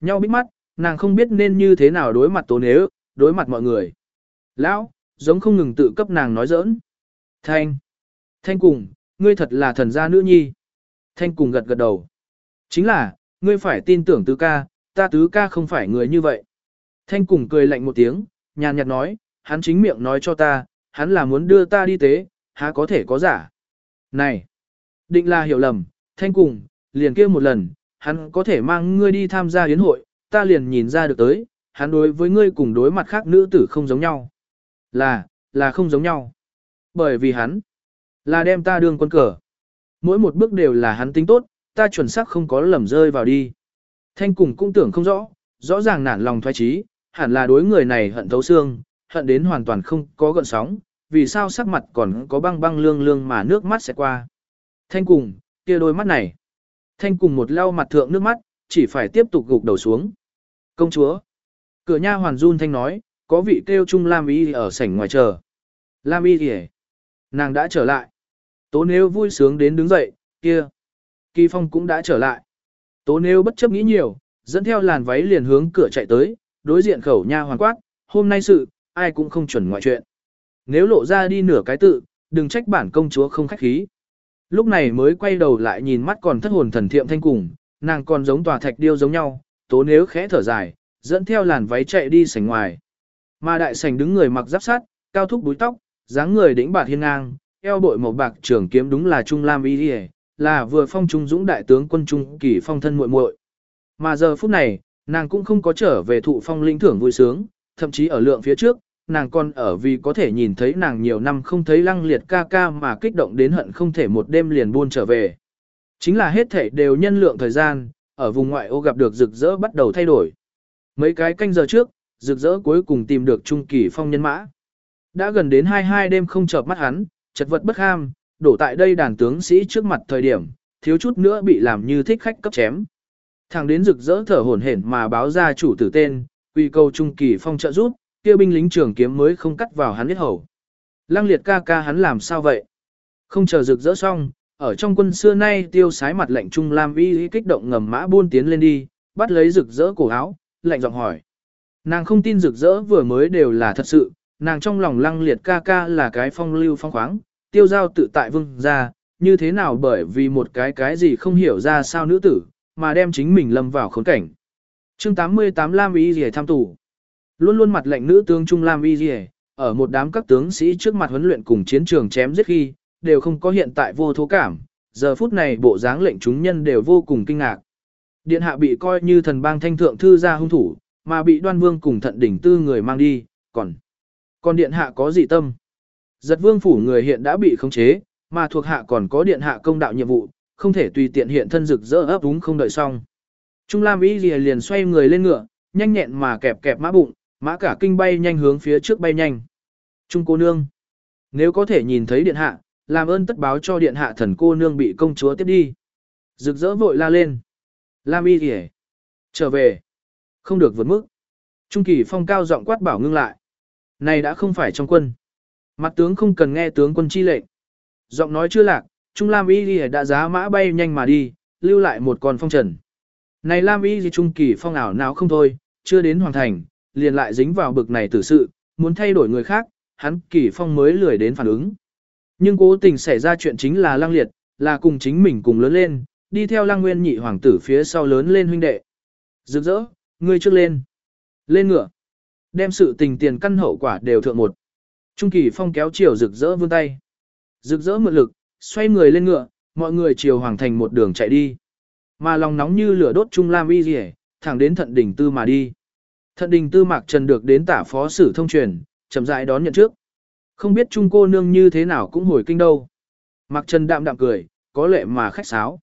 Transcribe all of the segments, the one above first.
Nhau bích mắt, nàng không biết nên như thế nào đối mặt tố nếu, đối mặt mọi người. Lão, giống không ngừng tự cấp nàng nói giỡn. Thanh. Thanh cùng, ngươi thật là thần gia nữ nhi. Thanh cùng gật gật đầu. Chính là, ngươi phải tin tưởng tứ ca, ta tứ ca không phải người như vậy. Thanh cùng cười lạnh một tiếng, nhàn nhạt nói, hắn chính miệng nói cho ta, hắn là muốn đưa ta đi tế, há có thể có giả. Này, định là hiểu lầm, thanh cùng, liền kêu một lần, hắn có thể mang ngươi đi tham gia yến hội, ta liền nhìn ra được tới, hắn đối với ngươi cùng đối mặt khác nữ tử không giống nhau. Là, là không giống nhau. Bởi vì hắn, là đem ta đương quân cờ. Mỗi một bước đều là hắn tính tốt, ta chuẩn xác không có lầm rơi vào đi. Thanh cùng cũng tưởng không rõ, rõ ràng nản lòng thoái trí, hẳn là đối người này hận thấu xương, hận đến hoàn toàn không có gợn sóng, vì sao sắc mặt còn có băng băng lương lương mà nước mắt sẽ qua. Thanh cùng, kia đôi mắt này. Thanh cùng một lau mặt thượng nước mắt, chỉ phải tiếp tục gục đầu xuống. Công chúa. Cửa nha hoàn run thanh nói, có vị kêu trung Lam Y ở sảnh ngoài chờ. Lam Y kìa. Nàng đã trở lại. Tố nếu vui sướng đến đứng dậy, kia. Kỳ phong cũng đã trở lại. Tố nếu bất chấp nghĩ nhiều, dẫn theo làn váy liền hướng cửa chạy tới, đối diện khẩu nha hoàn quát, hôm nay sự, ai cũng không chuẩn ngoại chuyện. Nếu lộ ra đi nửa cái tự, đừng trách bản công chúa không khách khí. Lúc này mới quay đầu lại nhìn mắt còn thất hồn thần thiệm thanh cùng, nàng còn giống tòa thạch điêu giống nhau, tố nếu khẽ thở dài, dẫn theo làn váy chạy đi sảnh ngoài. Mà đại sảnh đứng người mặc giáp sát, cao thúc búi tóc, dáng người đĩnh bạt hiên ngang, eo bội màu bạc trường kiếm đúng là Trung Lam Y Điề, là vừa phong trung dũng đại tướng quân trung kỳ phong thân muội muội. Mà giờ phút này, nàng cũng không có trở về thụ phong linh thưởng vui sướng, thậm chí ở lượng phía trước, nàng còn ở vì có thể nhìn thấy nàng nhiều năm không thấy lăng liệt ca ca mà kích động đến hận không thể một đêm liền buôn trở về. Chính là hết thể đều nhân lượng thời gian, ở vùng ngoại ô gặp được rực rỡ bắt đầu thay đổi. Mấy cái canh giờ trước, rực rỡ cuối cùng tìm được trung kỳ phong nhân mã. Đã gần đến hai hai đêm không chợp mắt hắn, chật vật bất ham, đổ tại đây đàn tướng sĩ trước mặt thời điểm, thiếu chút nữa bị làm như thích khách cấp chém. Thằng đến rực rỡ thở hổn hển mà báo ra chủ tử tên, quy cầu trung kỳ phong trợ giúp, kia binh lính trưởng kiếm mới không cắt vào hắn huyết hầu. Lăng liệt ca ca hắn làm sao vậy? Không chờ rực rỡ xong, ở trong quân xưa nay tiêu sái mặt lệnh trung lam vi kích động ngầm mã buôn tiến lên đi, bắt lấy rực rỡ cổ áo, lệnh giọng hỏi. Nàng không tin rực rỡ vừa mới đều là thật sự, nàng trong lòng lăng liệt ca ca là cái phong lưu phong khoáng, tiêu giao tự tại vương ra, như thế nào bởi vì một cái cái gì không hiểu ra sao nữ tử, mà đem chính mình lâm vào khốn cảnh. chương 88 Lam Y Dì tham tù. Luôn luôn mặt lệnh nữ tướng Trung Lam Y Diệp ở một đám các tướng sĩ trước mặt huấn luyện cùng chiến trường chém giết khi, đều không có hiện tại vô thố cảm, giờ phút này bộ dáng lệnh chúng nhân đều vô cùng kinh ngạc. Điện hạ bị coi như thần bang thanh thượng thư gia hung thủ, mà bị đoan vương cùng thận đỉnh tư người mang đi, còn... Còn điện hạ có gì tâm? Giật vương phủ người hiện đã bị khống chế, mà thuộc hạ còn có điện hạ công đạo nhiệm vụ, không thể tùy tiện hiện thân rực rỡ ấp úng không đợi xong. Trung Lam Y liền, liền xoay người lên ngựa, nhanh nhẹn mà kẹp kẹp mã bụng, mã cả kinh bay nhanh hướng phía trước bay nhanh. Trung cô nương, nếu có thể nhìn thấy điện hạ, làm ơn tất báo cho điện hạ thần cô nương bị công chúa tiếp đi. Rực rỡ vội la lên. Lam Y kìa. Trở về. Không được vượt mức. Trung kỳ phong cao giọng quát bảo ngưng lại. Này đã không phải trong quân. Mặt tướng không cần nghe tướng quân chi lệnh. Giọng nói chưa lạc, Trung Lam Y Ghi đã giá mã bay nhanh mà đi, lưu lại một con phong trần. Này Lam Y gì Trung Kỳ phong ảo nào không thôi, chưa đến hoàn thành, liền lại dính vào bực này tử sự, muốn thay đổi người khác, hắn Kỳ phong mới lười đến phản ứng. Nhưng cố tình xảy ra chuyện chính là lăng liệt, là cùng chính mình cùng lớn lên, đi theo lăng nguyên nhị hoàng tử phía sau lớn lên huynh đệ. Rực rỡ, ngươi trước lên. Lên ngựa. Đem sự tình tiền căn hậu quả đều thượng một. Trung kỳ phong kéo chiều rực rỡ vươn tay. Rực rỡ mượn lực, xoay người lên ngựa, mọi người chiều hoàng thành một đường chạy đi. Mà lòng nóng như lửa đốt Trung Lam y rỉ, thẳng đến thận đỉnh tư mà đi. Thận đình tư mạc trần được đến tả phó sử thông truyền, chậm rãi đón nhận trước. Không biết Trung cô nương như thế nào cũng hồi kinh đâu. Mạc trần đạm đạm cười, có lệ mà khách sáo.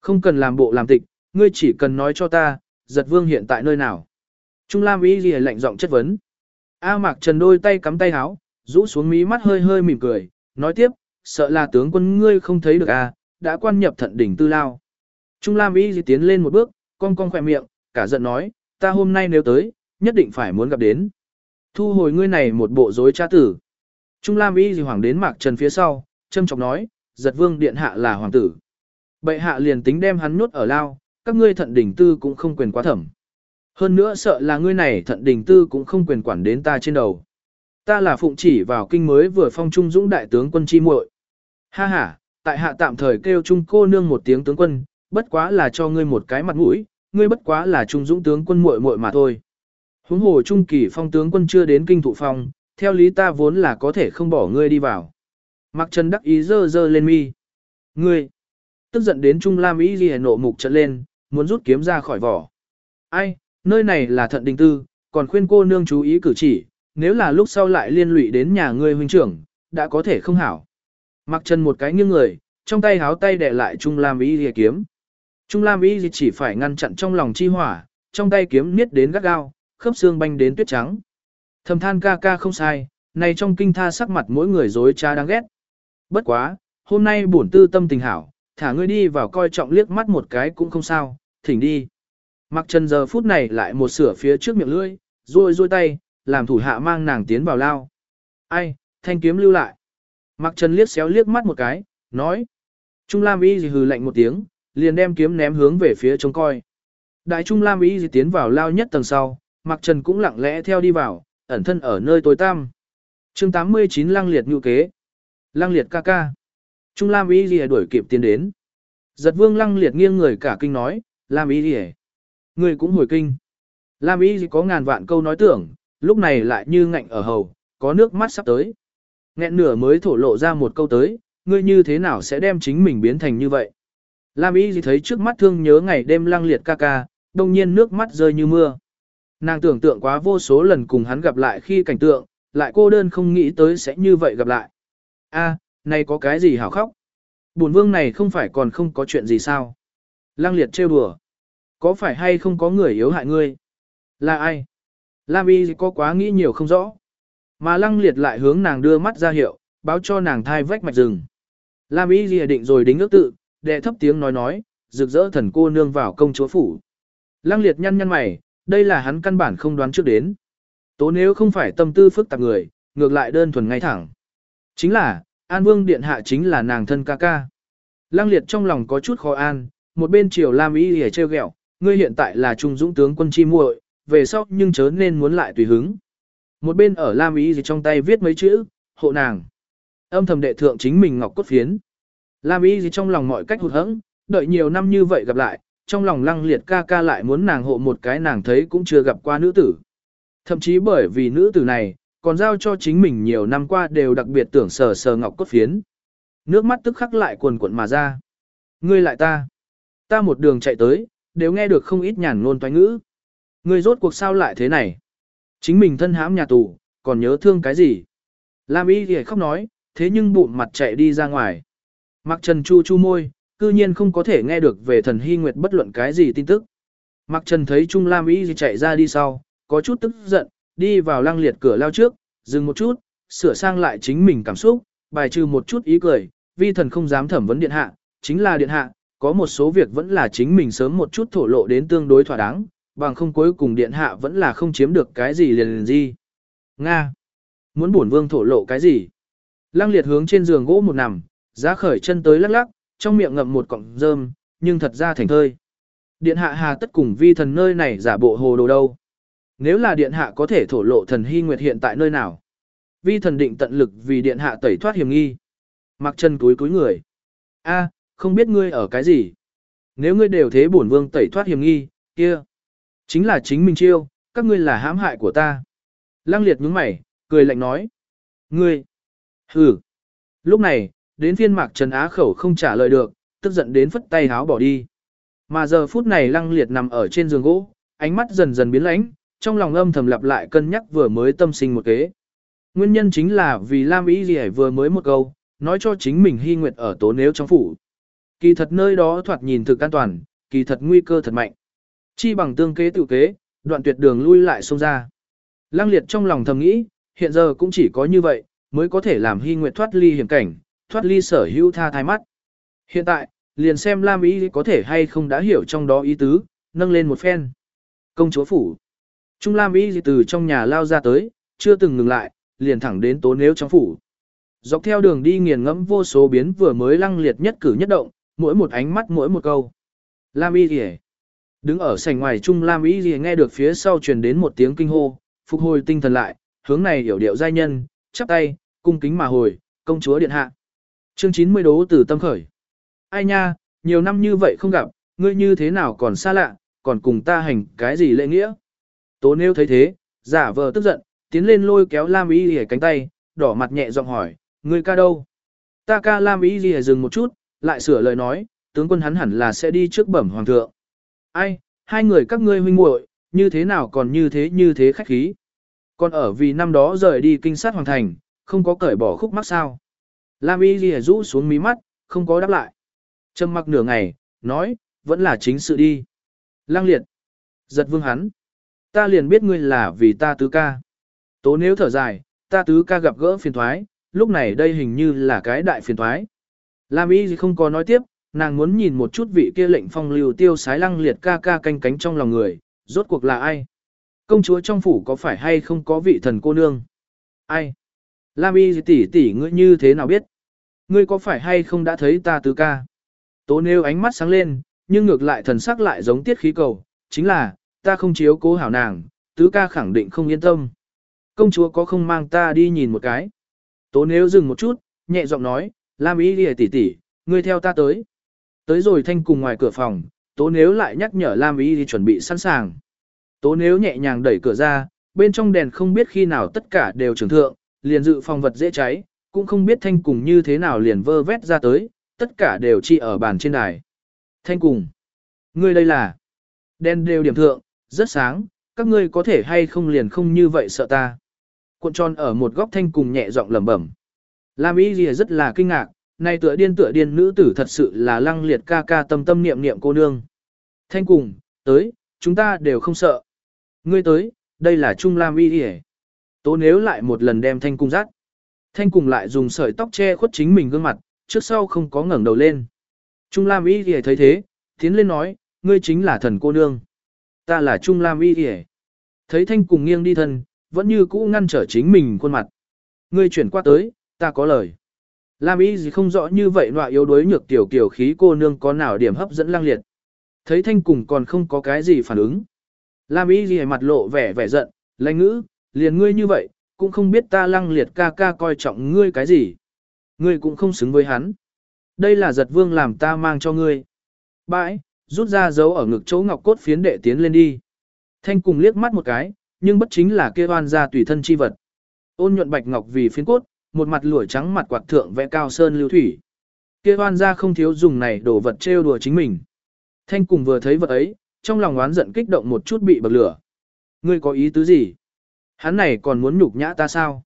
Không cần làm bộ làm tịch, ngươi chỉ cần nói cho ta, giật vương hiện tại nơi nào. Trung Lam ý rỉ lạnh giọng chất vấn. A mạc trần đôi tay cắm tay háo, rũ xuống mí mắt hơi hơi mỉm cười, nói tiếp, sợ là tướng quân ngươi không thấy được à, đã quan nhập thận đỉnh tư lao. Trung Lam Y tiến lên một bước, cong cong khỏe miệng, cả giận nói, ta hôm nay nếu tới, nhất định phải muốn gặp đến. Thu hồi ngươi này một bộ dối tra tử. Trung Lam Y gì hoàng đến mạc trần phía sau, châm chọc nói, giật vương điện hạ là hoàng tử. Bệ hạ liền tính đem hắn nhốt ở lao, các ngươi thận đỉnh tư cũng không quyền quá thẩm. Hơn nữa sợ là ngươi này thận đình tư cũng không quyền quản đến ta trên đầu. Ta là phụng chỉ vào kinh mới vừa phong trung dũng đại tướng quân chi muội. Ha ha, tại hạ tạm thời kêu trung cô nương một tiếng tướng quân, bất quá là cho ngươi một cái mặt mũi, ngươi bất quá là trung dũng tướng quân muội muội mà thôi. Huống hồ trung kỳ phong tướng quân chưa đến kinh thụ phong, theo lý ta vốn là có thể không bỏ ngươi đi vào. Mặc Trần đắc ý dơ dơ lên mi. Ngươi, tức giận đến Trung Lam ý ghi nộ mục trận lên, muốn rút kiếm ra khỏi vỏ. Ai, nơi này là thận đình tư, còn khuyên cô nương chú ý cử chỉ, nếu là lúc sau lại liên lụy đến nhà ngươi huynh trưởng, đã có thể không hảo. Mặc Trần một cái nghiêng người, trong tay háo tay đè lại Trung Lam ý ghi kiếm. Trung Lam ý chỉ phải ngăn chặn trong lòng chi hỏa, trong tay kiếm niết đến gắt gao, khớp xương banh đến tuyết trắng. Thầm than ca ca không sai, này trong kinh tha sắc mặt mỗi người dối trá đáng ghét. Bất quá, hôm nay bổn tư tâm tình hảo, thả ngươi đi vào coi trọng liếc mắt một cái cũng không sao, thỉnh đi. Mặc trần giờ phút này lại một sửa phía trước miệng lưỡi, ruôi ruôi tay, làm thủ hạ mang nàng tiến vào lao. Ai, thanh kiếm lưu lại. Mặc trần liếc xéo liếc mắt một cái, nói. Trung Lam Y gì hừ lạnh một tiếng, liền đem kiếm ném hướng về phía trông coi. Đại Trung Lam Y gì tiến vào lao nhất tầng sau, Mặc trần cũng lặng lẽ theo đi vào, ẩn thân ở nơi tối tăm. chương 89 lăng liệt nhu kế. Lăng liệt ca ca. Trung Lam Y Lìa đuổi kịp tiến đến. Giật vương lăng liệt nghiêng người cả kinh nói, Lam Y Lìa. Người cũng hồi kinh. Lam Y có ngàn vạn câu nói tưởng, lúc này lại như ngạnh ở hầu, có nước mắt sắp tới. Nghẹn nửa mới thổ lộ ra một câu tới, ngươi như thế nào sẽ đem chính mình biến thành như vậy. Lam Y thấy trước mắt thương nhớ ngày đêm lăng liệt ca ca, đông nhiên nước mắt rơi như mưa. Nàng tưởng tượng quá vô số lần cùng hắn gặp lại khi cảnh tượng, lại cô đơn không nghĩ tới sẽ như vậy gặp lại. A, này có cái gì hảo khóc? Bổn vương này không phải còn không có chuyện gì sao? Lăng liệt trêu đùa. Có phải hay không có người yếu hại ngươi? Là ai? Lam y có quá nghĩ nhiều không rõ. Mà lăng liệt lại hướng nàng đưa mắt ra hiệu, báo cho nàng thai vách mạch rừng. Lam y gì định rồi đính ước tự, đệ thấp tiếng nói nói, rực rỡ thần cô nương vào công chúa phủ. Lăng liệt nhăn nhăn mày, đây là hắn căn bản không đoán trước đến. Tố nếu không phải tâm tư phức tạp người, ngược lại đơn thuần ngay thẳng. Chính là, An Vương Điện Hạ chính là nàng thân ca ca. Lăng liệt trong lòng có chút khó an, một bên triều Lam Y hề treo gẹo, ngươi hiện tại là trung dũng tướng quân chi muội, về sau nhưng chớ nên muốn lại tùy hứng. Một bên ở Lam Y gì trong tay viết mấy chữ, hộ nàng. Âm thầm đệ thượng chính mình ngọc cốt phiến. Lam Y gì trong lòng mọi cách hụt hẫng, đợi nhiều năm như vậy gặp lại, trong lòng lăng liệt ca ca lại muốn nàng hộ một cái nàng thấy cũng chưa gặp qua nữ tử. Thậm chí bởi vì nữ tử này, còn giao cho chính mình nhiều năm qua đều đặc biệt tưởng sờ sờ ngọc cốt phiến. Nước mắt tức khắc lại cuồn cuộn mà ra. Ngươi lại ta. Ta một đường chạy tới, đều nghe được không ít nhàn ngôn toái ngữ. Ngươi rốt cuộc sao lại thế này? Chính mình thân hãm nhà tù, còn nhớ thương cái gì? Lam y thì khóc nói, thế nhưng bụng mặt chạy đi ra ngoài. Mặc trần chu chu môi, cư nhiên không có thể nghe được về thần hy nguyệt bất luận cái gì tin tức. Mặc trần thấy Trung Lam y chạy ra đi sau, có chút tức giận, đi vào lăng liệt cửa lao trước, dừng một chút, sửa sang lại chính mình cảm xúc, bài trừ một chút ý cười, vi thần không dám thẩm vấn điện hạ, chính là điện hạ, có một số việc vẫn là chính mình sớm một chút thổ lộ đến tương đối thỏa đáng, bằng không cuối cùng điện hạ vẫn là không chiếm được cái gì liền liền gì. Nga! Muốn bổn vương thổ lộ cái gì? Lăng liệt hướng trên giường gỗ một nằm, giá khởi chân tới lắc lắc, trong miệng ngậm một cọng rơm, nhưng thật ra thành thơi. Điện hạ hà tất cùng vi thần nơi này giả bộ hồ đồ đâu. Nếu là điện hạ có thể thổ lộ thần hy nguyệt hiện tại nơi nào? Vi thần định tận lực vì điện hạ tẩy thoát hiểm nghi. Mặc chân túi túi người. a không biết ngươi ở cái gì? Nếu ngươi đều thế bổn vương tẩy thoát hiểm nghi, kia. Chính là chính mình chiêu, các ngươi là hãm hại của ta. Lăng liệt nhướng mày, cười lạnh nói. Ngươi. Hừ. Lúc này, đến phiên mạc trần á khẩu không trả lời được, tức giận đến phất tay háo bỏ đi. Mà giờ phút này lăng liệt nằm ở trên giường gỗ, ánh mắt dần dần biến lãnh, trong lòng âm thầm lặp lại cân nhắc vừa mới tâm sinh một kế. Nguyên nhân chính là vì Lam Ý Ghi vừa mới một câu, nói cho chính mình hy nguyệt ở tố nếu trong phủ. Kỳ thật nơi đó thoạt nhìn thực an toàn, kỳ thật nguy cơ thật mạnh. Chi bằng tương kế tự kế, đoạn tuyệt đường lui lại xông ra. Lăng liệt trong lòng thầm nghĩ, hiện giờ cũng chỉ có như vậy, mới có thể làm hy nguyệt thoát ly hiểm cảnh, thoát ly sở hữu tha thai mắt. Hiện tại, liền xem Lam Ý có thể hay không đã hiểu trong đó ý tứ, nâng lên một phen. Công chúa phủ. Trung Lam Y từ trong nhà lao ra tới, chưa từng ngừng lại, liền thẳng đến tố nếu trong phủ. Dọc theo đường đi nghiền ngẫm vô số biến vừa mới lăng liệt nhất cử nhất động, mỗi một ánh mắt mỗi một câu. Lam Y gì. Đứng ở sảnh ngoài Trung Lam Ý gì nghe được phía sau truyền đến một tiếng kinh hô, phục hồi tinh thần lại, hướng này hiểu điệu giai nhân, chắp tay, cung kính mà hồi, công chúa điện hạ. Chương 90 đố từ tâm khởi. Ai nha, nhiều năm như vậy không gặp, ngươi như thế nào còn xa lạ, còn cùng ta hành cái gì lễ nghĩa. Tố nêu thấy thế, giả vờ tức giận, tiến lên lôi kéo Lam Y Ghi cánh tay, đỏ mặt nhẹ giọng hỏi, ngươi ca đâu? Ta ca Lam Y Ghi dừng một chút, lại sửa lời nói, tướng quân hắn hẳn là sẽ đi trước bẩm hoàng thượng. Ai, hai người các ngươi huynh muội, như thế nào còn như thế như thế khách khí. Còn ở vì năm đó rời đi kinh sát hoàng thành, không có cởi bỏ khúc mắc sao. Lam Y Ghi rũ xuống mí mắt, không có đáp lại. Trầm mặc nửa ngày, nói, vẫn là chính sự đi. Lăng liệt. Giật vương hắn. Ta liền biết ngươi là vì ta tứ ca. Tố nếu thở dài, ta tứ ca gặp gỡ phiền thoái, lúc này đây hình như là cái đại phiền thoái. Lam y không có nói tiếp, nàng muốn nhìn một chút vị kia lệnh phong lưu tiêu sái lăng liệt ca ca canh cánh trong lòng người, rốt cuộc là ai? Công chúa trong phủ có phải hay không có vị thần cô nương? Ai? Lam y tỷ tỷ ngươi như thế nào biết? Ngươi có phải hay không đã thấy ta tứ ca? Tố nêu ánh mắt sáng lên, nhưng ngược lại thần sắc lại giống tiết khí cầu, chính là, ta không chiếu cố hảo nàng, tứ ca khẳng định không yên tâm. Công chúa có không mang ta đi nhìn một cái. Tố Nêu dừng một chút, nhẹ giọng nói, Lam y tỷ tỷ, ngươi theo ta tới. Tới rồi thanh cùng ngoài cửa phòng, tố nếu lại nhắc nhở Lam y thì chuẩn bị sẵn sàng. Tố nếu nhẹ nhàng đẩy cửa ra, bên trong đèn không biết khi nào tất cả đều trưởng thượng, liền dự phòng vật dễ cháy, cũng không biết thanh cùng như thế nào liền vơ vét ra tới, tất cả đều chỉ ở bàn trên đài. Thanh cùng. Ngươi đây là. Đen đều điểm thượng, rất sáng, các ngươi có thể hay không liền không như vậy sợ ta. Cuộn tròn ở một góc thanh cùng nhẹ giọng lẩm bẩm. Lam y gì rất là kinh ngạc, này tựa điên tựa điên nữ tử thật sự là lăng liệt ca ca tâm tâm niệm niệm cô nương. Thanh cùng, tới, chúng ta đều không sợ. Ngươi tới, đây là Trung Lam y gì Tố nếu lại một lần đem thanh cung dắt. Thanh cùng lại dùng sợi tóc che khuất chính mình gương mặt, trước sau không có ngẩng đầu lên. Trung Lam y gì thấy thế, tiến lên nói, ngươi chính là thần cô nương. Ta là Trung Lam y gì Thấy thanh cùng nghiêng đi thân, vẫn như cũ ngăn trở chính mình khuôn mặt. Ngươi chuyển qua tới, ta có lời. Lam y gì không rõ như vậy nọa yếu đuối nhược tiểu kiểu khí cô nương có nào điểm hấp dẫn lang liệt. Thấy thanh cùng còn không có cái gì phản ứng. Lam y gì mặt lộ vẻ vẻ giận, lãnh ngữ, liền ngươi như vậy, cũng không biết ta lăng liệt ca ca coi trọng ngươi cái gì. Ngươi cũng không xứng với hắn. Đây là giật vương làm ta mang cho ngươi. Bãi, rút ra dấu ở ngực chỗ ngọc cốt phiến đệ tiến lên đi. Thanh cùng liếc mắt một cái, nhưng bất chính là kia oan ra tùy thân chi vật. Ôn nhuận bạch ngọc vì phiến cốt, một mặt lũi trắng mặt quạt thượng vẽ cao sơn lưu thủy. Kia oan ra không thiếu dùng này đổ vật trêu đùa chính mình. Thanh cùng vừa thấy vật ấy, trong lòng oán giận kích động một chút bị bậc lửa. Ngươi có ý tứ gì? Hắn này còn muốn nhục nhã ta sao?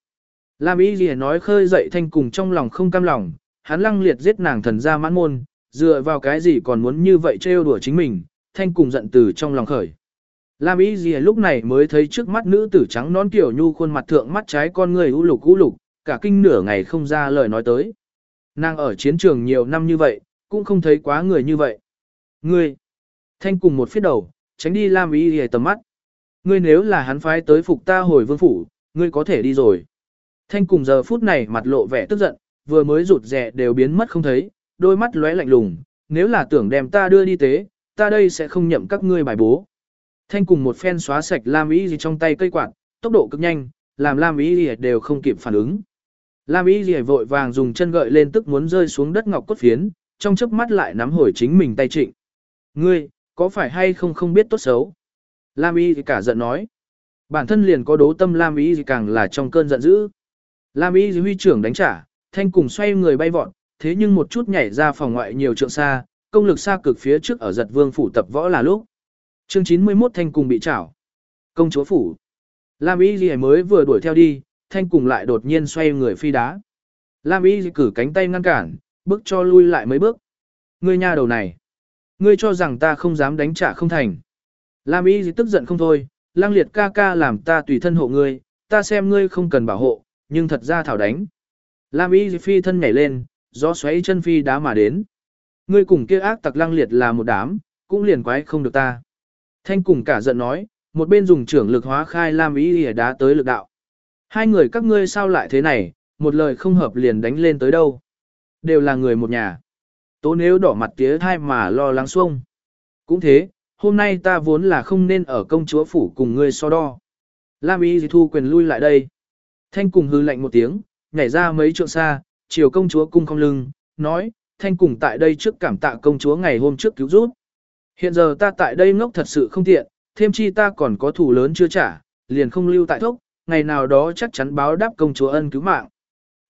Lam Y Ghi nói khơi dậy thanh cùng trong lòng không cam lòng, hắn lăng liệt giết nàng thần ra mãn môn, dựa vào cái gì còn muốn như vậy trêu đùa chính mình, thanh cùng giận từ trong lòng khởi. Lam Y Ghi lúc này mới thấy trước mắt nữ tử trắng nón kiểu nhu khuôn mặt thượng mắt trái con người u lục u lục, cả kinh nửa ngày không ra lời nói tới. Nàng ở chiến trường nhiều năm như vậy, cũng không thấy quá người như vậy. Ngươi, thanh cùng một phía đầu, tránh đi Lam Y Ghi tầm mắt. Ngươi nếu là hắn phái tới phục ta hồi vương phủ, ngươi có thể đi rồi. Thanh cùng giờ phút này mặt lộ vẻ tức giận, vừa mới rụt rè đều biến mất không thấy, đôi mắt lóe lạnh lùng, nếu là tưởng đem ta đưa đi tế, ta đây sẽ không nhậm các ngươi bài bố. Thanh cùng một phen xóa sạch Lam Y gì trong tay cây quạt, tốc độ cực nhanh, làm Lam Y gì đều không kịp phản ứng. Lam Y gì vội vàng dùng chân gợi lên tức muốn rơi xuống đất ngọc cốt phiến, trong chớp mắt lại nắm hồi chính mình tay trịnh. Ngươi, có phải hay không không biết tốt xấu? Lam Y thì cả giận nói. Bản thân liền có đố tâm Lam Y thì càng là trong cơn giận dữ. Lam Y huy trưởng đánh trả, thanh cùng xoay người bay vọt, thế nhưng một chút nhảy ra phòng ngoại nhiều trượng xa, công lực xa cực phía trước ở giật vương phủ tập võ là lúc. Chương 91 thanh cùng bị trảo, Công chúa phủ. Lam Y Ghi mới vừa đuổi theo đi, thanh cùng lại đột nhiên xoay người phi đá. Lam Y cử cánh tay ngăn cản, bước cho lui lại mấy bước. Ngươi nhà đầu này. Ngươi cho rằng ta không dám đánh trả không thành. Lam Y tức giận không thôi, lang liệt ca ca làm ta tùy thân hộ ngươi, ta xem ngươi không cần bảo hộ, nhưng thật ra thảo đánh. Lam Y phi thân nhảy lên, gió xoáy chân phi đá mà đến. Ngươi cùng kia ác tặc Lang liệt là một đám, cũng liền quái không được ta. Thanh cùng cả giận nói, một bên dùng trưởng lực hóa khai Lam Y Y đá tới lực đạo. Hai người các ngươi sao lại thế này, một lời không hợp liền đánh lên tới đâu. Đều là người một nhà. Tố nếu đỏ mặt tía thai mà lo lắng xuông. Cũng thế, hôm nay ta vốn là không nên ở công chúa phủ cùng ngươi so đo. Lam y thu quyền lui lại đây. Thanh cùng hư lạnh một tiếng, nhảy ra mấy trượng xa, chiều công chúa cung không lưng, nói, thanh cùng tại đây trước cảm tạ công chúa ngày hôm trước cứu giúp. Hiện giờ ta tại đây ngốc thật sự không tiện, thêm chi ta còn có thủ lớn chưa trả, liền không lưu tại thốc, ngày nào đó chắc chắn báo đáp công chúa ân cứu mạng.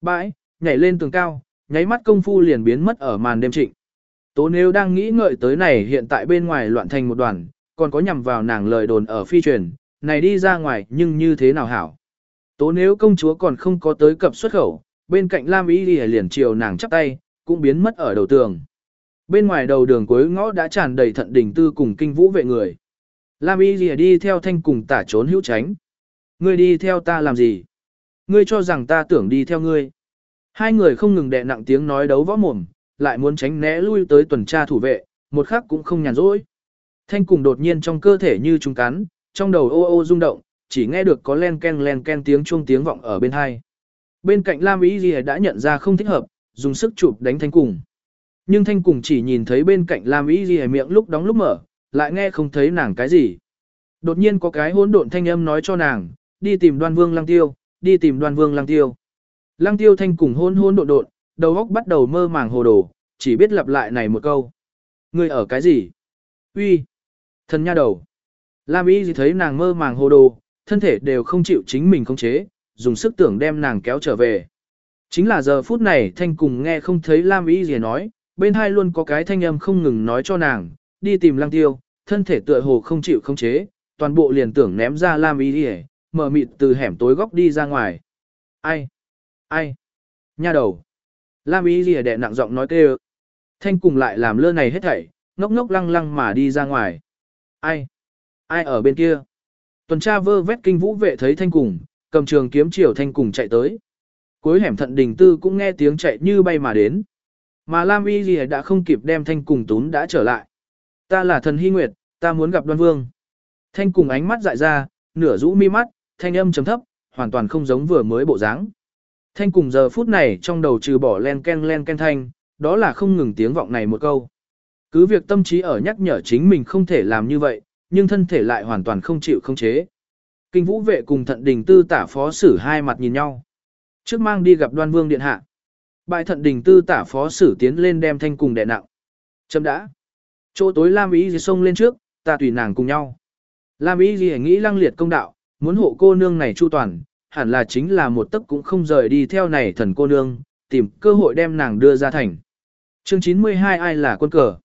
Bãi, nhảy lên tường cao, nháy mắt công phu liền biến mất ở màn đêm trịnh. Tố nếu đang nghĩ ngợi tới này hiện tại bên ngoài loạn thành một đoàn, còn có nhằm vào nàng lời đồn ở phi truyền, này đi ra ngoài nhưng như thế nào hảo. Tố nếu công chúa còn không có tới cập xuất khẩu, bên cạnh Lam Y Ghi liền chiều nàng chắp tay, cũng biến mất ở đầu tường. Bên ngoài đầu đường cuối ngõ đã tràn đầy thận đình tư cùng kinh vũ vệ người. Lam Y Ghi đi theo thanh cùng tả trốn hữu tránh. Ngươi đi theo ta làm gì? Ngươi cho rằng ta tưởng đi theo ngươi. Hai người không ngừng đè nặng tiếng nói đấu võ mồm, lại muốn tránh né lui tới tuần tra thủ vệ, một khắc cũng không nhàn rỗi. Thanh cùng đột nhiên trong cơ thể như trùng cắn, trong đầu ô ô rung động, chỉ nghe được có len ken len ken tiếng chuông tiếng vọng ở bên hai. Bên cạnh Lam Ý Ghi đã nhận ra không thích hợp, dùng sức chụp đánh Thanh cùng. Nhưng Thanh cùng chỉ nhìn thấy bên cạnh Lam Ý Ghi miệng lúc đóng lúc mở, lại nghe không thấy nàng cái gì. Đột nhiên có cái hỗn độn thanh âm nói cho nàng, đi tìm đoan vương lăng tiêu, đi tìm đoan vương lăng tiêu. Lăng tiêu thanh cùng hôn hôn độn độn, đầu óc bắt đầu mơ màng hồ đồ, chỉ biết lặp lại này một câu. Người ở cái gì? Uy, Thần nha đầu. Lam y gì thấy nàng mơ màng hồ đồ, thân thể đều không chịu chính mình khống chế, dùng sức tưởng đem nàng kéo trở về. Chính là giờ phút này thanh cùng nghe không thấy Lam y gì nói, bên hai luôn có cái thanh âm không ngừng nói cho nàng, đi tìm lăng tiêu, thân thể tựa hồ không chịu khống chế, toàn bộ liền tưởng ném ra Lam y gì, mở mịt từ hẻm tối góc đi ra ngoài. Ai? Ai? Nha đầu. Lam y gì đẹ nặng giọng nói kêu. Thanh cùng lại làm lơ này hết thảy, ngốc ngốc lăng lăng mà đi ra ngoài. Ai? Ai ở bên kia? Tuần tra vơ vét kinh vũ vệ thấy thanh cùng, cầm trường kiếm chiều thanh cùng chạy tới. Cuối hẻm thận đình tư cũng nghe tiếng chạy như bay mà đến. Mà Lam y gì đã không kịp đem thanh cùng tún đã trở lại. Ta là thần hy nguyệt, ta muốn gặp đoan vương. Thanh cùng ánh mắt dại ra, nửa rũ mi mắt, thanh âm trầm thấp, hoàn toàn không giống vừa mới bộ dáng. Thanh cùng giờ phút này trong đầu trừ bỏ len ken len ken thanh, đó là không ngừng tiếng vọng này một câu. Cứ việc tâm trí ở nhắc nhở chính mình không thể làm như vậy, nhưng thân thể lại hoàn toàn không chịu không chế. Kinh vũ vệ cùng thận đình tư tả phó sử hai mặt nhìn nhau. Trước mang đi gặp đoan vương điện hạ. Bại thận đình tư tả phó sử tiến lên đem thanh cùng đè nặng. Chấm đã. Chỗ tối Lam Ý gì xông lên trước, ta tùy nàng cùng nhau. Lam Ý gì nghĩ lăng liệt công đạo, muốn hộ cô nương này chu toàn, hẳn là chính là một tấc cũng không rời đi theo này thần cô nương, tìm cơ hội đem nàng đưa ra thành. Chương 92 ai là quân cờ?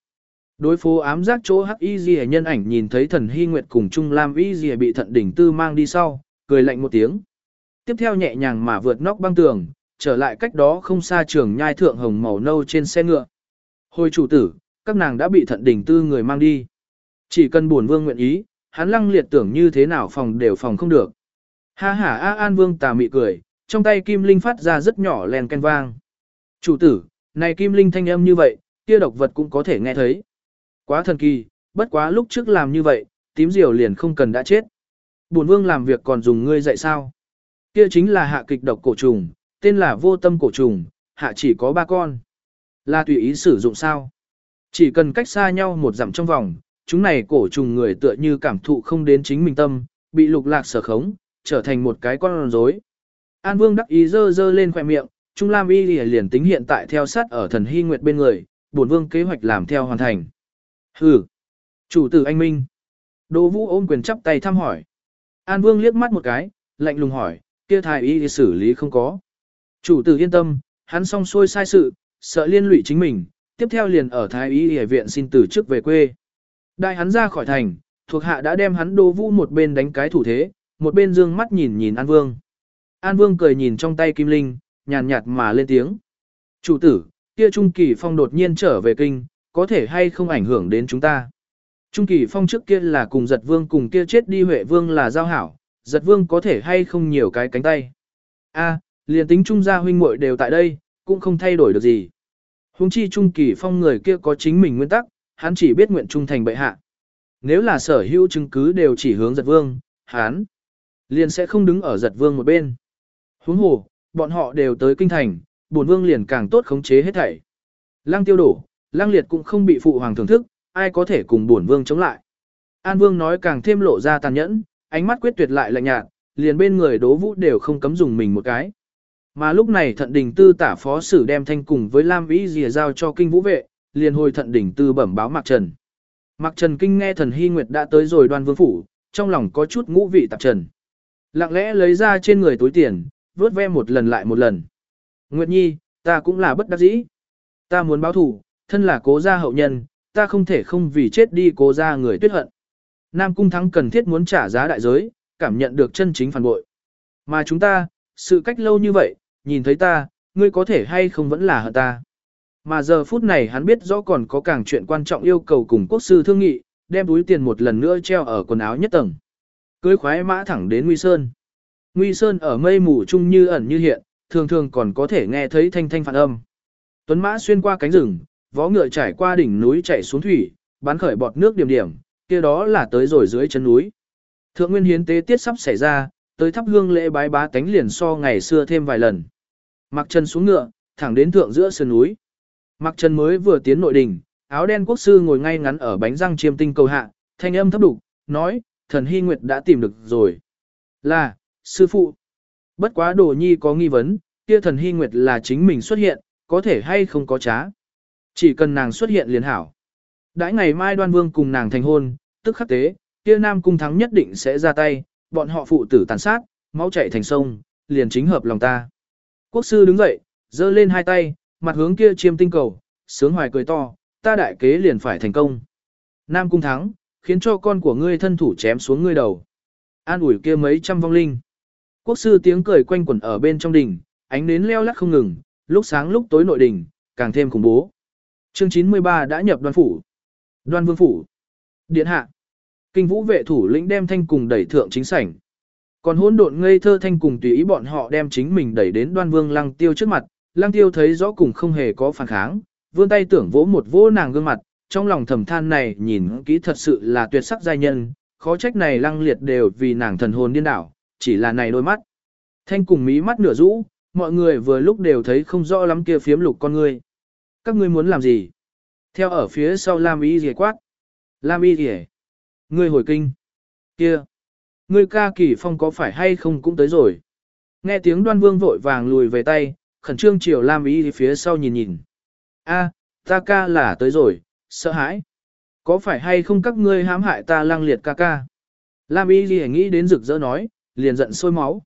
Đối phố ám giác chỗ hắc y dì nhân ảnh nhìn thấy thần hy nguyệt cùng Trung Lam y dì bị thận đỉnh tư mang đi sau, cười lạnh một tiếng. Tiếp theo nhẹ nhàng mà vượt nóc băng tường, trở lại cách đó không xa trường nhai thượng hồng màu nâu trên xe ngựa. Hồi chủ tử, các nàng đã bị thận đỉnh tư người mang đi. Chỉ cần buồn vương nguyện ý, hắn lăng liệt tưởng như thế nào phòng đều phòng không được. Ha ha A An Vương tà mị cười, trong tay kim linh phát ra rất nhỏ len ken vang. Chủ tử, này kim linh thanh âm như vậy, kia độc vật cũng có thể nghe thấy. Quá thần kỳ, bất quá lúc trước làm như vậy, tím diều liền không cần đã chết. Bổn vương làm việc còn dùng ngươi dạy sao? Kia chính là hạ kịch độc cổ trùng, tên là vô tâm cổ trùng, hạ chỉ có ba con. Là tùy ý sử dụng sao? Chỉ cần cách xa nhau một dặm trong vòng, chúng này cổ trùng người tựa như cảm thụ không đến chính mình tâm, bị lục lạc sở khống, trở thành một cái con rối. An Vương đắc ý dơ dơ lên khỏe miệng, Trung Lam Y liền tính hiện tại theo sát ở thần hy nguyệt bên người, bổn vương kế hoạch làm theo hoàn thành. Hừ, chủ tử anh Minh. Đỗ Vũ ôm quyền chắp tay thăm hỏi. An Vương liếc mắt một cái, lạnh lùng hỏi, kia thái y xử lý không có. Chủ tử yên tâm, hắn xong xuôi sai sự, sợ liên lụy chính mình, tiếp theo liền ở thái y y viện xin từ chức về quê. Đại hắn ra khỏi thành, thuộc hạ đã đem hắn Đỗ Vũ một bên đánh cái thủ thế, một bên dương mắt nhìn nhìn An Vương. An Vương cười nhìn trong tay Kim Linh, nhàn nhạt mà lên tiếng. Chủ tử, kia Trung Kỳ Phong đột nhiên trở về kinh, có thể hay không ảnh hưởng đến chúng ta. Trung Kỳ Phong trước kia là cùng giật vương cùng kia chết đi Huệ Vương là giao hảo, giật vương có thể hay không nhiều cái cánh tay. A, liền tính Trung gia huynh muội đều tại đây, cũng không thay đổi được gì. Hùng chi Trung Kỳ Phong người kia có chính mình nguyên tắc, hắn chỉ biết nguyện trung thành bệ hạ. Nếu là sở hữu chứng cứ đều chỉ hướng giật vương, hắn liền sẽ không đứng ở giật vương một bên. Huống hồ, bọn họ đều tới kinh thành, bổn vương liền càng tốt khống chế hết thảy. Lăng tiêu đổ, lăng liệt cũng không bị phụ hoàng thưởng thức, ai có thể cùng bổn vương chống lại. An Vương nói càng thêm lộ ra tàn nhẫn, ánh mắt quyết tuyệt lại lạnh nhạt, liền bên người đố Vũ đều không cấm dùng mình một cái. Mà lúc này Thận Đình Tư tả phó sử đem thanh cùng với Lam Vĩ Dìa giao cho kinh vũ vệ, liền hồi Thận Đình Tư bẩm báo Mạc Trần. Mạc Trần kinh nghe thần Hy Nguyệt đã tới rồi đoan vương phủ, trong lòng có chút ngũ vị tạp trần. Lặng lẽ lấy ra trên người túi tiền, vớt ve một lần lại một lần. Nguyệt Nhi, ta cũng là bất đắc dĩ. Ta muốn báo thủ, thân là cố gia hậu nhân, ta không thể không vì chết đi cố gia người tuyết hận. Nam Cung Thắng cần thiết muốn trả giá đại giới, cảm nhận được chân chính phản bội. Mà chúng ta, sự cách lâu như vậy, nhìn thấy ta, ngươi có thể hay không vẫn là hận ta. Mà giờ phút này hắn biết rõ còn có càng chuyện quan trọng yêu cầu cùng quốc sư thương nghị, đem túi tiền một lần nữa treo ở quần áo nhất tầng. Cưới khoái mã thẳng đến Nguy Sơn. Nguy Sơn ở mây mù chung như ẩn như hiện, thường thường còn có thể nghe thấy thanh thanh phản âm. Tuấn mã xuyên qua cánh rừng, vó ngựa trải qua đỉnh núi chạy xuống thủy, bắn khởi bọt nước điểm điểm, kia đó là tới rồi dưới chân núi. Thượng nguyên hiến tế tiết sắp xảy ra, tới thắp hương lễ bái bá tánh liền so ngày xưa thêm vài lần. Mặc chân xuống ngựa, thẳng đến thượng giữa sườn núi. Mặc chân mới vừa tiến nội đình, áo đen quốc sư ngồi ngay ngắn ở bánh răng chiêm tinh cầu hạ, thanh âm thấp đục, nói, thần hy nguyệt đã tìm được rồi. Là, sư phụ. Bất quá đồ nhi có nghi vấn, kia thần hy nguyệt là chính mình xuất hiện, có thể hay không có trá. Chỉ cần nàng xuất hiện liền hảo. Đãi ngày mai đoan vương cùng nàng thành hôn, tức khắc tế, kia nam cung thắng nhất định sẽ ra tay, bọn họ phụ tử tàn sát, máu chảy thành sông, liền chính hợp lòng ta. Quốc sư đứng dậy, giơ lên hai tay, mặt hướng kia chiêm tinh cầu, sướng hoài cười to, ta đại kế liền phải thành công. Nam cung thắng, khiến cho con của ngươi thân thủ chém xuống ngươi đầu. An ủi kia mấy trăm vong linh. Quốc sư tiếng cười quanh quẩn ở bên trong đỉnh, ánh nến leo lắc không ngừng, lúc sáng lúc tối nội đỉnh, càng thêm khủng bố. Chương 93 đã nhập đoan phủ. Đoan vương phủ. Điện hạ. Kinh vũ vệ thủ lĩnh đem thanh cùng đẩy thượng chính sảnh. Còn hỗn độn ngây thơ thanh cùng tùy ý bọn họ đem chính mình đẩy đến đoan vương lăng tiêu trước mặt. Lăng tiêu thấy rõ cùng không hề có phản kháng, vươn tay tưởng vỗ một vỗ nàng gương mặt, trong lòng thầm than này nhìn kỹ thật sự là tuyệt sắc giai nhân, khó trách này lăng liệt đều vì nàng thần hồn điên đảo, chỉ là này đôi mắt. Thanh cùng mí mắt nửa rũ, mọi người vừa lúc đều thấy không rõ lắm kia phiếm lục con ngươi. Các ngươi muốn làm gì? Theo ở phía sau Lam Y rìa quát. Lam Y rìa. Ngươi hồi kinh. Kia. Ngươi ca kỳ phong có phải hay không cũng tới rồi. Nghe tiếng đoan vương vội vàng lùi về tay, khẩn trương chiều Lam Y phía sau nhìn nhìn. A, ta ca là tới rồi, sợ hãi. Có phải hay không các ngươi hãm hại ta Lang liệt ca ca? Lam Y Ghi nghĩ đến rực rỡ nói, liền giận sôi máu.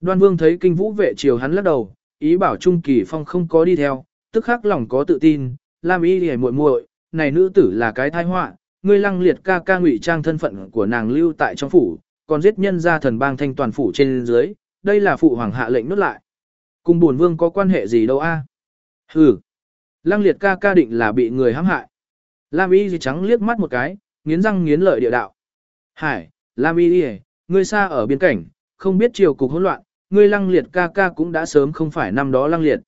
Đoan Vương thấy kinh vũ vệ chiều hắn lắc đầu, ý bảo Trung Kỳ Phong không có đi theo, tức khắc lòng có tự tin, Lam Y Ghi muội muội, này nữ tử là cái tai họa, ngươi lăng liệt ca ca ngụy trang thân phận của nàng lưu tại trong phủ, còn giết nhân gia thần bang thanh toàn phủ trên dưới, đây là phụ hoàng hạ lệnh nốt lại. Cùng buồn vương có quan hệ gì đâu a? Hừ. Lăng liệt ca ca định là bị người hãm hại. Lam y gì trắng liếc mắt một cái, nghiến răng nghiến lợi địa đạo. Hải, Lam y gì, ngươi xa ở biên cảnh, không biết triều cục hỗn loạn, ngươi lăng liệt ca ca cũng đã sớm không phải năm đó lăng liệt.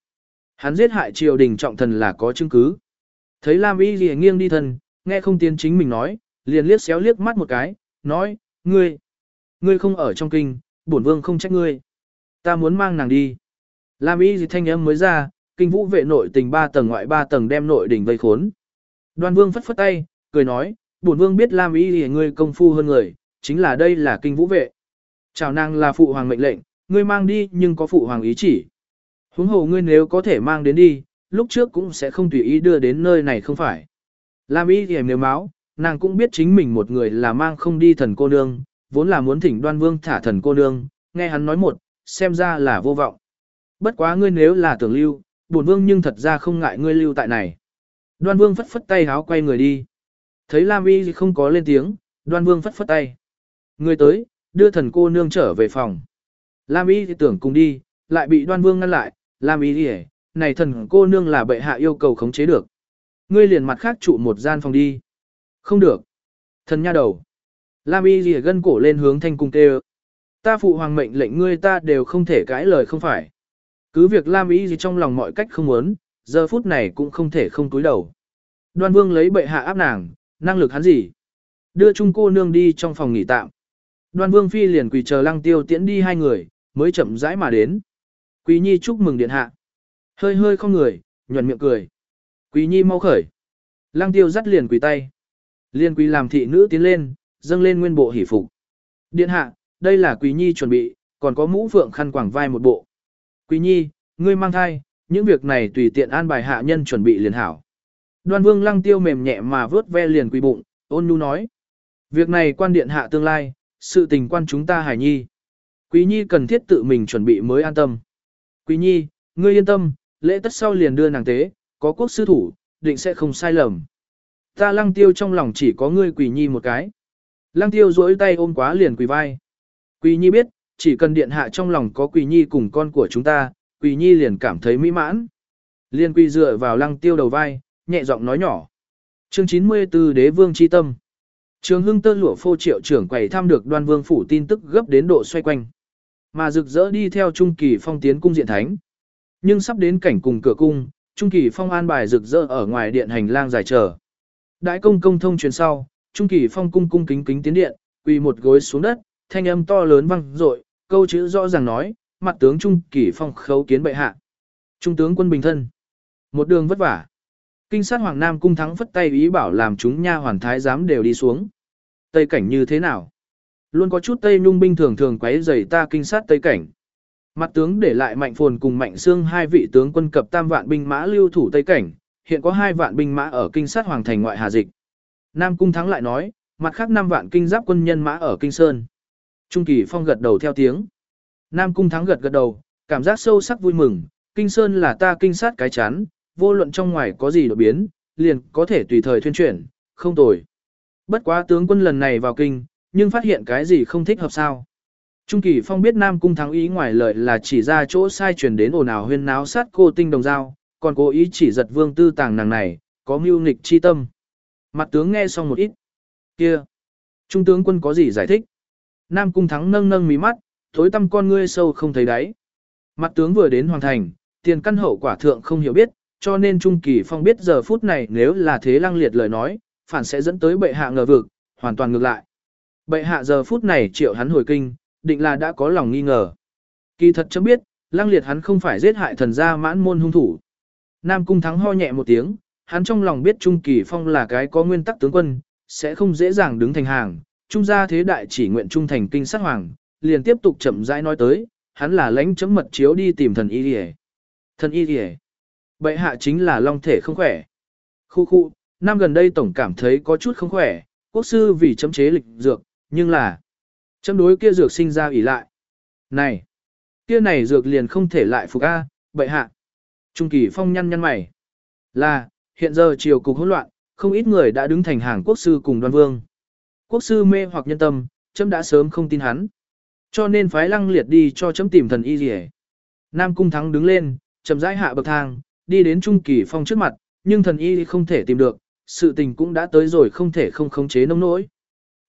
Hắn giết hại triều đình trọng thần là có chứng cứ. Thấy Lam y gì nghiêng đi thân, nghe không tiến chính mình nói, liền liếc xéo liếc mắt một cái, nói, ngươi, ngươi không ở trong kinh, bổn vương không trách ngươi. Ta muốn mang nàng đi. Lam y gì thanh âm mới ra, kinh vũ vệ nội tình ba tầng ngoại ba tầng đem nội đỉnh vây khốn. Đoan vương phất phất tay, cười nói, bổn vương biết Lam Y thì ngươi công phu hơn người, chính là đây là kinh vũ vệ. Chào nàng là phụ hoàng mệnh lệnh, ngươi mang đi nhưng có phụ hoàng ý chỉ. Huống hồ ngươi nếu có thể mang đến đi, lúc trước cũng sẽ không tùy ý đưa đến nơi này không phải. Lam Y thì nếu máu, nàng cũng biết chính mình một người là mang không đi thần cô nương, vốn là muốn thỉnh đoan vương thả thần cô nương, nghe hắn nói một, xem ra là vô vọng. Bất quá ngươi nếu là tưởng lưu, bổn vương nhưng thật ra không ngại ngươi lưu tại này. Đoan vương phất phất tay háo quay người đi. Thấy Lam Y không có lên tiếng, đoan vương phất phất tay. Người tới, đưa thần cô nương trở về phòng. Lam Y thì tưởng cùng đi, lại bị đoan vương ngăn lại. Lam Y thì này thần cô nương là bệ hạ yêu cầu khống chế được. Ngươi liền mặt khác trụ một gian phòng đi. Không được. Thần nha đầu. Lam Y thì gân cổ lên hướng thanh cung tê Ta phụ hoàng mệnh lệnh ngươi ta đều không thể cãi lời không phải. Cứ việc Lam Y gì trong lòng mọi cách không muốn, giờ phút này cũng không thể không túi đầu. Đoan vương lấy bệ hạ áp nàng, năng lực hắn gì? Đưa chung cô nương đi trong phòng nghỉ tạm. Đoan vương phi liền quỳ chờ lăng tiêu tiễn đi hai người, mới chậm rãi mà đến. Quý nhi chúc mừng điện hạ. Hơi hơi không người, nhuận miệng cười. Quý nhi mau khởi. Lăng tiêu dắt liền quỳ tay. Liên quỳ làm thị nữ tiến lên, dâng lên nguyên bộ hỉ phục. Điện hạ, đây là Quý Nhi chuẩn bị, còn có mũ phượng khăn quàng vai một bộ. Quý Nhi, ngươi mang thai, những việc này tùy tiện an bài hạ nhân chuẩn bị liền hảo. Đoan Vương Lăng Tiêu mềm nhẹ mà vớt ve liền quỳ bụng, ôn nhu nói. Việc này quan điện hạ tương lai, sự tình quan chúng ta hài nhi. Quý Nhi cần thiết tự mình chuẩn bị mới an tâm. Quý Nhi, ngươi yên tâm, lễ tất sau liền đưa nàng tế, có quốc sư thủ, định sẽ không sai lầm. Ta lăng tiêu trong lòng chỉ có ngươi Quý Nhi một cái. Lăng tiêu duỗi tay ôm quá liền quỳ vai. Quý Nhi biết, chỉ cần điện hạ trong lòng có Quý Nhi cùng con của chúng ta, Quỳ Nhi liền cảm thấy mỹ mãn. Liên quỳ dựa vào lăng tiêu đầu vai, nhẹ giọng nói nhỏ. Chương 94 Đế Vương Chi Tâm Trường hưng tơ lụa phô triệu trưởng quầy tham được đoan vương phủ tin tức gấp đến độ xoay quanh. Mà rực rỡ đi theo Trung Kỳ Phong tiến cung diện thánh. Nhưng sắp đến cảnh cùng cửa cung, Trung Kỳ Phong an bài rực rỡ ở ngoài điện hành lang dài chờ. Đại công công thông truyền sau, Trung Kỳ Phong cung cung kính kính tiến điện, quỳ một gối xuống đất, thanh âm to lớn vang dội, câu chữ rõ ràng nói, mặt tướng Trung Kỳ Phong khấu kiến bệ hạ. Trung tướng quân bình thân. Một đường vất vả. Kinh sát Hoàng Nam cung thắng phất tay ý bảo làm chúng nha hoàn thái giám đều đi xuống. Tây cảnh như thế nào? Luôn có chút Tây Nhung binh thường thường quấy rầy ta kinh sát Tây cảnh. Mặt tướng để lại mạnh phồn cùng mạnh xương hai vị tướng quân cập tam vạn binh mã lưu thủ Tây cảnh, hiện có hai vạn binh mã ở kinh sát hoàng thành ngoại hà dịch. Nam cung thắng lại nói, mặt khác năm vạn kinh giáp quân nhân mã ở kinh sơn. Trung kỳ phong gật đầu theo tiếng. Nam cung thắng gật gật đầu, cảm giác sâu sắc vui mừng, kinh sơn là ta kinh sát cái chán, vô luận trong ngoài có gì đột biến, liền có thể tùy thời thuyên chuyển, không tồi. Bất quá tướng quân lần này vào kinh, nhưng phát hiện cái gì không thích hợp sao. Trung Kỳ Phong biết Nam Cung thắng ý ngoài lời là chỉ ra chỗ sai truyền đến ồn ào huyên náo sát cô tinh đồng dao, còn cố ý chỉ giật vương tư tàng nàng này, có mưu nghịch chi tâm. Mặt tướng nghe xong một ít. Kia! Trung tướng quân có gì giải thích? Nam Cung thắng nâng nâng mí mắt, thối tâm con ngươi sâu không thấy đáy. Mặt tướng vừa đến hoàng thành, tiền căn hậu quả thượng không hiểu biết, cho nên Trung Kỳ Phong biết giờ phút này nếu là thế lăng liệt lời nói, phản sẽ dẫn tới bệ hạ ngờ vực, hoàn toàn ngược lại. Bệ hạ giờ phút này triệu hắn hồi kinh, định là đã có lòng nghi ngờ. Kỳ thật chấm biết, lăng liệt hắn không phải giết hại thần gia mãn môn hung thủ. Nam cung thắng ho nhẹ một tiếng, hắn trong lòng biết Trung Kỳ Phong là cái có nguyên tắc tướng quân, sẽ không dễ dàng đứng thành hàng. Trung gia thế đại chỉ nguyện trung thành kinh sát hoàng, liền tiếp tục chậm rãi nói tới, hắn là lãnh chấm mật chiếu đi tìm thần y liề. Thần y liề. Bệ hạ chính là long thể không khỏe. Khu khu, năm gần đây tổng cảm thấy có chút không khỏe, quốc sư vì chấm chế lịch dược, nhưng là chấm đối kia dược sinh ra ủy lại. Này, kia này dược liền không thể lại phục a, bệ hạ. Trung kỳ phong nhăn nhăn mày. Là, hiện giờ triều cục hỗn loạn, không ít người đã đứng thành hàng quốc sư cùng đoan vương. Quốc sư mê hoặc nhân tâm, chấm đã sớm không tin hắn. Cho nên phái lăng liệt đi cho chấm tìm thần y gì Nam cung thắng đứng lên, chậm rãi hạ bậc thang, đi đến Trung Kỳ Phong trước mặt, nhưng thần y không thể tìm được, sự tình cũng đã tới rồi không thể không khống chế nông nỗi.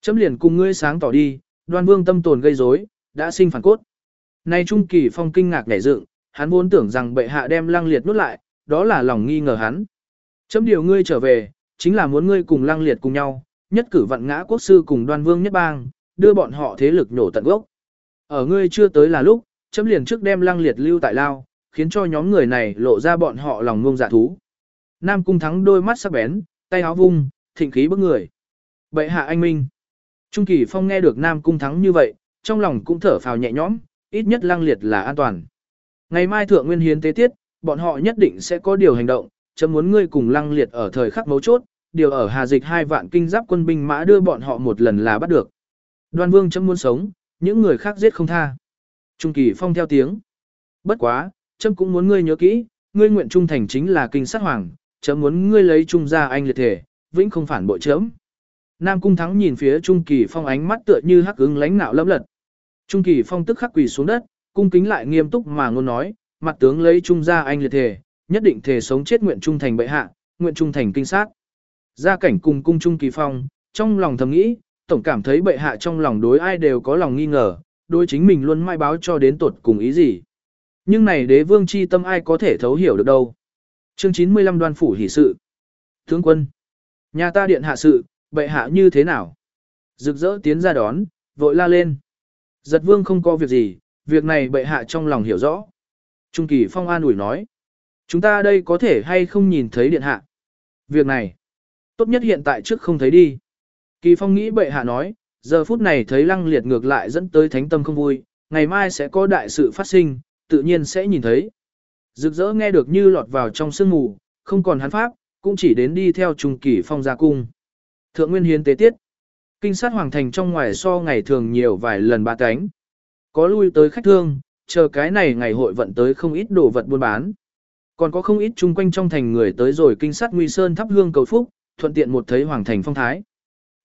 Chấm liền cùng ngươi sáng tỏ đi, đoan vương tâm tồn gây rối, đã sinh phản cốt. Nay Trung Kỳ Phong kinh ngạc nhảy dựng, hắn vốn tưởng rằng bệ hạ đem lăng liệt nuốt lại, đó là lòng nghi ngờ hắn. Chấm điều ngươi trở về, chính là muốn ngươi cùng lăng liệt cùng nhau, nhất cử vận ngã quốc sư cùng đoan vương nhất bang, đưa bọn họ thế lực nhổ tận gốc. Ở ngươi chưa tới là lúc, chấm liền trước đem lăng liệt lưu tại lao, khiến cho nhóm người này lộ ra bọn họ lòng ngông dạ thú. Nam cung thắng đôi mắt sắc bén, tay áo vung, thịnh khí bức người. Bệ hạ anh minh. Trung kỳ phong nghe được Nam cung thắng như vậy, trong lòng cũng thở phào nhẹ nhõm, ít nhất lăng liệt là an toàn. Ngày mai thượng nguyên hiến tế tiết, bọn họ nhất định sẽ có điều hành động, chấm muốn ngươi cùng lăng liệt ở thời khắc mấu chốt, điều ở Hà Dịch hai vạn kinh giáp quân binh mã đưa bọn họ một lần là bắt được. Đoan vương chấm muốn sống, những người khác giết không tha. Trung kỳ phong theo tiếng. Bất quá, chấm cũng muốn ngươi nhớ kỹ, ngươi nguyện trung thành chính là kinh sát hoàng, chấm muốn ngươi lấy trung gia anh liệt thể, vĩnh không phản bội chấm. Nam Cung Thắng nhìn phía Trung Kỳ Phong ánh mắt tựa như hắc ứng lánh nạo lâm lật. Trung Kỳ Phong tức khắc quỳ xuống đất, cung kính lại nghiêm túc mà ngôn nói, mặt tướng lấy trung gia anh liệt thể, nhất định thể sống chết nguyện trung thành bệ hạ, nguyện trung thành kinh sát. Gia cảnh cùng cung Trung Kỳ Phong, trong lòng thầm nghĩ, tổng cảm thấy bệ hạ trong lòng đối ai đều có lòng nghi ngờ, đối chính mình luôn mai báo cho đến tột cùng ý gì. Nhưng này đế vương chi tâm ai có thể thấu hiểu được đâu. Chương 95 đoan phủ hỷ sự. Tướng quân. Nhà ta điện hạ sự, bệ hạ như thế nào? Rực rỡ tiến ra đón, vội la lên. Giật vương không có việc gì, việc này bệ hạ trong lòng hiểu rõ. Trung kỳ phong an ủi nói. Chúng ta đây có thể hay không nhìn thấy điện hạ? Việc này, tốt nhất hiện tại trước không thấy đi. Kỳ phong nghĩ bệ hạ nói, Giờ phút này thấy lăng liệt ngược lại dẫn tới thánh tâm không vui, ngày mai sẽ có đại sự phát sinh, tự nhiên sẽ nhìn thấy. Rực rỡ nghe được như lọt vào trong sương mù, không còn hắn pháp, cũng chỉ đến đi theo trùng kỷ phong ra cung. Thượng nguyên hiến tế tiết. Kinh sát hoàng thành trong ngoài so ngày thường nhiều vài lần ba cánh. Có lui tới khách thương, chờ cái này ngày hội vận tới không ít đồ vật buôn bán. Còn có không ít chung quanh trong thành người tới rồi kinh sát nguy sơn thắp hương cầu phúc, thuận tiện một thấy hoàng thành phong thái.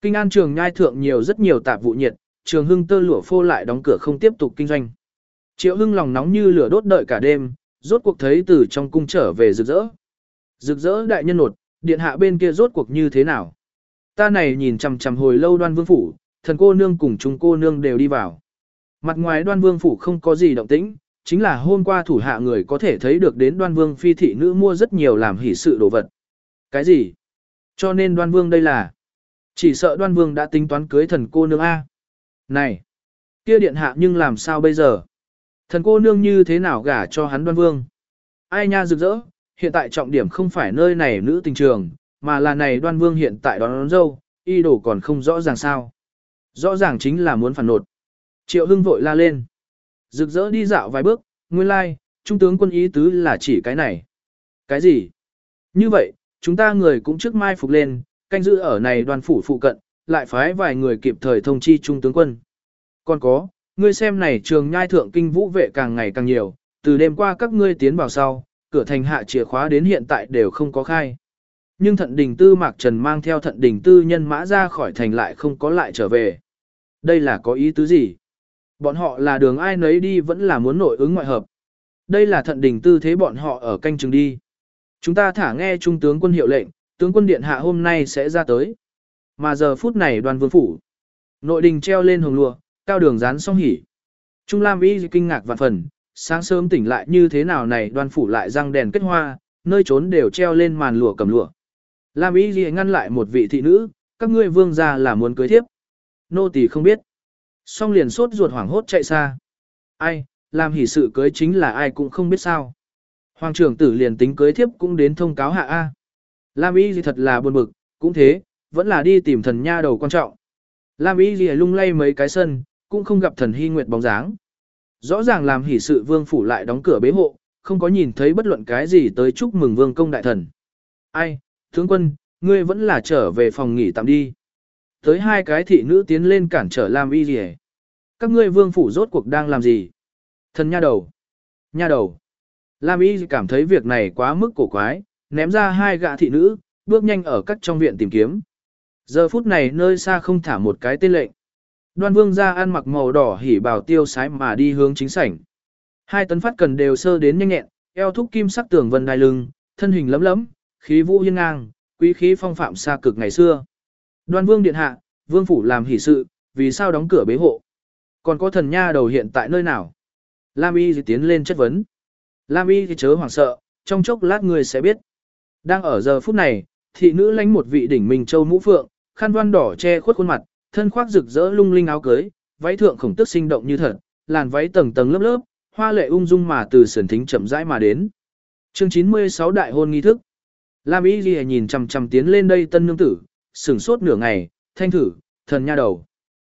Kinh an trường nhai thượng nhiều rất nhiều tạp vụ nhiệt, trường hưng tơ lụa phô lại đóng cửa không tiếp tục kinh doanh. Triệu hưng lòng nóng như lửa đốt đợi cả đêm, rốt cuộc thấy từ trong cung trở về rực rỡ. Rực rỡ đại nhân nột, điện hạ bên kia rốt cuộc như thế nào? Ta này nhìn chằm chằm hồi lâu đoan vương phủ, thần cô nương cùng chúng cô nương đều đi vào. Mặt ngoài đoan vương phủ không có gì động tĩnh, chính là hôm qua thủ hạ người có thể thấy được đến đoan vương phi thị nữ mua rất nhiều làm hỷ sự đồ vật. Cái gì? Cho nên đoan vương đây là... Chỉ sợ đoan vương đã tính toán cưới thần cô nương A. Này! kia điện hạ nhưng làm sao bây giờ? Thần cô nương như thế nào gả cho hắn đoan vương? Ai nha rực rỡ, hiện tại trọng điểm không phải nơi này nữ tình trường, mà là này đoan vương hiện tại đón, đón dâu, y đồ còn không rõ ràng sao. Rõ ràng chính là muốn phản nột. Triệu hưng vội la lên. Rực rỡ đi dạo vài bước, nguyên lai, like, trung tướng quân ý tứ là chỉ cái này. Cái gì? Như vậy, chúng ta người cũng trước mai phục lên, canh giữ ở này đoàn phủ phụ cận, lại phái vài người kịp thời thông chi trung tướng quân. Còn có, ngươi xem này trường nhai thượng kinh vũ vệ càng ngày càng nhiều, từ đêm qua các ngươi tiến vào sau, cửa thành hạ chìa khóa đến hiện tại đều không có khai. Nhưng thận đình tư mạc trần mang theo thận đình tư nhân mã ra khỏi thành lại không có lại trở về. Đây là có ý tứ gì? Bọn họ là đường ai nấy đi vẫn là muốn nội ứng ngoại hợp. Đây là thận đình tư thế bọn họ ở canh chừng đi. Chúng ta thả nghe trung tướng quân hiệu lệnh, tướng quân điện hạ hôm nay sẽ ra tới. Mà giờ phút này đoàn vương phủ. Nội đình treo lên hồng lụa, cao đường dán song hỉ. Trung Lam Y kinh ngạc vạn phần, sáng sớm tỉnh lại như thế nào này đoàn phủ lại răng đèn kết hoa, nơi trốn đều treo lên màn lụa cầm lụa. Lam Y Ghi ngăn lại một vị thị nữ, các ngươi vương gia là muốn cưới thiếp. Nô tỳ không biết. Song liền sốt ruột hoảng hốt chạy xa. Ai, làm hỷ sự cưới chính là ai cũng không biết sao. Hoàng trưởng tử liền tính cưới thiếp cũng đến thông cáo hạ A. Lam y gì thật là buồn bực, cũng thế, vẫn là đi tìm thần nha đầu quan trọng. Lam y gì lung lay mấy cái sân, cũng không gặp thần hy nguyệt bóng dáng. Rõ ràng làm hỷ sự vương phủ lại đóng cửa bế hộ, không có nhìn thấy bất luận cái gì tới chúc mừng vương công đại thần. Ai, tướng quân, ngươi vẫn là trở về phòng nghỉ tạm đi. Tới hai cái thị nữ tiến lên cản trở Lam y gì Các ngươi vương phủ rốt cuộc đang làm gì? Thần nha đầu. Nha đầu. Lam y cảm thấy việc này quá mức cổ quái, ném ra hai gạ thị nữ, bước nhanh ở các trong viện tìm kiếm. Giờ phút này nơi xa không thả một cái tên lệnh. Đoan vương ra ăn mặc màu đỏ hỉ bào tiêu sái mà đi hướng chính sảnh. Hai tấn phát cần đều sơ đến nhanh nhẹn, eo thúc kim sắc tường vân đai lưng, thân hình lấm lấm, khí vũ hiên ngang, quý khí phong phạm xa cực ngày xưa. Đoan vương điện hạ, vương phủ làm hỷ sự, vì sao đóng cửa bế hộ? Còn có thần nha đầu hiện tại nơi nào? Lam y tiến lên chất vấn. Lam y thì chớ hoảng sợ, trong chốc lát người sẽ biết. Đang ở giờ phút này, thị nữ lãnh một vị đỉnh minh châu mũ phượng, khăn văn đỏ che khuất khuôn mặt, thân khoác rực rỡ lung linh áo cưới, váy thượng khổng tức sinh động như thật, làn váy tầng tầng lớp lớp, hoa lệ ung dung mà từ sườn thính chậm rãi mà đến. Chương 96 đại hôn nghi thức. Lam Y Ghi nhìn chằm chằm tiến lên đây tân nương tử, sửng sốt nửa ngày, thanh thử, thần nha đầu.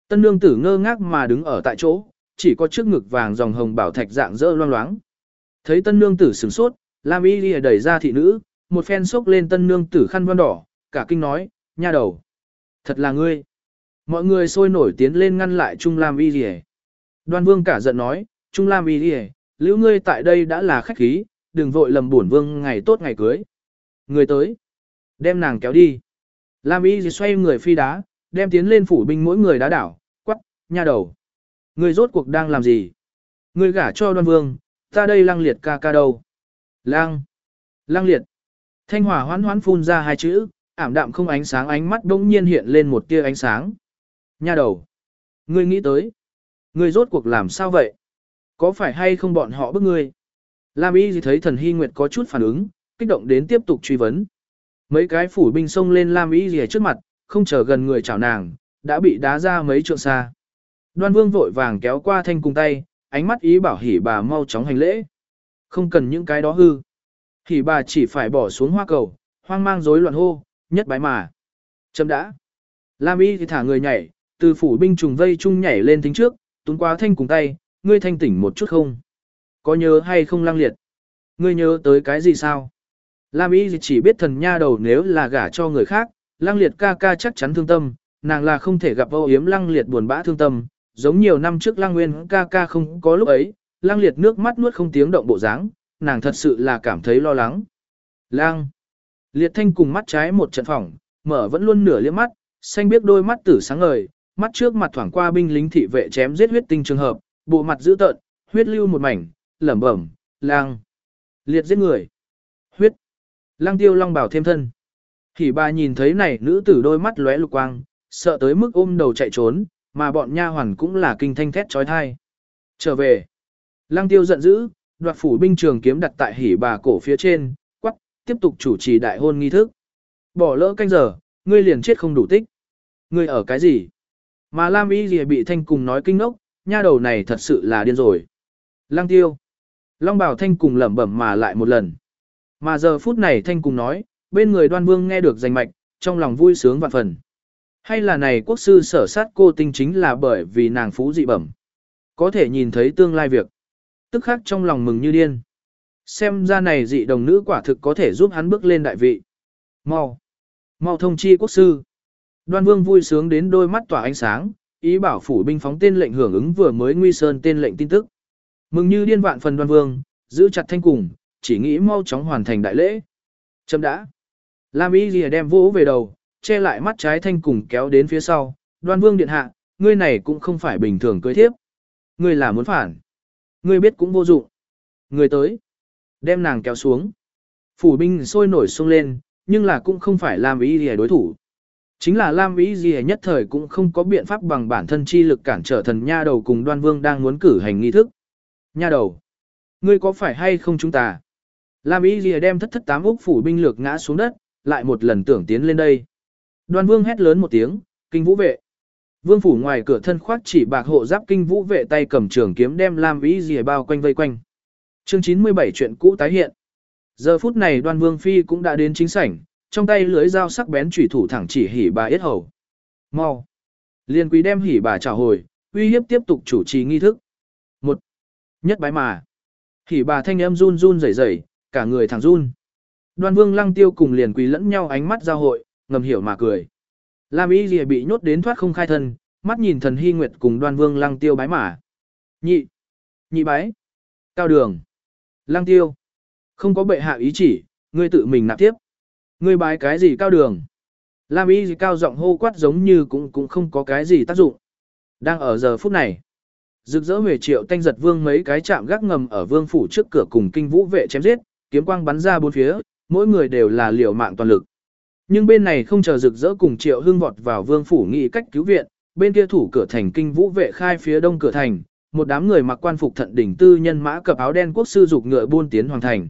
Tân nương tử ngơ ngác mà đứng ở tại chỗ, chỉ có trước ngực vàng dòng hồng bảo thạch dạng dỡ loang loáng. Thấy tân nương tử sửng sốt, Lam Y Ghi đẩy ra thị nữ, một phen xốc lên tân nương tử khăn văn đỏ, cả kinh nói, nha đầu. Thật là ngươi. Mọi người sôi nổi tiến lên ngăn lại Trung Lam Y Lì Đoan vương cả giận nói, Trung Lam Y Lì lưu ngươi tại đây đã là khách khí, đừng vội lầm bổn vương ngày tốt ngày cưới. Người tới. Đem nàng kéo đi. Lam Y xoay người phi đá, đem tiến lên phủ binh mỗi người đá đảo, quắc, nha đầu. Ngươi rốt cuộc đang làm gì? Ngươi gả cho đoan vương, ta đây lăng liệt ca ca đâu? Lăng. Lăng liệt. Thanh hỏa hoán hoán phun ra hai chữ, ảm đạm không ánh sáng ánh mắt đông nhiên hiện lên một tia ánh sáng. Nha đầu. Ngươi nghĩ tới. Ngươi rốt cuộc làm sao vậy? Có phải hay không bọn họ bức ngươi? Lam y gì thấy thần hy nguyệt có chút phản ứng, kích động đến tiếp tục truy vấn. Mấy cái phủ binh xông lên Lam y gì trước mặt, không chờ gần người chào nàng, đã bị đá ra mấy trượng xa. Đoan vương vội vàng kéo qua thanh cùng tay, ánh mắt ý bảo hỉ bà mau chóng hành lễ. Không cần những cái đó hư thì bà chỉ phải bỏ xuống hoa cầu, hoang mang rối loạn hô, nhất bái mà. Chấm đã. Lam y thì thả người nhảy, Từ phủ binh trùng vây chung nhảy lên tính trước, túng quá thanh cùng tay, ngươi thanh tỉnh một chút không? Có nhớ hay không Lang liệt? Ngươi nhớ tới cái gì sao? Lam y chỉ biết thần nha đầu nếu là gả cho người khác, Lang liệt ca ca chắc chắn thương tâm, nàng là không thể gặp vô yếm Lang liệt buồn bã thương tâm, giống nhiều năm trước Lang nguyên ca ca không có lúc ấy, Lang liệt nước mắt nuốt không tiếng động bộ dáng, nàng thật sự là cảm thấy lo lắng. Lang, liệt thanh cùng mắt trái một trận phỏng, mở vẫn luôn nửa liếc mắt, xanh biết đôi mắt tử sáng ngời, mắt trước mặt thoảng qua binh lính thị vệ chém giết huyết tinh trường hợp, bộ mặt dữ tợn, huyết lưu một mảnh, lẩm bẩm, lang, liệt giết người, huyết, lang tiêu long bảo thêm thân. Thì bà nhìn thấy này nữ tử đôi mắt lóe lục quang, sợ tới mức ôm đầu chạy trốn, mà bọn nha hoàn cũng là kinh thanh thét trói thai. Trở về, lang tiêu giận dữ, đoạt phủ binh trường kiếm đặt tại hỉ bà cổ phía trên, quắc, tiếp tục chủ trì đại hôn nghi thức. Bỏ lỡ canh giờ, ngươi liền chết không đủ tích. Ngươi ở cái gì? Mà Lam Y Dì bị thanh cùng nói kinh ngốc, nha đầu này thật sự là điên rồi. Lăng tiêu. Long bảo thanh cùng lẩm bẩm mà lại một lần. Mà giờ phút này thanh cùng nói, bên người đoan vương nghe được danh mạch, trong lòng vui sướng vạn phần. Hay là này quốc sư sở sát cô tinh chính là bởi vì nàng phú dị bẩm. Có thể nhìn thấy tương lai việc. Tức khắc trong lòng mừng như điên. Xem ra này dị đồng nữ quả thực có thể giúp hắn bước lên đại vị. Mau. Mau thông chi quốc sư. Đoan vương vui sướng đến đôi mắt tỏa ánh sáng, ý bảo phủ binh phóng tên lệnh hưởng ứng vừa mới nguy sơn tên lệnh tin tức. Mừng như điên vạn phần đoan vương, giữ chặt thanh cùng, chỉ nghĩ mau chóng hoàn thành đại lễ. Chấm đã. Lam y lìa đem vỗ về đầu, che lại mắt trái thanh cùng kéo đến phía sau. Đoan vương điện hạ, ngươi này cũng không phải bình thường cưới thiếp. Ngươi là muốn phản. Ngươi biết cũng vô dụng. Ngươi tới. Đem nàng kéo xuống. Phủ binh sôi nổi sung lên, nhưng là cũng không phải Lam y lìa đối thủ. Chính là Lam Vĩ gì nhất thời cũng không có biện pháp bằng bản thân chi lực cản trở thần nha đầu cùng đoan vương đang muốn cử hành nghi thức. Nha đầu, ngươi có phải hay không chúng ta? Lam Vĩ gì đem thất thất tám úc phủ binh lược ngã xuống đất, lại một lần tưởng tiến lên đây. Đoan vương hét lớn một tiếng, kinh vũ vệ. Vương phủ ngoài cửa thân khoác chỉ bạc hộ giáp kinh vũ vệ tay cầm trường kiếm đem Lam Vĩ Dì bao quanh vây quanh. Chương 97 chuyện cũ tái hiện. Giờ phút này đoan vương phi cũng đã đến chính sảnh, trong tay lưới dao sắc bén chủy thủ thẳng chỉ hỉ bà yết hầu. Mau. Liên quý đem hỉ bà trả hồi, uy hiếp tiếp tục chủ trì nghi thức. Một. Nhất bái mà. Hỉ bà thanh âm run run rẩy rẩy, cả người thẳng run. Đoan vương lăng tiêu cùng liền quý lẫn nhau ánh mắt giao hội, ngầm hiểu mà cười. Lam y lìa bị nhốt đến thoát không khai thân, mắt nhìn thần hy nguyệt cùng đoan vương lăng tiêu bái mà. Nhị. Nhị bái. Cao đường. Lăng tiêu. Không có bệ hạ ý chỉ, ngươi tự mình nạp tiếp. Ngươi bái cái gì cao đường? Lam y cao giọng hô quát giống như cũng cũng không có cái gì tác dụng. Đang ở giờ phút này, rực rỡ về triệu tanh giật vương mấy cái chạm gác ngầm ở vương phủ trước cửa cùng kinh vũ vệ chém giết, kiếm quang bắn ra bốn phía, mỗi người đều là liều mạng toàn lực. Nhưng bên này không chờ rực rỡ cùng triệu hưng vọt vào vương phủ nghị cách cứu viện, bên kia thủ cửa thành kinh vũ vệ khai phía đông cửa thành, một đám người mặc quan phục thận đỉnh tư nhân mã cập áo đen quốc sư dục ngựa buôn tiến hoàng thành.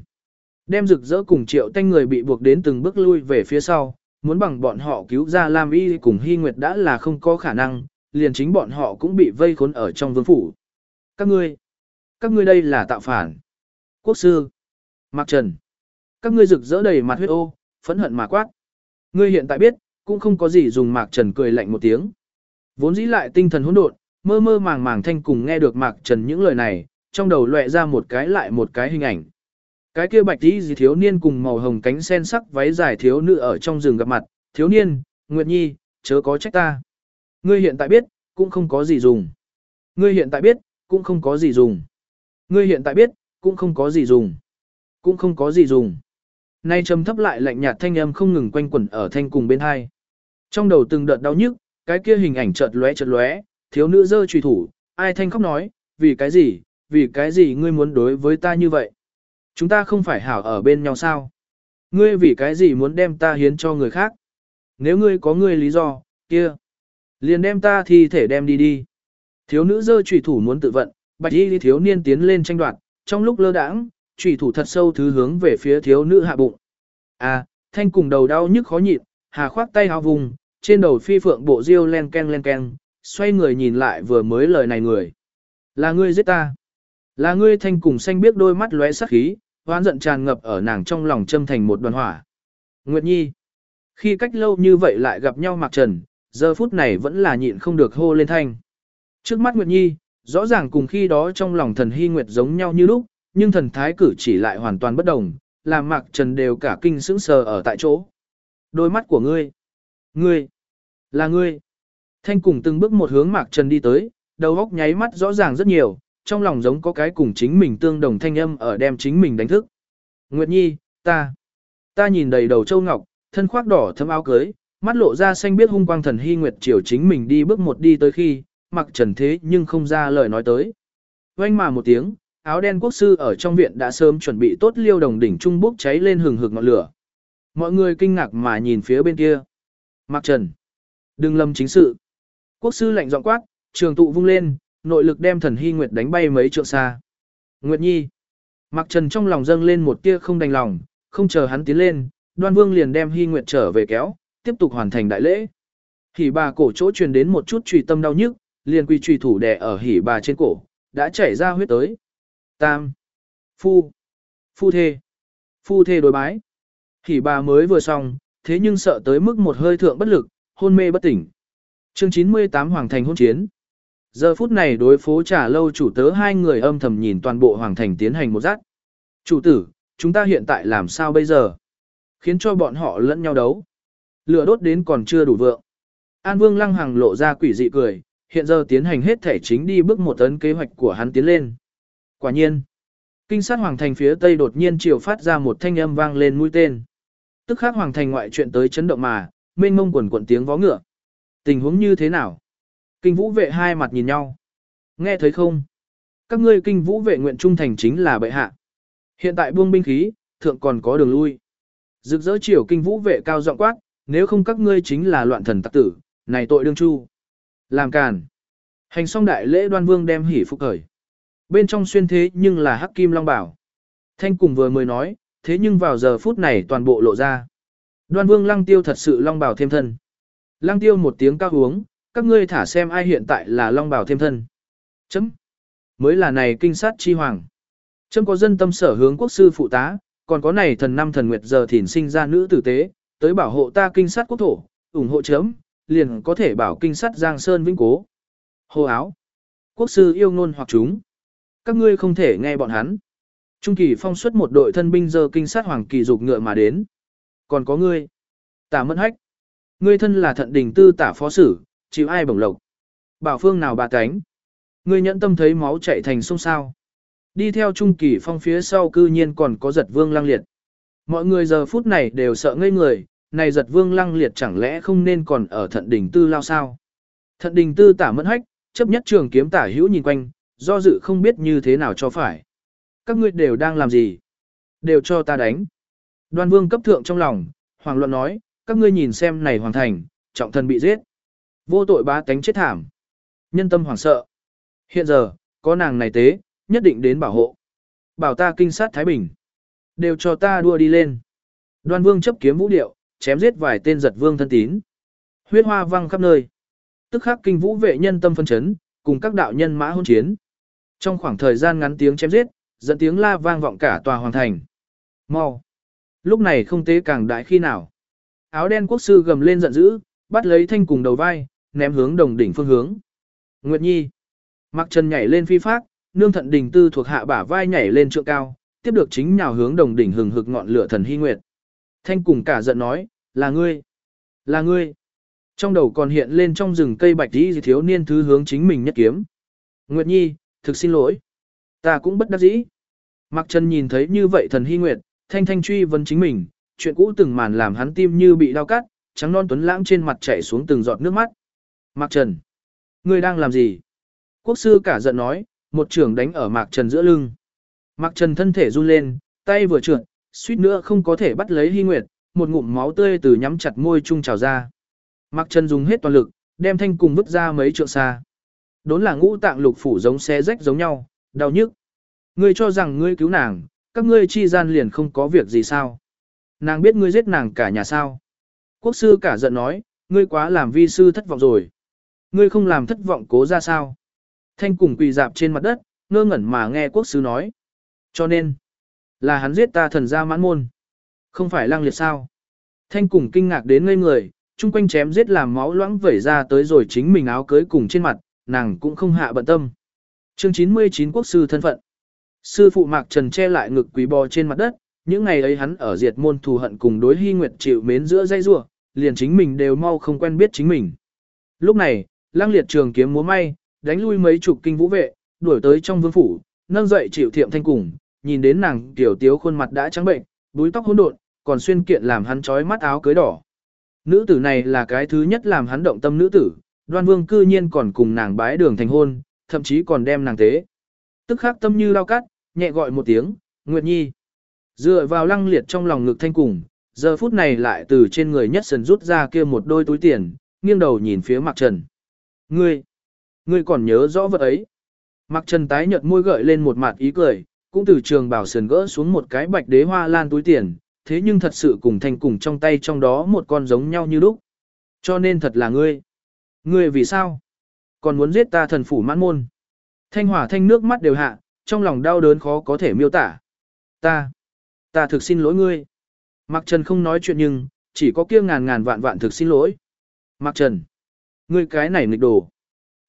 Đem rực rỡ cùng triệu tanh người bị buộc đến từng bước lui về phía sau, muốn bằng bọn họ cứu ra Lam Y cùng Hy Nguyệt đã là không có khả năng, liền chính bọn họ cũng bị vây khốn ở trong vương phủ. Các ngươi, các ngươi đây là tạo phản. Quốc sư, Mạc Trần, các ngươi rực rỡ đầy mặt huyết ô, phẫn hận mà quát. Ngươi hiện tại biết, cũng không có gì dùng Mạc Trần cười lạnh một tiếng. Vốn dĩ lại tinh thần hỗn độn, mơ mơ màng màng thanh cùng nghe được Mạc Trần những lời này, trong đầu lóe ra một cái lại một cái hình ảnh. Cái kia bạch tí gì thiếu niên cùng màu hồng cánh sen sắc váy dài thiếu nữ ở trong rừng gặp mặt, thiếu niên, Nguyệt Nhi, chớ có trách ta. Ngươi hiện tại biết, cũng không có gì dùng. Ngươi hiện tại biết, cũng không có gì dùng. Ngươi hiện tại biết, cũng không có gì dùng. Cũng không có gì dùng. Nay trầm thấp lại lạnh nhạt thanh âm không ngừng quanh quẩn ở thanh cùng bên hai. Trong đầu từng đợt đau nhức, cái kia hình ảnh chợt lóe chợt lóe, thiếu nữ dơ trùy thủ, ai thanh khóc nói, vì cái gì, vì cái gì ngươi muốn đối với ta như vậy. Chúng ta không phải hảo ở bên nhau sao? Ngươi vì cái gì muốn đem ta hiến cho người khác? Nếu ngươi có ngươi lý do, kia, liền đem ta thi thể đem đi đi. Thiếu nữ dơ trùy thủ muốn tự vận, bạch y thiếu niên tiến lên tranh đoạt, trong lúc lơ đãng, trùy thủ thật sâu thứ hướng về phía thiếu nữ hạ bụng. À, thanh cùng đầu đau nhức khó nhịn, hà khoác tay hao vùng, trên đầu phi phượng bộ diêu len ken len ken, xoay người nhìn lại vừa mới lời này người. Là ngươi giết ta. Là ngươi thanh cùng xanh biết đôi mắt lóe sắc khí, hoán giận tràn ngập ở nàng trong lòng châm thành một đoàn hỏa. Nguyệt Nhi. Khi cách lâu như vậy lại gặp nhau mặc Trần, giờ phút này vẫn là nhịn không được hô lên thanh. Trước mắt Nguyệt Nhi, rõ ràng cùng khi đó trong lòng thần hy Nguyệt giống nhau như lúc, nhưng thần thái cử chỉ lại hoàn toàn bất đồng, làm Mạc Trần đều cả kinh sững sờ ở tại chỗ. Đôi mắt của ngươi, ngươi, là ngươi. Thanh cùng từng bước một hướng Mạc Trần đi tới, đầu óc nháy mắt rõ ràng rất nhiều, trong lòng giống có cái cùng chính mình tương đồng thanh âm ở đem chính mình đánh thức. Nguyệt Nhi, ta, ta nhìn đầy đầu châu ngọc, thân khoác đỏ thâm áo cưới, mắt lộ ra xanh biết hung quang thần hy nguyệt triều chính mình đi bước một đi tới khi, mặc trần thế nhưng không ra lời nói tới. Oanh mà một tiếng, áo đen quốc sư ở trong viện đã sớm chuẩn bị tốt liêu đồng đỉnh trung bốc cháy lên hừng hực ngọn lửa. Mọi người kinh ngạc mà nhìn phía bên kia. Mặc trần, đừng lâm chính sự. Quốc sư lạnh giọng quát, trường tụ vung lên, nội lực đem thần hy nguyệt đánh bay mấy trượng xa. Nguyệt nhi. Mặc trần trong lòng dâng lên một tia không đành lòng, không chờ hắn tiến lên, đoan vương liền đem hy nguyệt trở về kéo, tiếp tục hoàn thành đại lễ. Hỉ bà cổ chỗ truyền đến một chút truy tâm đau nhức, liền quy truy thủ đè ở hỉ bà trên cổ, đã chảy ra huyết tới. Tam. Phu. Phu thê. Phu thê đối bái. Hỉ bà mới vừa xong, thế nhưng sợ tới mức một hơi thượng bất lực, hôn mê bất tỉnh. Chương 98 Hoàng thành hôn chiến. Giờ phút này đối phố trả lâu chủ tớ hai người âm thầm nhìn toàn bộ Hoàng thành tiến hành một giác. Chủ tử, chúng ta hiện tại làm sao bây giờ? Khiến cho bọn họ lẫn nhau đấu. Lửa đốt đến còn chưa đủ vượng. An Vương Lăng Hằng lộ ra quỷ dị cười, hiện giờ tiến hành hết thể chính đi bước một tấn kế hoạch của hắn tiến lên. Quả nhiên, kinh sát hoàng thành phía tây đột nhiên chiều phát ra một thanh âm vang lên mũi tên. Tức khắc hoàng thành ngoại chuyện tới chấn động mà, mênh mông quần quần tiếng vó ngựa. Tình huống như thế nào? Kinh vũ vệ hai mặt nhìn nhau. Nghe thấy không? Các ngươi kinh vũ vệ nguyện trung thành chính là bệ hạ. Hiện tại buông binh khí, thượng còn có đường lui. Rực rỡ chiều kinh vũ vệ cao giọng quát, nếu không các ngươi chính là loạn thần tặc tử, này tội đương chu. Làm càn. Hành xong đại lễ đoan vương đem hỉ phục khởi. Bên trong xuyên thế nhưng là hắc kim long bảo. Thanh cùng vừa mới nói, thế nhưng vào giờ phút này toàn bộ lộ ra. Đoan vương lăng tiêu thật sự long bảo thêm thân. Lăng tiêu một tiếng cao uống, các ngươi thả xem ai hiện tại là long bảo thêm thân. Chấm. Mới là này kinh sát chi hoàng. Chấm có dân tâm sở hướng quốc sư phụ tá, còn có này thần năm thần nguyệt giờ thìn sinh ra nữ tử tế, tới bảo hộ ta kinh sát quốc thổ, ủng hộ chấm, liền có thể bảo kinh sát Giang Sơn vĩnh cố. Hồ áo. Quốc sư yêu ngôn hoặc chúng. Các ngươi không thể nghe bọn hắn. Trung kỳ phong xuất một đội thân binh giờ kinh sát hoàng kỳ dục ngựa mà đến. Còn có ngươi. Tả mẫn hách. Ngươi thân là thận đình tư tả phó sử, chịu ai bổng lộc. Bảo phương nào bà cánh. Ngươi nhẫn tâm thấy máu chảy thành sông sao. Đi theo trung kỳ phong phía sau cư nhiên còn có giật vương lang liệt. Mọi người giờ phút này đều sợ ngây người, này giật vương lăng liệt chẳng lẽ không nên còn ở thận đình tư lao sao. Thận đình tư tả mẫn hách, chấp nhất trường kiếm tả hữu nhìn quanh, do dự không biết như thế nào cho phải. Các ngươi đều đang làm gì? Đều cho ta đánh. Đoan vương cấp thượng trong lòng, hoàng luận nói, các ngươi nhìn xem này hoàng thành, trọng thần bị giết. Vô tội bá tánh chết thảm. Nhân tâm hoảng sợ. Hiện giờ, có nàng này tế, nhất định đến bảo hộ. Bảo ta kinh sát Thái Bình. Đều cho ta đua đi lên. Đoan vương chấp kiếm vũ điệu, chém giết vài tên giật vương thân tín. Huyết hoa văng khắp nơi. Tức khắc kinh vũ vệ nhân tâm phân chấn, cùng các đạo nhân mã hôn chiến. Trong khoảng thời gian ngắn tiếng chém giết, dẫn tiếng la vang vọng cả tòa hoàng thành. Mau! Lúc này không tế càng đại khi nào. Áo đen quốc sư gầm lên giận dữ, bắt lấy thanh cùng đầu vai, ném hướng đồng đỉnh phương hướng. Nguyệt Nhi! Mặc chân nhảy lên phi phát, nương thận đỉnh tư thuộc hạ bả vai nhảy lên trượng cao, tiếp được chính nhào hướng đồng đỉnh hừng hực ngọn lửa thần hy nguyệt. Thanh cùng cả giận nói, là ngươi, là ngươi. Trong đầu còn hiện lên trong rừng cây bạch tí thiếu niên thứ hướng chính mình nhất kiếm. Nguyệt Nhi, thực xin lỗi. Ta cũng bất đắc dĩ. Mặc Trần nhìn thấy như vậy thần hy nguyệt, thanh thanh truy vấn chính mình, chuyện cũ từng màn làm hắn tim như bị đau cắt, trắng non tuấn lãng trên mặt chảy xuống từng giọt nước mắt. Mạc Trần, ngươi đang làm gì? Quốc sư cả giận nói, một trường đánh ở Mạc Trần giữa lưng. Mạc Trần thân thể run lên, tay vừa trượt, suýt nữa không có thể bắt lấy Hy Nguyệt, một ngụm máu tươi từ nhắm chặt môi trung trào ra. Mạc Trần dùng hết toàn lực, đem thanh cùng vứt ra mấy trượng xa. Đốn là ngũ tạng lục phủ giống xé rách giống nhau, đau nhức. Ngươi cho rằng ngươi cứu nàng, các ngươi chi gian liền không có việc gì sao? Nàng biết ngươi giết nàng cả nhà sao? Quốc sư cả giận nói, ngươi quá làm vi sư thất vọng rồi. Ngươi không làm thất vọng cố ra sao? Thanh cùng quỳ dạp trên mặt đất, ngơ ngẩn mà nghe quốc sư nói. Cho nên, là hắn giết ta thần gia mãn môn. Không phải lang liệt sao? Thanh cùng kinh ngạc đến ngây người, chung quanh chém giết làm máu loãng vẩy ra tới rồi chính mình áo cưới cùng trên mặt, nàng cũng không hạ bận tâm. Chương 99 quốc sư thân phận. Sư phụ Mạc Trần che lại ngực quý bò trên mặt đất, những ngày ấy hắn ở diệt môn thù hận cùng đối hy nguyệt chịu mến giữa dây rua, liền chính mình đều mau không quen biết chính mình. Lúc này, lăng liệt trường kiếm múa may, đánh lui mấy chục kinh vũ vệ, đuổi tới trong vương phủ, nâng dậy chịu thiệm thanh cùng, nhìn đến nàng tiểu tiếu khuôn mặt đã trắng bệnh, búi tóc hỗn độn, còn xuyên kiện làm hắn trói mắt áo cưới đỏ. Nữ tử này là cái thứ nhất làm hắn động tâm nữ tử, đoan vương cư nhiên còn cùng nàng bái đường thành hôn, thậm chí còn đem nàng tế. Tức khắc tâm như lao cắt, nhẹ gọi một tiếng, Nguyệt Nhi. Dựa vào lăng liệt trong lòng ngực thanh cùng, giờ phút này lại từ trên người nhất sần rút ra kia một đôi túi tiền, nghiêng đầu nhìn phía Mạc Trần. Ngươi, ngươi còn nhớ rõ vật ấy. Mạc Trần tái nhợt môi gợi lên một mặt ý cười, cũng từ trường bảo sườn gỡ xuống một cái bạch đế hoa lan túi tiền, thế nhưng thật sự cùng thanh cùng trong tay trong đó một con giống nhau như lúc. Cho nên thật là ngươi. Ngươi vì sao? Còn muốn giết ta thần phủ mãn môn. Thanh hỏa thanh nước mắt đều hạ, trong lòng đau đớn khó có thể miêu tả. Ta, ta thực xin lỗi ngươi. Mạc Trần không nói chuyện nhưng, chỉ có kia ngàn ngàn vạn vạn thực xin lỗi. Mạc Trần, ngươi cái này nghịch đồ.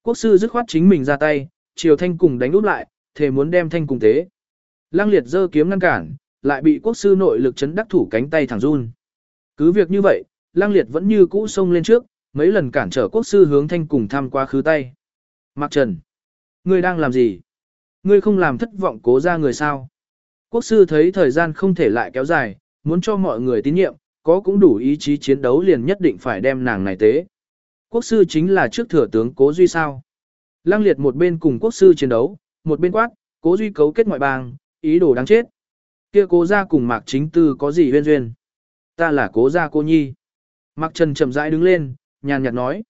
Quốc sư dứt khoát chính mình ra tay, chiều thanh cùng đánh úp lại, thề muốn đem thanh cùng tế. Lăng liệt giơ kiếm ngăn cản, lại bị quốc sư nội lực chấn đắc thủ cánh tay thẳng run. Cứ việc như vậy, lăng liệt vẫn như cũ xông lên trước, mấy lần cản trở quốc sư hướng thanh cùng tham qua khứ tay. Mạc Trần, ngươi đang làm gì? Ngươi không làm thất vọng cố ra người sao? Quốc sư thấy thời gian không thể lại kéo dài, muốn cho mọi người tín nhiệm, có cũng đủ ý chí chiến đấu liền nhất định phải đem nàng này tế. Quốc sư chính là trước thừa tướng cố duy sao. Lăng liệt một bên cùng quốc sư chiến đấu, một bên quát, cố duy cấu kết ngoại bang, ý đồ đáng chết. Kia cố ra cùng mạc chính tư có gì huyên duyên? Ta là cố gia cô nhi. Mạc Trần chậm rãi đứng lên, nhàn nhạt nói.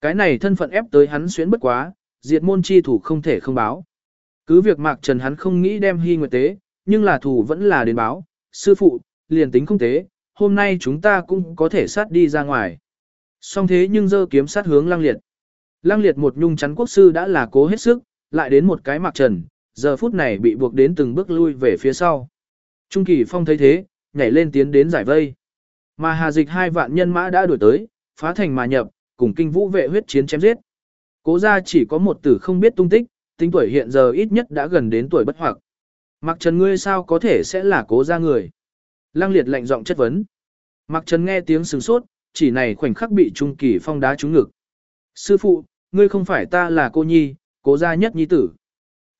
Cái này thân phận ép tới hắn xuyến bất quá, diệt môn chi thủ không thể không báo. Cứ việc Mạc Trần hắn không nghĩ đem hy nguyệt tế, nhưng là thủ vẫn là đến báo. Sư phụ, liền tính không tế, hôm nay chúng ta cũng có thể sát đi ra ngoài. Song thế nhưng dơ kiếm sát hướng lăng liệt. Lăng liệt một nhung chắn quốc sư đã là cố hết sức, lại đến một cái Mạc Trần, giờ phút này bị buộc đến từng bước lui về phía sau. Trung kỳ phong thấy thế, nhảy lên tiến đến giải vây. Mà hà dịch hai vạn nhân mã đã đuổi tới, phá thành mà nhập, cùng kinh vũ vệ huyết chiến chém giết. Cố gia chỉ có một tử không biết tung tích, tính tuổi hiện giờ ít nhất đã gần đến tuổi bất hoặc. Mặc trần ngươi sao có thể sẽ là cố gia người? Lăng liệt lạnh giọng chất vấn. Mặc trần nghe tiếng sừng sốt, chỉ này khoảnh khắc bị trung kỳ phong đá trúng ngực. Sư phụ, ngươi không phải ta là cô nhi, cố gia nhất nhi tử.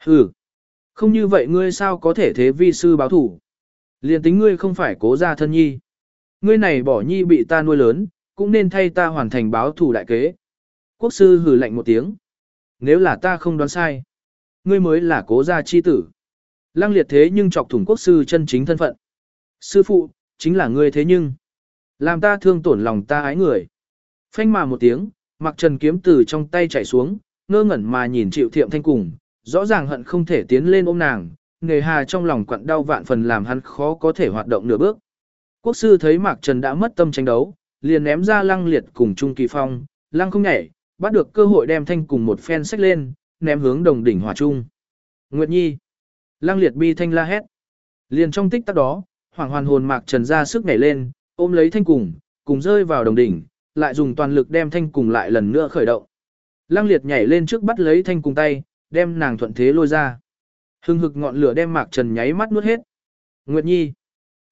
Hừ, không như vậy ngươi sao có thể thế vi sư báo thủ? Liên tính ngươi không phải cố gia thân nhi. Ngươi này bỏ nhi bị ta nuôi lớn, cũng nên thay ta hoàn thành báo thủ đại kế. Quốc sư hừ lạnh một tiếng. Nếu là ta không đoán sai, ngươi mới là cố gia chi tử. Lăng liệt thế nhưng chọc thủng quốc sư chân chính thân phận. Sư phụ, chính là ngươi thế nhưng. Làm ta thương tổn lòng ta ái người. Phanh mà một tiếng, mặc trần kiếm từ trong tay chảy xuống, ngơ ngẩn mà nhìn chịu thiệm thanh cùng, rõ ràng hận không thể tiến lên ôm nàng, nghề hà trong lòng quặn đau vạn phần làm hắn khó có thể hoạt động nửa bước. Quốc sư thấy Mạc Trần đã mất tâm tranh đấu, liền ném ra lăng liệt cùng Trung Kỳ Phong, lăng không nhảy, bắt được cơ hội đem thanh cùng một phen sách lên, ném hướng đồng đỉnh hỏa trung. Nguyệt Nhi, lăng liệt bi thanh la hét. Liền trong tích tắc đó, hoàng hoàn hồn Mạc Trần ra sức nhảy lên, ôm lấy thanh cùng, cùng rơi vào đồng đỉnh, lại dùng toàn lực đem thanh cùng lại lần nữa khởi động. Lăng liệt nhảy lên trước bắt lấy thanh cùng tay, đem nàng thuận thế lôi ra. Hưng hực ngọn lửa đem Mạc Trần nháy mắt nuốt hết. Nguyệt Nhi,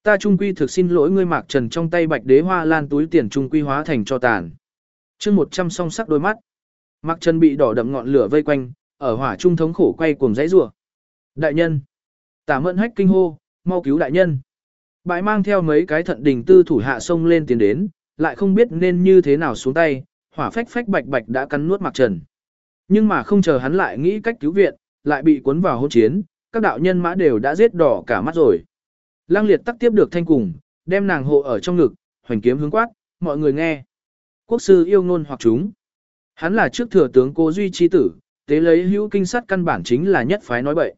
ta trung quy thực xin lỗi ngươi Mạc Trần trong tay bạch đế hoa lan túi tiền trung quy hóa thành cho tàn. chương 100 song sắc đôi mắt. Mạc Trần bị đỏ đậm ngọn lửa vây quanh, ở hỏa trung thống khổ quay cuồng dãy rủa. Đại nhân, tả mẫn hách kinh hô, mau cứu đại nhân. Bãi mang theo mấy cái thận đình tư thủ hạ sông lên tiến đến, lại không biết nên như thế nào xuống tay, hỏa phách phách bạch bạch đã cắn nuốt Mạc Trần. Nhưng mà không chờ hắn lại nghĩ cách cứu viện, lại bị cuốn vào hôn chiến, các đạo nhân mã đều đã giết đỏ cả mắt rồi. Lăng liệt tắc tiếp được thanh cùng, đem nàng hộ ở trong ngực, hoành kiếm hướng quát, mọi người nghe. Quốc sư yêu ngôn hoặc chúng. Hắn là trước thừa tướng cố duy chi tử, tế lấy hữu kinh sát căn bản chính là nhất phái nói bậy.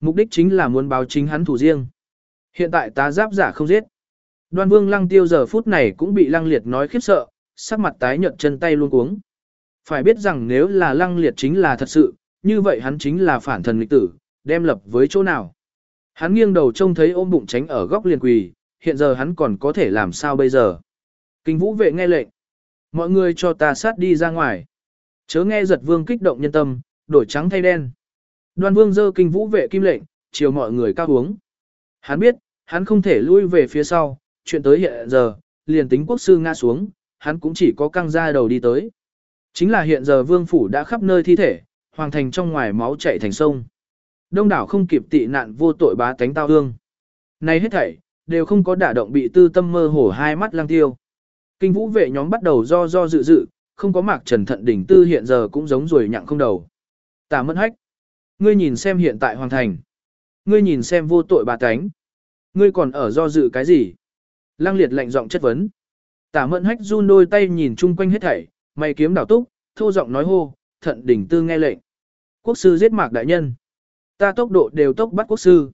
Mục đích chính là muốn báo chính hắn thủ riêng. Hiện tại ta giáp giả không giết. Đoan vương lăng tiêu giờ phút này cũng bị lăng liệt nói khiếp sợ, sắc mặt tái nhợt chân tay luôn cuống. Phải biết rằng nếu là lăng liệt chính là thật sự, như vậy hắn chính là phản thần lịch tử, đem lập với chỗ nào. Hắn nghiêng đầu trông thấy ôm bụng tránh ở góc liền quỳ, hiện giờ hắn còn có thể làm sao bây giờ. Kinh vũ vệ nghe lệnh. Mọi người cho ta sát đi ra ngoài. Chớ nghe giật vương kích động nhân tâm, đổi trắng thay đen. Đoan vương dơ kinh vũ vệ kim lệnh, chiều mọi người cao uống. Hắn biết, hắn không thể lui về phía sau, chuyện tới hiện giờ, liền tính quốc sư ngã xuống, hắn cũng chỉ có căng ra đầu đi tới. Chính là hiện giờ vương phủ đã khắp nơi thi thể, hoàng thành trong ngoài máu chảy thành sông. Đông đảo không kịp tị nạn vô tội bá tánh tao hương. Này hết thảy, đều không có đả động bị tư tâm mơ hổ hai mắt lang tiêu. Kinh vũ vệ nhóm bắt đầu do do dự dự, không có mạc trần thận đỉnh tư hiện giờ cũng giống rồi nhặng không đầu. Tả mẫn hách. Ngươi nhìn xem hiện tại hoàng thành. Ngươi nhìn xem vô tội bà tánh. Ngươi còn ở do dự cái gì? Lăng liệt lạnh giọng chất vấn. Tả mẫn hách run đôi tay nhìn chung quanh hết thảy, mày kiếm đảo túc, thô giọng nói hô, thận đỉnh tư nghe lệnh. Quốc sư giết mạc đại nhân. Ta tốc độ đều tốc bắt quốc sư.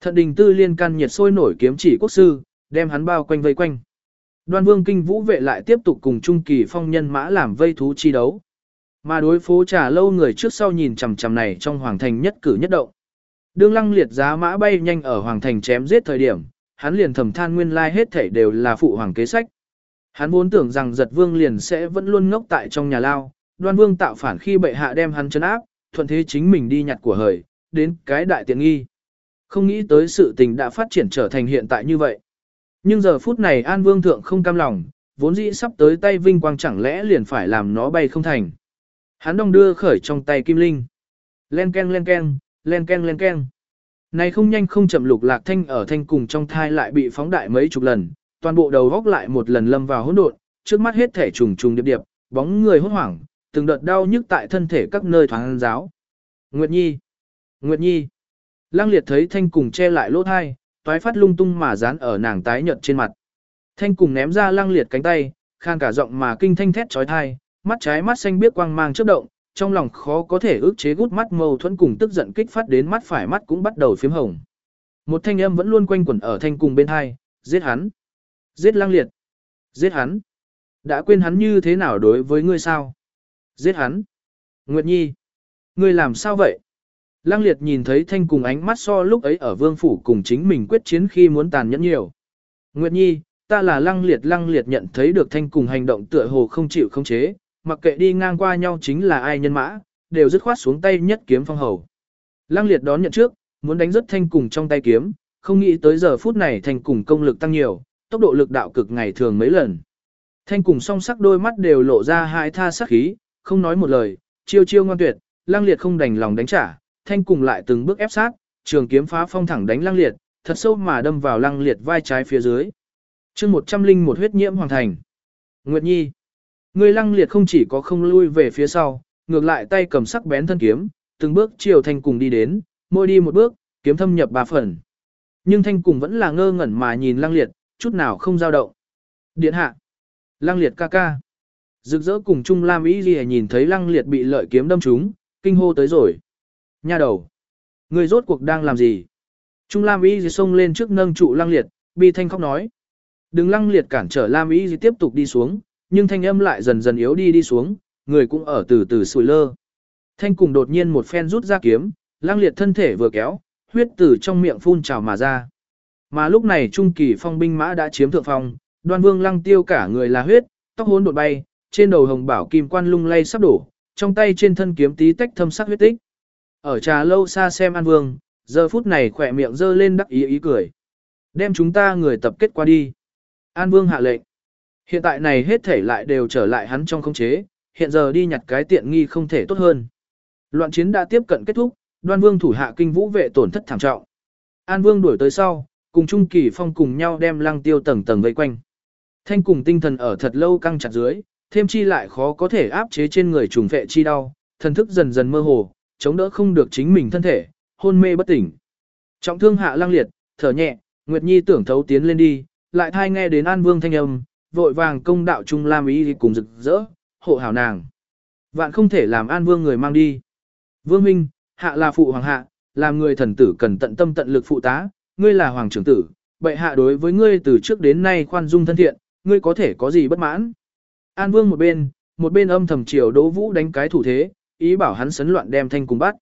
Thận đình tư liên can nhiệt sôi nổi kiếm chỉ quốc sư, đem hắn bao quanh vây quanh. Đoan vương kinh vũ vệ lại tiếp tục cùng trung kỳ phong nhân mã làm vây thú chi đấu. Mà đối phố trà lâu người trước sau nhìn chằm chằm này trong hoàng thành nhất cử nhất động. Đương lăng liệt giá mã bay nhanh ở hoàng thành chém giết thời điểm, hắn liền thầm than nguyên lai hết thảy đều là phụ hoàng kế sách. Hắn vốn tưởng rằng giật vương liền sẽ vẫn luôn ngốc tại trong nhà lao, đoan vương tạo phản khi bệ hạ đem hắn chấn áp, thuận thế chính mình đi nhặt của hời, đến cái đại tiện nghi. Không nghĩ tới sự tình đã phát triển trở thành hiện tại như vậy. Nhưng giờ phút này An Vương Thượng không cam lòng, vốn dĩ sắp tới tay vinh quang chẳng lẽ liền phải làm nó bay không thành. Hắn đong đưa khởi trong tay kim linh. Len ken len ken, len ken len ken. Này không nhanh không chậm lục lạc thanh ở thanh cùng trong thai lại bị phóng đại mấy chục lần, toàn bộ đầu góc lại một lần lâm vào hỗn độn, trước mắt hết thể trùng trùng điệp điệp, bóng người hốt hoảng, từng đợt đau nhức tại thân thể các nơi thoáng giáo. Nguyệt Nhi! Nguyệt Nhi! Lăng liệt thấy thanh cùng che lại lỗ thai, toái phát lung tung mà dán ở nàng tái nhợt trên mặt. Thanh cùng ném ra lăng liệt cánh tay, khang cả giọng mà kinh thanh thét trói thai, mắt trái mắt xanh biết quang mang chớp động, trong lòng khó có thể ước chế gút mắt mâu thuẫn cùng tức giận kích phát đến mắt phải mắt cũng bắt đầu phím hồng. Một thanh âm vẫn luôn quanh quẩn ở thanh cùng bên hai, giết hắn, giết lăng liệt, giết hắn. Đã quên hắn như thế nào đối với ngươi sao? Giết hắn. Nguyệt Nhi, ngươi làm sao vậy? Lăng liệt nhìn thấy thanh cùng ánh mắt so lúc ấy ở vương phủ cùng chính mình quyết chiến khi muốn tàn nhẫn nhiều. Nguyệt Nhi, ta là lăng liệt lăng liệt nhận thấy được thanh cùng hành động tựa hồ không chịu không chế, mặc kệ đi ngang qua nhau chính là ai nhân mã, đều dứt khoát xuống tay nhất kiếm phong hầu. Lăng liệt đón nhận trước, muốn đánh rất thanh cùng trong tay kiếm, không nghĩ tới giờ phút này thanh cùng công lực tăng nhiều, tốc độ lực đạo cực ngày thường mấy lần. Thanh cùng song sắc đôi mắt đều lộ ra hai tha sắc khí, không nói một lời, chiêu chiêu ngoan tuyệt, lăng liệt không đành lòng đánh trả, thanh cùng lại từng bước ép sát, trường kiếm phá phong thẳng đánh lăng liệt, thật sâu mà đâm vào lăng liệt vai trái phía dưới. chương một trăm linh một huyết nhiễm hoàng thành. Nguyệt Nhi. Người lăng liệt không chỉ có không lui về phía sau, ngược lại tay cầm sắc bén thân kiếm, từng bước chiều thanh cùng đi đến, môi đi một bước, kiếm thâm nhập ba phần. Nhưng thanh cùng vẫn là ngơ ngẩn mà nhìn lăng liệt, chút nào không dao động. Điện hạ. Lăng liệt ca ca. Rực rỡ cùng Trung Lam Ý Ghi nhìn thấy lăng liệt bị lợi kiếm đâm trúng, kinh hô tới rồi. Nha đầu. Người rốt cuộc đang làm gì? Trung Lam Y xông lên trước nâng trụ lăng liệt, bi thanh khóc nói. Đừng lăng liệt cản trở Lam Y tiếp tục đi xuống, nhưng thanh âm lại dần dần yếu đi đi xuống, người cũng ở từ từ sùi lơ. Thanh cùng đột nhiên một phen rút ra kiếm, lăng liệt thân thể vừa kéo, huyết từ trong miệng phun trào mà ra. Mà lúc này trung kỳ phong binh mã đã chiếm thượng phong, đoan vương lăng tiêu cả người là huyết, tóc hốn đột bay, trên đầu hồng bảo kim quan lung lay sắp đổ, trong tay trên thân kiếm tí tách thâm sắc huyết tích. Ở trà lâu xa xem An Vương, giờ phút này khỏe miệng dơ lên đắc ý ý cười. Đem chúng ta người tập kết qua đi. An Vương hạ lệnh. Hiện tại này hết thể lại đều trở lại hắn trong khống chế, hiện giờ đi nhặt cái tiện nghi không thể tốt hơn. Loạn chiến đã tiếp cận kết thúc, đoan vương thủ hạ kinh vũ vệ tổn thất thảm trọng. An Vương đuổi tới sau, cùng Trung Kỳ Phong cùng nhau đem lăng tiêu tầng tầng vây quanh. Thanh cùng tinh thần ở thật lâu căng chặt dưới, thêm chi lại khó có thể áp chế trên người trùng vệ chi đau, thần thức dần dần mơ hồ, chống đỡ không được chính mình thân thể, hôn mê bất tỉnh. Trọng thương hạ lang liệt, thở nhẹ, Nguyệt Nhi tưởng thấu tiến lên đi, lại thai nghe đến An Vương thanh âm, vội vàng công đạo Trung Lam ý cùng rực rỡ, hộ hảo nàng. Vạn không thể làm An Vương người mang đi. Vương Minh, hạ là phụ hoàng hạ, làm người thần tử cần tận tâm tận lực phụ tá, ngươi là hoàng trưởng tử, bệ hạ đối với ngươi từ trước đến nay khoan dung thân thiện, ngươi có thể có gì bất mãn. An Vương một bên, một bên âm thầm chiều Đỗ Vũ đánh cái thủ thế, ý bảo hắn sấn loạn đem thanh cùng bắt.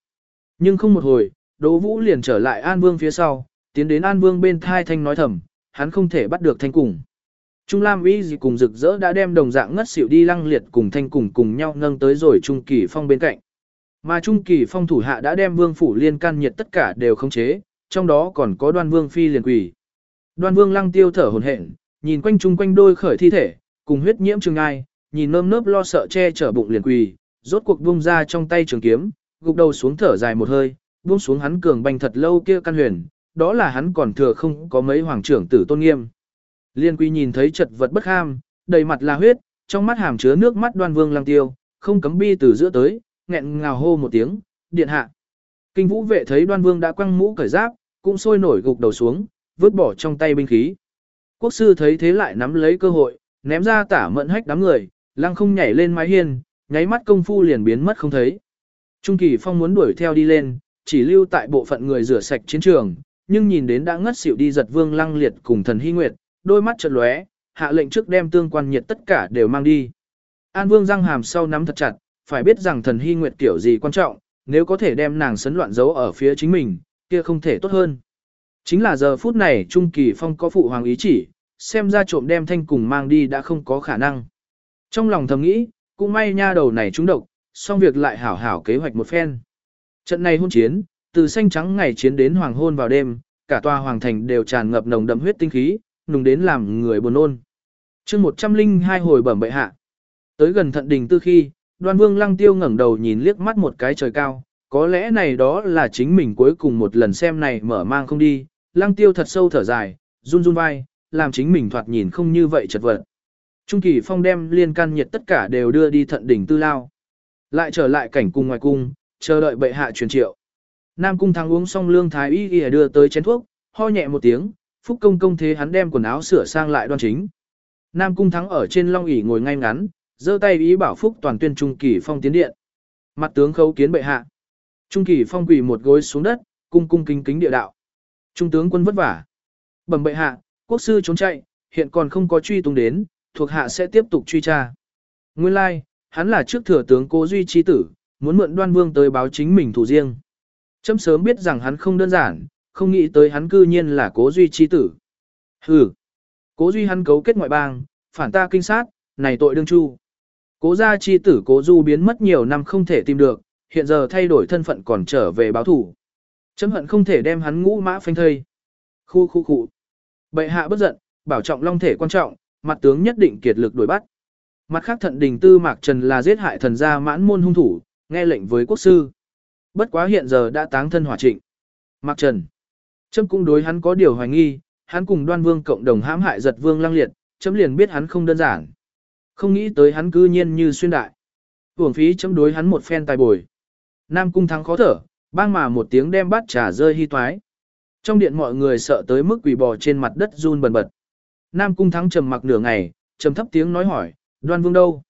Nhưng không một hồi, Đỗ Vũ liền trở lại An Vương phía sau, tiến đến An Vương bên thai thanh nói thầm, hắn không thể bắt được thanh cùng. Trung Lam Ý gì cùng rực rỡ đã đem đồng dạng ngất xỉu đi lăng liệt cùng thanh cùng cùng nhau nâng tới rồi Trung Kỳ Phong bên cạnh. Mà Trung Kỳ Phong thủ hạ đã đem vương phủ liên can nhiệt tất cả đều khống chế, trong đó còn có đoan vương phi liền quỷ. Đoan vương lăng tiêu thở hồn hển, nhìn quanh chung quanh đôi khởi thi thể, cùng huyết nhiễm trường ai, nhìn nơm nớp lo sợ che chở bụng liền quỳ, rốt cuộc buông ra trong tay trường kiếm, gục đầu xuống thở dài một hơi, buông xuống hắn cường banh thật lâu kia căn huyền, đó là hắn còn thừa không có mấy hoàng trưởng tử tôn nghiêm. Liên quy nhìn thấy chật vật bất ham, đầy mặt là huyết, trong mắt hàm chứa nước mắt đoan vương lăng tiêu, không cấm bi từ giữa tới, nghẹn ngào hô một tiếng, điện hạ. Kinh vũ vệ thấy đoan vương đã quăng mũ cởi giáp, cũng sôi nổi gục đầu xuống, vứt bỏ trong tay binh khí. Quốc sư thấy thế lại nắm lấy cơ hội, ném ra tả mận hách đám người, lăng không nhảy lên mái hiên, nháy mắt công phu liền biến mất không thấy. Trung kỳ phong muốn đuổi theo đi lên, chỉ lưu tại bộ phận người rửa sạch chiến trường, nhưng nhìn đến đã ngất xỉu đi giật vương lăng liệt cùng thần hy nguyệt, đôi mắt chợt lóe, hạ lệnh trước đem tương quan nhiệt tất cả đều mang đi. An vương răng hàm sau nắm thật chặt, phải biết rằng thần hy nguyệt kiểu gì quan trọng, nếu có thể đem nàng sấn loạn giấu ở phía chính mình, kia không thể tốt hơn. Chính là giờ phút này Trung Kỳ Phong có phụ hoàng ý chỉ, xem ra trộm đem thanh cùng mang đi đã không có khả năng. Trong lòng thầm nghĩ, cũng may nha đầu này trúng độc, xong việc lại hảo hảo kế hoạch một phen. Trận này hôn chiến, từ xanh trắng ngày chiến đến hoàng hôn vào đêm, cả tòa hoàng thành đều tràn ngập nồng đậm huyết tinh khí, nùng đến làm người buồn nôn. chương 102 hồi bẩm bệ hạ. Tới gần thận đình tư khi, đoan vương lăng tiêu ngẩng đầu nhìn liếc mắt một cái trời cao, có lẽ này đó là chính mình cuối cùng một lần xem này mở mang không đi, lăng tiêu thật sâu thở dài, run run vai, làm chính mình thoạt nhìn không như vậy chật vật. Trung kỳ phong đem liên can nhiệt tất cả đều đưa đi thận đỉnh tư lao. Lại trở lại cảnh cung ngoài cung, chờ đợi bệ hạ truyền triệu. Nam cung thắng uống xong lương thái y y đưa tới chén thuốc, ho nhẹ một tiếng, phúc công công thế hắn đem quần áo sửa sang lại đoan chính. Nam cung thắng ở trên long ỷ ngồi ngay ngắn, giơ tay ý bảo phúc toàn tuyên trung kỳ phong tiến điện. Mặt tướng khấu kiến bệ hạ. Trung kỳ phong quỳ một gối xuống đất, cung cung kính kính địa đạo. Trung tướng quân vất vả. Bẩm bệ hạ, quốc sư trốn chạy, hiện còn không có truy tung đến, thuộc hạ sẽ tiếp tục truy tra. Nguyên lai, like, hắn là trước thừa tướng Cố Duy chi tử, muốn mượn Đoan Vương tới báo chính mình thủ riêng. Chấm sớm biết rằng hắn không đơn giản, không nghĩ tới hắn cư nhiên là Cố Duy chi tử. Hừ. Cố Duy hắn cấu kết ngoại bang, phản ta kinh sát, này tội đương chu. Cố gia chi tử Cố Du biến mất nhiều năm không thể tìm được, hiện giờ thay đổi thân phận còn trở về báo thủ. Chấm hận không thể đem hắn ngũ mã phanh thây. Khu khu khu. Bệ hạ bất giận, bảo trọng long thể quan trọng, mặt tướng nhất định kiệt lực đuổi bắt. Mặt khác thận đình tư mạc trần là giết hại thần gia mãn môn hung thủ, nghe lệnh với quốc sư. Bất quá hiện giờ đã táng thân hỏa trịnh. Mạc trần. trâm cũng đối hắn có điều hoài nghi, hắn cùng đoan vương cộng đồng hãm hại giật vương lăng liệt, chấm liền biết hắn không đơn giản. Không nghĩ tới hắn cư nhiên như xuyên đại. Hưởng phí chấm đối hắn một phen tài bồi. Nam cung thắng khó thở, bang mà một tiếng đem bát trà rơi hy toái. Trong điện mọi người sợ tới mức quỳ bò trên mặt đất run bần bật. Nam cung thắng trầm mặc nửa ngày, trầm thấp tiếng nói hỏi, đoan vương đâu?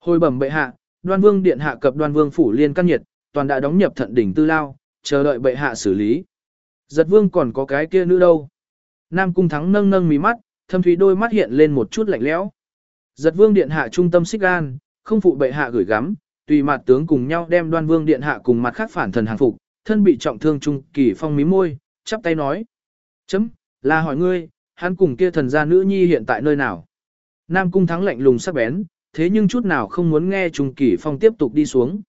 Hồi bẩm bệ hạ, đoan vương điện hạ cập đoan vương phủ liên căn nhiệt, toàn đã đóng nhập thận đỉnh tư lao, chờ đợi bệ hạ xử lý. Giật vương còn có cái kia nữa đâu? Nam cung thắng nâng nâng mí mắt, thâm thúy đôi mắt hiện lên một chút lạnh lẽo. Giật vương điện hạ trung tâm xích gan, không phụ bệ hạ gửi gắm, tùy mặt tướng cùng nhau đem đoan vương điện hạ cùng mặt khác phản thần hàng phục, thân bị trọng thương trung kỳ phong mí môi, chắp tay nói. Chấm, là hỏi ngươi, hắn cùng kia thần gia nữ nhi hiện tại nơi nào? Nam cung thắng lạnh lùng sắc bén, thế nhưng chút nào không muốn nghe trung kỳ phong tiếp tục đi xuống.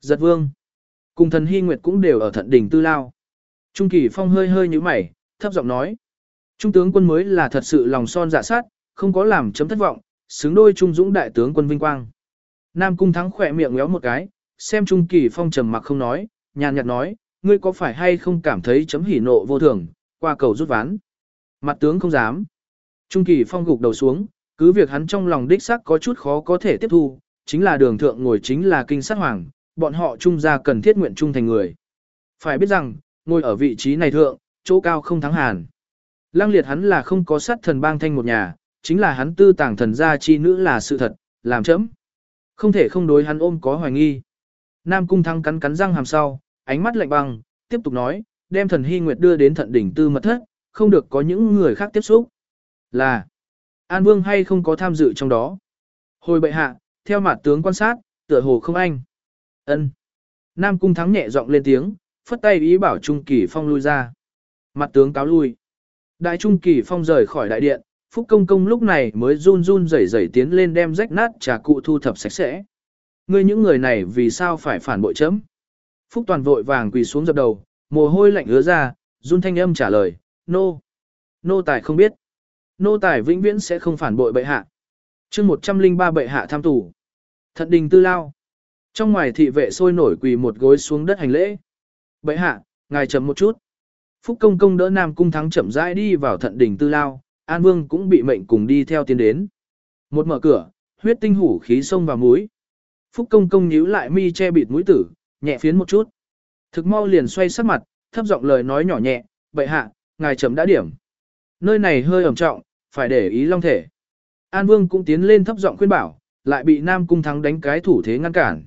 Giật vương. Cùng thần hy nguyệt cũng đều ở thận đỉnh tư lao. Trung kỳ phong hơi hơi như mày, thấp giọng nói. Trung tướng quân mới là thật sự lòng son dạ sát, không có làm chấm thất vọng, xứng đôi trung dũng đại tướng quân vinh quang. Nam cung thắng khỏe miệng ngéo một cái, xem Trung Kỳ Phong trầm mặc không nói, nhàn nhạt nói, ngươi có phải hay không cảm thấy chấm hỉ nộ vô thường, qua cầu rút ván. Mặt tướng không dám. Trung Kỳ Phong gục đầu xuống, cứ việc hắn trong lòng đích xác có chút khó có thể tiếp thu, chính là đường thượng ngồi chính là kinh sát hoàng, bọn họ trung gia cần thiết nguyện trung thành người. Phải biết rằng, ngồi ở vị trí này thượng, chỗ cao không thắng hàn. Lăng liệt hắn là không có sát thần bang thanh một nhà, chính là hắn tư tàng thần gia chi nữ là sự thật, làm chấm. Không thể không đối hắn ôm có hoài nghi. Nam cung thăng cắn cắn răng hàm sau, ánh mắt lạnh băng, tiếp tục nói, đem thần hy nguyệt đưa đến thận đỉnh tư mật thất, không được có những người khác tiếp xúc. Là, An Vương hay không có tham dự trong đó. Hồi bệ hạ, theo mặt tướng quan sát, tựa hồ không anh. ân Nam cung thắng nhẹ giọng lên tiếng, phất tay ý bảo Trung Kỳ Phong lui ra. Mặt tướng cáo lui. Đại Trung Kỳ Phong rời khỏi đại điện, Phúc Công Công lúc này mới run run rẩy rẩy tiến lên đem rách nát trà cụ thu thập sạch sẽ. Ngươi những người này vì sao phải phản bội chấm? Phúc Toàn vội vàng quỳ xuống dập đầu, mồ hôi lạnh ứa ra, run thanh âm trả lời, nô. Nô tài không biết. Nô tài vĩnh viễn sẽ không phản bội bệ hạ. chương 103 bệ hạ tham tù. Thận đình tư lao. Trong ngoài thị vệ sôi nổi quỳ một gối xuống đất hành lễ. Bệ hạ, ngài chậm một chút. Phúc công công đỡ Nam Cung Thắng chậm rãi đi vào thận đình tư lao, An Vương cũng bị mệnh cùng đi theo tiến đến. Một mở cửa, huyết tinh hủ khí xông vào mũi. Phúc công công nhíu lại mi che bịt mũi tử, nhẹ phiến một chút. Thực mau liền xoay sắc mặt, thấp giọng lời nói nhỏ nhẹ, bệ hạ, ngài chấm đã điểm. Nơi này hơi ẩm trọng, phải để ý long thể. An Vương cũng tiến lên thấp giọng khuyên bảo, lại bị Nam Cung Thắng đánh cái thủ thế ngăn cản.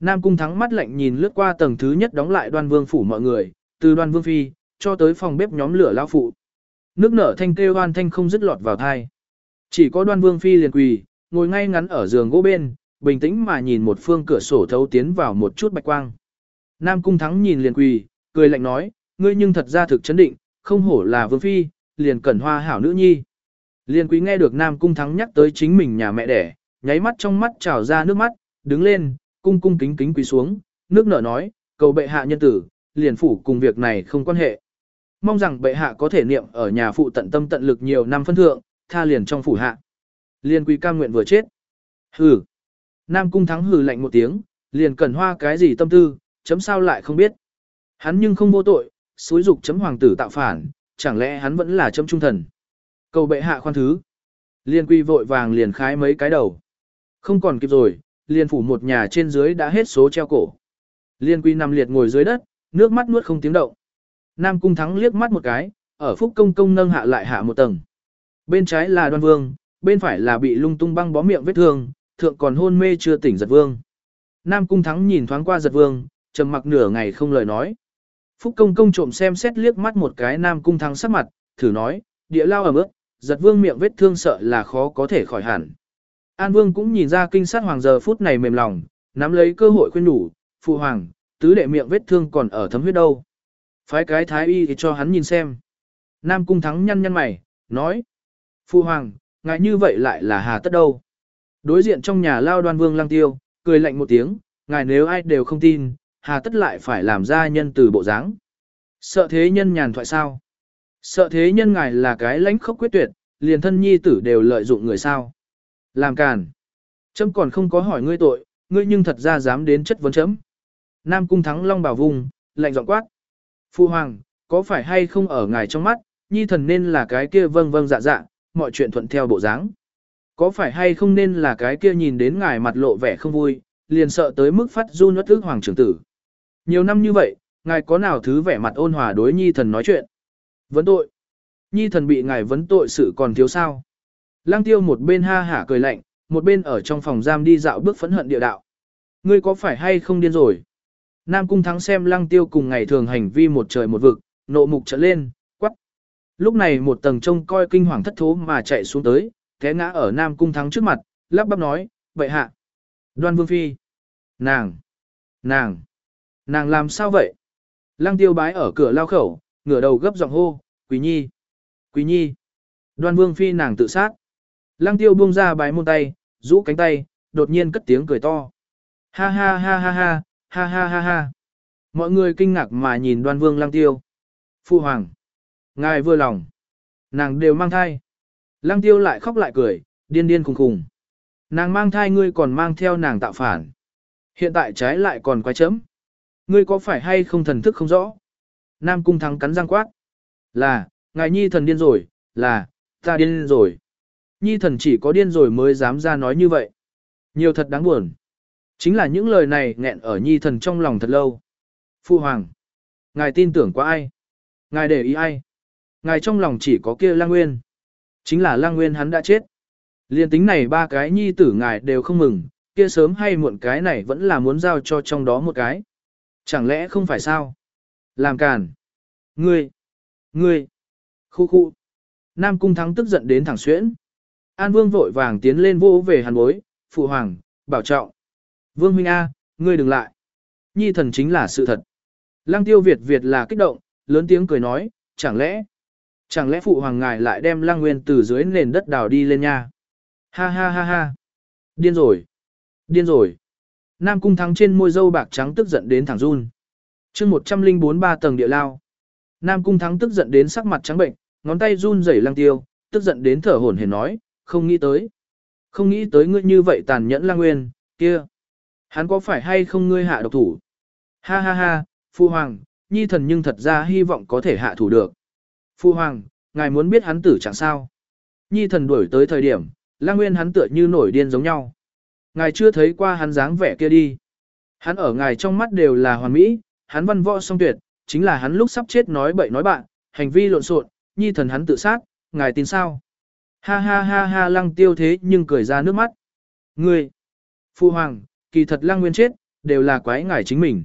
Nam Cung Thắng mắt lạnh nhìn lướt qua tầng thứ nhất đóng lại đoan vương phủ mọi người, từ đoan vương phi, cho tới phòng bếp nhóm lửa lao phụ. Nước nở thanh kêu hoan thanh không dứt lọt vào thai. Chỉ có đoan vương phi liền quỳ, ngồi ngay ngắn ở giường gỗ bên, bình tĩnh mà nhìn một phương cửa sổ thấu tiến vào một chút bạch quang. Nam Cung Thắng nhìn liền quỳ, cười lạnh nói, ngươi nhưng thật ra thực chấn định, không hổ là vương phi, liền cẩn hoa hảo nữ nhi. Liên quý nghe được Nam Cung Thắng nhắc tới chính mình nhà mẹ đẻ, nháy mắt trong mắt trào ra nước mắt, đứng lên, cung cung kính kính quỳ xuống, nước nở nói, cầu bệ hạ nhân tử, liền phủ cùng việc này không quan hệ. Mong rằng bệ hạ có thể niệm ở nhà phụ tận tâm tận lực nhiều năm phân thượng, tha liền trong phủ hạ. Liên quý cam nguyện vừa chết. Hừ. Nam Cung Thắng hừ lạnh một tiếng, liền cần hoa cái gì tâm tư, chấm sao lại không biết. Hắn nhưng không vô tội, xúi dục chấm hoàng tử tạo phản, chẳng lẽ hắn vẫn là chấm trung thần. Cầu bệ hạ khoan thứ. Liên quy vội vàng liền khái mấy cái đầu. Không còn kịp rồi, liên phủ một nhà trên dưới đã hết số treo cổ. Liên quy nằm liệt ngồi dưới đất, nước mắt nuốt không tiếng động. Nam cung thắng liếc mắt một cái, ở phúc công công nâng hạ lại hạ một tầng. Bên trái là đoan vương, bên phải là bị lung tung băng bó miệng vết thương, thượng còn hôn mê chưa tỉnh giật vương. Nam cung thắng nhìn thoáng qua giật vương, trầm mặc nửa ngày không lời nói. Phúc công công trộm xem xét liếc mắt một cái Nam cung thắng sắc mặt, thử nói, địa lao ở mức, giật vương miệng vết thương sợ là khó có thể khỏi hẳn. An vương cũng nhìn ra kinh sát hoàng giờ phút này mềm lòng, nắm lấy cơ hội khuyên đủ, phụ hoàng, tứ đệ miệng vết thương còn ở thấm huyết đâu. Phái cái thái y thì cho hắn nhìn xem. Nam cung thắng nhăn nhăn mày, nói. Phụ hoàng, ngại như vậy lại là hà tất đâu. Đối diện trong nhà lao đoan vương lang tiêu, cười lạnh một tiếng, ngài nếu ai đều không tin, hà tất lại phải làm ra nhân từ bộ dáng. Sợ thế nhân nhàn thoại sao? Sợ thế nhân ngài là cái lãnh khốc quyết tuyệt, liền thân nhi tử đều lợi dụng người sao. Làm càn. Chấm còn không có hỏi ngươi tội, ngươi nhưng thật ra dám đến chất vấn chấm. Nam cung thắng long bảo vùng, lạnh giọng quát. Phu hoàng, có phải hay không ở ngài trong mắt, nhi thần nên là cái kia vâng vâng dạ dạ, mọi chuyện thuận theo bộ dáng. Có phải hay không nên là cái kia nhìn đến ngài mặt lộ vẻ không vui, liền sợ tới mức phát run nốt ức hoàng trưởng tử. Nhiều năm như vậy, ngài có nào thứ vẻ mặt ôn hòa đối nhi thần nói chuyện. Vấn tội. Nhi thần bị ngài vấn tội sự còn thiếu sao. Lăng tiêu một bên ha hả cười lạnh, một bên ở trong phòng giam đi dạo bước phẫn hận địa đạo. Ngươi có phải hay không điên rồi? Nam cung thắng xem lăng tiêu cùng ngày thường hành vi một trời một vực, nộ mục trở lên, quắc. Lúc này một tầng trông coi kinh hoàng thất thố mà chạy xuống tới, té ngã ở Nam cung thắng trước mặt, lắp bắp nói, vậy hạ. Đoan vương phi. Nàng. Nàng. Nàng làm sao vậy? Lăng tiêu bái ở cửa lao khẩu, ngửa đầu gấp giọng hô, Quý Nhi. Quý Nhi. Đoan Vương Phi nàng tự sát. Lăng tiêu buông ra bái môn tay, rũ cánh tay, đột nhiên cất tiếng cười to. Ha ha ha ha ha, ha ha ha ha. Mọi người kinh ngạc mà nhìn đoan vương lăng tiêu. Phu hoàng. Ngài vừa lòng. Nàng đều mang thai. Lăng tiêu lại khóc lại cười, điên điên khùng khùng. Nàng mang thai ngươi còn mang theo nàng tạo phản. Hiện tại trái lại còn quái chấm. Ngươi có phải hay không thần thức không rõ? Nam cung thắng cắn răng quát. Là, ngài nhi thần điên rồi, là, ta điên rồi. Nhi thần chỉ có điên rồi mới dám ra nói như vậy. Nhiều thật đáng buồn. Chính là những lời này nghẹn ở nhi thần trong lòng thật lâu. Phu hoàng. Ngài tin tưởng qua ai? Ngài để ý ai? Ngài trong lòng chỉ có kia lang nguyên. Chính là lang nguyên hắn đã chết. Liên tính này ba cái nhi tử ngài đều không mừng, kia sớm hay muộn cái này vẫn là muốn giao cho trong đó một cái. Chẳng lẽ không phải sao? Làm càn. Ngươi. Ngươi. Khu khu. Nam Cung Thắng tức giận đến thẳng xuyễn. An Vương vội vàng tiến lên vô về hàn bối, phụ hoàng, bảo trọng. Vương huynh A, ngươi đừng lại. Nhi thần chính là sự thật. Lăng tiêu Việt Việt là kích động, lớn tiếng cười nói, chẳng lẽ, Chẳng lẽ phụ hoàng ngài lại đem Lăng Nguyên từ dưới nền đất đào đi lên nha? Ha ha ha ha. Điên rồi. Điên rồi. Nam cung thắng trên môi dâu bạc trắng tức giận đến thẳng run. chương 104 ba tầng địa lao. Nam cung thắng tức giận đến sắc mặt trắng bệnh, ngón tay run rẩy lăng tiêu, tức giận đến thở hổn hển nói, không nghĩ tới. Không nghĩ tới ngươi như vậy tàn nhẫn Lang nguyên, kia. Hắn có phải hay không ngươi hạ độc thủ? Ha ha ha, Phu Hoàng, nhi thần nhưng thật ra hy vọng có thể hạ thủ được. Phu Hoàng, ngài muốn biết hắn tử chẳng sao. Nhi thần đuổi tới thời điểm, Lang nguyên hắn tựa như nổi điên giống nhau. Ngài chưa thấy qua hắn dáng vẻ kia đi. Hắn ở ngài trong mắt đều là hoàn mỹ, hắn văn võ song tuyệt, chính là hắn lúc sắp chết nói bậy nói bạn, hành vi lộn xộn, nhi thần hắn tự sát, ngài tin sao? Ha ha ha ha lăng tiêu thế nhưng cười ra nước mắt. Ngươi, Phu Hoàng, kỳ thật lăng nguyên chết, đều là quái ngài chính mình.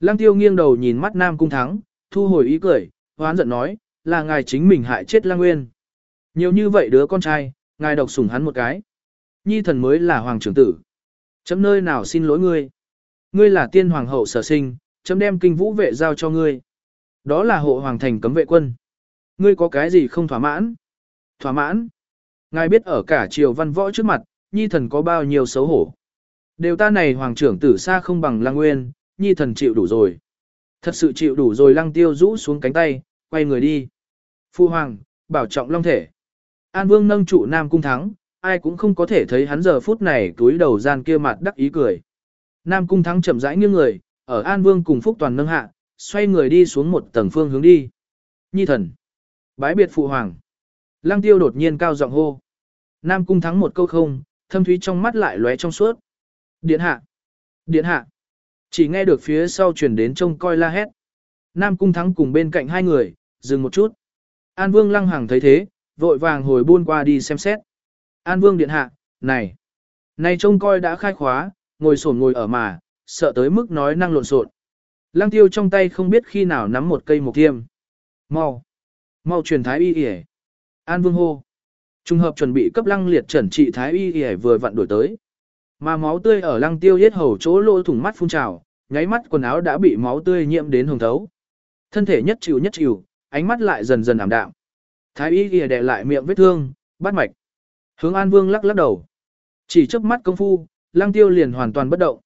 Lăng tiêu nghiêng đầu nhìn mắt Nam Cung Thắng, thu hồi ý cười, hoán giận nói, là ngài chính mình hại chết lăng nguyên. Nhiều như vậy đứa con trai, ngài độc sủng hắn một cái. Nhi thần mới là hoàng trưởng tử. Chấm nơi nào xin lỗi ngươi. Ngươi là tiên hoàng hậu sở sinh, chấm đem kinh vũ vệ giao cho ngươi. Đó là hộ hoàng thành cấm vệ quân. Ngươi có cái gì không thỏa mãn? Thỏa mãn? Ngài biết ở cả triều văn võ trước mặt, nhi thần có bao nhiêu xấu hổ. Đều ta này hoàng trưởng tử xa không bằng lăng nguyên, nhi thần chịu đủ rồi. Thật sự chịu đủ rồi lăng tiêu rũ xuống cánh tay, quay người đi. Phu hoàng, bảo trọng long thể. An vương nâng trụ nam cung thắng, ai cũng không có thể thấy hắn giờ phút này túi đầu gian kia mặt đắc ý cười. Nam cung thắng chậm rãi nghiêng người, ở An vương cùng Phúc Toàn nâng hạ, xoay người đi xuống một tầng phương hướng đi. Nhi thần. Bái biệt phụ hoàng. Lăng tiêu đột nhiên cao giọng hô. Nam cung thắng một câu không, thâm thúy trong mắt lại lóe trong suốt. Điện hạ. Điện hạ. Chỉ nghe được phía sau truyền đến trông coi la hét. Nam cung thắng cùng bên cạnh hai người, dừng một chút. An vương lăng hàng thấy thế, vội vàng hồi buôn qua đi xem xét. An vương điện hạ, này. Này trông coi đã khai khóa, ngồi sổn ngồi ở mà, sợ tới mức nói năng lộn xộn. Lăng tiêu trong tay không biết khi nào nắm một cây mục thiêm. Mau. Mau truyền thái y y An vương hô. Trung hợp chuẩn bị cấp lăng liệt trần trị thái y y vừa vặn đổi tới. Mà máu tươi ở lăng tiêu yết hầu chỗ lỗ thủng mắt phun trào, nháy mắt quần áo đã bị máu tươi nhiễm đến hồng thấu. Thân thể nhất chịu nhất chịu, ánh mắt lại dần dần ảm đạm. Thái y ghi đè lại miệng vết thương, bắt mạch. Hướng An Vương lắc lắc đầu. Chỉ chớp mắt công phu, lăng tiêu liền hoàn toàn bất động.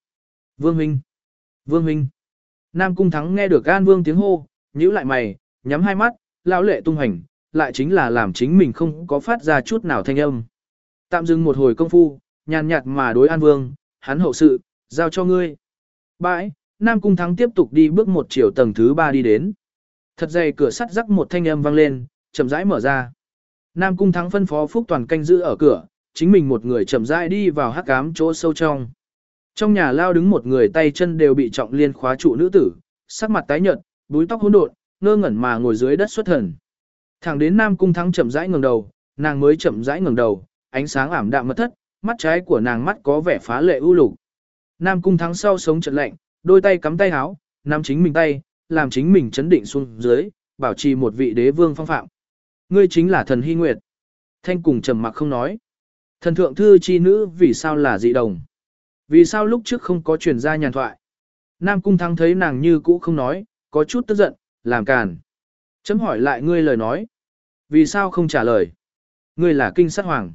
Vương Huynh! Vương Huynh! Nam Cung Thắng nghe được An Vương tiếng hô, nhíu lại mày, nhắm hai mắt, lão lệ tung hành, lại chính là làm chính mình không có phát ra chút nào thanh âm. Tạm dừng một hồi công phu, nhàn nhạt mà đối An Vương, hắn hậu sự, giao cho ngươi. Bãi, Nam Cung Thắng tiếp tục đi bước một chiều tầng thứ ba đi đến. Thật dày cửa sắt rắc một thanh âm vang lên, chậm rãi mở ra. Nam Cung Thắng phân phó Phúc Toàn canh giữ ở cửa, chính mình một người chậm rãi đi vào hắc ám chỗ sâu trong. Trong nhà lao đứng một người tay chân đều bị trọng liên khóa trụ nữ tử, sắc mặt tái nhợt, búi tóc hỗn độn, ngơ ngẩn mà ngồi dưới đất xuất thần. Thẳng đến Nam Cung Thắng chậm rãi ngẩng đầu, nàng mới chậm rãi ngẩng đầu, ánh sáng ảm đạm mất thất, mắt trái của nàng mắt có vẻ phá lệ ưu lục. Nam cung thắng sau sống trận lạnh, đôi tay cắm tay áo, nắm chính mình tay, làm chính mình chấn định xuống dưới, bảo trì một vị đế vương phong phạm. Ngươi chính là thần hy nguyệt. Thanh cùng trầm mặc không nói. Thần thượng thư chi nữ vì sao là dị đồng? Vì sao lúc trước không có truyền ra nhàn thoại? Nam cung thắng thấy nàng như cũ không nói, có chút tức giận, làm càn. Chấm hỏi lại ngươi lời nói. Vì sao không trả lời? Ngươi là kinh sát hoàng.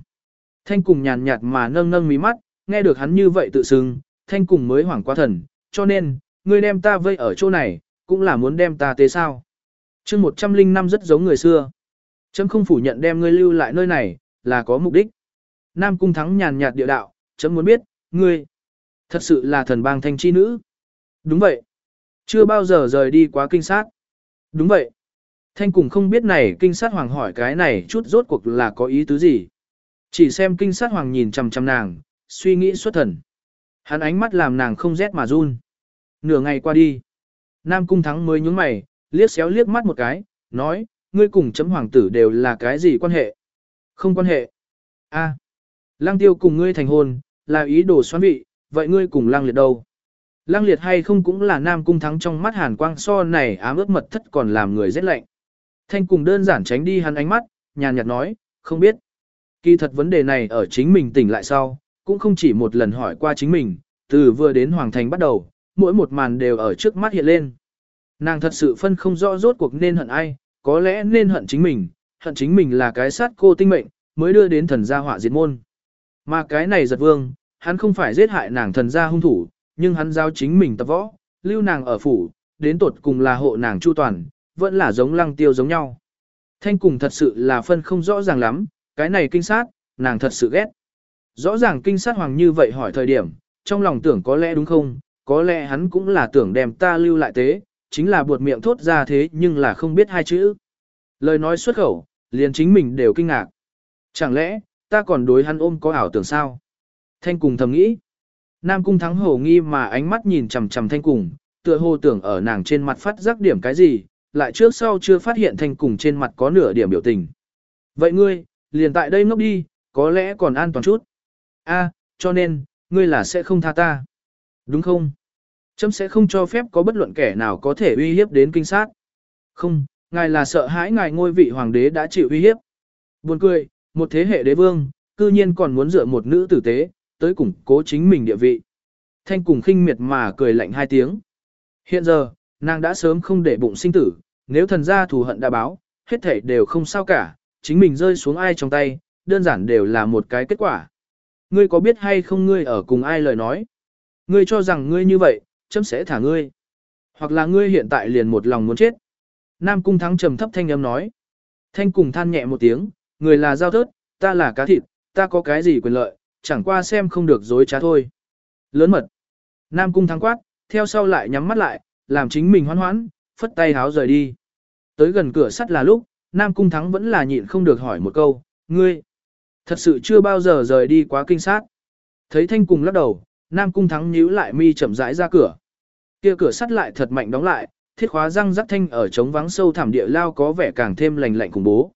Thanh cùng nhàn nhạt mà nâng nâng mí mắt, nghe được hắn như vậy tự xưng, thanh cùng mới hoảng quá thần, cho nên, ngươi đem ta vây ở chỗ này, cũng là muốn đem ta tế sao. chương 105 rất giống người xưa. Chấm không phủ nhận đem ngươi lưu lại nơi này, là có mục đích. Nam cung thắng nhàn nhạt địa đạo, chấm muốn biết, ngươi, thật sự là thần bang thanh chi nữ. Đúng vậy. Chưa bao giờ rời đi quá kinh sát. Đúng vậy. Thanh cùng không biết này kinh sát hoàng hỏi cái này chút rốt cuộc là có ý tứ gì. Chỉ xem kinh sát hoàng nhìn chằm chằm nàng, suy nghĩ xuất thần. Hắn ánh mắt làm nàng không rét mà run. Nửa ngày qua đi. Nam cung thắng mới nhướng mày, liếc xéo liếc mắt một cái, nói, ngươi cùng chấm hoàng tử đều là cái gì quan hệ? Không quan hệ. A. À. Lăng tiêu cùng ngươi thành hôn, là ý đồ xoắn vị, vậy ngươi cùng lăng liệt đâu? Lăng liệt hay không cũng là nam cung thắng trong mắt hàn quang so này ám ướt mật thất còn làm người rét lạnh. Thanh cùng đơn giản tránh đi hắn ánh mắt, nhàn nhạt nói, không biết. Kỳ thật vấn đề này ở chính mình tỉnh lại sau, cũng không chỉ một lần hỏi qua chính mình, từ vừa đến Hoàng Thành bắt đầu, mỗi một màn đều ở trước mắt hiện lên. Nàng thật sự phân không rõ rốt cuộc nên hận ai, có lẽ nên hận chính mình, hận chính mình là cái sát cô tinh mệnh, mới đưa đến thần gia họa diệt môn. Mà cái này giật vương, hắn không phải giết hại nàng thần gia hung thủ, nhưng hắn giao chính mình tập võ, lưu nàng ở phủ, đến tột cùng là hộ nàng chu toàn, vẫn là giống lăng tiêu giống nhau. Thanh cùng thật sự là phân không rõ ràng lắm, cái này kinh sát, nàng thật sự ghét. Rõ ràng kinh sát hoàng như vậy hỏi thời điểm, trong lòng tưởng có lẽ đúng không, có lẽ hắn cũng là tưởng đem ta lưu lại tế, chính là buột miệng thốt ra thế nhưng là không biết hai chữ. Lời nói xuất khẩu, liền chính mình đều kinh ngạc. Chẳng lẽ, ta còn đối hắn ôm có ảo tưởng sao? Thanh cùng thầm nghĩ. Nam cung thắng hổ nghi mà ánh mắt nhìn chằm chằm thanh cùng, tựa hồ tưởng ở nàng trên mặt phát giác điểm cái gì, lại trước sau chưa phát hiện thanh cùng trên mặt có nửa điểm biểu tình. Vậy ngươi, liền tại đây ngốc đi, có lẽ còn an toàn chút. A, cho nên, ngươi là sẽ không tha ta. Đúng không? Chấm sẽ không cho phép có bất luận kẻ nào có thể uy hiếp đến kinh sát. Không, ngài là sợ hãi ngài ngôi vị hoàng đế đã chịu uy hiếp. Buồn cười, một thế hệ đế vương, cư nhiên còn muốn dựa một nữ tử tế, tới củng cố chính mình địa vị. Thanh cùng khinh miệt mà cười lạnh hai tiếng. Hiện giờ, nàng đã sớm không để bụng sinh tử, nếu thần gia thù hận đã báo, hết thảy đều không sao cả, chính mình rơi xuống ai trong tay, đơn giản đều là một cái kết quả. Ngươi có biết hay không ngươi ở cùng ai lời nói? Ngươi cho rằng ngươi như vậy, chấm sẽ thả ngươi. Hoặc là ngươi hiện tại liền một lòng muốn chết. Nam cung thắng trầm thấp thanh âm nói. Thanh cùng than nhẹ một tiếng, người là giao thớt, ta là cá thịt, ta có cái gì quyền lợi, chẳng qua xem không được dối trá thôi. Lớn mật. Nam cung thắng quát, theo sau lại nhắm mắt lại, làm chính mình hoan hoãn, phất tay háo rời đi. Tới gần cửa sắt là lúc, Nam cung thắng vẫn là nhịn không được hỏi một câu, ngươi, thật sự chưa bao giờ rời đi quá kinh sát. Thấy thanh cùng lắc đầu, Nam cung thắng nhíu lại mi chậm rãi ra cửa. Kia cửa sắt lại thật mạnh đóng lại, thiết khóa răng rắc thanh ở trống vắng sâu thẳm địa lao có vẻ càng thêm lành lạnh khủng bố.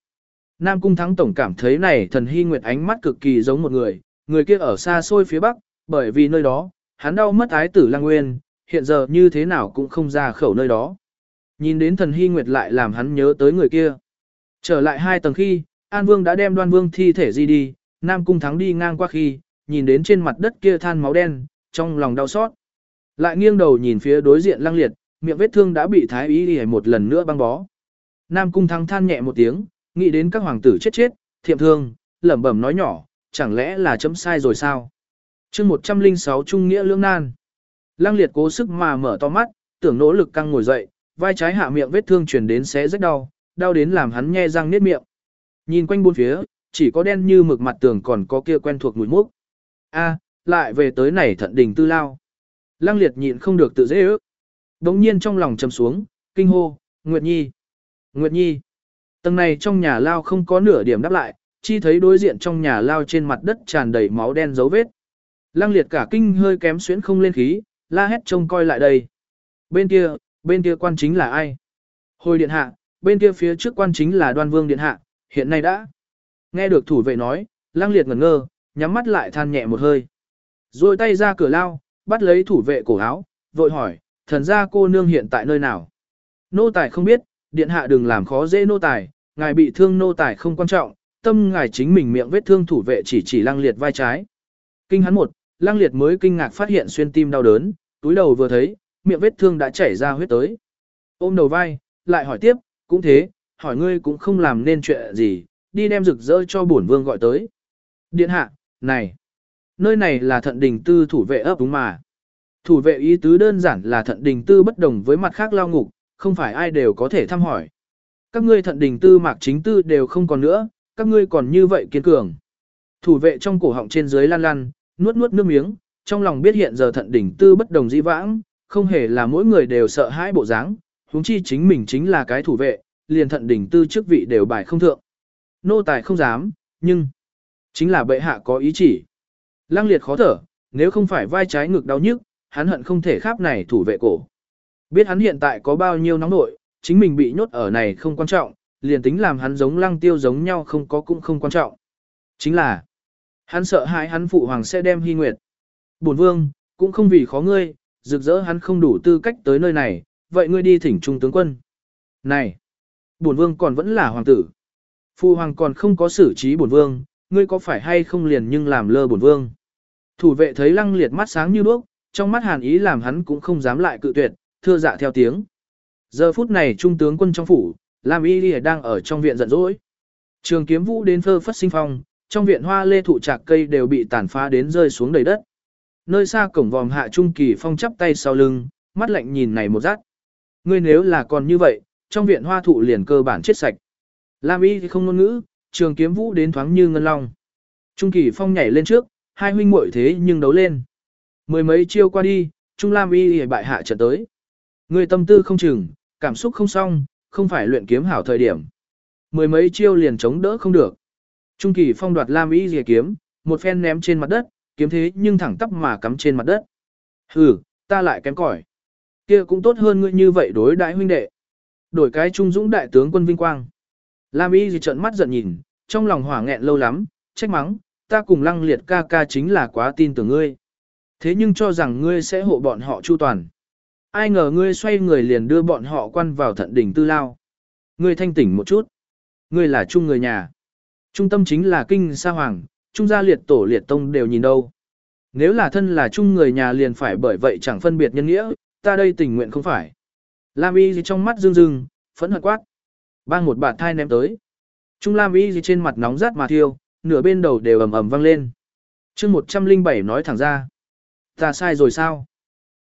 Nam cung thắng tổng cảm thấy này thần hy nguyệt ánh mắt cực kỳ giống một người, người kia ở xa xôi phía bắc, bởi vì nơi đó, hắn đau mất ái tử lang nguyên, hiện giờ như thế nào cũng không ra khẩu nơi đó. Nhìn đến thần hy nguyệt lại làm hắn nhớ tới người kia. Trở lại hai tầng khi, An Vương đã đem đoan vương thi thể di đi, Nam cung thắng đi ngang qua khi, nhìn đến trên mặt đất kia than máu đen, trong lòng đau xót. Lại nghiêng đầu nhìn phía đối diện lăng liệt, miệng vết thương đã bị thái ý đi một lần nữa băng bó. Nam cung thăng than nhẹ một tiếng, nghĩ đến các hoàng tử chết chết, thiệm thương, lẩm bẩm nói nhỏ, chẳng lẽ là chấm sai rồi sao? chương 106 Trung Nghĩa Lương Nan. Lăng liệt cố sức mà mở to mắt, tưởng nỗ lực căng ngồi dậy, vai trái hạ miệng vết thương truyền đến xé rất đau, đau đến làm hắn nhe răng niết miệng. Nhìn quanh bốn phía, chỉ có đen như mực mặt tường còn có kia quen thuộc mùi mốc. A, lại về tới này thận đình tư lao. Lăng liệt nhịn không được tự dễ ước. Đống nhiên trong lòng trầm xuống, kinh hô, Nguyệt Nhi. Nguyệt Nhi. Tầng này trong nhà lao không có nửa điểm đáp lại, chi thấy đối diện trong nhà lao trên mặt đất tràn đầy máu đen dấu vết. Lăng liệt cả kinh hơi kém xuyến không lên khí, la hét trông coi lại đây. Bên kia, bên kia quan chính là ai? Hồi điện hạ, bên kia phía trước quan chính là đoan vương điện hạ, hiện nay đã. Nghe được thủ vệ nói, lăng liệt ngẩn ngơ, nhắm mắt lại than nhẹ một hơi. Rồi tay ra cửa lao, bắt lấy thủ vệ cổ áo, vội hỏi, thần gia cô nương hiện tại nơi nào? Nô tài không biết, điện hạ đừng làm khó dễ nô tài, ngài bị thương nô tài không quan trọng, tâm ngài chính mình miệng vết thương thủ vệ chỉ chỉ lăng liệt vai trái. Kinh hắn một, lăng liệt mới kinh ngạc phát hiện xuyên tim đau đớn, túi đầu vừa thấy, miệng vết thương đã chảy ra huyết tới. Ôm đầu vai, lại hỏi tiếp, cũng thế, hỏi ngươi cũng không làm nên chuyện gì, đi đem rực rỡ cho bổn vương gọi tới. Điện hạ, này, nơi này là thận đình tư thủ vệ ấp đúng mà. Thủ vệ ý tứ đơn giản là thận đình tư bất đồng với mặt khác lao ngục, không phải ai đều có thể thăm hỏi. Các ngươi thận đình tư mạc chính tư đều không còn nữa, các ngươi còn như vậy kiên cường. Thủ vệ trong cổ họng trên dưới lan lan, nuốt nuốt nước miếng, trong lòng biết hiện giờ thận đỉnh tư bất đồng di vãng, không hề là mỗi người đều sợ hãi bộ dáng, huống chi chính mình chính là cái thủ vệ, liền thận đỉnh tư chức vị đều bài không thượng. Nô tài không dám, nhưng chính là bệ hạ có ý chỉ. Lăng liệt khó thở, nếu không phải vai trái ngực đau nhức, hắn hận không thể kháp này thủ vệ cổ. Biết hắn hiện tại có bao nhiêu nóng nội, chính mình bị nhốt ở này không quan trọng, liền tính làm hắn giống lăng tiêu giống nhau không có cũng không quan trọng. Chính là, hắn sợ hãi hắn phụ hoàng sẽ đem hy nguyệt. Bổn vương, cũng không vì khó ngươi, rực rỡ hắn không đủ tư cách tới nơi này, vậy ngươi đi thỉnh trung tướng quân. Này, bổn vương còn vẫn là hoàng tử. Phụ hoàng còn không có xử trí bổn vương, ngươi có phải hay không liền nhưng làm lơ bổn vương. Thủ vệ thấy lăng liệt mắt sáng như đuốc, trong mắt hàn ý làm hắn cũng không dám lại cự tuyệt, thưa dạ theo tiếng. Giờ phút này trung tướng quân trong phủ, làm y đang ở trong viện giận dỗi. Trường kiếm vũ đến phơ phất sinh phong, trong viện hoa lê thụ trạc cây đều bị tàn phá đến rơi xuống đầy đất. Nơi xa cổng vòm hạ trung kỳ phong chắp tay sau lưng, mắt lạnh nhìn này một rát. Ngươi nếu là còn như vậy, trong viện hoa thụ liền cơ bản chết sạch. Lam y thì không ngôn ngữ, trường kiếm vũ đến thoáng như ngân long. Trung kỳ phong nhảy lên trước, hai huynh muội thế nhưng đấu lên. Mười mấy chiêu qua đi, Trung Lam y Y bại hạ trận tới. người tâm tư không chừng, cảm xúc không xong, không phải luyện kiếm hảo thời điểm. Mười mấy chiêu liền chống đỡ không được. Trung kỳ phong đoạt Lam y rìa kiếm, một phen ném trên mặt đất, kiếm thế nhưng thẳng tắp mà cắm trên mặt đất. Hừ, ta lại kém cỏi. Kia cũng tốt hơn ngươi như vậy đối đại huynh đệ. Đổi cái trung dũng đại tướng quân vinh quang. Lam y gì trợn mắt giận nhìn, trong lòng hỏa nghẹn lâu lắm, trách mắng, ta cùng lăng liệt ca ca chính là quá tin tưởng ngươi. Thế nhưng cho rằng ngươi sẽ hộ bọn họ chu toàn. Ai ngờ ngươi xoay người liền đưa bọn họ quan vào thận đỉnh tư lao. Ngươi thanh tỉnh một chút. Ngươi là chung người nhà. Trung tâm chính là kinh sa hoàng, trung gia liệt tổ liệt tông đều nhìn đâu. Nếu là thân là chung người nhà liền phải bởi vậy chẳng phân biệt nhân nghĩa, ta đây tình nguyện không phải. Lam y gì trong mắt dương dương, phẫn hận quát. Bang một bạt thai ném tới. Trung Lam y gì trên mặt nóng rát mà thiêu, nửa bên đầu đều ầm ầm vang lên. chương 107 nói thẳng ra. Ta sai rồi sao?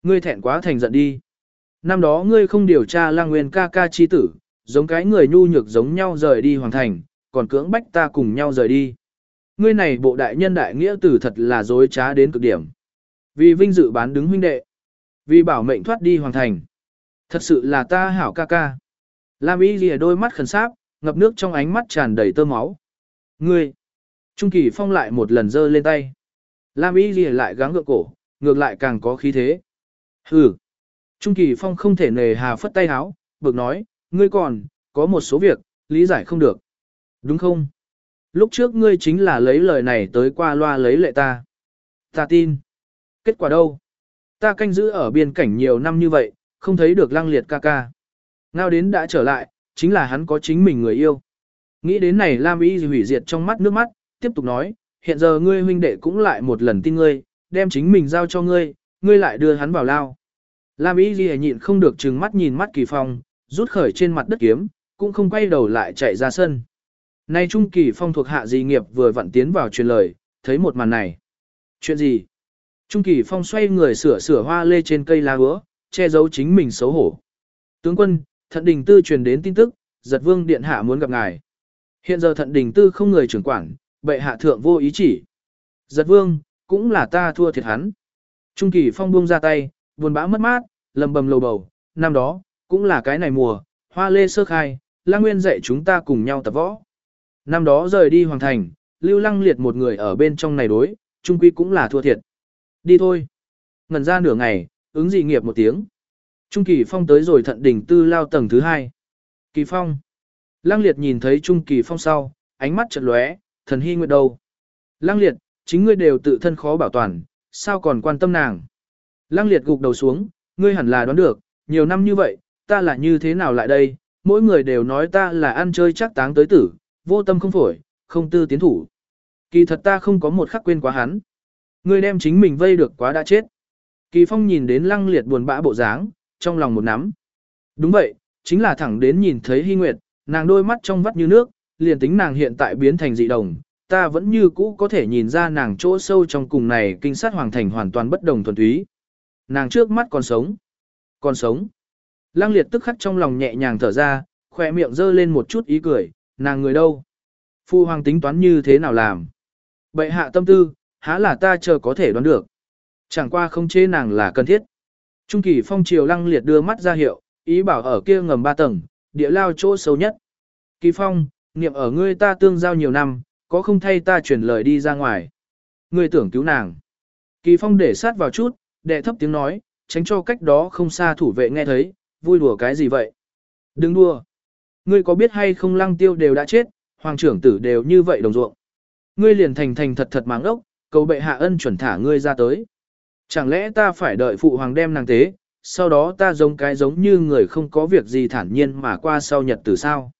Ngươi thẹn quá thành giận đi. Năm đó ngươi không điều tra lang nguyên ca ca chi tử, giống cái người nhu nhược giống nhau rời đi hoàng thành, còn cưỡng bách ta cùng nhau rời đi. Ngươi này bộ đại nhân đại nghĩa tử thật là dối trá đến cực điểm. Vì vinh dự bán đứng huynh đệ. Vì bảo mệnh thoát đi hoàng thành. Thật sự là ta hảo ca ca. Lam y lìa đôi mắt khẩn sáp, ngập nước trong ánh mắt tràn đầy tơ máu. Ngươi! Trung kỳ phong lại một lần giơ lên tay. Lam y lìa lại gắng gượng cổ, ngược lại càng có khí thế. Hừ! Trung kỳ phong không thể nề hà phất tay háo, bực nói, ngươi còn, có một số việc, lý giải không được. Đúng không? Lúc trước ngươi chính là lấy lời này tới qua loa lấy lệ ta. Ta tin. Kết quả đâu? Ta canh giữ ở biên cảnh nhiều năm như vậy, không thấy được lăng liệt ca ca. Ngao đến đã trở lại, chính là hắn có chính mình người yêu. Nghĩ đến này Lam Y hủy diệt trong mắt nước mắt, tiếp tục nói, hiện giờ ngươi huynh đệ cũng lại một lần tin ngươi, đem chính mình giao cho ngươi, ngươi lại đưa hắn vào lao. Lam Y Ghi nhịn không được trừng mắt nhìn mắt Kỳ Phong, rút khởi trên mặt đất kiếm, cũng không quay đầu lại chạy ra sân. Nay Trung Kỳ Phong thuộc hạ di nghiệp vừa vặn tiến vào truyền lời, thấy một màn này. Chuyện gì? Trung Kỳ Phong xoay người sửa sửa hoa lê trên cây lá hứa, che giấu chính mình xấu hổ. Tướng quân, thận đình tư truyền đến tin tức, giật vương điện hạ muốn gặp ngài. Hiện giờ thận đình tư không người trưởng quản, bệ hạ thượng vô ý chỉ. Giật vương, cũng là ta thua thiệt hắn. Trung Kỳ Phong buông ra tay, buồn bã mất mát, lầm bầm lầu bầu, năm đó, cũng là cái này mùa, hoa lê sơ khai, lang nguyên dạy chúng ta cùng nhau tập võ. Năm đó rời đi hoàng thành, lưu lăng liệt một người ở bên trong này đối, trung quy cũng là thua thiệt. Đi thôi. Ngần ra nửa ngày, ứng dị nghiệp một tiếng. Trung Kỳ Phong tới rồi thận đỉnh tư lao tầng thứ hai. Kỳ Phong. Lăng liệt nhìn thấy Trung Kỳ Phong sau, ánh mắt chợt lóe, thần hy nguyệt đầu. Lăng liệt, chính ngươi đều tự thân khó bảo toàn, sao còn quan tâm nàng. Lăng liệt gục đầu xuống, ngươi hẳn là đoán được, nhiều năm như vậy, ta là như thế nào lại đây, mỗi người đều nói ta là ăn chơi chắc táng tới tử, vô tâm không phổi, không tư tiến thủ. Kỳ thật ta không có một khắc quên quá hắn. Ngươi đem chính mình vây được quá đã chết. Kỳ phong nhìn đến lăng liệt buồn bã bộ dáng, trong lòng một nắm. Đúng vậy, chính là thẳng đến nhìn thấy hy nguyệt, nàng đôi mắt trong vắt như nước, liền tính nàng hiện tại biến thành dị đồng, ta vẫn như cũ có thể nhìn ra nàng chỗ sâu trong cùng này kinh sát hoàng thành hoàn toàn bất đồng thuần túy. Nàng trước mắt còn sống. Còn sống. Lăng liệt tức khắc trong lòng nhẹ nhàng thở ra, khỏe miệng dơ lên một chút ý cười, nàng người đâu? Phu hoàng tính toán như thế nào làm? Bệ hạ tâm tư, há là ta chờ có thể đoán được. Chẳng qua không chế nàng là cần thiết. Trung kỳ phong triều lăng liệt đưa mắt ra hiệu, ý bảo ở kia ngầm ba tầng, địa lao chỗ sâu nhất. Kỳ phong, niệm ở ngươi ta tương giao nhiều năm, có không thay ta truyền lời đi ra ngoài. Ngươi tưởng cứu nàng. Kỳ phong để sát vào chút, đệ thấp tiếng nói, tránh cho cách đó không xa thủ vệ nghe thấy, vui đùa cái gì vậy. Đừng đùa. Ngươi có biết hay không lăng tiêu đều đã chết, hoàng trưởng tử đều như vậy đồng ruộng. Ngươi liền thành thành thật thật máng ốc, cầu bệ hạ ân chuẩn thả ngươi ra tới. Chẳng lẽ ta phải đợi phụ hoàng đem nàng tế, sau đó ta giống cái giống như người không có việc gì thản nhiên mà qua sau nhật từ sao?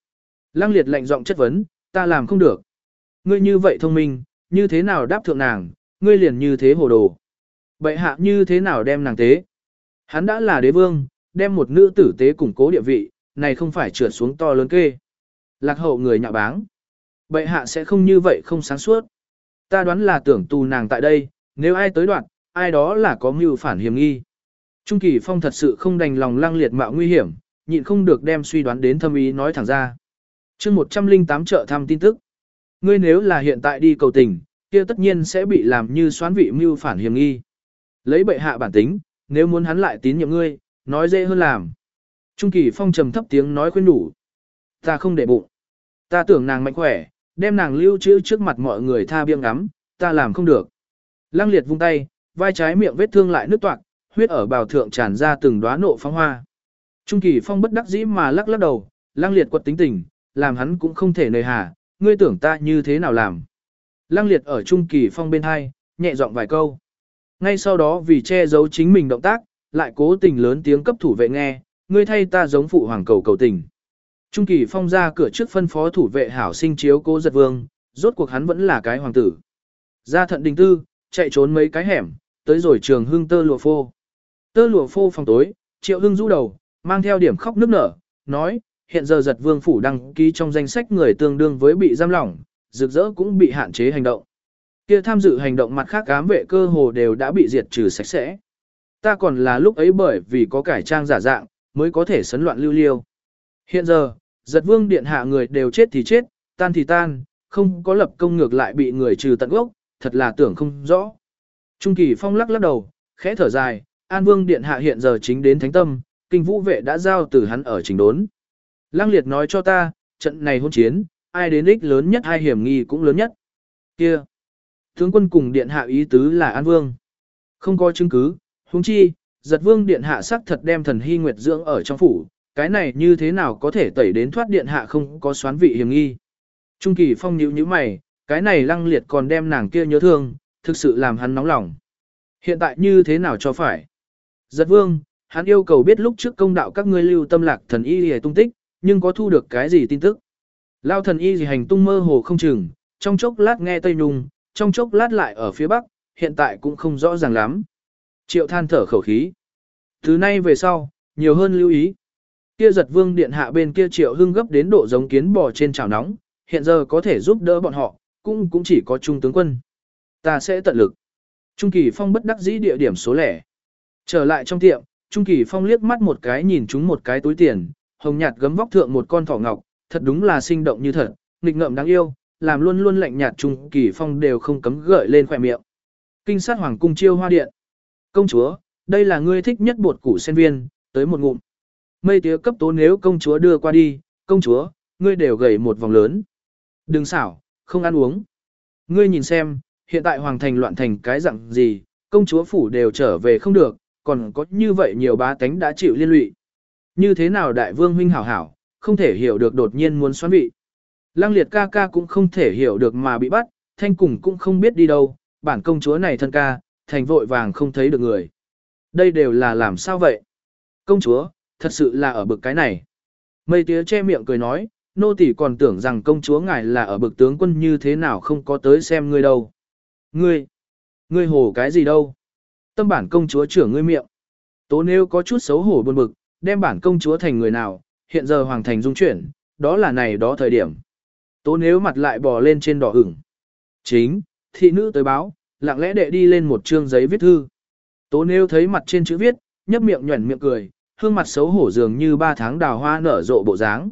Lăng liệt lạnh giọng chất vấn, ta làm không được. Ngươi như vậy thông minh, như thế nào đáp thượng nàng, ngươi liền như thế hồ đồ. Bệ hạ như thế nào đem nàng tế? Hắn đã là đế vương, đem một nữ tử tế củng cố địa vị, này không phải trượt xuống to lớn kê. Lạc hậu người nhạ báng. bệ hạ sẽ không như vậy không sáng suốt. Ta đoán là tưởng tù nàng tại đây, nếu ai tới đoạn, ai đó là có mưu phản hiểm nghi. Trung Kỳ Phong thật sự không đành lòng lăng liệt mạo nguy hiểm, nhịn không được đem suy đoán đến thâm ý nói thẳng ra. chương 108 trợ thăm tin tức. Ngươi nếu là hiện tại đi cầu tình, kia tất nhiên sẽ bị làm như xoán vị mưu phản hiểm nghi. Lấy bệ hạ bản tính, nếu muốn hắn lại tín nhiệm ngươi, nói dễ hơn làm. Trung Kỳ Phong trầm thấp tiếng nói khuyên đủ. Ta không để bụng. Ta tưởng nàng mạnh khỏe, đem nàng lưu trữ trước mặt mọi người tha biêng ngắm, ta làm không được. Lăng liệt vung tay, vai trái miệng vết thương lại nứt toạc, huyết ở bào thượng tràn ra từng đóa nộ phóng hoa. Trung Kỳ Phong bất đắc dĩ mà lắc lắc đầu, lăng liệt quật tính tình, làm hắn cũng không thể nề hà, ngươi tưởng ta như thế nào làm. Lăng liệt ở Trung Kỳ Phong bên hai, nhẹ giọng vài câu. Ngay sau đó vì che giấu chính mình động tác, lại cố tình lớn tiếng cấp thủ vệ nghe, ngươi thay ta giống phụ hoàng cầu cầu tình. Trung Kỳ Phong ra cửa trước phân phó thủ vệ hảo sinh chiếu cố giật vương, rốt cuộc hắn vẫn là cái hoàng tử. Ra thận đình tư, chạy trốn mấy cái hẻm, tới rồi trường hưng tơ lụa phô. Tơ lụa phô phòng tối, triệu hưng rũ đầu, mang theo điểm khóc nước nở, nói, hiện giờ giật vương phủ đăng ký trong danh sách người tương đương với bị giam lỏng, rực rỡ cũng bị hạn chế hành động. Kia tham dự hành động mặt khác cám vệ cơ hồ đều đã bị diệt trừ sạch sẽ. Ta còn là lúc ấy bởi vì có cải trang giả dạng, mới có thể sấn loạn lưu liêu. Hiện giờ, giật vương điện hạ người đều chết thì chết, tan thì tan, không có lập công ngược lại bị người trừ tận gốc, thật là tưởng không rõ. Trung kỳ phong lắc lắc đầu, khẽ thở dài, An Vương Điện Hạ hiện giờ chính đến thánh tâm, kinh vũ vệ đã giao từ hắn ở trình đốn. Lăng liệt nói cho ta, trận này hôn chiến, ai đến ích lớn nhất ai hiểm nghi cũng lớn nhất. Kia! Tướng quân cùng Điện Hạ ý tứ là An Vương. Không có chứng cứ, huống chi, giật Vương Điện Hạ sắc thật đem thần hy nguyệt dưỡng ở trong phủ, cái này như thế nào có thể tẩy đến thoát Điện Hạ không có xoán vị hiểm nghi. Trung kỳ phong nhíu nhíu mày, cái này lăng liệt còn đem nàng kia nhớ thương, thực sự làm hắn nóng lòng. Hiện tại như thế nào cho phải? Giật vương, hắn yêu cầu biết lúc trước công đạo các ngươi lưu tâm lạc thần y gì tung tích, nhưng có thu được cái gì tin tức. Lao thần y gì hành tung mơ hồ không chừng, trong chốc lát nghe Tây Nung, trong chốc lát lại ở phía Bắc, hiện tại cũng không rõ ràng lắm. Triệu than thở khẩu khí. Từ nay về sau, nhiều hơn lưu ý. Kia giật vương điện hạ bên kia triệu hưng gấp đến độ giống kiến bò trên chảo nóng, hiện giờ có thể giúp đỡ bọn họ, cũng cũng chỉ có trung tướng quân. Ta sẽ tận lực. Trung kỳ phong bất đắc dĩ địa điểm số lẻ. Trở lại trong tiệm, Trung Kỳ Phong liếc mắt một cái nhìn chúng một cái túi tiền, hồng nhạt gấm vóc thượng một con thỏ ngọc, thật đúng là sinh động như thật, nghịch ngợm đáng yêu, làm luôn luôn lạnh nhạt Trung Kỳ Phong đều không cấm gợi lên khỏe miệng. Kinh sát hoàng cung chiêu hoa điện. Công chúa, đây là ngươi thích nhất bột củ sen viên, tới một ngụm. Mây tía cấp tố nếu công chúa đưa qua đi, công chúa, ngươi đều gầy một vòng lớn. Đừng xảo, không ăn uống. Ngươi nhìn xem, hiện tại hoàng thành loạn thành cái dạng gì, công chúa phủ đều trở về không được, còn có như vậy nhiều bá tánh đã chịu liên lụy. Như thế nào đại vương huynh hảo hảo, không thể hiểu được đột nhiên muốn xoắn vị. Lăng liệt ca ca cũng không thể hiểu được mà bị bắt, thanh cùng cũng không biết đi đâu, bản công chúa này thân ca, thành vội vàng không thấy được người. Đây đều là làm sao vậy? Công chúa, thật sự là ở bực cái này. Mây tía che miệng cười nói, nô tỳ còn tưởng rằng công chúa ngài là ở bực tướng quân như thế nào không có tới xem ngươi đâu. Ngươi, ngươi hồ cái gì đâu? Tâm bản công chúa trưởng ngươi miệng. Tố nếu có chút xấu hổ buồn bực, đem bản công chúa thành người nào, hiện giờ hoàng thành dung chuyển, đó là này đó thời điểm. Tố nếu mặt lại bò lên trên đỏ ửng. Chính, thị nữ tới báo, lặng lẽ đệ đi lên một trương giấy viết thư. Tố nếu thấy mặt trên chữ viết, nhấp miệng nhuẩn miệng cười, hương mặt xấu hổ dường như ba tháng đào hoa nở rộ bộ dáng.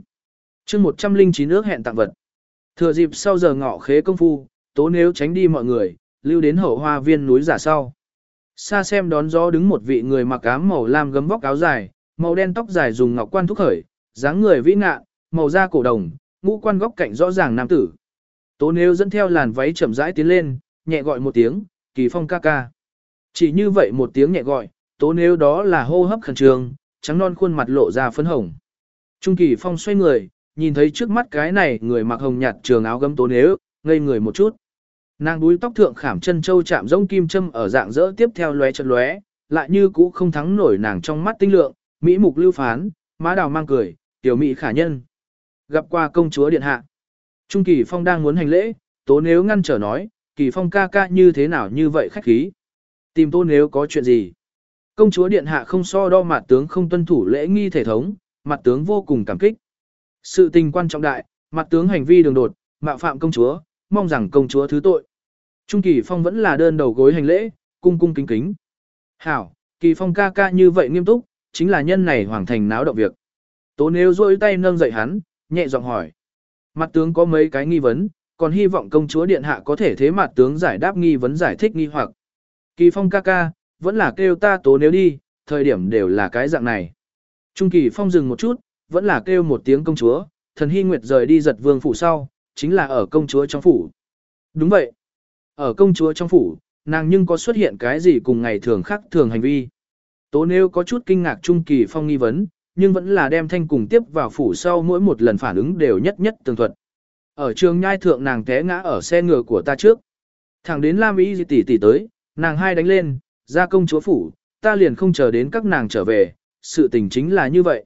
chương 109 ước hẹn tặng vật. Thừa dịp sau giờ ngọ khế công phu, tố nếu tránh đi mọi người, lưu đến hậu hoa viên núi giả sau. Xa xem đón gió đứng một vị người mặc ám màu lam gấm vóc áo dài, màu đen tóc dài dùng ngọc quan thúc khởi, dáng người vĩ ngạ, màu da cổ đồng, ngũ quan góc cạnh rõ ràng nam tử. Tố nếu dẫn theo làn váy chậm rãi tiến lên, nhẹ gọi một tiếng, kỳ phong ca ca. Chỉ như vậy một tiếng nhẹ gọi, tố nếu đó là hô hấp khẩn trương, trắng non khuôn mặt lộ ra phấn hồng. Trung kỳ phong xoay người, nhìn thấy trước mắt cái này người mặc hồng nhạt trường áo gấm tố nếu, ngây người một chút. Nàng đuôi tóc thượng khảm chân châu chạm giống kim châm ở dạng dỡ tiếp theo lóe chân lóe, lại như cũ không thắng nổi nàng trong mắt tinh lượng, mỹ mục lưu phán, má đào mang cười, tiểu mỹ khả nhân. Gặp qua công chúa điện hạ. Trung Kỳ Phong đang muốn hành lễ, tố nếu ngăn trở nói, Kỳ Phong ca ca như thế nào như vậy khách khí. Tìm tố nếu có chuyện gì. Công chúa điện hạ không so đo mặt tướng không tuân thủ lễ nghi thể thống, mặt tướng vô cùng cảm kích. Sự tình quan trọng đại, mặt tướng hành vi đường đột, mạo phạm công chúa, mong rằng công chúa thứ tội. Trung Kỳ Phong vẫn là đơn đầu gối hành lễ, cung cung kính kính. Hảo, Kỳ Phong ca ca như vậy nghiêm túc, chính là nhân này hoàng thành náo động việc. Tố nếu rôi tay nâng dậy hắn, nhẹ giọng hỏi. Mặt tướng có mấy cái nghi vấn, còn hy vọng công chúa điện hạ có thể thế mặt tướng giải đáp nghi vấn giải thích nghi hoặc. Kỳ Phong ca ca, vẫn là kêu ta tố nếu đi, thời điểm đều là cái dạng này. Trung Kỳ Phong dừng một chút, vẫn là kêu một tiếng công chúa, thần hy nguyệt rời đi giật vương phủ sau, chính là ở công chúa trong phủ. Đúng vậy. Ở công chúa trong phủ, nàng nhưng có xuất hiện cái gì cùng ngày thường khác thường hành vi. Tố nêu có chút kinh ngạc Trung Kỳ Phong nghi vấn, nhưng vẫn là đem thanh cùng tiếp vào phủ sau mỗi một lần phản ứng đều nhất nhất tường thuật. Ở trường nhai thượng nàng té ngã ở xe ngựa của ta trước. Thẳng đến Lam Y tỷ tỷ tới, nàng hai đánh lên, ra công chúa phủ, ta liền không chờ đến các nàng trở về, sự tình chính là như vậy.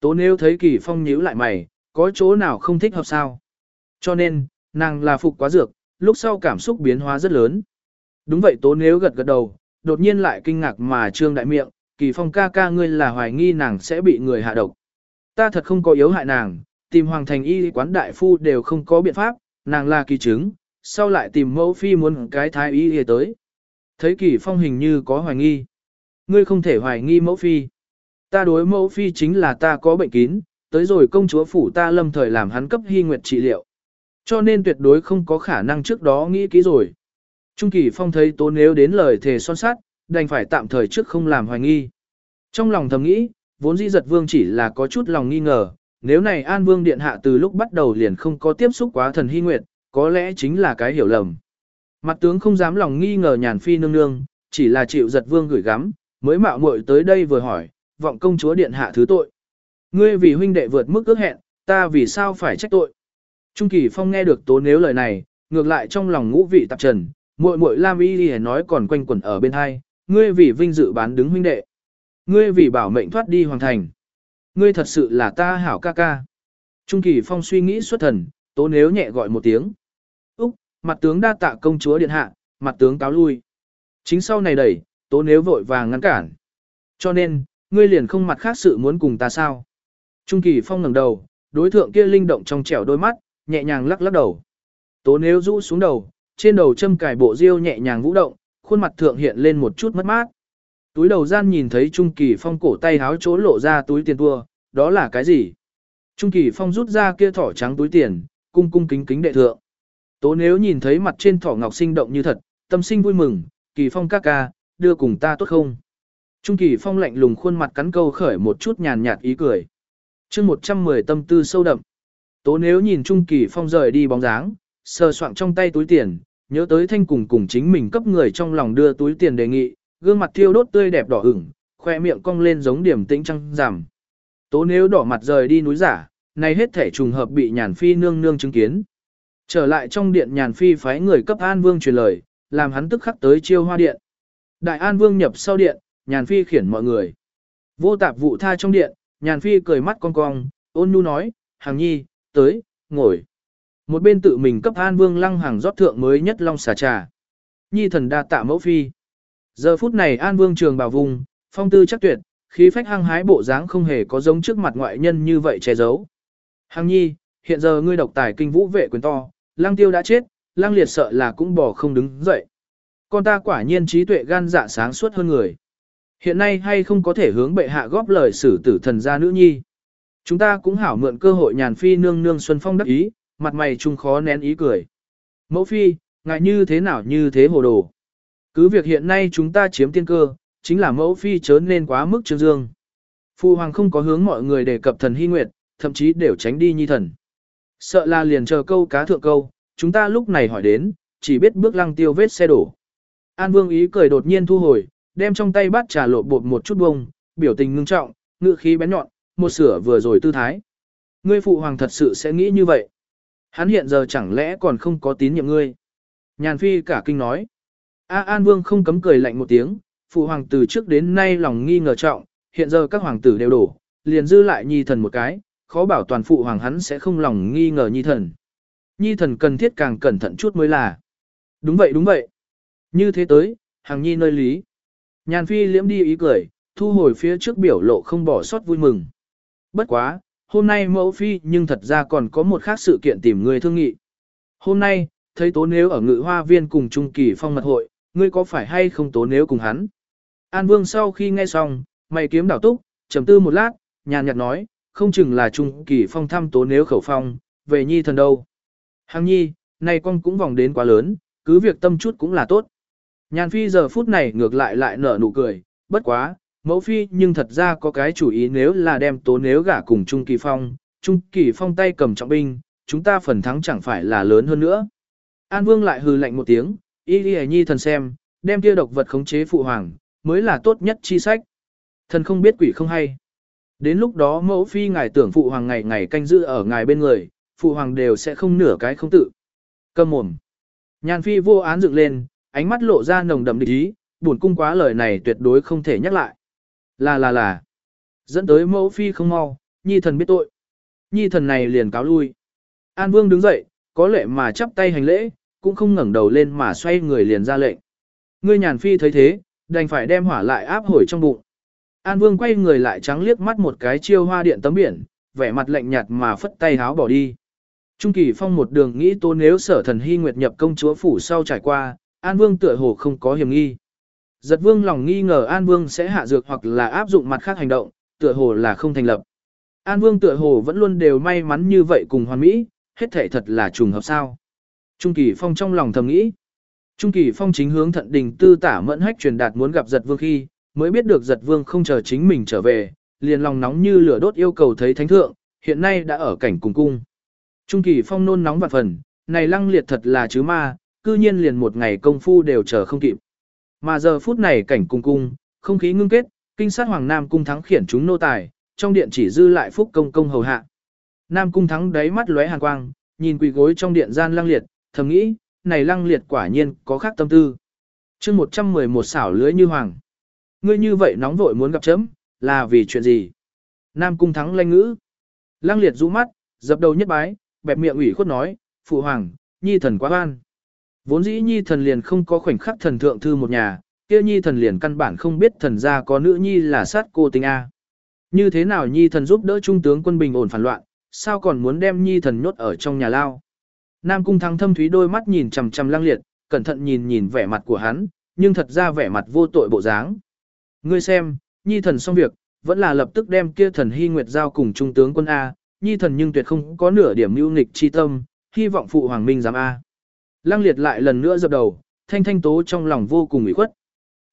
Tố nêu thấy kỳ phong nhíu lại mày, có chỗ nào không thích hợp sao? Cho nên, nàng là phục quá dược, lúc sau cảm xúc biến hóa rất lớn. Đúng vậy tố nếu gật gật đầu, đột nhiên lại kinh ngạc mà trương đại miệng, kỳ phong ca ca ngươi là hoài nghi nàng sẽ bị người hạ độc. Ta thật không có yếu hại nàng, tìm hoàng thành y quán đại phu đều không có biện pháp, nàng là kỳ chứng, sau lại tìm mẫu phi muốn cái thái y y tới. Thấy kỳ phong hình như có hoài nghi. Ngươi không thể hoài nghi mẫu phi. Ta đối mẫu phi chính là ta có bệnh kín, tới rồi công chúa phủ ta lâm thời làm hắn cấp hy nguyệt trị liệu. Cho nên tuyệt đối không có khả năng trước đó nghĩ kỹ rồi. Trung kỳ phong thấy tố nếu đến lời thề son sát, đành phải tạm thời trước không làm hoài nghi. Trong lòng thầm nghĩ, vốn di giật vương chỉ là có chút lòng nghi ngờ, nếu này An Vương Điện Hạ từ lúc bắt đầu liền không có tiếp xúc quá thần hy nguyệt, có lẽ chính là cái hiểu lầm. Mặt tướng không dám lòng nghi ngờ nhàn phi nương nương, chỉ là chịu giật vương gửi gắm, mới mạo muội tới đây vừa hỏi, vọng công chúa Điện Hạ thứ tội. Ngươi vì huynh đệ vượt mức ước hẹn, ta vì sao phải trách tội. Trung Kỳ Phong nghe được tố nếu lời này, ngược lại trong lòng ngũ vị tạp trần, muội muội Lam Y Y nói còn quanh quẩn ở bên hai, ngươi vì vinh dự bán đứng huynh đệ. Ngươi vì bảo mệnh thoát đi hoàng thành. Ngươi thật sự là ta hảo ca ca. Trung Kỳ Phong suy nghĩ xuất thần, tố nếu nhẹ gọi một tiếng. Úc, mặt tướng đa tạ công chúa điện hạ, mặt tướng cáo lui. Chính sau này đẩy, tố nếu vội vàng ngăn cản. Cho nên, ngươi liền không mặt khác sự muốn cùng ta sao. Trung Kỳ Phong ngẩng đầu, đối thượng kia linh động trong trẻo đôi mắt, nhẹ nhàng lắc lắc đầu. Tố nếu rũ xuống đầu, trên đầu châm cài bộ diêu nhẹ nhàng vũ động, khuôn mặt thượng hiện lên một chút mất mát. Túi đầu gian nhìn thấy Trung Kỳ Phong cổ tay háo chỗ lộ ra túi tiền tua, đó là cái gì? Trung Kỳ Phong rút ra kia thỏ trắng túi tiền, cung cung kính kính đệ thượng. Tố nếu nhìn thấy mặt trên thỏ ngọc sinh động như thật, tâm sinh vui mừng, Kỳ Phong ca ca, đưa cùng ta tốt không? Trung Kỳ Phong lạnh lùng khuôn mặt cắn câu khởi một chút nhàn nhạt ý cười. chương 110 tâm tư sâu đậm. Tố nếu nhìn Trung Kỳ Phong rời đi bóng dáng, sờ soạng trong tay túi tiền, nhớ tới thanh cùng cùng chính mình cấp người trong lòng đưa túi tiền đề nghị, gương mặt thiêu đốt tươi đẹp đỏ ửng, khoe miệng cong lên giống điểm tĩnh trăng giảm. Tố nếu đỏ mặt rời đi núi giả, này hết thể trùng hợp bị nhàn phi nương nương chứng kiến. Trở lại trong điện nhàn phi phái người cấp An Vương truyền lời, làm hắn tức khắc tới chiêu hoa điện. Đại An Vương nhập sau điện, nhàn phi khiển mọi người. Vô tạp vụ tha trong điện, nhàn phi cười mắt cong cong, ôn nhu nói, hàng nhi, tới, ngồi. Một bên tự mình cấp An Vương lăng hàng rót thượng mới nhất long xà trà. Nhi thần đa tạ mẫu phi. Giờ phút này An Vương trường bảo vùng, phong tư chắc tuyệt, khí phách hăng hái bộ dáng không hề có giống trước mặt ngoại nhân như vậy che giấu. Hằng nhi, hiện giờ ngươi độc tài kinh vũ vệ quyền to, lăng tiêu đã chết, lăng liệt sợ là cũng bỏ không đứng dậy. Con ta quả nhiên trí tuệ gan dạ sáng suốt hơn người. Hiện nay hay không có thể hướng bệ hạ góp lời xử tử thần gia nữ nhi. Chúng ta cũng hảo mượn cơ hội nhàn phi nương nương xuân phong đắc ý, mặt mày trung khó nén ý cười. Mẫu phi, ngại như thế nào như thế hồ đồ. Cứ việc hiện nay chúng ta chiếm tiên cơ, chính là mẫu phi chớ nên quá mức trương dương. Phu hoàng không có hướng mọi người đề cập thần hy nguyệt, thậm chí đều tránh đi nhi thần. Sợ là liền chờ câu cá thượng câu, chúng ta lúc này hỏi đến, chỉ biết bước lăng tiêu vết xe đổ. An vương ý cười đột nhiên thu hồi, đem trong tay bát trà lộ bột một chút bông, biểu tình ngưng trọng, ngựa khí bén nhọn, một sửa vừa rồi tư thái. Ngươi phụ hoàng thật sự sẽ nghĩ như vậy. Hắn hiện giờ chẳng lẽ còn không có tín nhiệm ngươi. Nhàn phi cả kinh nói. A An Vương không cấm cười lạnh một tiếng, phụ hoàng từ trước đến nay lòng nghi ngờ trọng, hiện giờ các hoàng tử đều đổ, liền dư lại nhi thần một cái, khó bảo toàn phụ hoàng hắn sẽ không lòng nghi ngờ nhi thần. Nhi thần cần thiết càng cẩn thận chút mới là. Đúng vậy đúng vậy. Như thế tới, hàng nhi nơi lý. Nhàn phi liễm đi ý cười, thu hồi phía trước biểu lộ không bỏ sót vui mừng. Bất quá, hôm nay mẫu phi nhưng thật ra còn có một khác sự kiện tìm người thương nghị. Hôm nay, thấy tố nếu ở ngự hoa viên cùng Trung Kỳ Phong mật hội, ngươi có phải hay không tố nếu cùng hắn? An Vương sau khi nghe xong, mày kiếm đảo túc, trầm tư một lát, nhàn nhạt nói, không chừng là Trung Kỳ Phong thăm tố nếu khẩu phong, về nhi thần đâu. Hằng nhi, này con cũng vòng đến quá lớn, cứ việc tâm chút cũng là tốt. Nhàn phi giờ phút này ngược lại lại nở nụ cười, bất quá, mẫu phi nhưng thật ra có cái chủ ý nếu là đem tố nếu gả cùng Trung Kỳ Phong, Trung Kỳ Phong tay cầm trọng binh, chúng ta phần thắng chẳng phải là lớn hơn nữa. An Vương lại hừ lạnh một tiếng, y đi nhi thần xem, đem kia độc vật khống chế phụ hoàng, mới là tốt nhất chi sách. Thần không biết quỷ không hay. Đến lúc đó mẫu phi ngài tưởng phụ hoàng ngày ngày canh giữ ở ngài bên người, phụ hoàng đều sẽ không nửa cái không tự. Cầm mồm. Nhàn phi vô án dựng lên, ánh mắt lộ ra nồng đậm địch ý, buồn cung quá lời này tuyệt đối không thể nhắc lại. Là là là. Dẫn tới mẫu phi không mau, nhi thần biết tội. Nhi thần này liền cáo lui. An vương đứng dậy, có lệ mà chắp tay hành lễ, cũng không ngẩng đầu lên mà xoay người liền ra lệnh. Ngươi nhàn phi thấy thế, đành phải đem hỏa lại áp hồi trong bụng. An vương quay người lại trắng liếc mắt một cái chiêu hoa điện tấm biển, vẻ mặt lạnh nhạt mà phất tay háo bỏ đi. Trung kỳ phong một đường nghĩ tố nếu sở thần hy nguyệt nhập công chúa phủ sau trải qua, An Vương tựa hồ không có hiểm nghi. Giật Vương lòng nghi ngờ An Vương sẽ hạ dược hoặc là áp dụng mặt khác hành động, tựa hồ là không thành lập. An Vương tựa hồ vẫn luôn đều may mắn như vậy cùng hoàn mỹ, hết thể thật là trùng hợp sao. Trung kỳ phong trong lòng thầm nghĩ. Trung kỳ phong chính hướng thận đình tư tả mẫn hách truyền đạt muốn gặp giật vương khi, mới biết được giật vương không chờ chính mình trở về, liền lòng nóng như lửa đốt yêu cầu thấy thánh thượng, hiện nay đã ở cảnh cùng cung. Trung kỳ phong nôn nóng vạn phần, này lăng liệt thật là chứ ma, cư nhiên liền một ngày công phu đều chờ không kịp. Mà giờ phút này cảnh cung cung, không khí ngưng kết, kinh sát hoàng nam cung thắng khiển chúng nô tài, trong điện chỉ dư lại phúc công công hầu hạ. Nam cung thắng đáy mắt lóe hàn quang, nhìn quỳ gối trong điện gian lăng liệt, thầm nghĩ, này lăng liệt quả nhiên có khác tâm tư. chương 111 xảo lưới như hoàng. Ngươi như vậy nóng vội muốn gặp chấm, là vì chuyện gì? Nam cung thắng lanh ngữ. Lăng liệt rũ mắt, dập đầu nhất bái, bẹp miệng ủy khuất nói, phụ hoàng, nhi thần quá oan. Vốn dĩ nhi thần liền không có khoảnh khắc thần thượng thư một nhà, kia nhi thần liền căn bản không biết thần gia có nữ nhi là sát cô tình A. Như thế nào nhi thần giúp đỡ trung tướng quân bình ổn phản loạn, sao còn muốn đem nhi thần nhốt ở trong nhà lao. Nam cung thắng thâm thúy đôi mắt nhìn chằm chằm lăng liệt, cẩn thận nhìn nhìn vẻ mặt của hắn, nhưng thật ra vẻ mặt vô tội bộ dáng. Ngươi xem, nhi thần xong việc, vẫn là lập tức đem kia thần hy nguyệt giao cùng trung tướng quân A, nhi thần nhưng tuyệt không có nửa điểm mưu nghịch chi tâm, hy vọng phụ hoàng minh giám A. Lăng liệt lại lần nữa dập đầu, thanh thanh tố trong lòng vô cùng ủy khuất.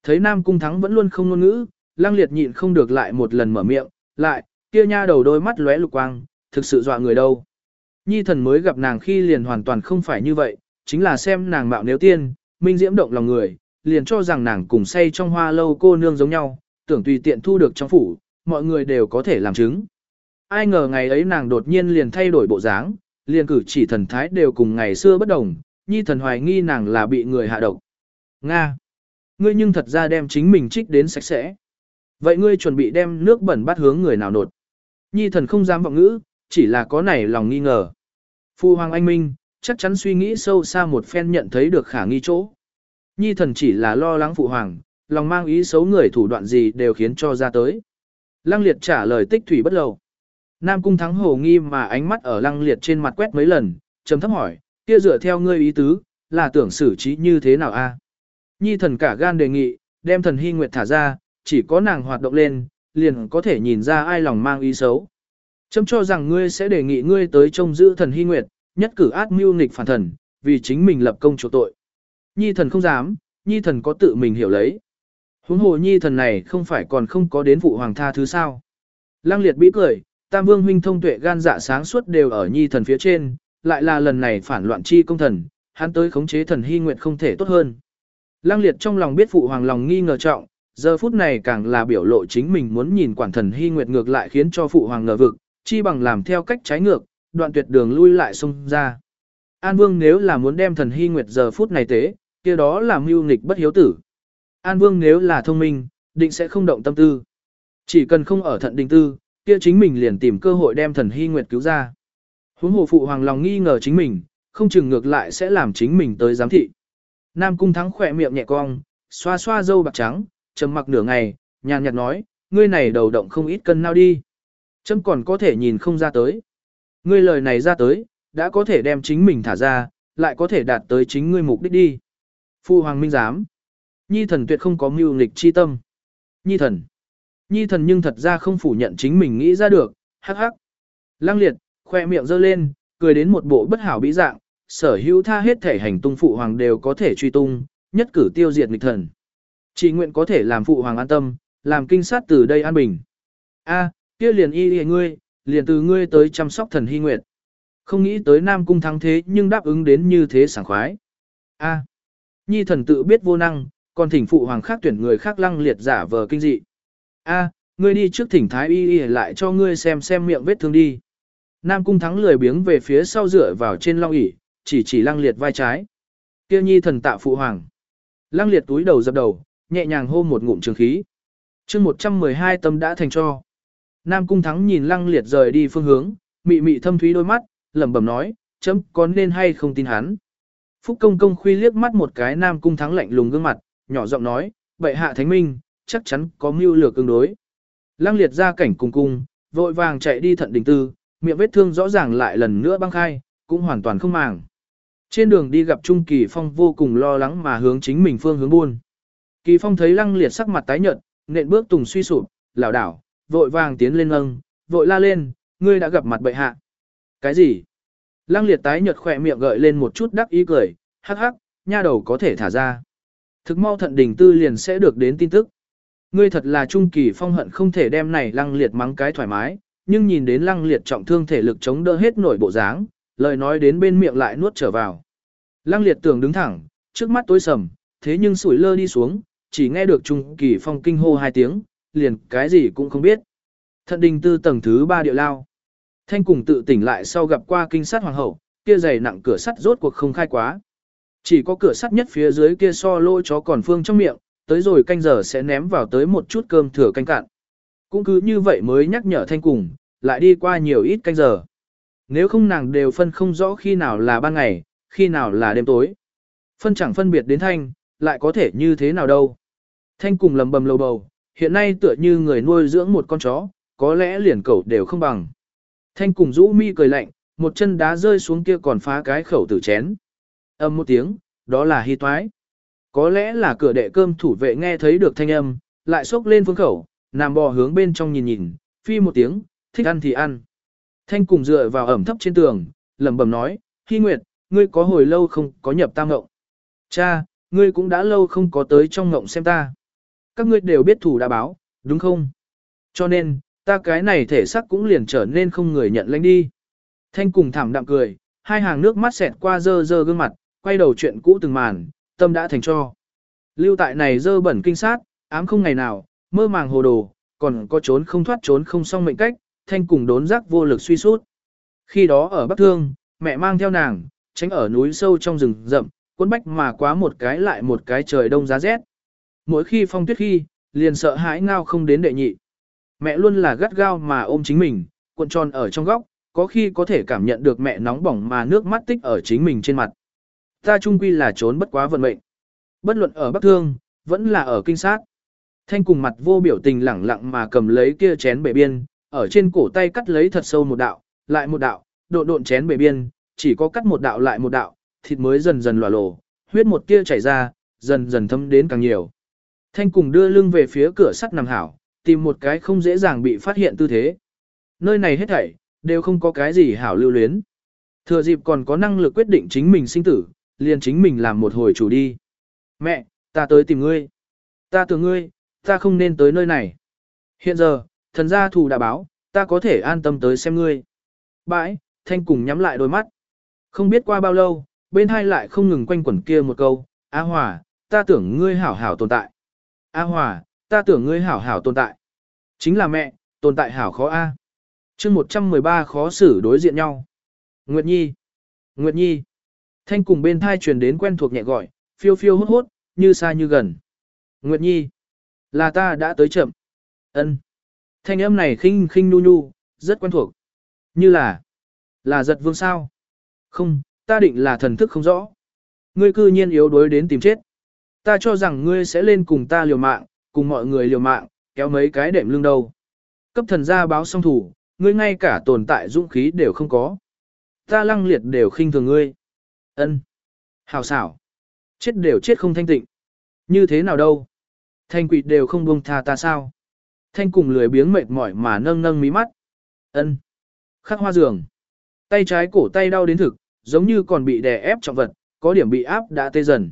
Thấy Nam Cung Thắng vẫn luôn không ngôn ngữ, lăng liệt nhịn không được lại một lần mở miệng, lại, kia nha đầu đôi mắt lóe lục quang, thực sự dọa người đâu. Nhi thần mới gặp nàng khi liền hoàn toàn không phải như vậy, chính là xem nàng mạo nếu tiên, minh diễm động lòng người, liền cho rằng nàng cùng say trong hoa lâu cô nương giống nhau, tưởng tùy tiện thu được trong phủ, mọi người đều có thể làm chứng. Ai ngờ ngày ấy nàng đột nhiên liền thay đổi bộ dáng, liền cử chỉ thần thái đều cùng ngày xưa bất đồng, nhi thần hoài nghi nàng là bị người hạ độc. Nga! Ngươi nhưng thật ra đem chính mình trích đến sạch sẽ. Vậy ngươi chuẩn bị đem nước bẩn bắt hướng người nào nột. Nhi thần không dám vọng ngữ, chỉ là có nảy lòng nghi ngờ. Phu Hoàng Anh Minh, chắc chắn suy nghĩ sâu xa một phen nhận thấy được khả nghi chỗ. Nhi thần chỉ là lo lắng Phụ Hoàng, lòng mang ý xấu người thủ đoạn gì đều khiến cho ra tới. Lăng liệt trả lời tích thủy bất lầu. Nam cung thắng hồ nghi mà ánh mắt ở lăng liệt trên mặt quét mấy lần, trầm thấp hỏi, kia dựa theo ngươi ý tứ, là tưởng xử trí như thế nào a? Nhi thần cả gan đề nghị, đem thần hy nguyệt thả ra, chỉ có nàng hoạt động lên, liền có thể nhìn ra ai lòng mang ý xấu. Châm cho rằng ngươi sẽ đề nghị ngươi tới trông giữ thần hy nguyệt, nhất cử át mưu nghịch phản thần, vì chính mình lập công chỗ tội. Nhi thần không dám, nhi thần có tự mình hiểu lấy. Huống hồ nhi thần này không phải còn không có đến vụ hoàng tha thứ sao. Lăng liệt bĩ cười, tam vương huynh thông tuệ gan dạ sáng suốt đều ở nhi thần phía trên, lại là lần này phản loạn chi công thần, hắn tới khống chế thần hy nguyệt không thể tốt hơn. Lăng liệt trong lòng biết phụ hoàng lòng nghi ngờ trọng, giờ phút này càng là biểu lộ chính mình muốn nhìn quản thần hy nguyệt ngược lại khiến cho phụ hoàng ngờ vực, chi bằng làm theo cách trái ngược, đoạn tuyệt đường lui lại xông ra. An Vương nếu là muốn đem thần hy nguyệt giờ phút này tế, kia đó là mưu nghịch bất hiếu tử. An Vương nếu là thông minh, định sẽ không động tâm tư. Chỉ cần không ở thận đình tư, kia chính mình liền tìm cơ hội đem thần hy nguyệt cứu ra. Huống hồ phụ hoàng lòng nghi ngờ chính mình, không chừng ngược lại sẽ làm chính mình tới giám thị. Nam cung thắng khỏe miệng nhẹ cong, xoa xoa dâu bạc trắng, trầm mặc nửa ngày, nhàn nhạt nói, ngươi này đầu động không ít cân nào đi. Châm còn có thể nhìn không ra tới. Ngươi lời này ra tới, đã có thể đem chính mình thả ra, lại có thể đạt tới chính ngươi mục đích đi. Phu hoàng minh giám. Nhi thần tuyệt không có mưu nghịch chi tâm. Nhi thần. Nhi thần nhưng thật ra không phủ nhận chính mình nghĩ ra được, hắc hắc. Lăng liệt, khoe miệng giơ lên, cười đến một bộ bất hảo bí dạng, sở hữu tha hết thể hành tung phụ hoàng đều có thể truy tung, nhất cử tiêu diệt nghịch thần. Chỉ nguyện có thể làm phụ hoàng an tâm, làm kinh sát từ đây an bình. A, kia liền y y ngươi, liền từ ngươi tới chăm sóc thần hy nguyệt. Không nghĩ tới Nam Cung thắng thế nhưng đáp ứng đến như thế sảng khoái. A, nhi thần tự biết vô năng, còn thỉnh phụ hoàng khác tuyển người khác lăng liệt giả vờ kinh dị. A, ngươi đi trước thỉnh thái y y lại cho ngươi xem xem miệng vết thương đi. Nam Cung thắng lười biếng về phía sau dựa vào trên long ỷ, chỉ chỉ lăng liệt vai trái. Kia nhi thần tạ phụ hoàng. Lăng liệt túi đầu dập đầu, nhẹ nhàng hô một ngụm trường khí. chương 112 tâm đã thành cho. Nam Cung Thắng nhìn lăng liệt rời đi phương hướng, mị mị thâm thúy đôi mắt, lẩm bẩm nói, chấm có nên hay không tin hắn. Phúc công công khuy liếc mắt một cái Nam Cung Thắng lạnh lùng gương mặt, nhỏ giọng nói, bệ hạ thánh minh, chắc chắn có mưu lược ứng đối. Lăng liệt ra cảnh cùng cung, vội vàng chạy đi thận đình tư, miệng vết thương rõ ràng lại lần nữa băng khai, cũng hoàn toàn không màng. Trên đường đi gặp Trung Kỳ Phong vô cùng lo lắng mà hướng chính mình phương hướng buôn. Kỳ Phong thấy lăng liệt sắc mặt tái nhợt, nện bước tùng suy sụp, lảo đảo, vội vàng tiến lên nâng, vội la lên, ngươi đã gặp mặt bệ hạ. Cái gì? Lăng liệt tái nhợt khỏe miệng gợi lên một chút đắc ý cười, hắc hắc, nha đầu có thể thả ra. Thực mau thận đỉnh tư liền sẽ được đến tin tức. Ngươi thật là trung kỳ phong hận không thể đem này lăng liệt mắng cái thoải mái, nhưng nhìn đến lăng liệt trọng thương thể lực chống đỡ hết nổi bộ dáng, lời nói đến bên miệng lại nuốt trở vào. Lăng liệt tưởng đứng thẳng, trước mắt tối sầm, thế nhưng sủi lơ đi xuống, chỉ nghe được trung kỳ phong kinh hô hai tiếng, liền cái gì cũng không biết. Thận đình tư tầng thứ ba địa lao. Thanh cùng tự tỉnh lại sau gặp qua kinh sát hoàng hậu, kia dày nặng cửa sắt rốt cuộc không khai quá. Chỉ có cửa sắt nhất phía dưới kia so lôi chó còn phương trong miệng, tới rồi canh giờ sẽ ném vào tới một chút cơm thừa canh cạn. Cũng cứ như vậy mới nhắc nhở thanh cùng, lại đi qua nhiều ít canh giờ. Nếu không nàng đều phân không rõ khi nào là ban ngày, khi nào là đêm tối. Phân chẳng phân biệt đến thanh, lại có thể như thế nào đâu. Thanh cùng lầm bầm lầu bầu, hiện nay tựa như người nuôi dưỡng một con chó, có lẽ liền cẩu đều không bằng. Thanh cùng rũ mi cười lạnh, một chân đá rơi xuống kia còn phá cái khẩu tử chén. Âm một tiếng, đó là hy toái. Có lẽ là cửa đệ cơm thủ vệ nghe thấy được thanh âm, lại xốc lên phương khẩu, nằm bò hướng bên trong nhìn nhìn, phi một tiếng, thích ăn thì ăn. Thanh cùng dựa vào ẩm thấp trên tường, lẩm bẩm nói, Hy Nguyệt, ngươi có hồi lâu không có nhập tam ngộng. Cha, ngươi cũng đã lâu không có tới trong ngộng xem ta. Các ngươi đều biết thủ đã báo, đúng không? Cho nên, ta cái này thể xác cũng liền trở nên không người nhận lãnh đi. Thanh cùng thảm đạm cười, hai hàng nước mắt xẹt qua dơ dơ gương mặt, quay đầu chuyện cũ từng màn, tâm đã thành cho. Lưu tại này dơ bẩn kinh sát, ám không ngày nào, mơ màng hồ đồ, còn có trốn không thoát trốn không xong mệnh cách, thanh cùng đốn giác vô lực suy sút. Khi đó ở Bắc Thương, mẹ mang theo nàng, tránh ở núi sâu trong rừng rậm, cuốn bách mà quá một cái lại một cái trời đông giá rét. Mỗi khi phong tuyết khi, liền sợ hãi ngao không đến đệ nhị. Mẹ luôn là gắt gao mà ôm chính mình, cuộn tròn ở trong góc, có khi có thể cảm nhận được mẹ nóng bỏng mà nước mắt tích ở chính mình trên mặt. Ta trung quy là trốn bất quá vận mệnh. Bất luận ở Bắc Thương, vẫn là ở kinh sát. Thanh cùng mặt vô biểu tình lẳng lặng mà cầm lấy kia chén bể biên, ở trên cổ tay cắt lấy thật sâu một đạo, lại một đạo, độn độn chén bể biên, chỉ có cắt một đạo lại một đạo, thịt mới dần dần lòa lổ, huyết một tia chảy ra, dần dần thấm đến càng nhiều. Thanh cùng đưa lưng về phía cửa sắt nằm hảo, tìm một cái không dễ dàng bị phát hiện tư thế. Nơi này hết thảy, đều không có cái gì hảo lưu luyến. Thừa dịp còn có năng lực quyết định chính mình sinh tử, liền chính mình làm một hồi chủ đi. Mẹ, ta tới tìm ngươi. Ta tưởng ngươi, ta không nên tới nơi này. Hiện giờ, thần gia thù đã báo, ta có thể an tâm tới xem ngươi. Bãi, thanh cùng nhắm lại đôi mắt. Không biết qua bao lâu, bên hai lại không ngừng quanh quẩn kia một câu, A Hòa, ta tưởng ngươi hảo hảo tồn tại. A Hòa, ta tưởng ngươi hảo hảo tồn tại. Chính là mẹ, tồn tại hảo khó A. Chương 113 khó xử đối diện nhau. Nguyệt Nhi. Nguyệt Nhi. Thanh cùng bên thai truyền đến quen thuộc nhẹ gọi, phiêu phiêu hốt hốt, như xa như gần. Nguyệt Nhi. Là ta đã tới chậm. ân Thanh âm này khinh khinh nu nu, rất quen thuộc. Như là. Là giật vương sao? Không, ta định là thần thức không rõ. Ngươi cư nhiên yếu đuối đến tìm chết. Ta cho rằng ngươi sẽ lên cùng ta liều mạng, cùng mọi người liều mạng, kéo mấy cái đệm lưng đâu. Cấp thần gia báo song thủ, ngươi ngay cả tồn tại dũng khí đều không có. Ta lăng liệt đều khinh thường ngươi. Ân, Hào xảo. Chết đều chết không thanh tịnh. Như thế nào đâu? Thanh quỷ đều không buông tha ta sao? Thanh cùng lười biếng mệt mỏi mà nâng nâng mí mắt. Ân, Khắc hoa giường. Tay trái cổ tay đau đến thực, giống như còn bị đè ép trọng vật, có điểm bị áp đã tê dần.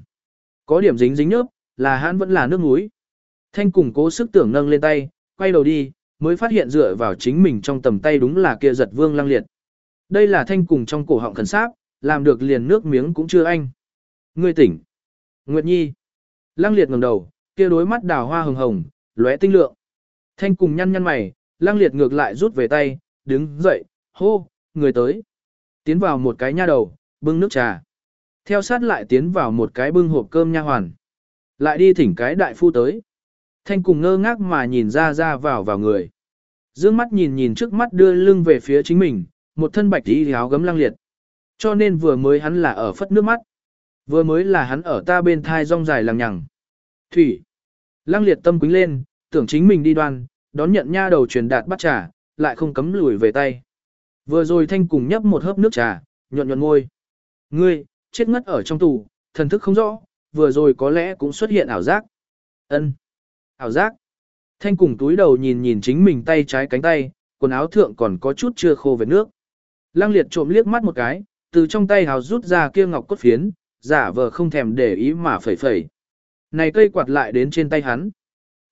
Có điểm dính dính nhớp, là hắn vẫn là nước núi. Thanh cùng cố sức tưởng nâng lên tay, quay đầu đi, mới phát hiện dựa vào chính mình trong tầm tay đúng là kia giật vương lăng liệt. Đây là thanh cùng trong cổ họng khẩn sáp, làm được liền nước miếng cũng chưa anh. Ngươi tỉnh. Nguyệt Nhi. Lăng liệt ngẩng đầu, kia đối mắt đào hoa hồng hồng, lóe tinh lượng. Thanh cùng nhăn nhăn mày, lang liệt ngược lại rút về tay, đứng dậy, hô, người tới. Tiến vào một cái nha đầu, bưng nước trà. Theo sát lại tiến vào một cái bưng hộp cơm nha hoàn. Lại đi thỉnh cái đại phu tới. Thanh cùng ngơ ngác mà nhìn ra ra vào vào người. Dương mắt nhìn nhìn trước mắt đưa lưng về phía chính mình, một thân bạch tí áo gấm lang liệt. Cho nên vừa mới hắn là ở phất nước mắt. Vừa mới là hắn ở ta bên thai rong dài lằng nhằng. Thủy. Lăng liệt tâm quính lên, tưởng chính mình đi đoan, đón nhận nha đầu truyền đạt bắt trà, lại không cấm lùi về tay. Vừa rồi thanh cùng nhấp một hớp nước trà, nhuận nhuận ngôi. Ngươi, chết ngất ở trong tù, thần thức không rõ, vừa rồi có lẽ cũng xuất hiện ảo giác. Ân, Ảo giác. Thanh cùng túi đầu nhìn nhìn chính mình tay trái cánh tay, quần áo thượng còn có chút chưa khô về nước. Lăng liệt trộm liếc mắt một cái, từ trong tay hào rút ra kia ngọc cốt phiến, giả vờ không thèm để ý mà phẩy phẩy. Này cây quạt lại đến trên tay hắn.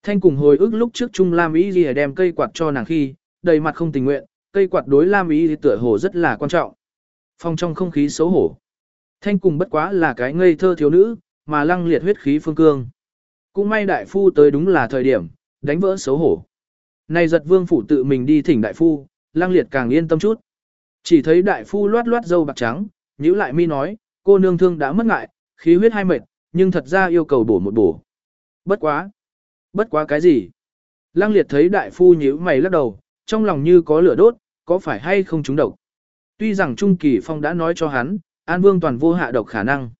Thanh cùng hồi ức lúc trước Trung Lam Ý gì đem cây quạt cho nàng khi, đầy mặt không tình nguyện, cây quạt đối Lam Ý tựa hồ rất là quan trọng. Phong trong không khí xấu hổ. Thanh cùng bất quá là cái ngây thơ thiếu nữ, mà lăng liệt huyết khí phương cương. Cũng may đại phu tới đúng là thời điểm, đánh vỡ xấu hổ. Này giật vương phủ tự mình đi thỉnh đại phu, lăng liệt càng yên tâm chút. Chỉ thấy đại phu loát loát dâu bạc trắng, nhíu lại mi nói, cô nương thương đã mất ngại, khí huyết hai mệt, nhưng thật ra yêu cầu bổ một bổ. Bất quá. Bất quá cái gì? Lăng liệt thấy đại phu nhíu mày lắc đầu, trong lòng như có lửa đốt, có phải hay không trúng độc. Tuy rằng Trung Kỳ Phong đã nói cho hắn, An Vương toàn vô hạ độc khả năng.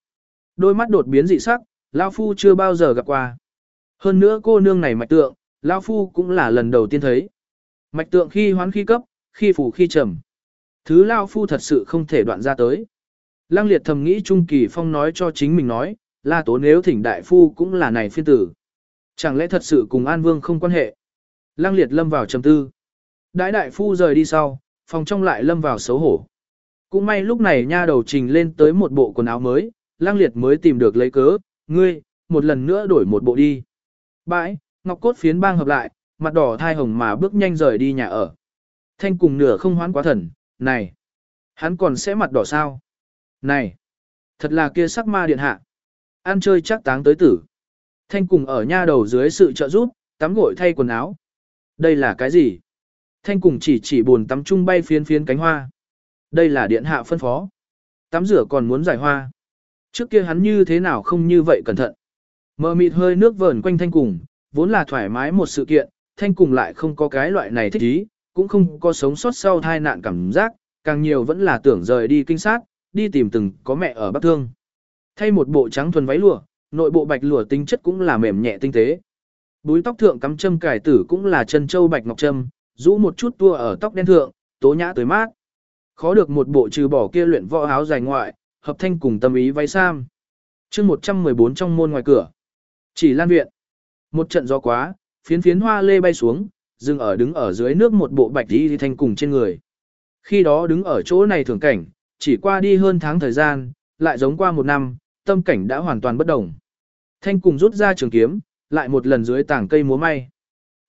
Đôi mắt đột biến dị sắc, Lao Phu chưa bao giờ gặp qua. Hơn nữa cô nương này mạch tượng, Lao Phu cũng là lần đầu tiên thấy. Mạch tượng khi hoán khi cấp, khi phủ khi trầm. Thứ Lao Phu thật sự không thể đoạn ra tới. Lăng liệt thầm nghĩ Trung Kỳ Phong nói cho chính mình nói, La Tố nếu thỉnh đại phu cũng là này phiên tử. Chẳng lẽ thật sự cùng An Vương không quan hệ? Lăng liệt lâm vào trầm tư. Đại đại phu rời đi sau, phòng trong lại lâm vào xấu hổ. Cũng may lúc này nha đầu trình lên tới một bộ quần áo mới, lang liệt mới tìm được lấy cớ, ngươi, một lần nữa đổi một bộ đi. Bãi, ngọc cốt phiến bang hợp lại, mặt đỏ thai hồng mà bước nhanh rời đi nhà ở. Thanh cùng nửa không hoán quá thần, này, hắn còn sẽ mặt đỏ sao? Này, thật là kia sắc ma điện hạ. Ăn chơi chắc táng tới tử. Thanh cùng ở nha đầu dưới sự trợ giúp, tắm gội thay quần áo. Đây là cái gì? Thanh cùng chỉ chỉ buồn tắm chung bay phiến phiến cánh hoa. Đây là điện hạ phân phó. Tắm rửa còn muốn giải hoa. Trước kia hắn như thế nào không như vậy cẩn thận. Mờ mịt hơi nước vờn quanh thanh cùng, vốn là thoải mái một sự kiện, thanh cùng lại không có cái loại này thích ý, cũng không có sống sót sau tai nạn cảm giác, càng nhiều vẫn là tưởng rời đi kinh sát, đi tìm từng có mẹ ở Bắc Thương. Thay một bộ trắng thuần váy lụa, nội bộ bạch lụa tính chất cũng là mềm nhẹ tinh tế. Búi tóc thượng cắm châm cải tử cũng là chân châu bạch ngọc trâm, rũ một chút tua ở tóc đen thượng, tố nhã tới mát. Khó được một bộ trừ bỏ kia luyện võ áo dài ngoại, hợp thanh cùng tâm ý váy sam. chương 114 trong môn ngoài cửa. Chỉ lan viện. Một trận gió quá, phiến phiến hoa lê bay xuống, dừng ở đứng ở dưới nước một bộ bạch đi thanh cùng trên người. Khi đó đứng ở chỗ này thường cảnh, chỉ qua đi hơn tháng thời gian, lại giống qua một năm, tâm cảnh đã hoàn toàn bất đồng. Thanh cùng rút ra trường kiếm, lại một lần dưới tảng cây múa may.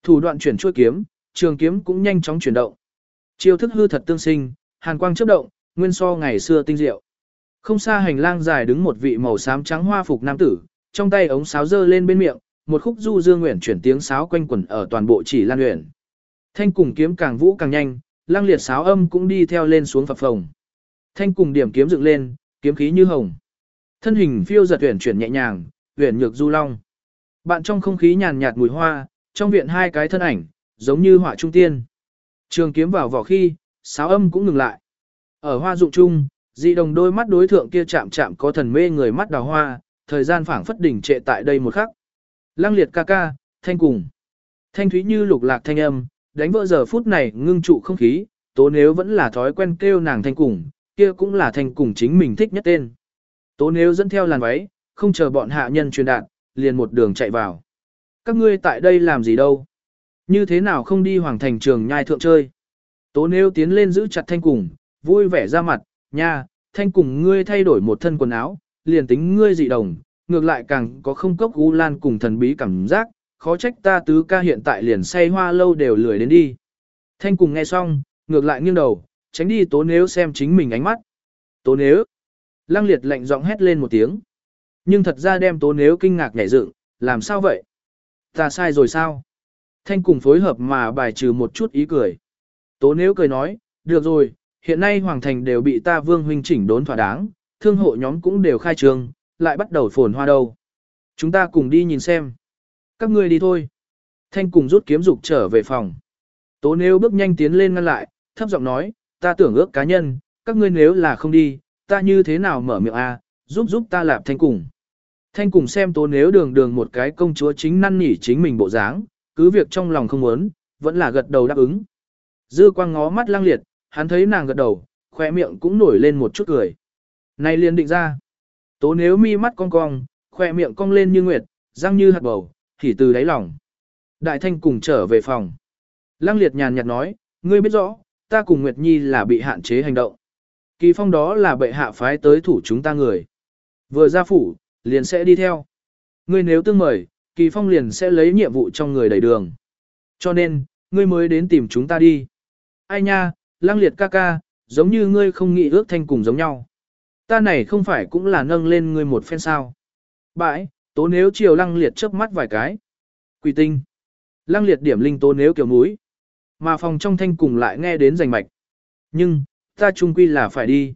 Thủ đoạn chuyển chuôi kiếm, trường kiếm cũng nhanh chóng chuyển động. Chiêu thức hư thật tương sinh, hàn quang chớp động, nguyên so ngày xưa tinh diệu. Không xa hành lang dài đứng một vị màu xám trắng hoa phục nam tử, trong tay ống sáo dơ lên bên miệng, một khúc du dương nguyện chuyển tiếng sáo quanh quẩn ở toàn bộ chỉ lan nguyện. Thanh cùng kiếm càng vũ càng nhanh, lang liệt sáo âm cũng đi theo lên xuống phập phồng. Thanh cùng điểm kiếm dựng lên, kiếm khí như hồng. Thân hình phiêu giật tuyển chuyển nhẹ nhàng, tuyển nhược du long. Bạn trong không khí nhàn nhạt mùi hoa, trong viện hai cái thân ảnh, giống như họa trung tiên. Trường kiếm vào vỏ khi, sáo âm cũng ngừng lại. Ở hoa dụng chung, dị đồng đôi mắt đối thượng kia chạm chạm có thần mê người mắt đào hoa, thời gian phảng phất đỉnh trệ tại đây một khắc. Lăng liệt ca ca, thanh cùng. Thanh thúy như lục lạc thanh âm, đánh vỡ giờ phút này ngưng trụ không khí, tố nếu vẫn là thói quen kêu nàng thanh cùng, kia cũng là thanh cùng chính mình thích nhất tên. Tố nếu dẫn theo làn váy, không chờ bọn hạ nhân truyền đạt, liền một đường chạy vào. Các ngươi tại đây làm gì đâu? Như thế nào không đi hoàng thành trường nhai thượng chơi? Tố nếu tiến lên giữ chặt thanh cùng, vui vẻ ra mặt, nha, thanh cùng ngươi thay đổi một thân quần áo, liền tính ngươi dị đồng, ngược lại càng có không cốc u lan cùng thần bí cảm giác, khó trách ta tứ ca hiện tại liền say hoa lâu đều lười đến đi. Thanh cùng nghe xong, ngược lại nghiêng đầu, tránh đi tố nếu xem chính mình ánh mắt. Tố nếu. Lăng liệt lạnh giọng hét lên một tiếng. Nhưng thật ra đem tố nếu kinh ngạc nhảy dựng, làm sao vậy? Ta sai rồi sao? Thanh cùng phối hợp mà bài trừ một chút ý cười. Tố nếu cười nói, được rồi, hiện nay Hoàng Thành đều bị ta vương huynh chỉnh đốn thỏa đáng, thương hộ nhóm cũng đều khai trương, lại bắt đầu phồn hoa đâu. Chúng ta cùng đi nhìn xem. Các ngươi đi thôi. Thanh cùng rút kiếm dục trở về phòng. Tố nếu bước nhanh tiến lên ngăn lại, thấp giọng nói, ta tưởng ước cá nhân, các ngươi nếu là không đi, ta như thế nào mở miệng a, à, giúp giúp ta lạp thanh cùng. Thanh cùng xem tố nếu đường đường một cái công chúa chính năn nỉ chính mình bộ dáng, cứ việc trong lòng không muốn, vẫn là gật đầu đáp ứng. Dư quang ngó mắt lang liệt, hắn thấy nàng gật đầu, khoe miệng cũng nổi lên một chút cười. Này liền định ra. Tố nếu mi mắt cong cong, khoe miệng cong lên như nguyệt, răng như hạt bầu, thì từ đáy lòng. Đại thanh cùng trở về phòng. Lăng liệt nhàn nhạt nói, ngươi biết rõ, ta cùng Nguyệt Nhi là bị hạn chế hành động. Kỳ phong đó là bệ hạ phái tới thủ chúng ta người. Vừa ra phủ, liền sẽ đi theo. Ngươi nếu tương mời, kỳ phong liền sẽ lấy nhiệm vụ trong người đẩy đường. Cho nên, ngươi mới đến tìm chúng ta đi. Ai nha, Lang liệt ca ca, giống như ngươi không nghĩ ước thanh cùng giống nhau. Ta này không phải cũng là nâng lên ngươi một phen sao. Bãi, tố nếu chiều lăng liệt chớp mắt vài cái. Quỷ tinh. Lăng liệt điểm linh tố nếu kiểu mũi. Mà phòng trong thanh cùng lại nghe đến rành mạch. Nhưng, ta chung quy là phải đi.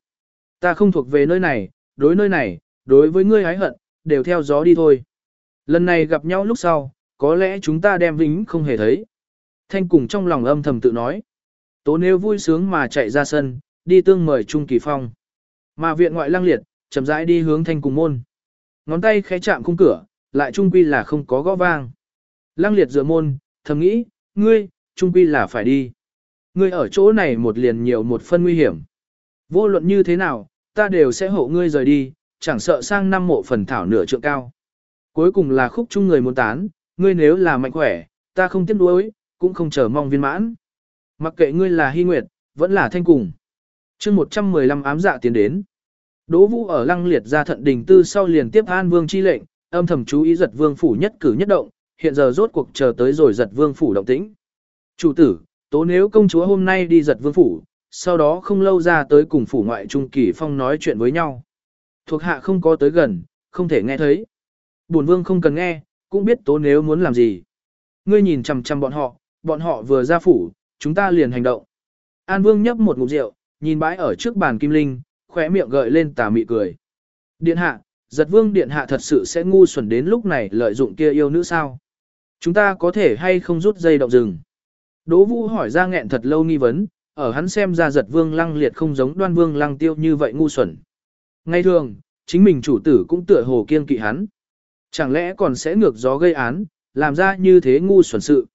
Ta không thuộc về nơi này, đối nơi này, đối với ngươi hái hận, đều theo gió đi thôi. Lần này gặp nhau lúc sau, có lẽ chúng ta đem vĩnh không hề thấy. Thanh cùng trong lòng âm thầm tự nói. Tố nếu vui sướng mà chạy ra sân, đi tương mời Trung Kỳ Phong. Mà viện ngoại lăng liệt, chậm rãi đi hướng thanh cùng môn. Ngón tay khẽ chạm khung cửa, lại trung quy là không có gõ vang. Lăng liệt dựa môn, thầm nghĩ, ngươi, trung quy là phải đi. Ngươi ở chỗ này một liền nhiều một phân nguy hiểm. Vô luận như thế nào, ta đều sẽ hộ ngươi rời đi, chẳng sợ sang năm mộ phần thảo nửa trượng cao. Cuối cùng là khúc chung người muốn tán, ngươi nếu là mạnh khỏe, ta không tiếc nuối, cũng không chờ mong viên mãn. Mặc kệ ngươi là hy nguyệt, vẫn là thanh cùng. chương 115 ám dạ tiến đến. Đỗ Vũ ở lăng liệt ra thận đình tư sau liền tiếp an vương chi lệnh, âm thầm chú ý giật vương phủ nhất cử nhất động, hiện giờ rốt cuộc chờ tới rồi giật vương phủ động tĩnh. Chủ tử, tố nếu công chúa hôm nay đi giật vương phủ, sau đó không lâu ra tới cùng phủ ngoại trung kỳ phong nói chuyện với nhau. Thuộc hạ không có tới gần, không thể nghe thấy. Bổn vương không cần nghe, cũng biết tố nếu muốn làm gì. Ngươi nhìn chằm chằm bọn họ, bọn họ vừa ra phủ, chúng ta liền hành động. An vương nhấp một ngụm rượu, nhìn bãi ở trước bàn kim linh, khóe miệng gợi lên tà mị cười. Điện hạ, giật vương điện hạ thật sự sẽ ngu xuẩn đến lúc này lợi dụng kia yêu nữ sao? Chúng ta có thể hay không rút dây động rừng? Đỗ Vũ hỏi ra nghẹn thật lâu nghi vấn, ở hắn xem ra giật vương lăng liệt không giống đoan vương lăng tiêu như vậy ngu xuẩn. Ngay thường, chính mình chủ tử cũng tựa hồ kiên kỵ hắn. Chẳng lẽ còn sẽ ngược gió gây án, làm ra như thế ngu xuẩn sự.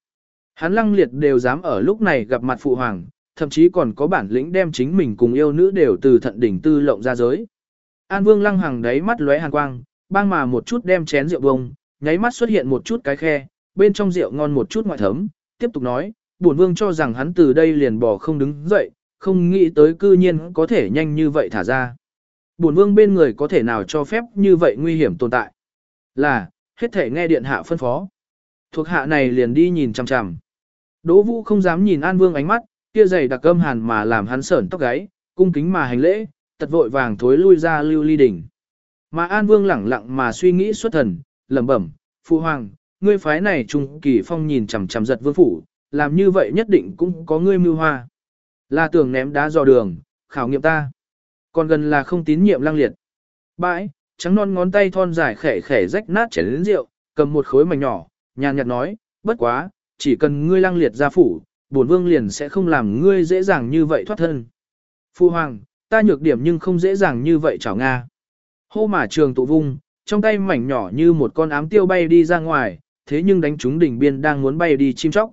Hắn lăng liệt đều dám ở lúc này gặp mặt phụ hoàng, thậm chí còn có bản lĩnh đem chính mình cùng yêu nữ đều từ thận đỉnh tư lộng ra giới. An vương lăng hàng đáy mắt lóe hàn quang, bang mà một chút đem chén rượu bông, nháy mắt xuất hiện một chút cái khe, bên trong rượu ngon một chút ngoại thấm, tiếp tục nói, bổn vương cho rằng hắn từ đây liền bỏ không đứng dậy, không nghĩ tới cư nhiên có thể nhanh như vậy thả ra. Bổn vương bên người có thể nào cho phép như vậy nguy hiểm tồn tại. Là, hết thể nghe điện hạ phân phó. Thuộc hạ này liền đi nhìn chằm chằm. Đỗ vũ không dám nhìn an vương ánh mắt, kia dày đặc âm hàn mà làm hắn sởn tóc gáy, cung kính mà hành lễ, tật vội vàng thối lui ra lưu ly đỉnh. Mà an vương lẳng lặng mà suy nghĩ xuất thần, lẩm bẩm, phụ hoàng, ngươi phái này trung kỳ phong nhìn chằm chằm giật vương phủ, làm như vậy nhất định cũng có ngươi mưu hoa. Là tưởng ném đá dò đường, khảo nghiệm ta. Còn gần là không tín nhiệm lang liệt. Bãi, trắng non ngón tay thon dài khẻ khẻ rách nát chén đến rượu, cầm một khối mảnh nhỏ, nhàn nhạt nói, bất quá, chỉ cần ngươi lang liệt ra phủ, bổn vương liền sẽ không làm ngươi dễ dàng như vậy thoát thân. Phu hoàng, ta nhược điểm nhưng không dễ dàng như vậy chảo Nga. Hô mà trường tụ vung, trong tay mảnh nhỏ như một con ám tiêu bay đi ra ngoài, thế nhưng đánh trúng đỉnh biên đang muốn bay đi chim chóc.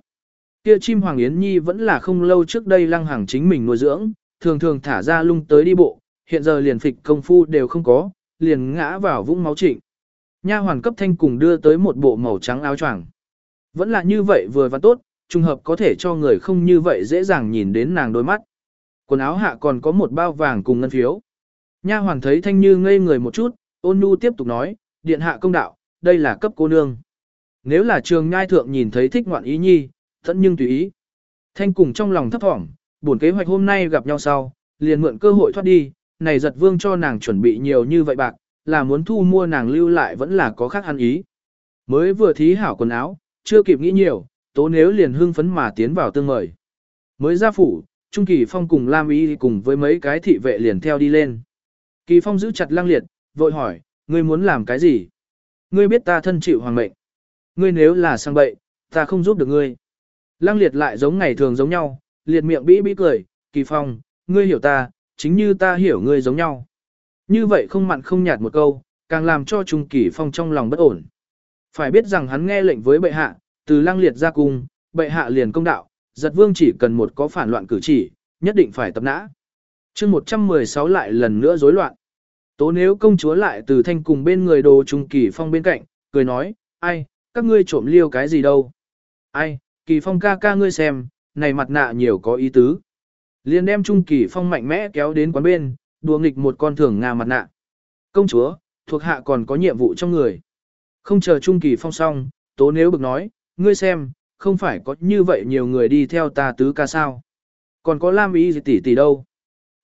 Kia chim Hoàng Yến Nhi vẫn là không lâu trước đây lăng hàng chính mình nuôi dưỡng, thường thường thả ra lung tới đi bộ, hiện giờ liền phịch công phu đều không có, liền ngã vào vũng máu trịnh. Nha hoàn cấp thanh cùng đưa tới một bộ màu trắng áo choàng. Vẫn là như vậy vừa và tốt, trùng hợp có thể cho người không như vậy dễ dàng nhìn đến nàng đôi mắt. Quần áo hạ còn có một bao vàng cùng ngân phiếu. Nha hoàn thấy thanh như ngây người một chút, ôn nhu tiếp tục nói, điện hạ công đạo, đây là cấp cô nương. Nếu là trường nhai thượng nhìn thấy thích ngoạn ý nhi, thẫn nhưng tùy ý. Thanh cùng trong lòng thấp thỏm, buồn kế hoạch hôm nay gặp nhau sau, liền mượn cơ hội thoát đi, này giật vương cho nàng chuẩn bị nhiều như vậy bạc, là muốn thu mua nàng lưu lại vẫn là có khác ăn ý. Mới vừa thí hảo quần áo, chưa kịp nghĩ nhiều, tố nếu liền hưng phấn mà tiến vào tương mời. Mới ra phủ, Trung Kỳ Phong cùng Lam Ý cùng với mấy cái thị vệ liền theo đi lên. Kỳ Phong giữ chặt lang liệt, vội hỏi, ngươi muốn làm cái gì? Ngươi biết ta thân chịu hoàng mệnh. Ngươi nếu là sang bậy, ta không giúp được ngươi. Lăng liệt lại giống ngày thường giống nhau, liệt miệng bĩ bĩ cười, Kỳ Phong, ngươi hiểu ta, chính như ta hiểu ngươi giống nhau. Như vậy không mặn không nhạt một câu, càng làm cho Trung Kỳ Phong trong lòng bất ổn. Phải biết rằng hắn nghe lệnh với bệ hạ, từ lăng liệt ra cung, bệ hạ liền công đạo, giật vương chỉ cần một có phản loạn cử chỉ, nhất định phải tập nã. chương 116 lại lần nữa rối loạn. Tố nếu công chúa lại từ thanh cùng bên người đồ Trung Kỳ Phong bên cạnh, cười nói, ai, các ngươi trộm liêu cái gì đâu. Ai, Kỳ Phong ca ca ngươi xem, này mặt nạ nhiều có ý tứ. Liền đem Trung Kỳ Phong mạnh mẽ kéo đến quán bên, đùa nghịch một con thường ngà mặt nạ. Công chúa, thuộc hạ còn có nhiệm vụ trong người. Không chờ Trung Kỳ Phong xong, tố nếu bực nói, ngươi xem, không phải có như vậy nhiều người đi theo ta tứ ca sao. Còn có Lam ý gì tỷ tỷ đâu.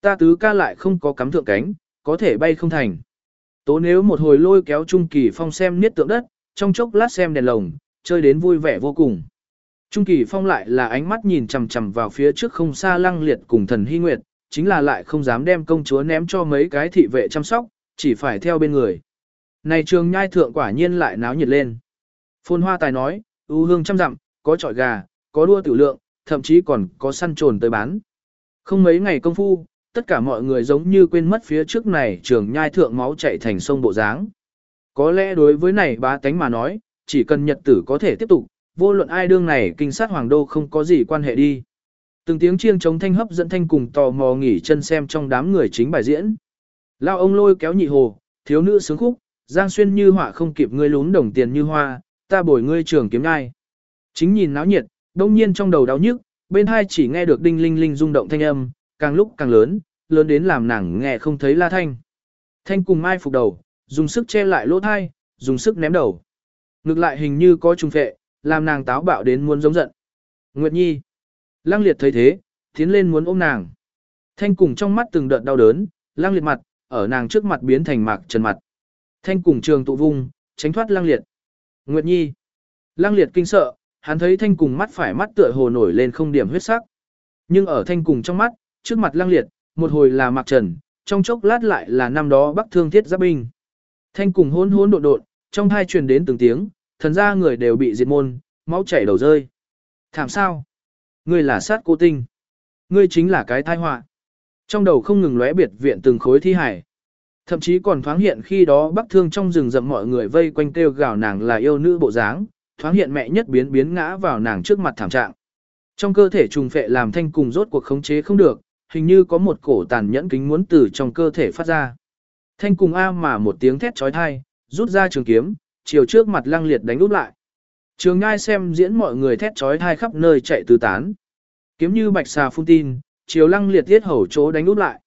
Ta tứ ca lại không có cắm thượng cánh, có thể bay không thành. Tố nếu một hồi lôi kéo Trung Kỳ Phong xem niết tượng đất, trong chốc lát xem đèn lồng, chơi đến vui vẻ vô cùng. Trung Kỳ Phong lại là ánh mắt nhìn chằm chằm vào phía trước không xa lăng liệt cùng thần hy nguyệt, chính là lại không dám đem công chúa ném cho mấy cái thị vệ chăm sóc, chỉ phải theo bên người. Này trường nhai thượng quả nhiên lại náo nhiệt lên. Phôn hoa tài nói, ưu hương trăm dặm, có trọi gà, có đua tiểu lượng, thậm chí còn có săn trồn tới bán. Không mấy ngày công phu, tất cả mọi người giống như quên mất phía trước này trường nhai thượng máu chạy thành sông bộ dáng. Có lẽ đối với này bá tánh mà nói, chỉ cần nhật tử có thể tiếp tục, vô luận ai đương này kinh sát hoàng đô không có gì quan hệ đi. Từng tiếng chiêng chống thanh hấp dẫn thanh cùng tò mò nghỉ chân xem trong đám người chính bài diễn. Lao ông lôi kéo nhị hồ, thiếu nữ sướng khúc, giang xuyên như họa không kịp ngươi lún đồng tiền như hoa, ta bồi ngươi trường kiếm ngai. Chính nhìn náo nhiệt, đông nhiên trong đầu đau nhức, bên hai chỉ nghe được đinh linh linh rung động thanh âm, càng lúc càng lớn, lớn đến làm nàng nghe không thấy la thanh. Thanh cùng mai phục đầu, dùng sức che lại lỗ thai, dùng sức ném đầu. Ngược lại hình như có trùng phệ, làm nàng táo bạo đến muốn giống giận. Nguyệt Nhi. Lăng liệt thấy thế, tiến lên muốn ôm nàng. Thanh cùng trong mắt từng đợt đau đớn, lăng liệt mặt, ở nàng trước mặt biến thành mạc trần mặt. Thanh cùng trường tụ vung, tránh thoát lăng liệt. Nguyệt Nhi. Lăng liệt kinh sợ, hắn thấy thanh cùng mắt phải mắt tựa hồ nổi lên không điểm huyết sắc. Nhưng ở thanh cùng trong mắt, trước mặt lăng liệt, một hồi là mạc trần, trong chốc lát lại là năm đó bắc thương thiết giáp binh. Thanh cùng hôn hôn đột đột, trong hai truyền đến từng tiếng, thần ra người đều bị diệt môn, máu chảy đầu rơi. Thảm sao? Ngươi là sát cô tinh. Ngươi chính là cái tai họa. Trong đầu không ngừng lóe biệt viện từng khối thi hải. Thậm chí còn thoáng hiện khi đó bắc thương trong rừng rậm mọi người vây quanh kêu gào nàng là yêu nữ bộ dáng, thoáng hiện mẹ nhất biến biến ngã vào nàng trước mặt thảm trạng. Trong cơ thể trùng phệ làm thanh cùng rốt cuộc khống chế không được, hình như có một cổ tàn nhẫn kính muốn từ trong cơ thể phát ra. Thanh cùng A mà một tiếng thét trói thai, rút ra trường kiếm, chiều trước mặt lăng liệt đánh úp lại. Trường ngai xem diễn mọi người thét trói thai khắp nơi chạy tứ tán. Kiếm như bạch xà phun tin, chiều lăng liệt tiết hầu chỗ đánh úp lại.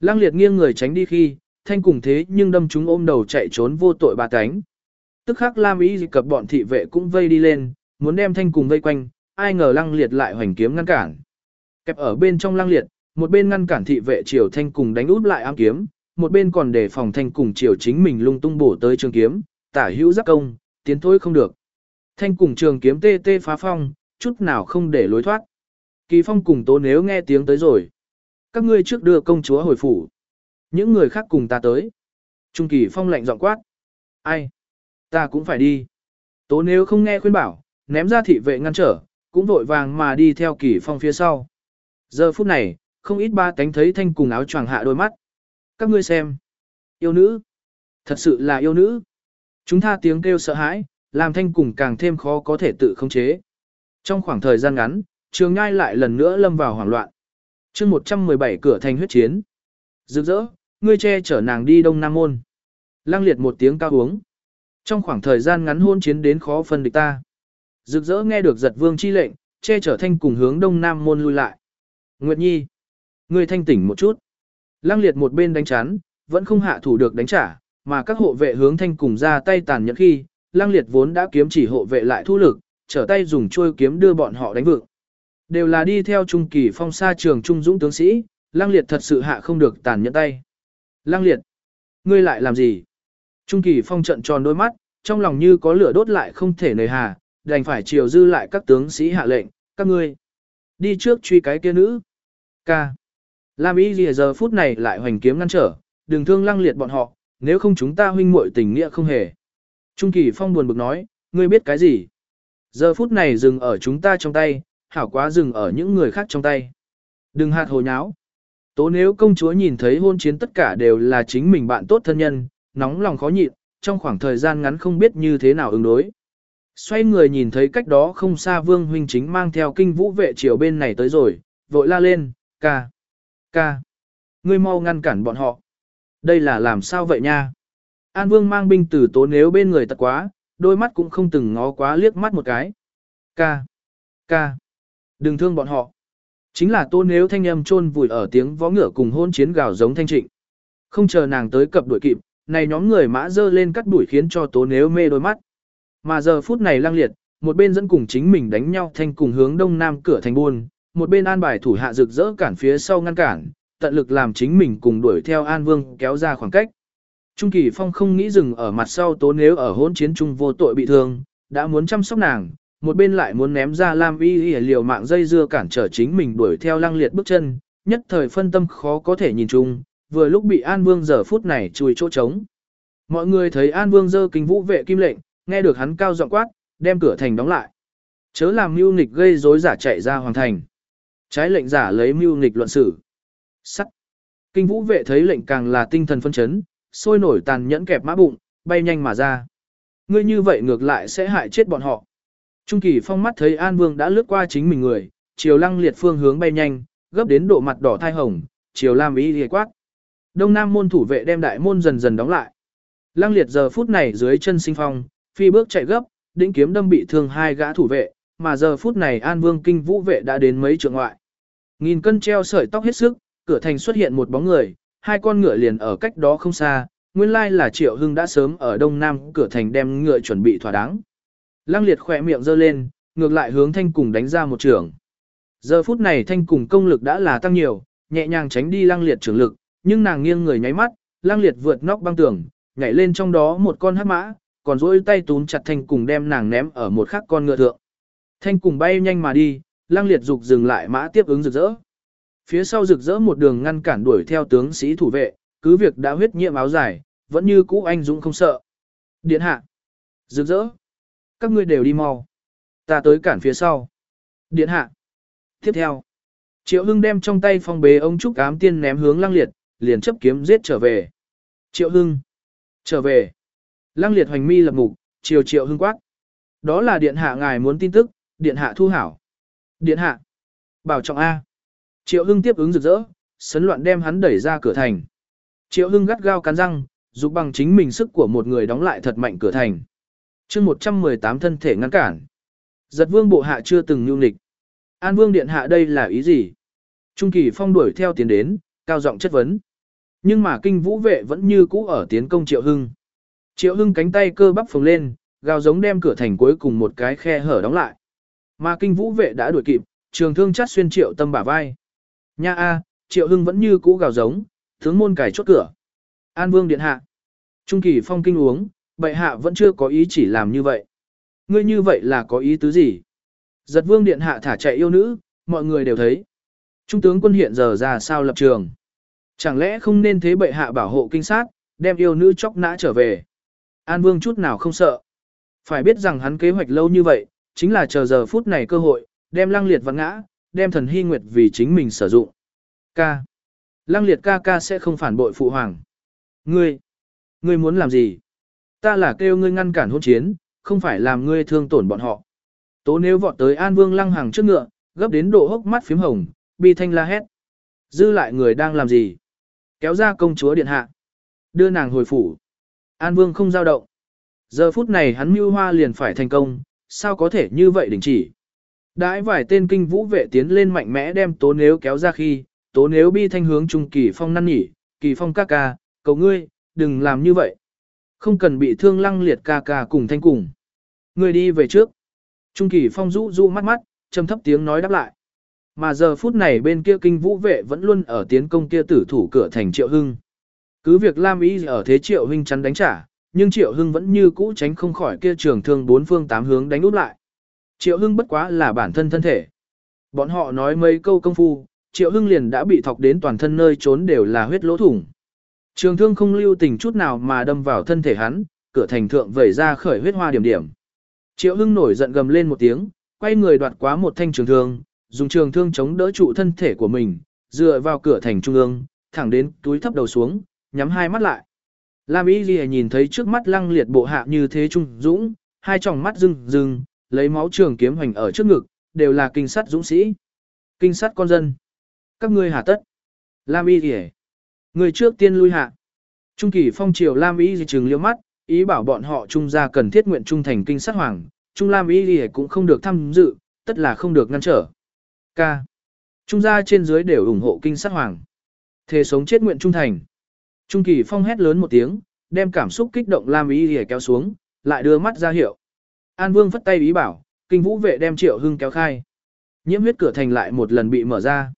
Lăng liệt nghiêng người tránh đi khi, thanh cùng thế nhưng đâm chúng ôm đầu chạy trốn vô tội bà cánh. Tức khắc Lam ý dịch cập bọn thị vệ cũng vây đi lên, muốn đem thanh cùng vây quanh, ai ngờ lăng liệt lại hoành kiếm ngăn cản. Kẹp ở bên trong lăng liệt, một bên ngăn cản thị vệ chiều thanh cùng đánh út lại ám kiếm, một bên còn để phòng thanh cùng chiều chính mình lung tung bổ tới trường kiếm, tả hữu giáp công, tiến thôi không được. Thanh cùng trường kiếm tê tê phá phong, chút nào không để lối thoát. Kỳ phong cùng tố nếu nghe tiếng tới rồi. Các ngươi trước đưa công chúa hồi phủ. Những người khác cùng ta tới. Trung kỳ phong lạnh giọng quát. Ai? Ta cũng phải đi. Tố nếu không nghe khuyên bảo, ném ra thị vệ ngăn trở, cũng vội vàng mà đi theo kỳ phong phía sau. Giờ phút này, không ít ba cánh thấy thanh cùng áo choàng hạ đôi mắt. Các ngươi xem. Yêu nữ. Thật sự là yêu nữ. Chúng tha tiếng kêu sợ hãi, làm thanh cùng càng thêm khó có thể tự khống chế. Trong khoảng thời gian ngắn, trường ngai lại lần nữa lâm vào hoảng loạn. chương 117 cửa thành huyết chiến. Rực rỡ, ngươi che chở nàng đi đông nam môn. Lăng liệt một tiếng cao uống. Trong khoảng thời gian ngắn hôn chiến đến khó phân địch ta. Rực rỡ nghe được giật vương chi lệnh, che chở thanh cùng hướng đông nam môn lui lại. Nguyệt Nhi, ngươi thanh tỉnh một chút. Lăng liệt một bên đánh chán, vẫn không hạ thủ được đánh trả, mà các hộ vệ hướng thanh cùng ra tay tàn nhẫn khi, Lang liệt vốn đã kiếm chỉ hộ vệ lại thu lực, trở tay dùng trôi kiếm đưa bọn họ đánh vượng. Đều là đi theo trung kỳ phong xa trường trung dũng tướng sĩ, Lang liệt thật sự hạ không được tàn nhẫn tay. Lang liệt, ngươi lại làm gì? Trung kỳ phong trận tròn đôi mắt, trong lòng như có lửa đốt lại không thể nề hà, đành phải chiều dư lại các tướng sĩ hạ lệnh, các ngươi. Đi trước truy cái kia nữ. Ca. Lam ý gì giờ phút này lại hoành kiếm ngăn trở, đừng thương lăng liệt bọn họ, nếu không chúng ta huynh muội tình nghĩa không hề. Trung kỳ phong buồn bực nói, ngươi biết cái gì? Giờ phút này dừng ở chúng ta trong tay, hảo quá dừng ở những người khác trong tay. Đừng hạt hồ nháo. Tố nếu công chúa nhìn thấy hôn chiến tất cả đều là chính mình bạn tốt thân nhân, nóng lòng khó nhịn, trong khoảng thời gian ngắn không biết như thế nào ứng đối. Xoay người nhìn thấy cách đó không xa vương huynh chính mang theo kinh vũ vệ triều bên này tới rồi, vội la lên, ca, ca, ngươi mau ngăn cản bọn họ. Đây là làm sao vậy nha? An vương mang binh tử tố nếu bên người tật quá, đôi mắt cũng không từng ngó quá liếc mắt một cái. Ca, ca, đừng thương bọn họ. Chính là tố nếu thanh âm chôn vùi ở tiếng vó ngựa cùng hôn chiến gào giống thanh trịnh. Không chờ nàng tới cập đuổi kịp, này nhóm người mã dơ lên cắt đuổi khiến cho tố nếu mê đôi mắt. Mà giờ phút này lang liệt, một bên dẫn cùng chính mình đánh nhau thanh cùng hướng đông nam cửa thành buôn, một bên an bài thủ hạ rực rỡ cản phía sau ngăn cản, tận lực làm chính mình cùng đuổi theo An Vương kéo ra khoảng cách. Trung Kỳ Phong không nghĩ dừng ở mặt sau tố nếu ở hỗn chiến chung vô tội bị thương, đã muốn chăm sóc nàng, một bên lại muốn ném ra Lam Y Y liều mạng dây dưa cản trở chính mình đuổi theo lăng liệt bước chân, nhất thời phân tâm khó có thể nhìn chung, vừa lúc bị An Vương giờ phút này chui chỗ trống. Mọi người thấy An Vương dơ kinh vũ vệ kim lệnh, nghe được hắn cao giọng quát, đem cửa thành đóng lại. Chớ làm mưu nghịch gây rối giả chạy ra hoàng thành. Trái lệnh giả lấy mưu nghịch luận xử. Sắt. Kinh vũ vệ thấy lệnh càng là tinh thần phân chấn, sôi nổi tàn nhẫn kẹp mã bụng, bay nhanh mà ra. Ngươi như vậy ngược lại sẽ hại chết bọn họ. Trung kỳ phong mắt thấy An Vương đã lướt qua chính mình người, chiều lăng liệt phương hướng bay nhanh, gấp đến độ mặt đỏ thai hồng, chiều lam ý ghề quát. Đông Nam môn thủ vệ đem đại môn dần dần đóng lại. Lăng liệt giờ phút này dưới chân sinh phong, phi bước chạy gấp, đĩnh kiếm đâm bị thương hai gã thủ vệ, mà giờ phút này An Vương kinh vũ vệ đã đến mấy trường ngoại. Nghìn cân treo sợi tóc hết sức, cửa thành xuất hiện một bóng người, hai con ngựa liền ở cách đó không xa, nguyên lai là Triệu Hưng đã sớm ở đông nam cửa thành đem ngựa chuẩn bị thỏa đáng. Lăng liệt khỏe miệng giơ lên, ngược lại hướng thanh cùng đánh ra một trường. Giờ phút này thanh cùng công lực đã là tăng nhiều, nhẹ nhàng tránh đi lăng liệt trường lực, nhưng nàng nghiêng người nháy mắt, lăng liệt vượt nóc băng tường, nhảy lên trong đó một con hắc mã, còn duỗi tay túm chặt thanh cùng đem nàng ném ở một khắc con ngựa thượng. Thanh cùng bay nhanh mà đi, lăng liệt dục dừng lại mã tiếp ứng rực rỡ. Phía sau rực rỡ một đường ngăn cản đuổi theo tướng sĩ thủ vệ, cứ việc đã huyết nhiệm áo dài, vẫn như cũ anh dũng không sợ. Điện hạ. Rực rỡ. Các ngươi đều đi mau. Ta tới cản phía sau. Điện hạ. Tiếp theo. Triệu Hưng đem trong tay phong bế ông trúc ám tiên ném hướng lăng liệt, liền chấp kiếm giết trở về. Triệu Hưng. Trở về. Lăng liệt hoành mi lập mục, chiều Triệu Hưng quát. Đó là điện hạ ngài muốn tin tức, điện hạ thu hảo. Điện hạ. Bảo trọng A. Triệu Hưng tiếp ứng rực rỡ, sấn loạn đem hắn đẩy ra cửa thành. Triệu Hưng gắt gao cắn răng, dục bằng chính mình sức của một người đóng lại thật mạnh cửa thành. chương 118 thân thể ngăn cản. Giật vương bộ hạ chưa từng nhu nịch. An vương điện hạ đây là ý gì? Trung kỳ phong đuổi theo tiến đến, cao giọng chất vấn. Nhưng mà kinh vũ vệ vẫn như cũ ở tiến công Triệu Hưng. Triệu Hưng cánh tay cơ bắp phồng lên, gào giống đem cửa thành cuối cùng một cái khe hở đóng lại. Mà kinh vũ vệ đã đuổi kịp, trường thương chát xuyên Triệu Tâm bả vai. Nha a, Triệu Hưng vẫn như cũ gào giống, tướng môn cải chốt cửa. An Vương điện hạ. Trung kỳ phong kinh uống, bệ hạ vẫn chưa có ý chỉ làm như vậy. Ngươi như vậy là có ý tứ gì? Giật Vương điện hạ thả chạy yêu nữ, mọi người đều thấy. Trung tướng quân hiện giờ ra sao lập trường? Chẳng lẽ không nên thế bệ hạ bảo hộ kinh sát, đem yêu nữ chóc nã trở về? An Vương chút nào không sợ. Phải biết rằng hắn kế hoạch lâu như vậy, chính là chờ giờ phút này cơ hội, đem lăng liệt vặn ngã, đem thần hy nguyệt vì chính mình sử dụng. Ca. Lăng liệt ca ca sẽ không phản bội phụ hoàng. Ngươi. Ngươi muốn làm gì? Ta là kêu ngươi ngăn cản hôn chiến, không phải làm ngươi thương tổn bọn họ. Tố nếu vọt tới An Vương lăng hàng trước ngựa, gấp đến độ hốc mắt phím hồng, bi thanh la hét. Dư lại người đang làm gì? Kéo ra công chúa điện hạ. Đưa nàng hồi phủ. An Vương không giao động. Giờ phút này hắn mưu hoa liền phải thành công, sao có thể như vậy đình chỉ. Đãi vài tên kinh vũ vệ tiến lên mạnh mẽ đem tố nếu kéo ra khi, tố nếu bi thanh hướng trung kỳ phong năn nhỉ, kỳ phong ca ca, cầu ngươi, đừng làm như vậy. Không cần bị thương lăng liệt ca ca cùng thanh cùng. Ngươi đi về trước. Trung kỳ phong rũ rũ mắt mắt, trầm thấp tiếng nói đáp lại. Mà giờ phút này bên kia kinh vũ vệ vẫn luôn ở tiến công kia tử thủ cửa thành triệu hưng. Cứ việc Lam Ý ở thế triệu hưng chắn đánh trả, nhưng triệu hưng vẫn như cũ tránh không khỏi kia trường thương bốn phương tám hướng đánh úp lại. Triệu hưng bất quá là bản thân thân thể. Bọn họ nói mấy câu công phu, triệu hưng liền đã bị thọc đến toàn thân nơi trốn đều là huyết lỗ thủng. Trường thương không lưu tình chút nào mà đâm vào thân thể hắn, cửa thành thượng vẩy ra khởi huyết hoa điểm điểm. Triệu hưng nổi giận gầm lên một tiếng, quay người đoạt quá một thanh trường thương, dùng trường thương chống đỡ trụ thân thể của mình, dựa vào cửa thành trung ương, thẳng đến túi thấp đầu xuống, nhắm hai mắt lại. Lam Y Ghi nhìn thấy trước mắt lăng liệt bộ hạ như thế trung dũng, hai tròng mắt rưng rưng, lấy máu trường kiếm hoành ở trước ngực, đều là kinh sát dũng sĩ. Kinh sát con dân. Các ngươi hà tất. Lam Y Ghi Người trước tiên lui hạ. Trung kỳ phong triều Lam Y Ghi trừng liêu mắt, ý bảo bọn họ trung gia cần thiết nguyện trung thành kinh sát hoàng, trung Lam Y Ghi cũng không được tham dự, tất là không được ngăn trở. K. Trung gia trên dưới đều ủng hộ kinh sát hoàng. Thề sống chết nguyện trung thành. Trung kỳ phong hét lớn một tiếng, đem cảm xúc kích động Lam Y Ghi kéo xuống, lại đưa mắt ra hiệu. An Vương phất tay ý bảo, kinh vũ vệ đem triệu hưng kéo khai. Nhiễm huyết cửa thành lại một lần bị mở ra.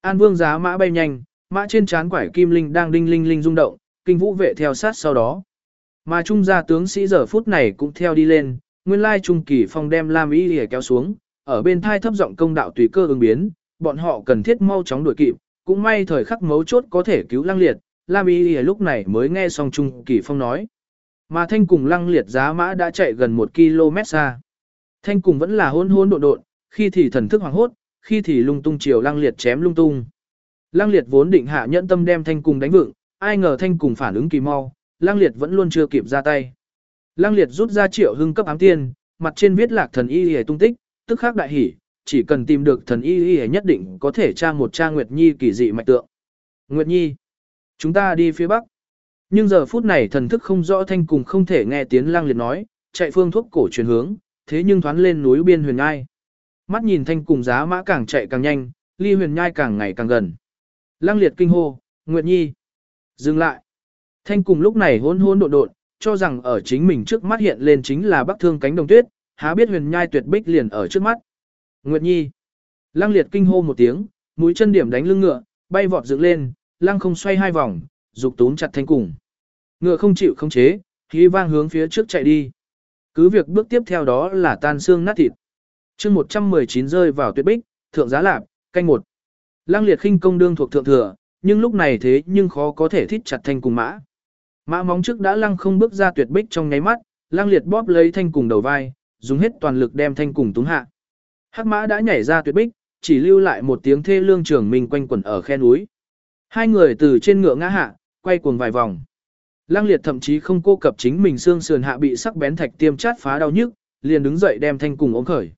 An Vương giá mã bay nhanh, mã trên trán quải kim linh đang đinh linh linh rung động, kinh vũ vệ theo sát sau đó. Mà trung gia tướng sĩ giờ phút này cũng theo đi lên, nguyên lai trung kỳ phong đem Lam Y Lìa kéo xuống, ở bên thai thấp giọng công đạo tùy cơ ứng biến, bọn họ cần thiết mau chóng đuổi kịp, cũng may thời khắc mấu chốt có thể cứu Lăng Liệt, Lam Y Lìa lúc này mới nghe xong trung kỳ phong nói. Mà thanh cùng Lăng Liệt giá mã đã chạy gần một km xa. Thanh cùng vẫn là hôn hôn độn độn, khi thì thần thức hoàng hốt, khi thì lung tung chiều Lăng Liệt chém lung tung. Lăng Liệt vốn định hạ nhẫn tâm đem thanh cùng đánh vựng, ai ngờ thanh cùng phản ứng kỳ mau, Lăng Liệt vẫn luôn chưa kịp ra tay. Lăng Liệt rút ra triệu hưng cấp ám tiên, mặt trên viết lạc thần y hề tung tích, tức khắc đại hỉ, chỉ cần tìm được thần y y nhất định có thể tra một tra Nguyệt Nhi kỳ dị mạch tượng. Nguyệt Nhi, chúng ta đi phía bắc. Nhưng giờ phút này thần thức không rõ thanh cùng không thể nghe tiếng lang Liệt nói, chạy phương thuốc cổ truyền hướng, thế nhưng thoán lên núi biên huyền nhai. Mắt nhìn thanh cùng giá mã càng chạy càng nhanh, ly huyền nhai càng ngày càng gần. lang Liệt kinh hô, Nguyệt Nhi, dừng lại. Thanh cùng lúc này hôn hôn độn độn, cho rằng ở chính mình trước mắt hiện lên chính là bắc thương cánh đồng tuyết, há biết huyền nhai tuyệt bích liền ở trước mắt. Nguyệt Nhi. Lăng liệt kinh hô một tiếng, mũi chân điểm đánh lưng ngựa, bay vọt dựng lên, lăng không xoay hai vòng, dục túm chặt thanh cùng. Ngựa không chịu không chế, khí vang hướng phía trước chạy đi. Cứ việc bước tiếp theo đó là tan xương nát thịt. chương 119 rơi vào tuyệt bích, thượng giá lạp, canh một. Lăng liệt khinh công đương thuộc thượng thừa, nhưng lúc này thế nhưng khó có thể thít chặt thanh cùng mã. Mã móng trước đã lăng không bước ra tuyệt bích trong nháy mắt, lăng liệt bóp lấy thanh cùng đầu vai, dùng hết toàn lực đem thanh cùng túng hạ. Hắc mã đã nhảy ra tuyệt bích, chỉ lưu lại một tiếng thê lương trường mình quanh quẩn ở khe núi. Hai người từ trên ngựa ngã hạ, quay cuồng vài vòng. Lăng liệt thậm chí không cô cập chính mình xương sườn hạ bị sắc bén thạch tiêm chát phá đau nhức, liền đứng dậy đem thanh cùng ống khởi.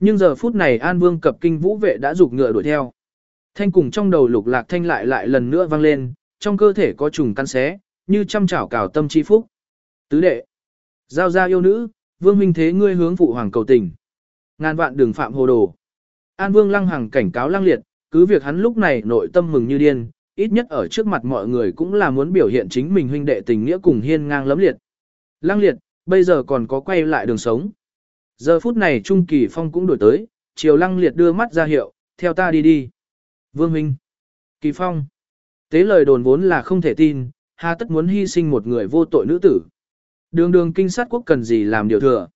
Nhưng giờ phút này An Vương cập kinh vũ vệ đã dục ngựa đuổi theo. Thanh cùng trong đầu lục lạc thanh lại lại lần nữa vang lên, trong cơ thể có trùng căn xé, như trăm chảo cào tâm chi phúc. Tứ đệ, giao ra yêu nữ, vương huynh thế ngươi hướng phụ hoàng cầu tình. Ngàn vạn đường phạm hồ đồ. An vương lăng hằng cảnh cáo lăng liệt, cứ việc hắn lúc này nội tâm mừng như điên, ít nhất ở trước mặt mọi người cũng là muốn biểu hiện chính mình huynh đệ tình nghĩa cùng hiên ngang lấm liệt. Lăng liệt, bây giờ còn có quay lại đường sống. Giờ phút này Trung Kỳ Phong cũng đổi tới, chiều lăng liệt đưa mắt ra hiệu, theo ta đi đi. Vương huynh. Kỳ Phong. Tế lời đồn vốn là không thể tin, hà tất muốn hy sinh một người vô tội nữ tử. Đường đường kinh sát quốc cần gì làm điều thừa.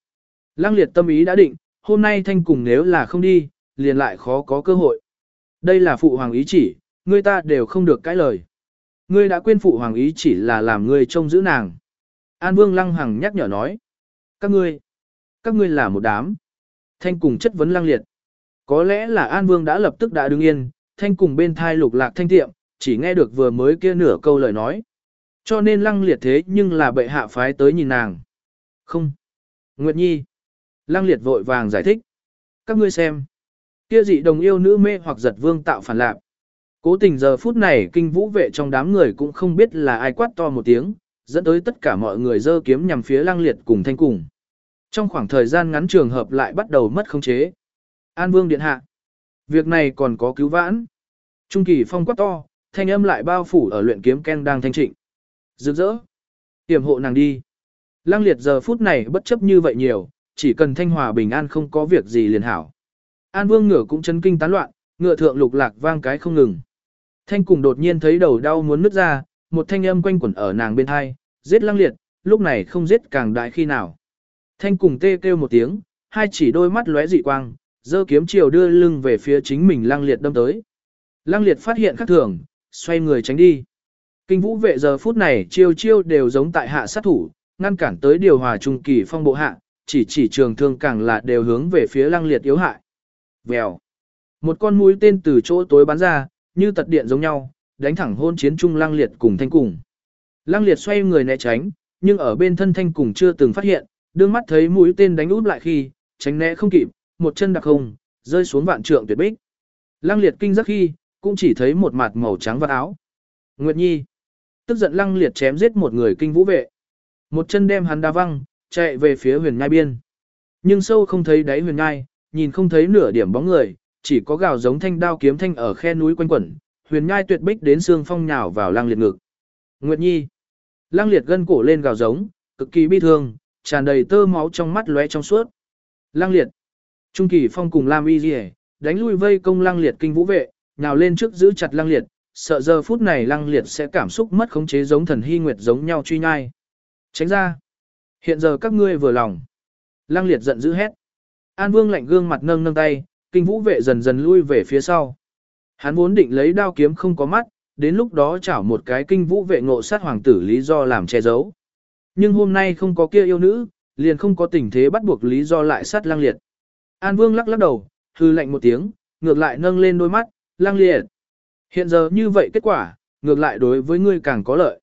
Lăng liệt tâm ý đã định, hôm nay thanh cùng nếu là không đi, liền lại khó có cơ hội. Đây là phụ hoàng ý chỉ, Ngươi ta đều không được cãi lời. Ngươi đã quên phụ hoàng ý chỉ là làm ngươi trông giữ nàng. An Vương Lăng Hằng nhắc nhở nói. Các ngươi, các ngươi là một đám. Thanh cùng chất vấn lăng liệt. Có lẽ là An Vương đã lập tức đã đứng yên, thanh cùng bên thai lục lạc thanh tiệm, chỉ nghe được vừa mới kia nửa câu lời nói. Cho nên lăng liệt thế nhưng là bệ hạ phái tới nhìn nàng. Không. Nguyệt Nhi. Lăng liệt vội vàng giải thích. Các ngươi xem. Kia dị đồng yêu nữ mê hoặc giật vương tạo phản lạc. Cố tình giờ phút này kinh vũ vệ trong đám người cũng không biết là ai quát to một tiếng, dẫn tới tất cả mọi người dơ kiếm nhằm phía lang liệt cùng thanh cùng. Trong khoảng thời gian ngắn trường hợp lại bắt đầu mất khống chế. An Vương Điện Hạ. Việc này còn có cứu vãn. Trung kỳ phong quát to, thanh âm lại bao phủ ở luyện kiếm ken đang thanh trịnh. Rực rỡ. Tiểm hộ nàng đi. Lang liệt giờ phút này bất chấp như vậy nhiều, chỉ cần thanh hòa bình an không có việc gì liền hảo. An Vương ngựa cũng chấn kinh tán loạn, ngựa thượng lục lạc vang cái không ngừng. Thanh cùng đột nhiên thấy đầu đau muốn nứt ra, một thanh âm quanh quẩn ở nàng bên hai, giết lăng liệt, lúc này không giết càng đại khi nào. Thanh cùng tê kêu một tiếng, hai chỉ đôi mắt lóe dị quang, giơ kiếm chiều đưa lưng về phía chính mình lăng liệt đâm tới. Lăng liệt phát hiện khắc thường, xoay người tránh đi. Kinh vũ vệ giờ phút này chiêu chiêu đều giống tại hạ sát thủ, ngăn cản tới điều hòa trung kỳ phong bộ hạ, chỉ chỉ trường thương càng là đều hướng về phía lăng liệt yếu hại. Vèo. Một con mũi tên từ chỗ tối bắn ra, như tật điện giống nhau, đánh thẳng hôn chiến trung Lang liệt cùng thanh cùng. Lang liệt xoay người né tránh, nhưng ở bên thân thanh cùng chưa từng phát hiện, đương mắt thấy mũi tên đánh út lại khi, tránh né không kịp, một chân đặc không, rơi xuống vạn trượng tuyệt bích. Lang liệt kinh giác khi, cũng chỉ thấy một mặt màu trắng vạt áo. Nguyệt Nhi. Tức giận lăng liệt chém giết một người kinh vũ vệ. Một chân đem hắn đá văng, chạy về phía huyền ngai biên. Nhưng sâu không thấy đáy huyền ngai, nhìn không thấy nửa điểm bóng người, chỉ có gào giống thanh đao kiếm thanh ở khe núi quanh quẩn, huyền nhai tuyệt bích đến xương phong nhào vào lang liệt ngực. Nguyệt Nhi. lang liệt gân cổ lên gào giống, cực kỳ bi thương, tràn đầy tơ máu trong mắt lóe trong suốt. lang liệt. Trung kỳ phong cùng Lam Y Dì đánh lui vây công lang liệt kinh vũ vệ, nhào lên trước giữ chặt lang liệt, sợ giờ phút này lang liệt sẽ cảm xúc mất khống chế giống thần hy nguyệt giống nhau truy nhai. Tránh ra. Hiện giờ các ngươi vừa lòng. Lăng liệt giận dữ hét. An vương lạnh gương mặt nâng nâng tay, kinh vũ vệ dần dần lui về phía sau. Hắn vốn định lấy đao kiếm không có mắt, đến lúc đó chảo một cái kinh vũ vệ ngộ sát hoàng tử lý do làm che giấu. Nhưng hôm nay không có kia yêu nữ, liền không có tình thế bắt buộc lý do lại sát lang liệt. An vương lắc lắc đầu, hư lạnh một tiếng, ngược lại nâng lên đôi mắt, lang liệt. Hiện giờ như vậy kết quả, ngược lại đối với ngươi càng có lợi.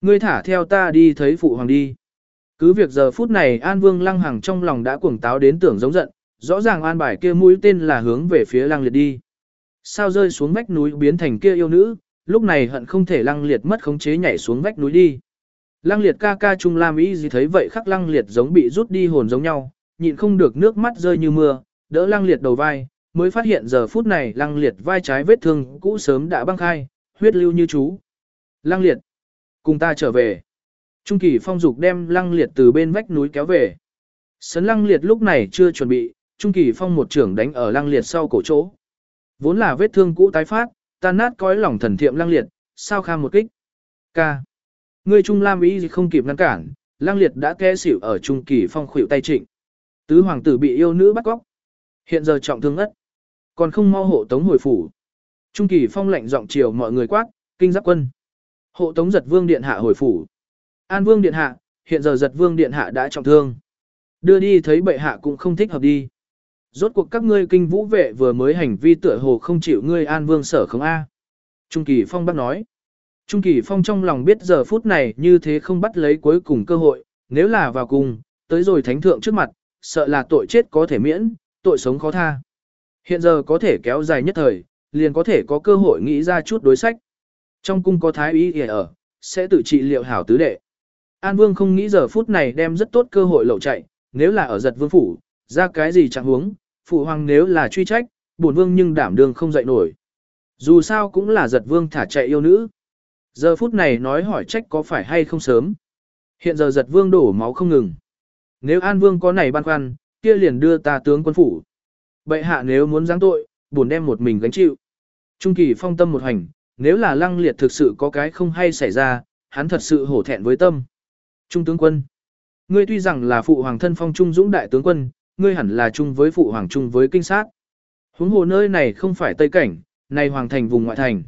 Ngươi thả theo ta đi thấy phụ hoàng đi. Cứ việc giờ phút này An Vương Lăng Hằng trong lòng đã cuồng táo đến tưởng giống giận, rõ ràng an bài kia mũi tên là hướng về phía Lăng Liệt đi. Sao rơi xuống vách núi biến thành kia yêu nữ, lúc này hận không thể Lăng Liệt mất khống chế nhảy xuống vách núi đi. Lăng Liệt ca ca Trung Lam ý gì thấy vậy khắc Lăng Liệt giống bị rút đi hồn giống nhau, nhịn không được nước mắt rơi như mưa, đỡ Lăng Liệt đầu vai, mới phát hiện giờ phút này Lăng Liệt vai trái vết thương cũ sớm đã băng khai, huyết lưu như chú. Lăng Liệt, cùng ta trở về. Trung kỳ phong dục đem lăng liệt từ bên vách núi kéo về. Sấn lăng liệt lúc này chưa chuẩn bị, Trung kỳ phong một trưởng đánh ở lăng liệt sau cổ chỗ. Vốn là vết thương cũ tái phát, tan nát cõi lòng thần thiệm lăng liệt, sao kham một kích. Ca. Người Trung Lam ý không kịp ngăn cản, lăng liệt đã té xỉu ở Trung kỳ phong khuỷu tay trịnh. Tứ hoàng tử bị yêu nữ bắt cóc. Hiện giờ trọng thương ất. Còn không mau hộ tống hồi phủ. Trung kỳ phong lạnh giọng chiều mọi người quát, kinh giáp quân. Hộ tống giật vương điện hạ hồi phủ. An Vương Điện Hạ, hiện giờ giật Vương Điện Hạ đã trọng thương. Đưa đi thấy bệ hạ cũng không thích hợp đi. Rốt cuộc các ngươi kinh vũ vệ vừa mới hành vi tựa hồ không chịu ngươi An Vương sở không A. Trung Kỳ Phong bác nói. Trung Kỳ Phong trong lòng biết giờ phút này như thế không bắt lấy cuối cùng cơ hội, nếu là vào cùng, tới rồi thánh thượng trước mặt, sợ là tội chết có thể miễn, tội sống khó tha. Hiện giờ có thể kéo dài nhất thời, liền có thể có cơ hội nghĩ ra chút đối sách. Trong cung có thái ý ở, sẽ tự trị liệu hảo tứ đệ. An Vương không nghĩ giờ phút này đem rất tốt cơ hội lậu chạy, nếu là ở giật vương phủ, ra cái gì chẳng huống, phụ hoàng nếu là truy trách, bổn vương nhưng đảm đương không dậy nổi. Dù sao cũng là giật vương thả chạy yêu nữ. Giờ phút này nói hỏi trách có phải hay không sớm. Hiện giờ giật vương đổ máu không ngừng. Nếu An Vương có này băn khoăn, kia liền đưa ta tướng quân phủ. Bệ hạ nếu muốn giáng tội, bổn đem một mình gánh chịu. Trung kỳ phong tâm một hành, nếu là lăng liệt thực sự có cái không hay xảy ra, hắn thật sự hổ thẹn với tâm. Trung tướng quân. Ngươi tuy rằng là phụ hoàng thân phong trung dũng đại tướng quân, ngươi hẳn là chung với phụ hoàng chung với kinh sát. Huống hồ nơi này không phải Tây Cảnh, này hoàng thành vùng ngoại thành.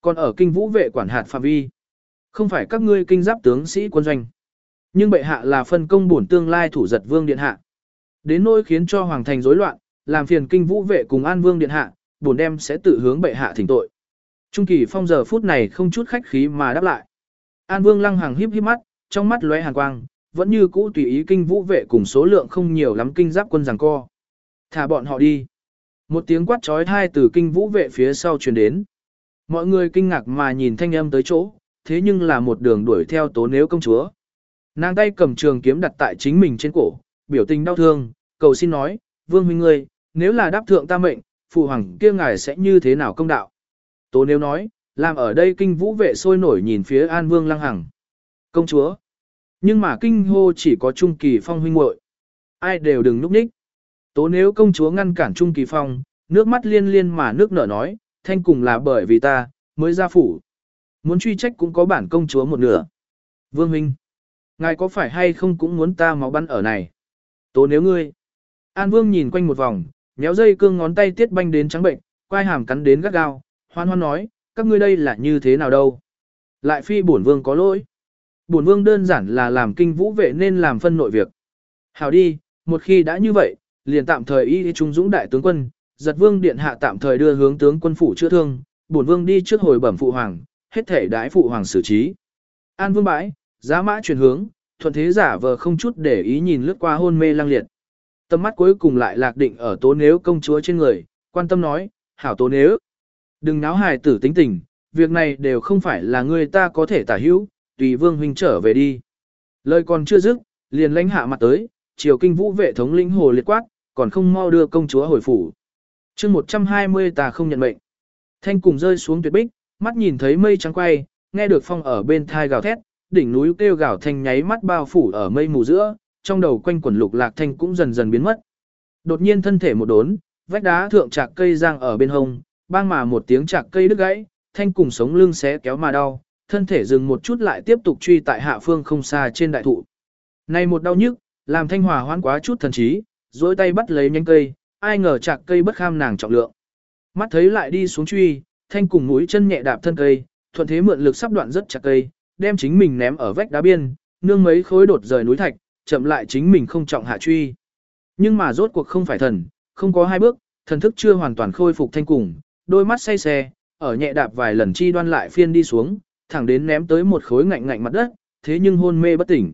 Còn ở kinh vũ vệ quản hạt phạm vi. Không phải các ngươi kinh giáp tướng sĩ quân doanh. Nhưng bệ hạ là phân công bổn tương lai thủ giật vương điện hạ. Đến nỗi khiến cho hoàng thành rối loạn, làm phiền kinh vũ vệ cùng an vương điện hạ, bổn đem sẽ tự hướng bệ hạ thỉnh tội. Trung kỳ phong giờ phút này không chút khách khí mà đáp lại. An vương lăng hàng híp híp mắt, trong mắt lóe hàn quang, vẫn như cũ tùy ý kinh vũ vệ cùng số lượng không nhiều lắm kinh giáp quân giằng co. Thả bọn họ đi. Một tiếng quát trói thai từ kinh vũ vệ phía sau truyền đến. Mọi người kinh ngạc mà nhìn thanh âm tới chỗ, thế nhưng là một đường đuổi theo tố nếu công chúa. Nàng tay cầm trường kiếm đặt tại chính mình trên cổ, biểu tình đau thương, cầu xin nói, vương huynh ngươi, nếu là đáp thượng ta mệnh, phụ hoàng kia ngài sẽ như thế nào công đạo. Tố nếu nói, làm ở đây kinh vũ vệ sôi nổi nhìn phía an vương lăng hằng. Công chúa. Nhưng mà kinh hô chỉ có Trung Kỳ Phong huynh muội Ai đều đừng núp ních. Tố nếu công chúa ngăn cản Trung Kỳ Phong, nước mắt liên liên mà nước nở nói, thanh cùng là bởi vì ta, mới ra phủ. Muốn truy trách cũng có bản công chúa một nửa. Vương huynh. Ngài có phải hay không cũng muốn ta máu bắn ở này? Tố nếu ngươi. An Vương nhìn quanh một vòng, nhéo dây cương ngón tay tiết banh đến trắng bệnh, quai hàm cắn đến gắt gao, hoan hoan nói, các ngươi đây là như thế nào đâu? Lại phi bổn vương có lỗi. Bổn vương đơn giản là làm kinh vũ vệ nên làm phân nội việc. Hảo đi, một khi đã như vậy, liền tạm thời y trung dũng đại tướng quân, giật vương điện hạ tạm thời đưa hướng tướng quân phủ chữa thương, bổn vương đi trước hồi bẩm phụ hoàng, hết thể đái phụ hoàng xử trí. An vương bãi, giá mã chuyển hướng, thuận thế giả vờ không chút để ý nhìn lướt qua hôn mê lang liệt. Tầm mắt cuối cùng lại lạc định ở tố nếu công chúa trên người, quan tâm nói, hảo tố nếu. Đừng náo hài tử tính tình, việc này đều không phải là người ta có thể tả hữu, tùy vương huynh trở về đi. Lời còn chưa dứt, liền lãnh hạ mặt tới, triều kinh vũ vệ thống lĩnh hồ liệt quát, còn không mau đưa công chúa hồi phủ. chương 120 ta không nhận mệnh. Thanh cùng rơi xuống tuyệt bích, mắt nhìn thấy mây trắng quay, nghe được phong ở bên thai gào thét, đỉnh núi kêu gào thanh nháy mắt bao phủ ở mây mù giữa, trong đầu quanh quẩn lục lạc thanh cũng dần dần biến mất. Đột nhiên thân thể một đốn, vách đá thượng chạc cây giang ở bên hông, bang mà một tiếng chạc cây đứt gãy, thanh cùng sống lưng xé kéo mà đau, thân thể dừng một chút lại tiếp tục truy tại hạ phương không xa trên đại thụ. Này một đau nhức, làm thanh hòa hoãn quá chút thần trí, dối tay bắt lấy nhánh cây, ai ngờ chạc cây bất kham nàng trọng lượng. Mắt thấy lại đi xuống truy, thanh cùng mũi chân nhẹ đạp thân cây, thuận thế mượn lực sắp đoạn rất chặt cây, đem chính mình ném ở vách đá biên, nương mấy khối đột rời núi thạch, chậm lại chính mình không trọng hạ truy. Nhưng mà rốt cuộc không phải thần, không có hai bước, thần thức chưa hoàn toàn khôi phục thanh cùng, đôi mắt say xe, ở nhẹ đạp vài lần chi đoan lại phiên đi xuống, thẳng đến ném tới một khối ngạnh ngạnh mặt đất, thế nhưng hôn mê bất tỉnh.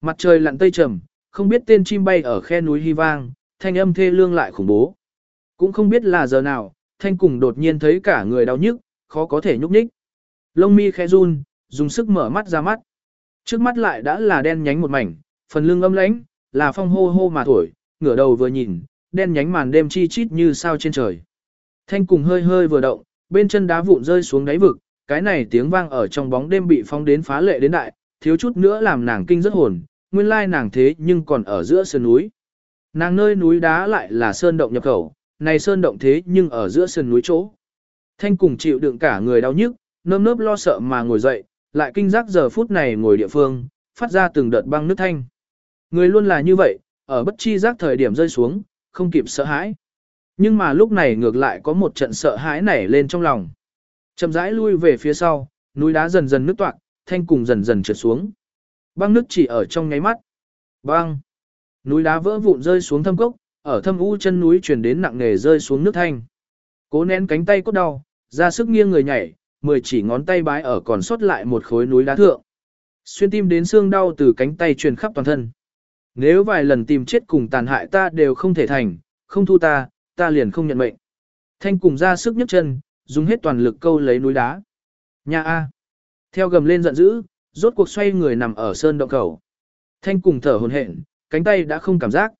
Mặt trời lặn tây trầm, không biết tên chim bay ở khe núi hy vang, thanh âm thê lương lại khủng bố. Cũng không biết là giờ nào, thanh cùng đột nhiên thấy cả người đau nhức, khó có thể nhúc nhích. Lông mi khẽ run, dùng sức mở mắt ra mắt. Trước mắt lại đã là đen nhánh một mảnh, phần lưng âm lãnh, là phong hô hô mà thổi, ngửa đầu vừa nhìn, đen nhánh màn đêm chi chít như sao trên trời. Thanh cùng hơi hơi vừa động, bên chân đá vụn rơi xuống đáy vực, cái này tiếng vang ở trong bóng đêm bị phong đến phá lệ đến đại, thiếu chút nữa làm nàng kinh rất hồn, nguyên lai nàng thế nhưng còn ở giữa sơn núi. Nàng nơi núi đá lại là sơn động nhập khẩu, này sơn động thế nhưng ở giữa sơn núi chỗ. Thanh cùng chịu đựng cả người đau nhức, nơm nớp lo sợ mà ngồi dậy, lại kinh giác giờ phút này ngồi địa phương, phát ra từng đợt băng nước thanh. Người luôn là như vậy, ở bất chi giác thời điểm rơi xuống, không kịp sợ hãi. Nhưng mà lúc này ngược lại có một trận sợ hãi nảy lên trong lòng. Chậm rãi lui về phía sau, núi đá dần dần nứt toạc, thanh cùng dần dần trượt xuống. Băng nước chỉ ở trong nháy mắt. Băng. Núi đá vỡ vụn rơi xuống thâm cốc, ở thâm u chân núi truyền đến nặng nề rơi xuống nước thanh. Cố nén cánh tay cốt đau, ra sức nghiêng người nhảy, mười chỉ ngón tay bái ở còn sót lại một khối núi đá thượng. Xuyên tim đến xương đau từ cánh tay truyền khắp toàn thân. Nếu vài lần tìm chết cùng tàn hại ta đều không thể thành, không thu ta, ta liền không nhận mệnh. Thanh cùng ra sức nhấc chân, dùng hết toàn lực câu lấy núi đá. Nha A. Theo gầm lên giận dữ, rốt cuộc xoay người nằm ở sơn động cầu. Thanh cùng thở hồn hển, cánh tay đã không cảm giác.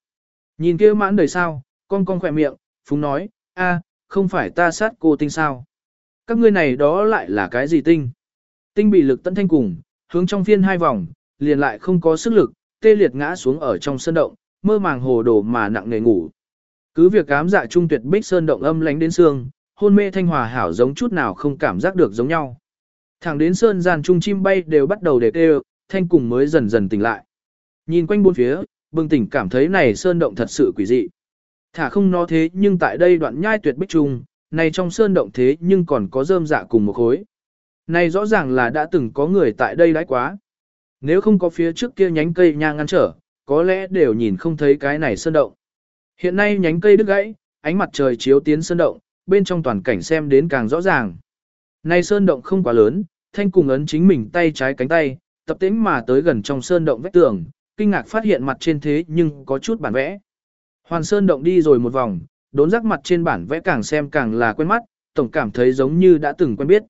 Nhìn kia mãn đời sao, con con khỏe miệng, phúng nói, a, không phải ta sát cô tinh sao. Các ngươi này đó lại là cái gì tinh? Tinh bị lực tận thanh cùng, hướng trong phiên hai vòng, liền lại không có sức lực, tê liệt ngã xuống ở trong sơn động, mơ màng hồ đồ mà nặng nề ngủ. Cứ việc cám dạ trung tuyệt bích sơn động âm lánh đến xương, hôn mê thanh hòa hảo giống chút nào không cảm giác được giống nhau. Thẳng đến sơn gian trung chim bay đều bắt đầu để kêu, thanh cùng mới dần dần tỉnh lại. Nhìn quanh bốn phía, bừng tỉnh cảm thấy này sơn động thật sự quỷ dị. Thả không nó thế nhưng tại đây đoạn nhai tuyệt bích trung, này trong sơn động thế nhưng còn có rơm dạ cùng một khối. Này rõ ràng là đã từng có người tại đây đãi quá. Nếu không có phía trước kia nhánh cây nha ngăn trở, có lẽ đều nhìn không thấy cái này sơn động. Hiện nay nhánh cây đứt gãy, ánh mặt trời chiếu tiến sơn động, bên trong toàn cảnh xem đến càng rõ ràng. Này sơn động không quá lớn, thanh cùng ấn chính mình tay trái cánh tay, tập tĩnh mà tới gần trong sơn động vách tường, kinh ngạc phát hiện mặt trên thế nhưng có chút bản vẽ. Hoàn sơn động đi rồi một vòng, đốn giác mặt trên bản vẽ càng xem càng là quen mắt, tổng cảm thấy giống như đã từng quen biết.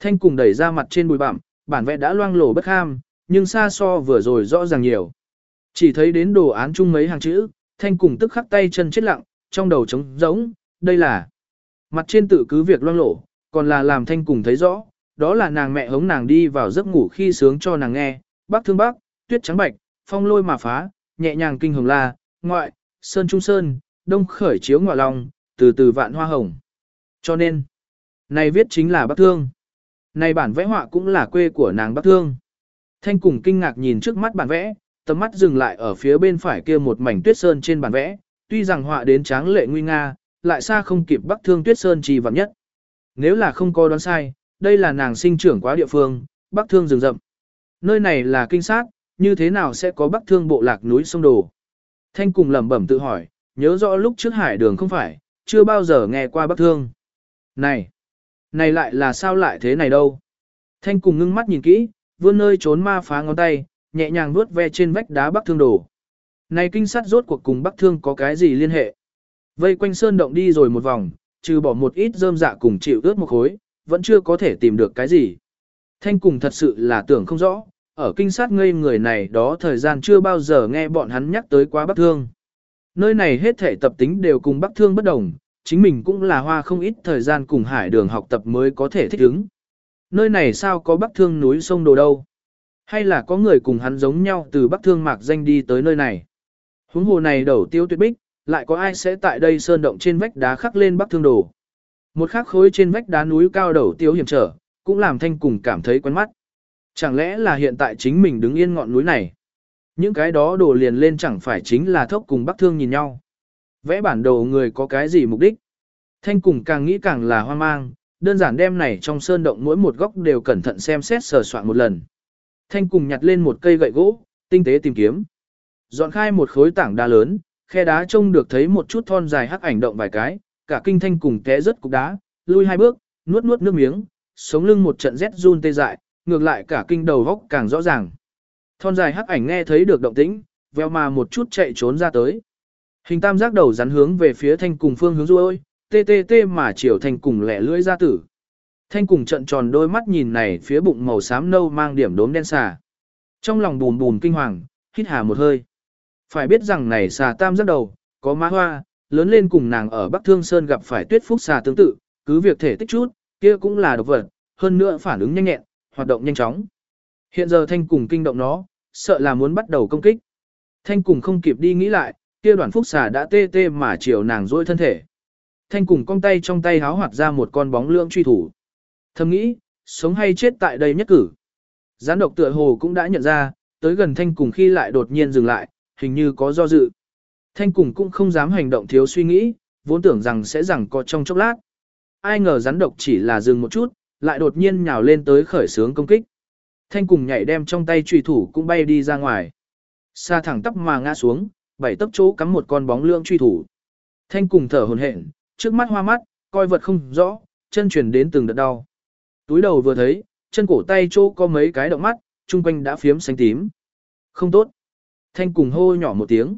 Thanh cùng đẩy ra mặt trên bụi bặm, bản vẽ đã loang lổ bất ham, nhưng xa so vừa rồi rõ ràng nhiều. Chỉ thấy đến đồ án chung mấy hàng chữ, thanh cùng tức khắc tay chân chết lặng, trong đầu trống rỗng, đây là mặt trên tự cứ việc loang lổ, còn là làm thanh cùng thấy rõ, đó là nàng mẹ hống nàng đi vào giấc ngủ khi sướng cho nàng nghe, bác thương bác, tuyết trắng bạch, phong lôi mà phá, nhẹ nhàng kinh hồng la, ngoại, sơn trung sơn, đông khởi chiếu ngọa lòng, từ từ vạn hoa hồng. Cho nên, này viết chính là bác thương. Này bản vẽ họa cũng là quê của nàng bác thương. Thanh cùng kinh ngạc nhìn trước mắt bản vẽ, tầm mắt dừng lại ở phía bên phải kia một mảnh tuyết sơn trên bản vẽ, tuy rằng họa đến tráng lệ nguy nga, lại xa không kịp bắc thương tuyết sơn trì vạn nhất. Nếu là không có đoán sai, đây là nàng sinh trưởng quá địa phương, bắc thương rừng rậm. Nơi này là kinh sát, như thế nào sẽ có bắc thương bộ lạc núi sông đồ? Thanh cùng lẩm bẩm tự hỏi, nhớ rõ lúc trước hải đường không phải, chưa bao giờ nghe qua bắc thương. Này, này lại là sao lại thế này đâu? Thanh cùng ngưng mắt nhìn kỹ, vươn nơi trốn ma phá ngón tay, nhẹ nhàng vuốt ve trên vách đá bắc thương đồ. Này kinh sát rốt cuộc cùng bắc thương có cái gì liên hệ? Vây quanh sơn động đi rồi một vòng, trừ bỏ một ít rơm dạ cùng chịu ướt một khối, vẫn chưa có thể tìm được cái gì. Thanh cùng thật sự là tưởng không rõ, ở kinh sát ngây người này đó thời gian chưa bao giờ nghe bọn hắn nhắc tới quá Bắc Thương. Nơi này hết thể tập tính đều cùng Bắc Thương bất đồng, chính mình cũng là hoa không ít thời gian cùng hải đường học tập mới có thể thích ứng. Nơi này sao có Bắc Thương núi sông đồ đâu? Hay là có người cùng hắn giống nhau từ Bắc Thương mạc danh đi tới nơi này? Huống hồ này đầu tiêu tuyệt bích, lại có ai sẽ tại đây sơn động trên vách đá khắc lên Bắc Thương đồ? Một khắc khối trên vách đá núi cao đầu tiêu hiểm trở, cũng làm thanh cùng cảm thấy quen mắt. Chẳng lẽ là hiện tại chính mình đứng yên ngọn núi này? Những cái đó đồ liền lên chẳng phải chính là thốc cùng Bắc Thương nhìn nhau. Vẽ bản đồ người có cái gì mục đích? Thanh cùng càng nghĩ càng là hoang mang, đơn giản đem này trong sơn động mỗi một góc đều cẩn thận xem xét sờ soạn một lần. Thanh cùng nhặt lên một cây gậy gỗ, tinh tế tìm kiếm. Dọn khai một khối tảng đá lớn, khe đá trông được thấy một chút thon dài hắc ảnh động vài cái, cả kinh thanh cùng té rất cục đá, lui hai bước, nuốt nuốt nước miếng, sống lưng một trận rét run tê dại, ngược lại cả kinh đầu góc càng rõ ràng. Thon dài hắc ảnh nghe thấy được động tĩnh, veo mà một chút chạy trốn ra tới. Hình tam giác đầu rắn hướng về phía thanh cùng phương hướng ruôi, tê tê tê mà chiều thanh cùng lẻ lưỡi ra tử. Thanh cùng trận tròn đôi mắt nhìn này phía bụng màu xám nâu mang điểm đốm đen xà. Trong lòng bùn bùn kinh hoàng, hít hà một hơi. Phải biết rằng này xà tam giác đầu, có má hoa, lớn lên cùng nàng ở Bắc Thương Sơn gặp phải tuyết phúc xà tương tự, cứ việc thể tích chút, kia cũng là độc vật, hơn nữa phản ứng nhanh nhẹn, hoạt động nhanh chóng. Hiện giờ Thanh cùng kinh động nó, sợ là muốn bắt đầu công kích. Thanh cùng không kịp đi nghĩ lại, kia đoàn phúc xà đã tê tê mà chiều nàng dối thân thể. Thanh cùng cong tay trong tay háo hoạt ra một con bóng lưỡng truy thủ. Thầm nghĩ, sống hay chết tại đây nhất cử. Gián độc tựa hồ cũng đã nhận ra, tới gần Thanh cùng khi lại đột nhiên dừng lại, hình như có do dự. Thanh cùng cũng không dám hành động thiếu suy nghĩ, vốn tưởng rằng sẽ rằng có trong chốc lát. Ai ngờ rắn độc chỉ là dừng một chút, lại đột nhiên nhào lên tới khởi sướng công kích. Thanh cùng nhảy đem trong tay trùy thủ cũng bay đi ra ngoài. Xa thẳng tắp mà ngã xuống, bảy tấc chỗ cắm một con bóng lưỡng truy thủ. Thanh cùng thở hồn hển, trước mắt hoa mắt, coi vật không rõ, chân chuyển đến từng đợt đau. Túi đầu vừa thấy, chân cổ tay chỗ có mấy cái động mắt, chung quanh đã phiếm xanh tím. Không tốt. Thanh cùng hô nhỏ một tiếng.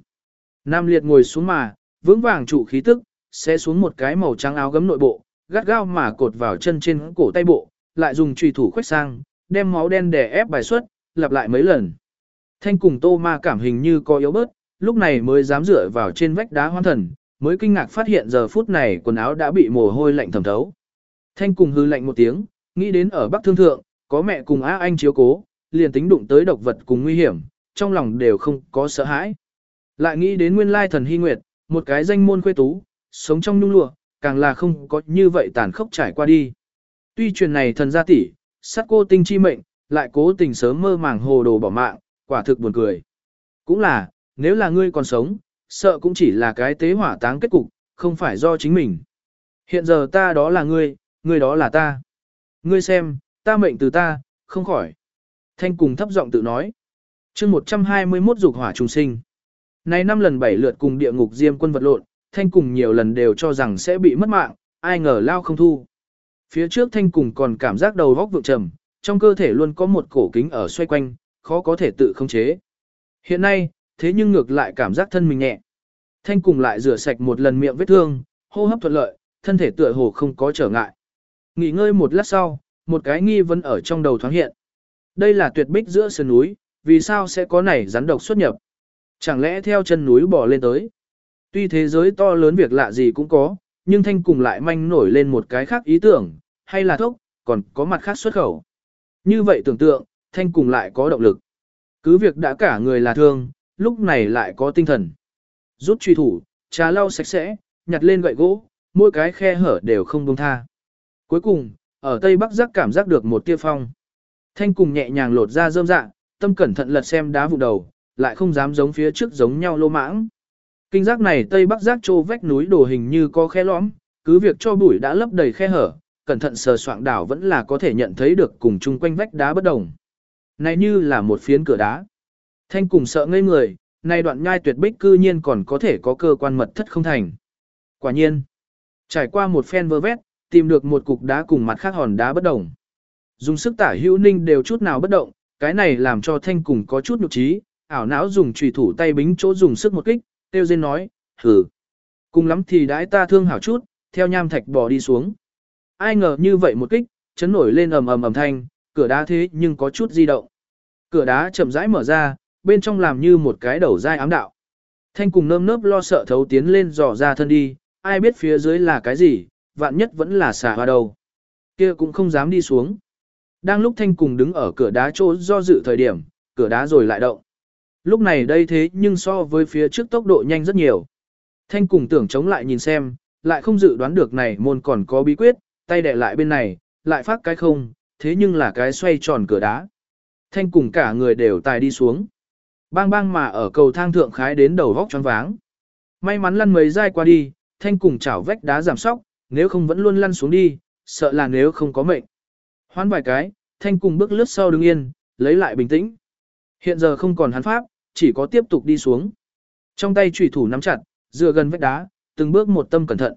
Nam liệt ngồi xuống mà, vững vàng trụ khí tức, sẽ xuống một cái màu trắng áo gấm nội bộ, gắt gao mà cột vào chân trên cổ tay bộ, lại dùng trùy thủ khuếch sang, đem máu đen đè ép bài xuất, lặp lại mấy lần. Thanh cùng tô ma cảm hình như có yếu bớt, lúc này mới dám dựa vào trên vách đá hoan thần, mới kinh ngạc phát hiện giờ phút này quần áo đã bị mồ hôi lạnh thẩm thấu. Thanh cùng hư lạnh một tiếng, nghĩ đến ở Bắc Thương Thượng, có mẹ cùng á anh chiếu cố, liền tính đụng tới độc vật cùng nguy hiểm, trong lòng đều không có sợ hãi. Lại nghĩ đến nguyên lai thần hy nguyệt, một cái danh môn khuê tú, sống trong nhung lụa, càng là không có như vậy tàn khốc trải qua đi. Tuy truyền này thần gia tỷ, sát cô tinh chi mệnh, lại cố tình sớm mơ màng hồ đồ bỏ mạng, quả thực buồn cười. Cũng là, nếu là ngươi còn sống, sợ cũng chỉ là cái tế hỏa táng kết cục, không phải do chính mình. Hiện giờ ta đó là ngươi, ngươi đó là ta. Ngươi xem, ta mệnh từ ta, không khỏi. Thanh cùng thấp giọng tự nói chương 121 dục hỏa trùng sinh. Này năm lần bảy lượt cùng địa ngục diêm quân vật lộn, thanh cùng nhiều lần đều cho rằng sẽ bị mất mạng, ai ngờ lao không thu. Phía trước thanh cùng còn cảm giác đầu góc vượng trầm, trong cơ thể luôn có một cổ kính ở xoay quanh, khó có thể tự khống chế. Hiện nay, thế nhưng ngược lại cảm giác thân mình nhẹ. Thanh cùng lại rửa sạch một lần miệng vết thương, hô hấp thuận lợi, thân thể tựa hồ không có trở ngại. Nghỉ ngơi một lát sau, một cái nghi vấn ở trong đầu thoáng hiện. Đây là tuyệt bích giữa sườn núi, vì sao sẽ có này rắn độc xuất nhập? Chẳng lẽ theo chân núi bò lên tới? Tuy thế giới to lớn việc lạ gì cũng có, nhưng thanh cùng lại manh nổi lên một cái khác ý tưởng, hay là thốc, còn có mặt khác xuất khẩu. Như vậy tưởng tượng, thanh cùng lại có động lực. Cứ việc đã cả người là thương, lúc này lại có tinh thần. Rút truy thủ, trà lau sạch sẽ, nhặt lên gậy gỗ, mỗi cái khe hở đều không buông tha. Cuối cùng, ở Tây Bắc giác cảm giác được một tia phong. Thanh cùng nhẹ nhàng lột ra rơm dạ, tâm cẩn thận lật xem đá vụn đầu, lại không dám giống phía trước giống nhau lô mãng. Kinh giác này Tây Bắc giác trô vách núi đồ hình như có khe lõm, cứ việc cho bụi đã lấp đầy khe hở, cẩn thận sờ soạng đảo vẫn là có thể nhận thấy được cùng chung quanh vách đá bất đồng. Này như là một phiến cửa đá. Thanh cùng sợ ngây người, này đoạn nhai tuyệt bích cư nhiên còn có thể có cơ quan mật thất không thành. Quả nhiên, trải qua một phen vơ vét, tìm được một cục đá cùng mặt khác hòn đá bất đồng. Dùng sức tả hữu ninh đều chút nào bất động, cái này làm cho thanh cùng có chút nhục trí, ảo não dùng trùy thủ tay bính chỗ dùng sức một kích, tiêu dên nói, hử. Cùng lắm thì đãi ta thương hảo chút, theo nham thạch bò đi xuống. Ai ngờ như vậy một kích, chấn nổi lên ầm ầm ầm thanh, cửa đá thế nhưng có chút di động. Cửa đá chậm rãi mở ra, bên trong làm như một cái đầu dai ám đạo. Thanh cùng nơm nớp lo sợ thấu tiến lên dò ra thân đi, ai biết phía dưới là cái gì, vạn nhất vẫn là xà hoa đầu. Kia cũng không dám đi xuống. Đang lúc Thanh cùng đứng ở cửa đá chỗ do dự thời điểm, cửa đá rồi lại động. Lúc này đây thế nhưng so với phía trước tốc độ nhanh rất nhiều. Thanh cùng tưởng chống lại nhìn xem, lại không dự đoán được này môn còn có bí quyết, tay đè lại bên này, lại phát cái không, thế nhưng là cái xoay tròn cửa đá. Thanh cùng cả người đều tài đi xuống. Bang bang mà ở cầu thang thượng khái đến đầu vóc choáng váng. May mắn lăn mấy dai qua đi, thanh cùng chảo vách đá giảm sóc, nếu không vẫn luôn lăn xuống đi, sợ là nếu không có mệnh. Hoán vài cái, thanh cùng bước lướt sau đứng yên, lấy lại bình tĩnh. Hiện giờ không còn hắn pháp, chỉ có tiếp tục đi xuống. Trong tay chủy thủ nắm chặt, dựa gần vách đá, từng bước một tâm cẩn thận.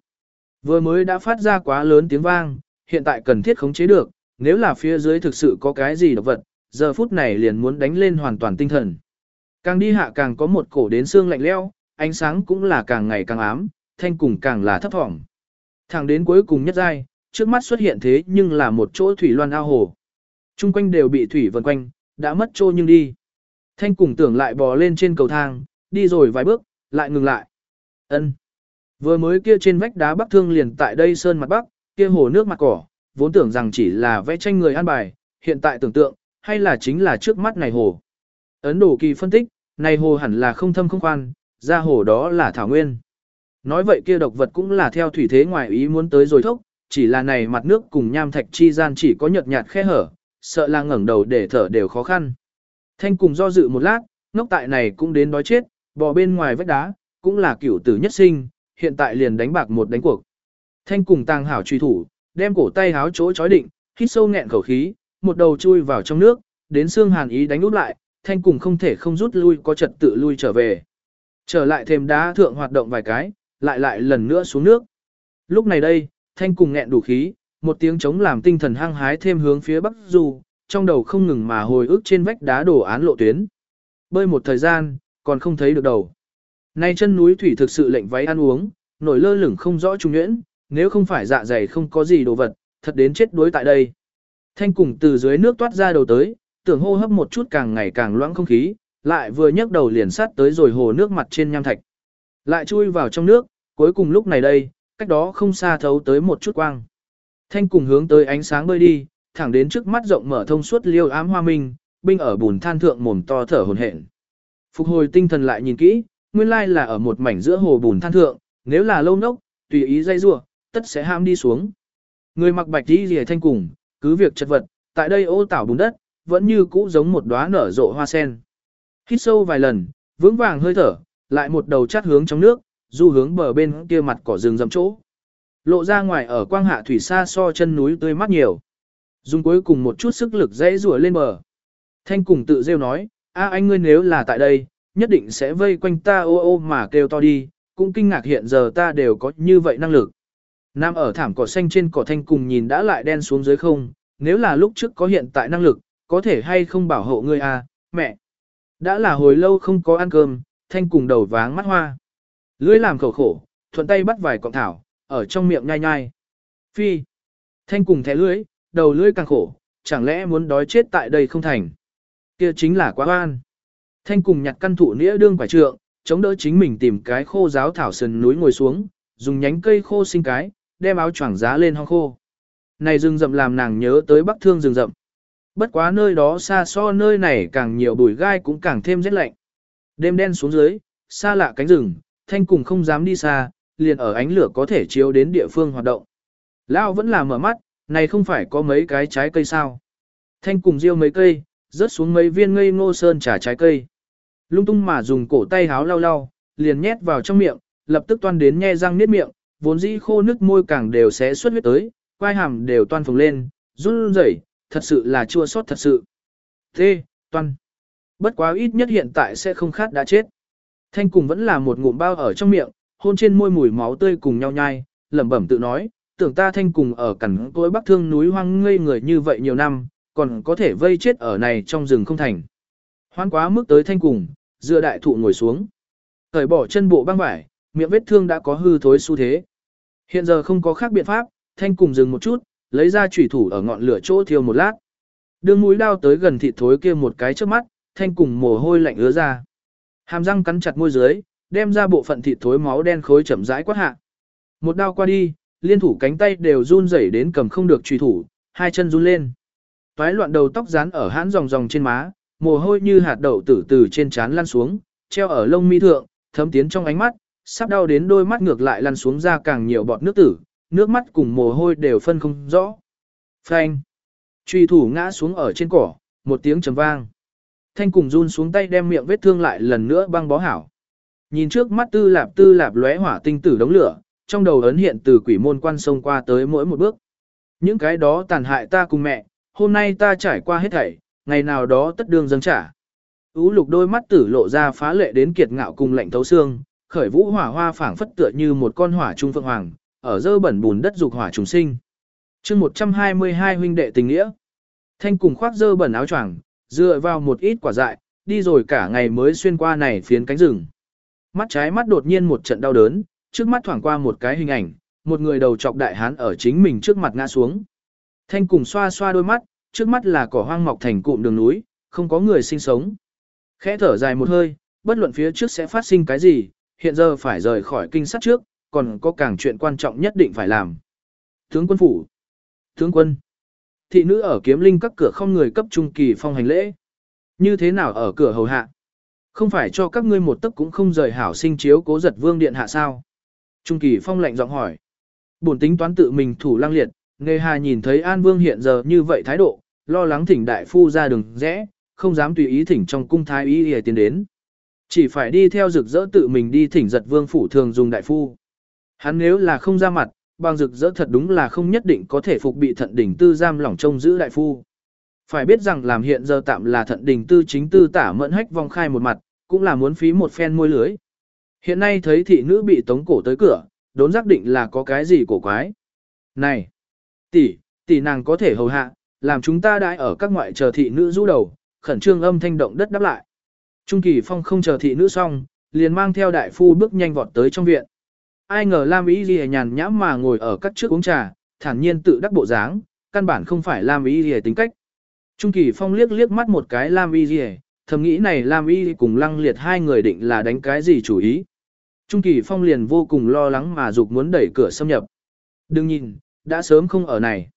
Vừa mới đã phát ra quá lớn tiếng vang, hiện tại cần thiết khống chế được, nếu là phía dưới thực sự có cái gì độc vật, giờ phút này liền muốn đánh lên hoàn toàn tinh thần. Càng đi hạ càng có một cổ đến xương lạnh leo, ánh sáng cũng là càng ngày càng ám, thanh cùng càng là thấp thỏm. Thẳng đến cuối cùng nhất giai, trước mắt xuất hiện thế nhưng là một chỗ thủy loan ao hồ. Trung quanh đều bị thủy vần quanh, đã mất trô nhưng đi. Thanh cùng tưởng lại bò lên trên cầu thang, đi rồi vài bước, lại ngừng lại. ân Vừa mới kia trên vách đá bắc thương liền tại đây sơn mặt bắc, kia hồ nước mặt cỏ, vốn tưởng rằng chỉ là vẽ tranh người an bài, hiện tại tưởng tượng, hay là chính là trước mắt này hồ. Ấn Độ kỳ phân tích, này hồ hẳn là không thâm không khoan, ra hồ đó là thảo nguyên. Nói vậy kia độc vật cũng là theo thủy thế ngoài ý muốn tới rồi thốc, chỉ là này mặt nước cùng nham thạch chi gian chỉ có nhợt nhạt khe hở, sợ là ngẩng đầu để thở đều khó khăn. Thanh cùng do dự một lát, ngốc tại này cũng đến đói chết, bò bên ngoài vách đá, cũng là cửu tử nhất sinh, hiện tại liền đánh bạc một đánh cuộc. Thanh cùng tàng hảo truy thủ, đem cổ tay háo chỗ chói định, hít sâu nghẹn khẩu khí, một đầu chui vào trong nước, đến xương hàn ý đánh út lại, thanh cùng không thể không rút lui có trật tự lui trở về. Trở lại thêm đá thượng hoạt động vài cái, lại lại lần nữa xuống nước. Lúc này đây, thanh cùng nghẹn đủ khí, một tiếng chống làm tinh thần hăng hái thêm hướng phía bắc du, trong đầu không ngừng mà hồi ức trên vách đá đồ án lộ tuyến. Bơi một thời gian, còn không thấy được đầu. Nay chân núi thủy thực sự lệnh váy ăn uống, nổi lơ lửng không rõ trung nhuyễn, nếu không phải dạ dày không có gì đồ vật, thật đến chết đuối tại đây. Thanh cùng từ dưới nước toát ra đầu tới, tưởng hô hấp một chút càng ngày càng loãng không khí, lại vừa nhấc đầu liền sát tới rồi hồ nước mặt trên nham thạch. Lại chui vào trong nước, cuối cùng lúc này đây, cách đó không xa thấu tới một chút quang. Thanh cùng hướng tới ánh sáng bơi đi, thẳng đến trước mắt rộng mở thông suốt liêu ám hoa minh, binh ở bùn than thượng mồm to thở hồn hển. Phục hồi tinh thần lại nhìn kỹ, nguyên lai là ở một mảnh giữa hồ bùn than thượng, nếu là lâu nốc, tùy ý dây rủa, tất sẽ ham đi xuống. Người mặc bạch đi rìa thanh cùng, cứ việc chất vật, tại đây ô tảo bùn đất, vẫn như cũ giống một đóa nở rộ hoa sen. Hít sâu vài lần, vững vàng hơi thở, lại một đầu chát hướng trong nước, du hướng bờ bên kia mặt cỏ rừng rậm chỗ. Lộ ra ngoài ở quang hạ thủy xa so chân núi tươi mát nhiều. Dùng cuối cùng một chút sức lực dãy rùa lên bờ. Thanh cùng tự rêu nói, a anh ngươi nếu là tại đây, nhất định sẽ vây quanh ta ô ô mà kêu to đi, cũng kinh ngạc hiện giờ ta đều có như vậy năng lực. Nam ở thảm cỏ xanh trên cỏ thanh cùng nhìn đã lại đen xuống dưới không, nếu là lúc trước có hiện tại năng lực, có thể hay không bảo hộ ngươi à, mẹ. Đã là hồi lâu không có ăn cơm, thanh cùng đầu váng mắt hoa. Lưỡi làm khẩu khổ, thuận tay bắt vài cọng thảo, ở trong miệng nhai nhai. Phi. Thanh cùng thẻ lưỡi, đầu lưỡi càng khổ, chẳng lẽ muốn đói chết tại đây không thành. Kia chính là quá oan. Thanh cùng nhặt căn thụ nĩa đương quả trượng, chống đỡ chính mình tìm cái khô giáo thảo sườn núi ngồi xuống, dùng nhánh cây khô sinh cái, đem áo choàng giá lên hong khô. Này rừng rậm làm nàng nhớ tới bắc thương rừng rậm. Bất quá nơi đó xa so nơi này càng nhiều bụi gai cũng càng thêm rét lạnh. Đêm đen xuống dưới, xa lạ cánh rừng, thanh cùng không dám đi xa, liền ở ánh lửa có thể chiếu đến địa phương hoạt động. Lao vẫn là mở mắt, này không phải có mấy cái trái cây sao. Thanh cùng riêu mấy cây, rớt xuống mấy viên ngây ngô sơn trà trái cây. Lung tung mà dùng cổ tay háo lau lau, liền nhét vào trong miệng, lập tức toan đến nhe răng niết miệng, vốn dĩ khô nước môi càng đều sẽ xuất huyết tới, quai hàm đều toan phồng lên, run rẩy, thật sự là chua sót thật sự. Thế, toan. Bất quá ít nhất hiện tại sẽ không khát đã chết. Thanh cùng vẫn là một ngụm bao ở trong miệng, hôn trên môi mùi máu tươi cùng nhau nhai, lẩm bẩm tự nói, tưởng ta thanh cùng ở cẩn tối bắc thương núi hoang ngây người như vậy nhiều năm, còn có thể vây chết ở này trong rừng không thành. Hoan quá mức tới thanh cùng, dựa đại thụ ngồi xuống. Thời bỏ chân bộ băng vải, miệng vết thương đã có hư thối xu thế. Hiện giờ không có khác biện pháp, thanh cùng dừng một chút, lấy ra chủy thủ ở ngọn lửa chỗ thiêu một lát. Đường mũi đao tới gần thịt thối kia một cái trước mắt, thanh cùng mồ hôi lạnh ứa ra. Hàm răng cắn chặt môi dưới, đem ra bộ phận thịt thối máu đen khối chậm rãi quát hạ. Một đao qua đi, liên thủ cánh tay đều run rẩy đến cầm không được truy thủ, hai chân run lên. Toái loạn đầu tóc dán ở hãn ròng ròng trên má, mồ hôi như hạt đậu từ từ trên trán lăn xuống, treo ở lông mi thượng, thấm tiến trong ánh mắt, sắp đau đến đôi mắt ngược lại lăn xuống ra càng nhiều bọt nước tử, nước mắt cùng mồ hôi đều phân không rõ. Phanh. Truy thủ ngã xuống ở trên cỏ, một tiếng trầm vang. Thanh cùng run xuống tay đem miệng vết thương lại lần nữa băng bó hảo. Nhìn trước mắt tư lạp tư lạp lóe hỏa tinh tử đống lửa, trong đầu ấn hiện từ quỷ môn quan sông qua tới mỗi một bước. Những cái đó tàn hại ta cùng mẹ, hôm nay ta trải qua hết thảy, ngày nào đó tất đương dâng trả. Ú lục đôi mắt tử lộ ra phá lệ đến kiệt ngạo cùng lạnh thấu xương, khởi vũ hỏa hoa phảng phất tựa như một con hỏa trung phượng hoàng, ở dơ bẩn bùn đất dục hỏa trùng sinh. chương 122 huynh đệ tình nghĩa. Thanh cùng khoác dơ bẩn áo choàng, dựa vào một ít quả dại, đi rồi cả ngày mới xuyên qua này phiến cánh rừng. Mắt trái mắt đột nhiên một trận đau đớn, trước mắt thoảng qua một cái hình ảnh, một người đầu trọc đại hán ở chính mình trước mặt ngã xuống. Thanh cùng xoa xoa đôi mắt, trước mắt là cỏ hoang mọc thành cụm đường núi, không có người sinh sống. Khẽ thở dài một hơi, bất luận phía trước sẽ phát sinh cái gì, hiện giờ phải rời khỏi kinh sát trước, còn có càng chuyện quan trọng nhất định phải làm. Tướng quân phủ. Tướng quân. Thị nữ ở kiếm linh các cửa không người cấp trung kỳ phong hành lễ. Như thế nào ở cửa hầu hạ? Không phải cho các ngươi một tấc cũng không rời hảo sinh chiếu cố giật vương điện hạ sao? Trung kỳ phong lạnh giọng hỏi. Bổn tính toán tự mình thủ lang liệt, Nghề hà nhìn thấy An Vương hiện giờ như vậy thái độ, lo lắng thỉnh đại phu ra đường rẽ, không dám tùy ý thỉnh trong cung thái y để tiến đến. Chỉ phải đi theo rực rỡ tự mình đi thỉnh giật vương phủ thường dùng đại phu. Hắn nếu là không ra mặt, bằng rực rỡ thật đúng là không nhất định có thể phục bị thận đỉnh tư giam lỏng trông giữ đại phu. Phải biết rằng làm hiện giờ tạm là thận đỉnh tư chính tư tả mẫn hách vong khai một mặt, cũng là muốn phí một phen môi lưới. Hiện nay thấy thị nữ bị tống cổ tới cửa, đốn giác định là có cái gì cổ quái. Này! Tỷ, tỷ nàng có thể hầu hạ, làm chúng ta đãi ở các ngoại chờ thị nữ rũ đầu, khẩn trương âm thanh động đất đáp lại. Trung Kỳ Phong không chờ thị nữ xong, liền mang theo đại phu bước nhanh vọt tới trong viện. Ai ngờ Lam Ý Ghi nhàn nhã mà ngồi ở các trước uống trà, thản nhiên tự đắc bộ dáng, căn bản không phải Lam Ý Ghi tính cách. Trung Kỳ Phong liếc liếc mắt một cái Lam Ý Ghi, thầm nghĩ này Lam Ý cùng lăng liệt hai người định là đánh cái gì chủ ý. Trung Kỳ Phong liền vô cùng lo lắng mà dục muốn đẩy cửa xâm nhập. Đừng nhìn, đã sớm không ở này.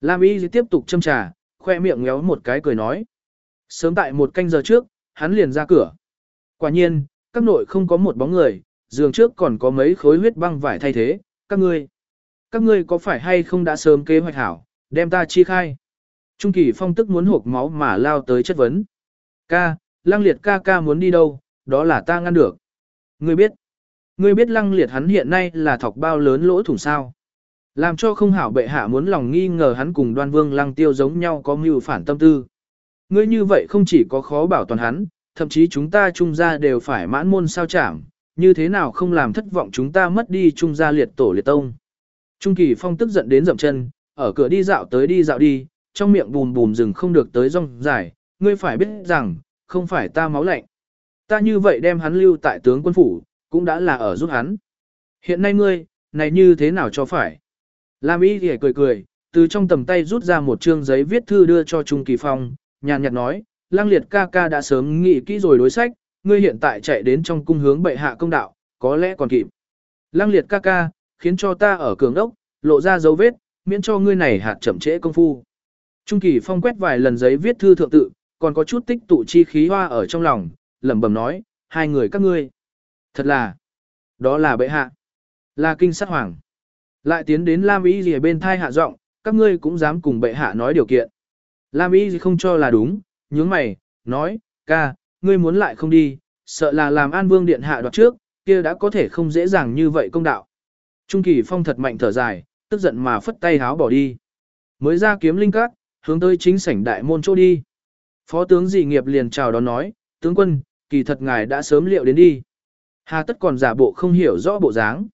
Lam Y tiếp tục châm trà, khoe miệng ngéo một cái cười nói. Sớm tại một canh giờ trước, hắn liền ra cửa. Quả nhiên, các nội không có một bóng người, giường trước còn có mấy khối huyết băng vải thay thế, các ngươi. Các ngươi có phải hay không đã sớm kế hoạch hảo, đem ta chi khai. Trung kỳ phong tức muốn hộp máu mà lao tới chất vấn. Ca, lăng liệt ca ca muốn đi đâu, đó là ta ngăn được. Ngươi biết, ngươi biết lăng liệt hắn hiện nay là thọc bao lớn lỗ thủng sao. Làm cho không hảo bệ hạ muốn lòng nghi ngờ hắn cùng đoan vương lăng tiêu giống nhau có mưu phản tâm tư. Ngươi như vậy không chỉ có khó bảo toàn hắn, thậm chí chúng ta trung gia đều phải mãn môn sao chảm, như thế nào không làm thất vọng chúng ta mất đi trung gia liệt tổ liệt tông. Trung kỳ phong tức giận đến dậm chân, ở cửa đi dạo tới đi dạo đi, trong miệng bùm bùm rừng không được tới rong dài, ngươi phải biết rằng, không phải ta máu lạnh. Ta như vậy đem hắn lưu tại tướng quân phủ, cũng đã là ở giúp hắn. Hiện nay ngươi, này như thế nào cho phải? Lam y thì cười cười, từ trong tầm tay rút ra một chương giấy viết thư đưa cho Trung Kỳ Phong, nhàn nhạt nói, Lang Liệt ca ca đã sớm nghĩ kỹ rồi đối sách, ngươi hiện tại chạy đến trong cung hướng bệ hạ công đạo, có lẽ còn kịp. Lăng Liệt ca ca, khiến cho ta ở cường đốc, lộ ra dấu vết, miễn cho ngươi này hạt chậm trễ công phu. Trung Kỳ Phong quét vài lần giấy viết thư thượng tự, còn có chút tích tụ chi khí hoa ở trong lòng, lẩm bẩm nói, hai người các ngươi. Thật là, đó là bệ hạ, là kinh sát hoàng. Lại tiến đến Lam Ý gì bên thai hạ giọng, các ngươi cũng dám cùng bệ hạ nói điều kiện. Lam Ý gì không cho là đúng, nhướng mày, nói, ca, ngươi muốn lại không đi, sợ là làm an vương điện hạ đoạt trước, kia đã có thể không dễ dàng như vậy công đạo. Trung Kỳ Phong thật mạnh thở dài, tức giận mà phất tay háo bỏ đi. Mới ra kiếm linh cát, hướng tới chính sảnh đại môn chỗ đi. Phó tướng dị nghiệp liền chào đón nói, tướng quân, kỳ thật ngài đã sớm liệu đến đi. Hà tất còn giả bộ không hiểu rõ bộ dáng.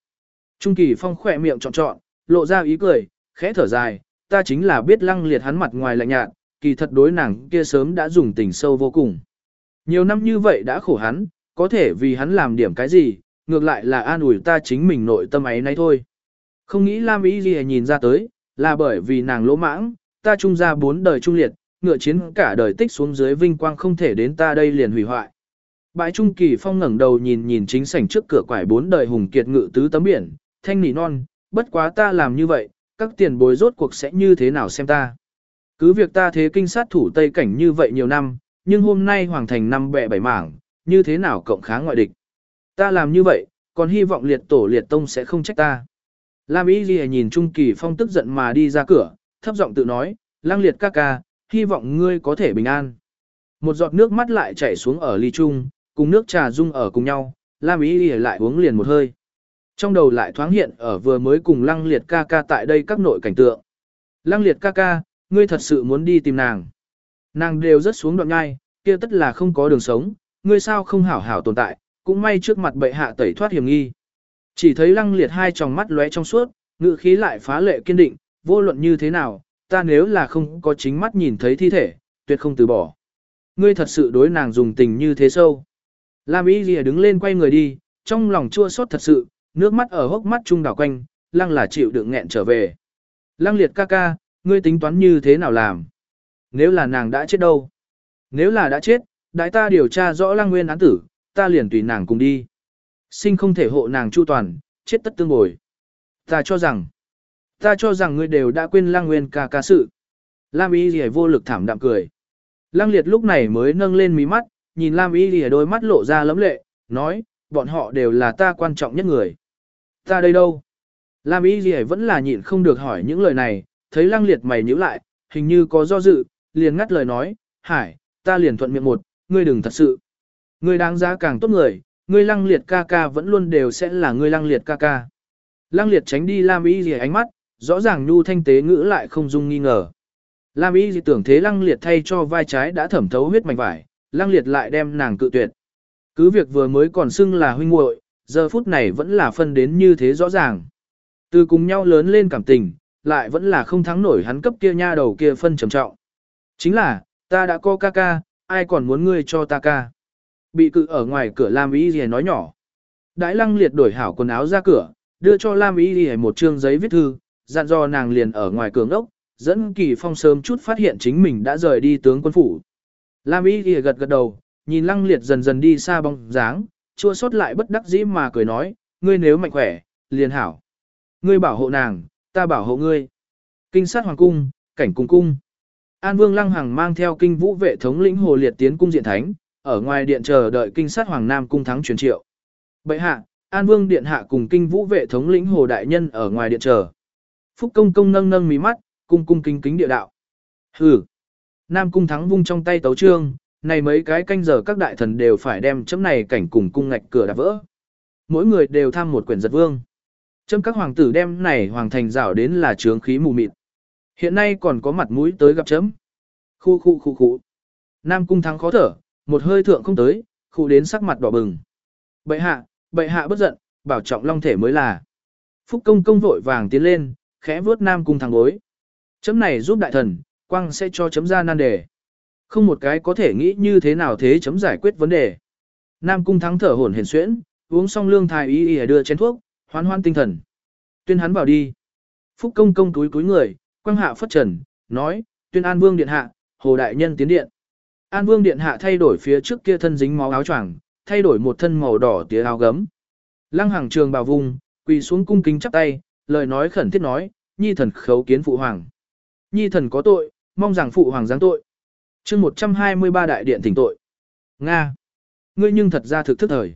Trung kỳ phong khỏe miệng trọn trọn, lộ ra ý cười, khẽ thở dài, ta chính là biết lăng liệt hắn mặt ngoài lạnh nhạt, kỳ thật đối nàng kia sớm đã dùng tình sâu vô cùng. Nhiều năm như vậy đã khổ hắn, có thể vì hắn làm điểm cái gì, ngược lại là an ủi ta chính mình nội tâm ấy nay thôi. Không nghĩ Lam Ý gì nhìn ra tới, là bởi vì nàng lỗ mãng, ta trung ra bốn đời trung liệt, ngựa chiến cả đời tích xuống dưới vinh quang không thể đến ta đây liền hủy hoại. Bãi Trung Kỳ Phong ngẩng đầu nhìn nhìn chính sảnh trước cửa quải bốn đời hùng kiệt ngự tứ tấm biển, thanh nỉ non, bất quá ta làm như vậy, các tiền bối rốt cuộc sẽ như thế nào xem ta. Cứ việc ta thế kinh sát thủ Tây Cảnh như vậy nhiều năm, nhưng hôm nay hoàng thành năm bẹ bảy mảng, như thế nào cộng kháng ngoại địch. Ta làm như vậy, còn hy vọng liệt tổ liệt tông sẽ không trách ta. Lam Y Ghi nhìn Trung Kỳ Phong tức giận mà đi ra cửa, thấp giọng tự nói, lang liệt ca ca, hy vọng ngươi có thể bình an. Một giọt nước mắt lại chảy xuống ở ly trung, cùng nước trà dung ở cùng nhau, Lam Y Ghi lại uống liền một hơi. Trong đầu lại thoáng hiện ở vừa mới cùng lăng liệt ca ca tại đây các nội cảnh tượng. Lăng liệt ca ca, ngươi thật sự muốn đi tìm nàng. Nàng đều rất xuống đoạn nhai, kia tất là không có đường sống, ngươi sao không hảo hảo tồn tại, cũng may trước mặt bệ hạ tẩy thoát hiểm nghi. Chỉ thấy lăng liệt hai tròng mắt lóe trong suốt, ngự khí lại phá lệ kiên định, vô luận như thế nào, ta nếu là không có chính mắt nhìn thấy thi thể, tuyệt không từ bỏ. Ngươi thật sự đối nàng dùng tình như thế sâu. Lam Y Lìa đứng lên quay người đi, trong lòng chua xót thật sự, nước mắt ở hốc mắt trung đảo quanh, lăng là chịu đựng nghẹn trở về. Lăng liệt ca ca, ngươi tính toán như thế nào làm? Nếu là nàng đã chết đâu? Nếu là đã chết, đại ta điều tra rõ lăng nguyên án tử, ta liền tùy nàng cùng đi. Sinh không thể hộ nàng chu toàn, chết tất tương bồi. Ta cho rằng, ta cho rằng ngươi đều đã quên lăng nguyên ca ca sự. Lam y gì vô lực thảm đạm cười. Lăng liệt lúc này mới nâng lên mí mắt, nhìn Lam y gì đôi mắt lộ ra lấm lệ, nói, bọn họ đều là ta quan trọng nhất người. Ta đây đâu? Lam y gì vẫn là nhịn không được hỏi những lời này, thấy lăng liệt mày nhíu lại, hình như có do dự, liền ngắt lời nói, hải, ta liền thuận miệng một, ngươi đừng thật sự. Ngươi đáng giá càng tốt người, ngươi lăng liệt ca ca vẫn luôn đều sẽ là ngươi lăng liệt ca ca. Lăng liệt tránh đi Lam y gì ánh mắt, rõ ràng nhu thanh tế ngữ lại không dung nghi ngờ. Lam y gì tưởng thế lăng liệt thay cho vai trái đã thẩm thấu huyết mạch vải, lăng liệt lại đem nàng cự tuyệt. Cứ việc vừa mới còn xưng là huynh muội, giờ phút này vẫn là phân đến như thế rõ ràng. Từ cùng nhau lớn lên cảm tình, lại vẫn là không thắng nổi hắn cấp kia nha đầu kia phân trầm trọng. Chính là, ta đã có ca ca, ai còn muốn ngươi cho ta ca. Bị cự ở ngoài cửa Lam Y Ghi nói nhỏ. Đãi lăng liệt đổi hảo quần áo ra cửa, đưa cho Lam Y Ghi một chương giấy viết thư, dặn dò nàng liền ở ngoài cửa ngốc, dẫn kỳ phong sớm chút phát hiện chính mình đã rời đi tướng quân phủ. Lam Y Ghi gật gật đầu, nhìn lăng liệt dần dần đi xa bóng dáng, chua xót lại bất đắc dĩ mà cười nói, ngươi nếu mạnh khỏe, liền hảo. Ngươi bảo hộ nàng, ta bảo hộ ngươi. Kinh sát hoàng cung, cảnh cung cung. An Vương Lăng Hằng mang theo kinh vũ vệ thống lĩnh Hồ Liệt tiến cung diện thánh, ở ngoài điện chờ đợi kinh sát Hoàng Nam cung thắng truyền triệu. Bệ hạ, An Vương điện hạ cùng kinh vũ vệ thống lĩnh Hồ Đại Nhân ở ngoài điện chờ. Phúc công công nâng nâng mí mắt, cung cung kính kính địa đạo. Hừ. Nam cung thắng vung trong tay tấu trương, này mấy cái canh giờ các đại thần đều phải đem chấm này cảnh cùng cung ngạch cửa đạp vỡ. Mỗi người đều tham một quyển giật vương. Chấm các hoàng tử đem này hoàng thành rảo đến là trướng khí mù mịt. Hiện nay còn có mặt mũi tới gặp chấm. Khu khu khu khu. Nam cung thắng khó thở, một hơi thượng không tới, khu đến sắc mặt đỏ bừng. Bệ hạ, bệ hạ bất giận, bảo trọng long thể mới là. Phúc công công vội vàng tiến lên, khẽ vuốt Nam cung thắng gối. Chấm này giúp đại thần, quang sẽ cho chấm ra nan đề. Không một cái có thể nghĩ như thế nào thế chấm giải quyết vấn đề. Nam cung thắng thở hổn hển xuyễn, uống xong lương thái y y đưa chén thuốc, hoan hoan tinh thần. Tuyên hắn bảo đi. Phúc công công túi túi người, quang hạ phất trần, nói, tuyên An Vương Điện Hạ, Hồ Đại Nhân tiến điện. An Vương Điện Hạ thay đổi phía trước kia thân dính máu áo choàng, thay đổi một thân màu đỏ tía áo gấm. Lăng hàng trường bào vùng, quỳ xuống cung kính chắp tay, lời nói khẩn thiết nói, nhi thần khấu kiến phụ hoàng. Nhi thần có tội, mong rằng phụ hoàng giáng tội. chương 123 đại điện thỉnh tội. Nga. Ngươi nhưng thật ra thực thức thời.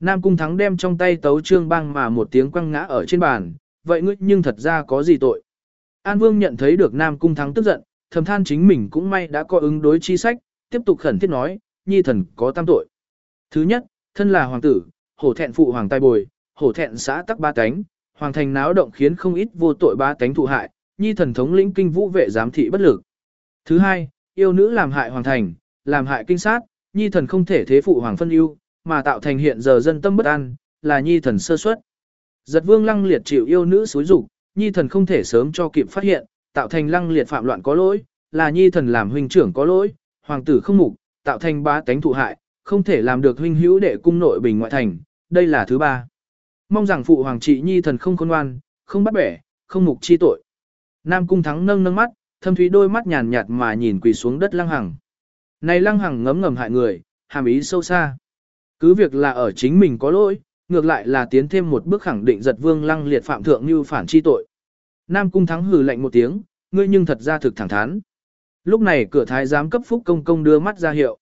Nam Cung Thắng đem trong tay tấu trương băng mà một tiếng quăng ngã ở trên bàn, vậy ngươi nhưng thật ra có gì tội. An Vương nhận thấy được Nam Cung Thắng tức giận, thầm than chính mình cũng may đã có ứng đối chi sách, tiếp tục khẩn thiết nói, nhi thần có tam tội. Thứ nhất, thân là hoàng tử, hổ thẹn phụ hoàng tai bồi, hổ thẹn xã tắc ba cánh, hoàng thành náo động khiến không ít vô tội ba cánh thụ hại, nhi thần thống lĩnh kinh vũ vệ giám thị bất lực. Thứ hai, yêu nữ làm hại hoàng thành, làm hại kinh sát, nhi thần không thể thế phụ hoàng phân ưu, mà tạo thành hiện giờ dân tâm bất an, là nhi thần sơ suất. Giật vương lăng liệt chịu yêu nữ xúi dục, nhi thần không thể sớm cho kịp phát hiện, tạo thành lăng liệt phạm loạn có lỗi, là nhi thần làm huynh trưởng có lỗi, hoàng tử không mục, tạo thành ba tánh thụ hại, không thể làm được huynh hữu để cung nội bình ngoại thành, đây là thứ ba. Mong rằng phụ hoàng trị nhi thần không khôn ngoan, không bắt bẻ, không mục chi tội. Nam cung thắng nâng nâng mắt, thâm thúy đôi mắt nhàn nhạt mà nhìn quỳ xuống đất lăng hằng. Này lăng hằng ngấm ngầm hại người, hàm ý sâu xa. Cứ việc là ở chính mình có lỗi, ngược lại là tiến thêm một bước khẳng định giật vương lăng liệt phạm thượng như phản chi tội. Nam cung thắng hừ lạnh một tiếng, ngươi nhưng thật ra thực thẳng thắn. Lúc này cửa thái giám cấp Phúc Công Công đưa mắt ra hiệu.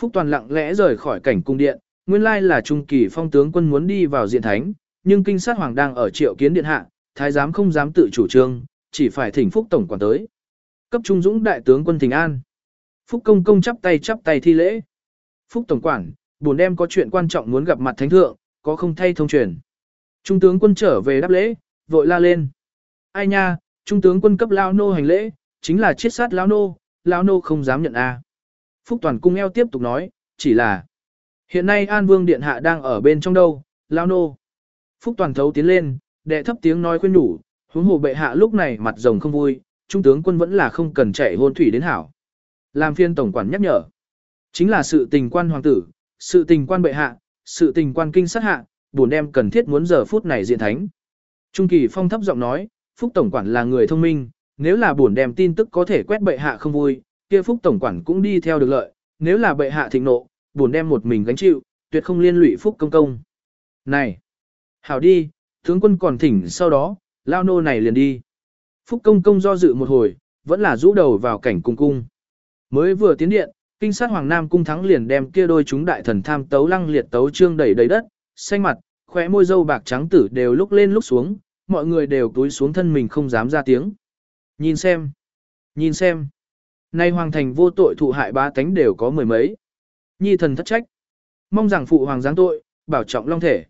Phúc Toàn lặng lẽ rời khỏi cảnh cung điện, nguyên lai là trung kỳ phong tướng quân muốn đi vào diện thánh, nhưng kinh sát hoàng đang ở triệu kiến điện hạ, thái giám không dám tự chủ trương, chỉ phải thỉnh Phúc Tổng quản tới. Cấp trung dũng đại tướng quân thỉnh an. Phúc Công Công chắp tay chắp tay thi lễ. Phúc Tổng quản, buồn đem có chuyện quan trọng muốn gặp mặt thánh thượng, có không thay thông truyền. Trung tướng quân trở về đáp lễ, vội la lên. Ai nha, trung tướng quân cấp lao nô hành lễ, chính là chiết sát lao nô, lao nô không dám nhận a. Phúc Toàn cung eo tiếp tục nói, chỉ là hiện nay An Vương Điện Hạ đang ở bên trong đâu, lao nô. Phúc Toàn thấu tiến lên, đệ thấp tiếng nói khuyên nhủ, huống hồ bệ hạ lúc này mặt rồng không vui, trung tướng quân vẫn là không cần chạy hôn thủy đến hảo. Làm phiên tổng quản nhắc nhở, chính là sự tình quan hoàng tử, sự tình quan bệ hạ, sự tình quan kinh sát hạ, buồn đem cần thiết muốn giờ phút này diện thánh. Trung kỳ phong thấp giọng nói, Phúc Tổng quản là người thông minh, nếu là buồn đem tin tức có thể quét bệ hạ không vui, kia Phúc Tổng quản cũng đi theo được lợi, nếu là bệ hạ thịnh nộ, buồn đem một mình gánh chịu, tuyệt không liên lụy Phúc Công Công. Này! Hảo đi, tướng quân còn thỉnh sau đó, lao nô này liền đi. Phúc Công Công do dự một hồi, vẫn là rũ đầu vào cảnh cung cung. Mới vừa tiến điện, kinh sát Hoàng Nam cung thắng liền đem kia đôi chúng đại thần tham tấu lăng liệt tấu trương đầy đầy đất, xanh mặt, khóe môi dâu bạc trắng tử đều lúc lên lúc xuống, mọi người đều túi xuống thân mình không dám ra tiếng. Nhìn xem, nhìn xem. Nay hoàng thành vô tội thụ hại ba tánh đều có mười mấy. Nhi thần thất trách. Mong rằng phụ hoàng giáng tội, bảo trọng long thể.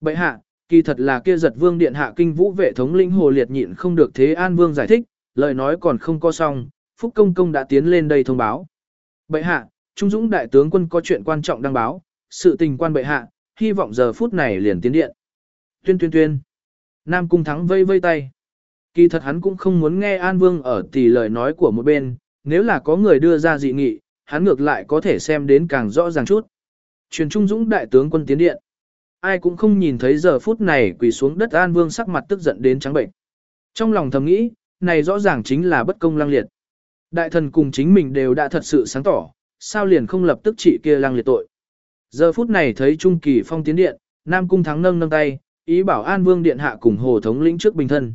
Bệ hạ, kỳ thật là kia giật vương điện hạ kinh vũ vệ thống linh hồ liệt nhịn không được thế an vương giải thích, lời nói còn không có xong, Phúc Công Công đã tiến lên đây thông báo. Bệ hạ, Trung Dũng đại tướng quân có chuyện quan trọng đăng báo, sự tình quan bệ hạ, hy vọng giờ phút này liền tiến điện. Tuyên tuyên tuyên. Nam Cung Thắng vây vây tay. Kỳ thật hắn cũng không muốn nghe An Vương ở tỷ lời nói của một bên, nếu là có người đưa ra dị nghị, hắn ngược lại có thể xem đến càng rõ ràng chút. Truyền Trung Dũng đại tướng quân tiến điện. Ai cũng không nhìn thấy giờ phút này quỳ xuống đất An Vương sắc mặt tức giận đến trắng bệnh. Trong lòng thầm nghĩ, này rõ ràng chính là bất công lăng liệt. Đại thần cùng chính mình đều đã thật sự sáng tỏ, sao liền không lập tức trị kia lang liệt tội. Giờ phút này thấy Trung Kỳ Phong tiến điện, Nam Cung Thắng nâng nâng tay, ý bảo An Vương điện hạ cùng Hồ thống lĩnh trước bình thân.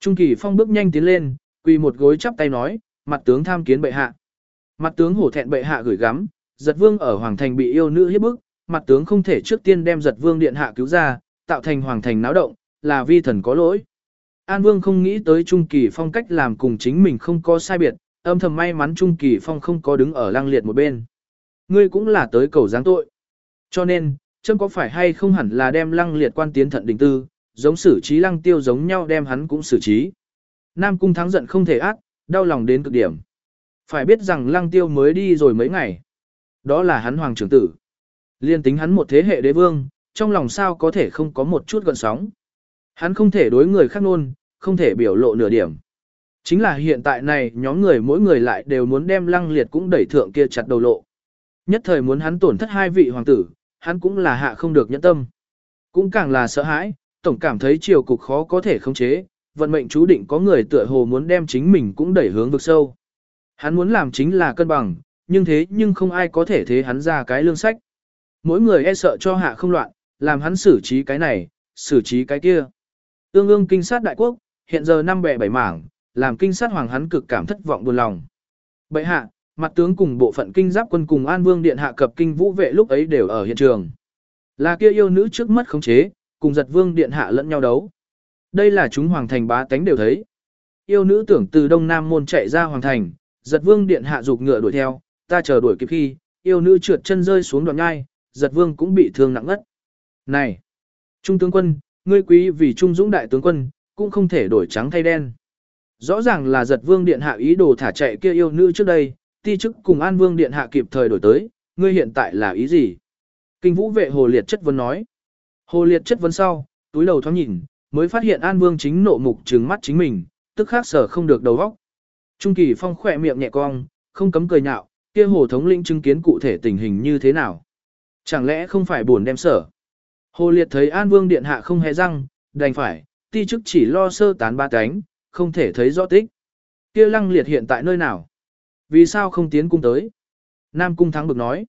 Trung Kỳ Phong bước nhanh tiến lên, quỳ một gối chắp tay nói, mặt tướng tham kiến bệ hạ. Mặt tướng hổ thẹn bệ hạ gửi gắm, giật vương ở Hoàng Thành bị yêu nữ hiếp bức, mặt tướng không thể trước tiên đem giật vương điện hạ cứu ra, tạo thành Hoàng Thành náo động, là vi thần có lỗi. An Vương không nghĩ tới Trung Kỳ Phong cách làm cùng chính mình không có sai biệt, âm thầm may mắn Trung Kỳ Phong không có đứng ở lăng liệt một bên. Ngươi cũng là tới cầu giáng tội. Cho nên, châm có phải hay không hẳn là đem lăng liệt quan tiến thận đình tư, giống xử trí lăng tiêu giống nhau đem hắn cũng xử trí. Nam cung thắng giận không thể ác, đau lòng đến cực điểm. Phải biết rằng lăng tiêu mới đi rồi mấy ngày. Đó là hắn hoàng trưởng tử. Liên tính hắn một thế hệ đế vương, trong lòng sao có thể không có một chút gợn sóng. Hắn không thể đối người khác nôn, không thể biểu lộ nửa điểm. Chính là hiện tại này nhóm người mỗi người lại đều muốn đem lăng liệt cũng đẩy thượng kia chặt đầu lộ. Nhất thời muốn hắn tổn thất hai vị hoàng tử, hắn cũng là hạ không được nhẫn tâm. Cũng càng là sợ hãi, tổng cảm thấy triều cục khó có thể khống chế, vận mệnh chú định có người tựa hồ muốn đem chính mình cũng đẩy hướng vực sâu. Hắn muốn làm chính là cân bằng, nhưng thế nhưng không ai có thể thế hắn ra cái lương sách. Mỗi người e sợ cho hạ không loạn, làm hắn xử trí cái này, xử trí cái kia. Ương ương kinh sát đại quốc, hiện giờ năm bẻ bảy mảng, làm kinh sát hoàng hắn cực cảm thất vọng buồn lòng. Bệ hạ, mặt tướng cùng bộ phận kinh giáp quân cùng An Vương điện hạ cập kinh vũ vệ lúc ấy đều ở hiện trường. Là kia yêu nữ trước mắt khống chế, cùng giật vương điện hạ lẫn nhau đấu. Đây là chúng hoàng thành bá tánh đều thấy. Yêu nữ tưởng từ đông nam môn chạy ra hoàng thành, giật vương điện hạ dục ngựa đuổi theo, ta chờ đuổi kịp khi, yêu nữ trượt chân rơi xuống đoạn ngai, giật vương cũng bị thương nặng ngất. Này! Trung tướng quân, ngươi quý vì trung dũng đại tướng quân, cũng không thể đổi trắng thay đen. Rõ ràng là giật vương điện hạ ý đồ thả chạy kia yêu nữ trước đây, ti chức cùng an vương điện hạ kịp thời đổi tới, ngươi hiện tại là ý gì? Kinh vũ vệ hồ liệt chất vấn nói. Hồ liệt chất vấn sau, túi đầu thoáng nhìn, mới phát hiện an vương chính nộ mục trừng mắt chính mình, tức khác sở không được đầu óc. Trung kỳ phong khỏe miệng nhẹ cong, không cấm cười nhạo, kia hồ thống lĩnh chứng kiến cụ thể tình hình như thế nào. Chẳng lẽ không phải buồn đem sở? Hồ liệt thấy an vương điện hạ không hề răng, đành phải, ti chức chỉ lo sơ tán ba cánh, không thể thấy rõ tích. Kia lăng liệt hiện tại nơi nào? Vì sao không tiến cung tới? Nam cung thắng bực nói.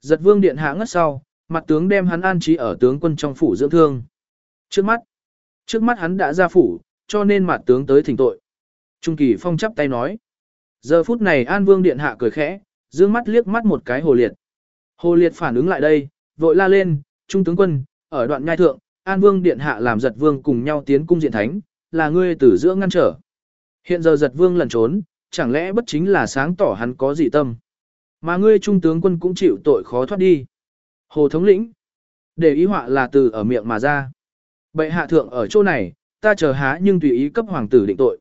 Giật vương điện hạ ngất sau, mặt tướng đem hắn an trí ở tướng quân trong phủ dưỡng thương. Trước mắt, trước mắt hắn đã ra phủ, cho nên mặt tướng tới thỉnh tội. Trung kỳ phong chắp tay nói. Giờ phút này an vương điện hạ cười khẽ, dương mắt liếc mắt một cái hồ liệt. Hồ liệt phản ứng lại đây, vội la lên, trung tướng quân, ở đoạn nhai thượng, an vương điện hạ làm giật vương cùng nhau tiến cung diện thánh, là ngươi từ giữa ngăn trở. Hiện giờ giật vương lẩn trốn, chẳng lẽ bất chính là sáng tỏ hắn có dị tâm. Mà ngươi trung tướng quân cũng chịu tội khó thoát đi. Hồ thống lĩnh, để ý họa là từ ở miệng mà ra. Bệ hạ thượng ở chỗ này, ta chờ há nhưng tùy ý cấp hoàng tử định tội.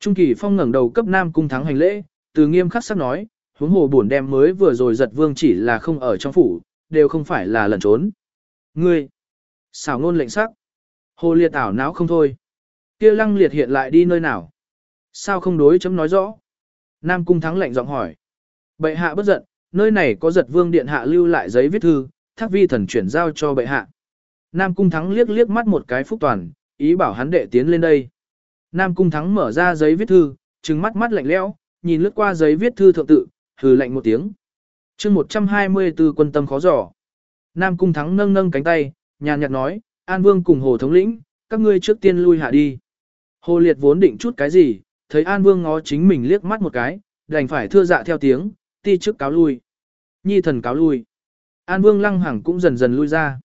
Trung kỳ phong ngẩng đầu cấp nam cung thắng hành lễ, từ nghiêm khắc sắc nói, huống hồ buồn đem mới vừa rồi giật vương chỉ là không ở trong phủ, đều không phải là lẩn trốn. Ngươi, xảo ngôn lệnh sắc. Hồ liệt ảo não không thôi kia lăng liệt hiện lại đi nơi nào? Sao không đối chấm nói rõ? Nam cung thắng lạnh giọng hỏi. Bệ hạ bất giận, nơi này có giật vương điện hạ lưu lại giấy viết thư, thác vi thần chuyển giao cho bệ hạ. Nam cung thắng liếc liếc mắt một cái phúc toàn, ý bảo hắn đệ tiến lên đây. Nam cung thắng mở ra giấy viết thư, trừng mắt mắt lạnh lẽo, nhìn lướt qua giấy viết thư thượng tự, hừ lạnh một tiếng. chương 124 quân tâm khó giỏ. Nam cung thắng nâng nâng cánh tay, nhàn nhạt nói, An Vương cùng Hồ Thống lĩnh, các ngươi trước tiên lui hạ đi. Hồ Liệt vốn định chút cái gì, thấy An Vương ngó chính mình liếc mắt một cái, đành phải thưa dạ theo tiếng, ti trước cáo lui. Nhi thần cáo lui. An Vương lăng hằng cũng dần dần lui ra.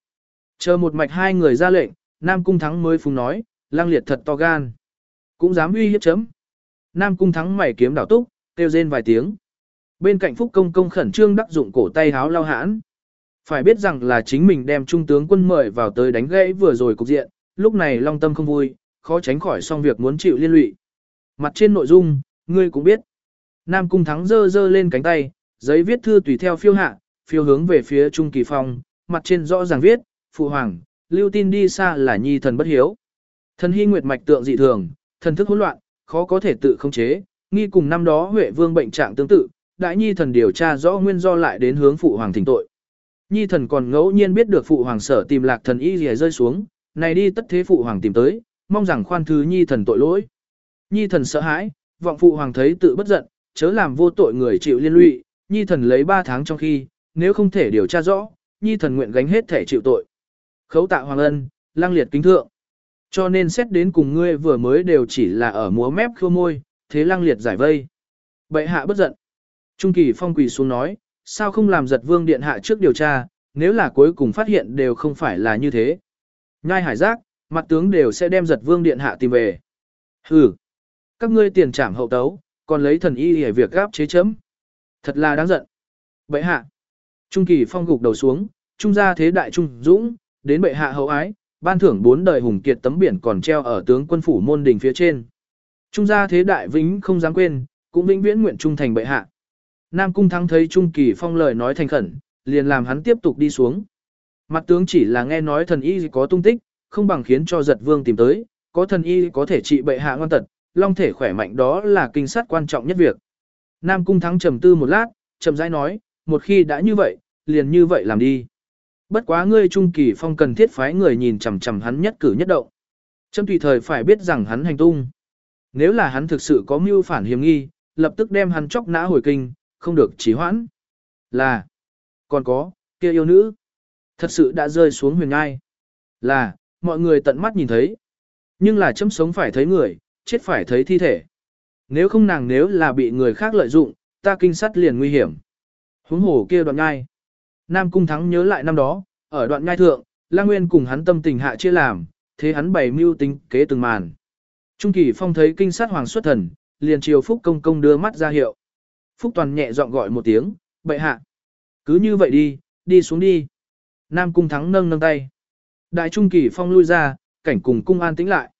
Chờ một mạch hai người ra lệnh, Nam Cung Thắng mới phùng nói, lăng liệt thật to gan. Cũng dám uy hiếp chấm. Nam Cung Thắng mày kiếm đảo túc, kêu rên vài tiếng. Bên cạnh Phúc Công Công khẩn trương đắc dụng cổ tay háo lao hãn. Phải biết rằng là chính mình đem trung tướng quân mời vào tới đánh gãy vừa rồi cục diện, lúc này long tâm không vui, khó tránh khỏi xong việc muốn chịu liên lụy. Mặt trên nội dung, ngươi cũng biết. Nam Cung Thắng giơ giơ lên cánh tay, giấy viết thư tùy theo phiêu hạ, phiêu hướng về phía Trung Kỳ Phong, mặt trên rõ ràng viết, Phụ Hoàng, lưu tin đi xa là nhi thần bất hiếu. Thần hy nguyệt mạch tượng dị thường, thần thức hỗn loạn, khó có thể tự khống chế, nghi cùng năm đó Huệ Vương bệnh trạng tương tự, đại nhi thần điều tra rõ nguyên do lại đến hướng Phụ Hoàng thỉnh tội. Nhi thần còn ngẫu nhiên biết được Phụ Hoàng sở tìm lạc thần y rìa rơi xuống, này đi tất thế Phụ Hoàng tìm tới, mong rằng khoan thứ nhi thần tội lỗi. Nhi thần sợ hãi, vọng Phụ Hoàng thấy tự bất giận, chớ làm vô tội người chịu liên lụy, nhi thần lấy 3 tháng trong khi, nếu không thể điều tra rõ, nhi thần nguyện gánh hết thể chịu tội. Khấu tạ hoàng ân, lang liệt kính thượng. Cho nên xét đến cùng ngươi vừa mới đều chỉ là ở múa mép khô môi, thế lang liệt giải vây. Bệ hạ bất giận. Trung kỳ phong quỳ xuống nói, sao không làm giật vương điện hạ trước điều tra, nếu là cuối cùng phát hiện đều không phải là như thế. Nhai hải giác, mặt tướng đều sẽ đem giật vương điện hạ tìm về. Hừ, các ngươi tiền trảm hậu tấu, còn lấy thần y để việc gáp chế chấm. Thật là đáng giận. Bệ hạ. Trung kỳ phong gục đầu xuống, trung gia thế đại trung dũng, đến bệ hạ hậu ái, ban thưởng bốn đời hùng kiệt tấm biển còn treo ở tướng quân phủ môn đình phía trên. Trung gia thế đại vĩnh không dám quên, cũng vĩnh viễn nguyện trung thành bệ hạ. Nam cung thắng thấy Trung kỳ phong lời nói thành khẩn, liền làm hắn tiếp tục đi xuống. Mặt tướng chỉ là nghe nói thần y có tung tích, không bằng khiến cho giật vương tìm tới, có thần y có thể trị bệ hạ ngoan tật, long thể khỏe mạnh đó là kinh sát quan trọng nhất việc. Nam Cung Thắng trầm tư một lát, chậm rãi nói, một khi đã như vậy, liền như vậy làm đi. Bất quá ngươi trung kỳ phong cần thiết phái người nhìn chằm chằm hắn nhất cử nhất động. Chấm tùy thời phải biết rằng hắn hành tung. Nếu là hắn thực sự có mưu phản hiểm nghi, lập tức đem hắn chóc nã hồi kinh, không được trì hoãn. Là, còn có, kia yêu nữ, thật sự đã rơi xuống huyền ngai. Là, mọi người tận mắt nhìn thấy. Nhưng là chấm sống phải thấy người, chết phải thấy thi thể. Nếu không nàng nếu là bị người khác lợi dụng, ta kinh sát liền nguy hiểm. Huống hồ kia đoạn ngai. Nam Cung Thắng nhớ lại năm đó, ở đoạn ngai thượng, La Nguyên cùng hắn tâm tình hạ chia làm, thế hắn bày mưu tính kế từng màn. Trung kỳ phong thấy kinh sát hoàng xuất thần, liền chiều Phúc Công Công đưa mắt ra hiệu. Phúc Toàn nhẹ giọng gọi một tiếng, bệ hạ. Cứ như vậy đi, đi xuống đi. Nam Cung Thắng nâng nâng tay. Đại Trung kỳ phong lui ra, cảnh cùng cung an tĩnh lại.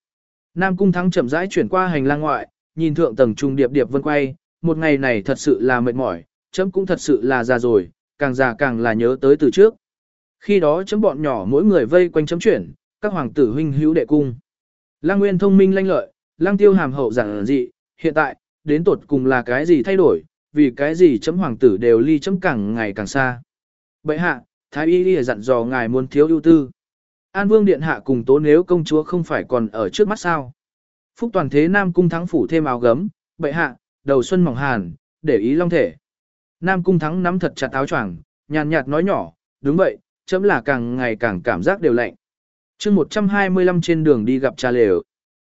Nam Cung Thắng chậm rãi chuyển qua hành lang ngoại, nhìn thượng tầng trung điệp điệp vân quay, một ngày này thật sự là mệt mỏi, chấm cũng thật sự là già rồi, càng già càng là nhớ tới từ trước. Khi đó chấm bọn nhỏ mỗi người vây quanh chấm chuyển, các hoàng tử huynh hữu đệ cung. Lăng Nguyên thông minh lanh lợi, Lăng Tiêu hàm hậu giản dị, hiện tại, đến tột cùng là cái gì thay đổi, vì cái gì chấm hoàng tử đều ly chấm càng ngày càng xa. Bệ hạ, Thái Y đi dặn dò ngài muốn thiếu ưu tư. An Vương Điện Hạ cùng tố nếu công chúa không phải còn ở trước mắt sao. Phúc toàn thế Nam Cung Thắng phủ thêm áo gấm, bệ hạ, đầu xuân mỏng hàn, để ý long thể. Nam Cung Thắng nắm thật chặt áo choàng, nhàn nhạt nói nhỏ, đúng vậy, chấm là càng ngày càng cảm giác đều lạnh. chương 125 trên đường đi gặp cha lều.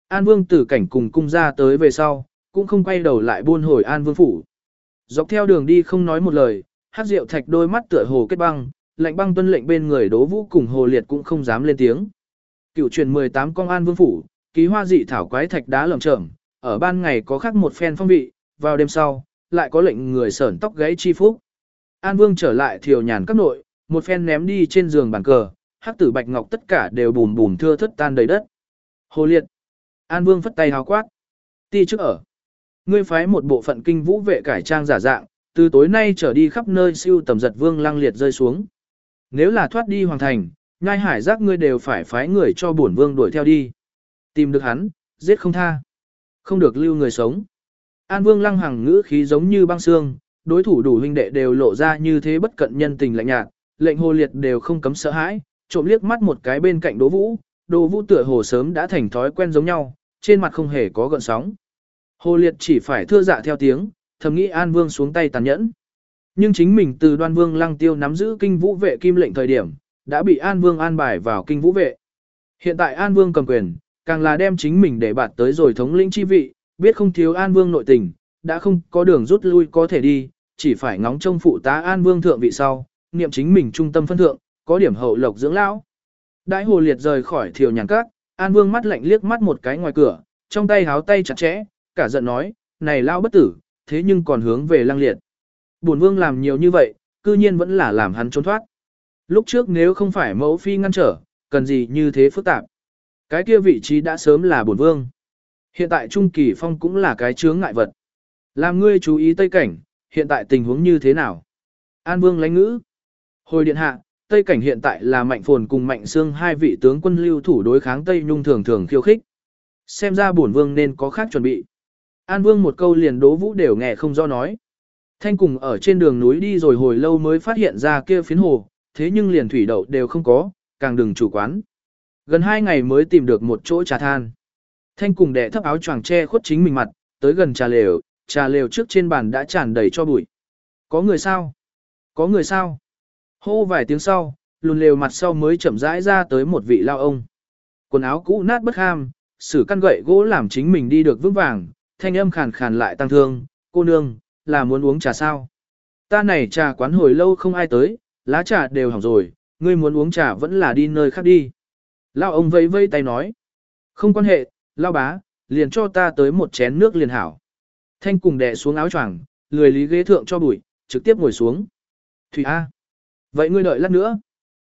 An Vương tử cảnh cùng cung ra tới về sau, cũng không quay đầu lại buôn hồi An Vương phủ. Dọc theo đường đi không nói một lời, hát rượu thạch đôi mắt tựa hồ kết băng, lạnh băng tuân lệnh bên người đố vũ cùng hồ liệt cũng không dám lên tiếng. Cựu truyền 18 công An Vương phủ, ký hoa dị thảo quái thạch đá lởm chởm, ở ban ngày có khác một phen phong vị, vào đêm sau, lại có lệnh người sởn tóc gáy chi phúc. An Vương trở lại thiều nhàn các nội, một phen ném đi trên giường bàn cờ, hắc tử bạch ngọc tất cả đều bùm bùm thưa thất tan đầy đất. Hồ liệt. An Vương phất tay hào quát. Ti trước ở. Ngươi phái một bộ phận kinh vũ vệ cải trang giả dạng, từ tối nay trở đi khắp nơi siêu tầm giật vương lăng liệt rơi xuống. Nếu là thoát đi hoàng thành, nhai hải giác ngươi đều phải phái người cho bổn vương đuổi theo đi. Tìm được hắn, giết không tha. Không được lưu người sống. An vương lăng hằng ngữ khí giống như băng xương, đối thủ đủ huynh đệ đều lộ ra như thế bất cận nhân tình lạnh nhạt, lệnh hồ liệt đều không cấm sợ hãi, trộm liếc mắt một cái bên cạnh đỗ vũ, đỗ vũ tựa hồ sớm đã thành thói quen giống nhau, trên mặt không hề có gợn sóng. Hồ liệt chỉ phải thưa dạ theo tiếng, thầm nghĩ an vương xuống tay tàn nhẫn. Nhưng chính mình từ đoan vương lăng tiêu nắm giữ kinh vũ vệ kim lệnh thời điểm, đã bị an vương an bài vào kinh vũ vệ. Hiện tại an vương cầm quyền, càng là đem chính mình để bạt tới rồi thống lĩnh chi vị, biết không thiếu an vương nội tình, đã không có đường rút lui có thể đi, chỉ phải ngóng trông phụ tá an vương thượng vị sau, niệm chính mình trung tâm phân thượng, có điểm hậu lộc dưỡng lão. Đại hồ liệt rời khỏi thiều nhàn các, an vương mắt lạnh liếc mắt một cái ngoài cửa, trong tay háo tay chặt chẽ, cả giận nói, này lao bất tử, thế nhưng còn hướng về lăng liệt. Bổn vương làm nhiều như vậy, cư nhiên vẫn là làm hắn trốn thoát. Lúc trước nếu không phải mẫu phi ngăn trở, cần gì như thế phức tạp. Cái kia vị trí đã sớm là bổn vương. Hiện tại Trung Kỳ Phong cũng là cái chướng ngại vật. Làm ngươi chú ý Tây Cảnh, hiện tại tình huống như thế nào? An Vương lãnh ngữ. Hồi điện hạ, Tây Cảnh hiện tại là Mạnh Phồn cùng Mạnh Sương hai vị tướng quân lưu thủ đối kháng Tây Nhung thường thường khiêu khích. Xem ra bổn vương nên có khác chuẩn bị. An Vương một câu liền đố vũ đều nghe không do nói. Thanh cùng ở trên đường núi đi rồi hồi lâu mới phát hiện ra kia phiến hồ, thế nhưng liền thủy đậu đều không có, càng đừng chủ quán. Gần hai ngày mới tìm được một chỗ trà than. Thanh cùng đẻ thấp áo choàng che khuất chính mình mặt, tới gần trà lều, trà lều trước trên bàn đã tràn đầy cho bụi. Có người sao? Có người sao? Hô vài tiếng sau, lùn lều mặt sau mới chậm rãi ra tới một vị lao ông. Quần áo cũ nát bất ham, sử căn gậy gỗ làm chính mình đi được vững vàng, thanh âm khàn khàn lại tăng thương, cô nương, là muốn uống trà sao? Ta này trà quán hồi lâu không ai tới, lá trà đều hỏng rồi, ngươi muốn uống trà vẫn là đi nơi khác đi. Lao ông vây vây tay nói. Không quan hệ, lao bá, liền cho ta tới một chén nước liền hảo. Thanh cùng đè xuống áo choàng, lười lý ghế thượng cho bụi, trực tiếp ngồi xuống. Thủy A. Vậy ngươi đợi lát nữa.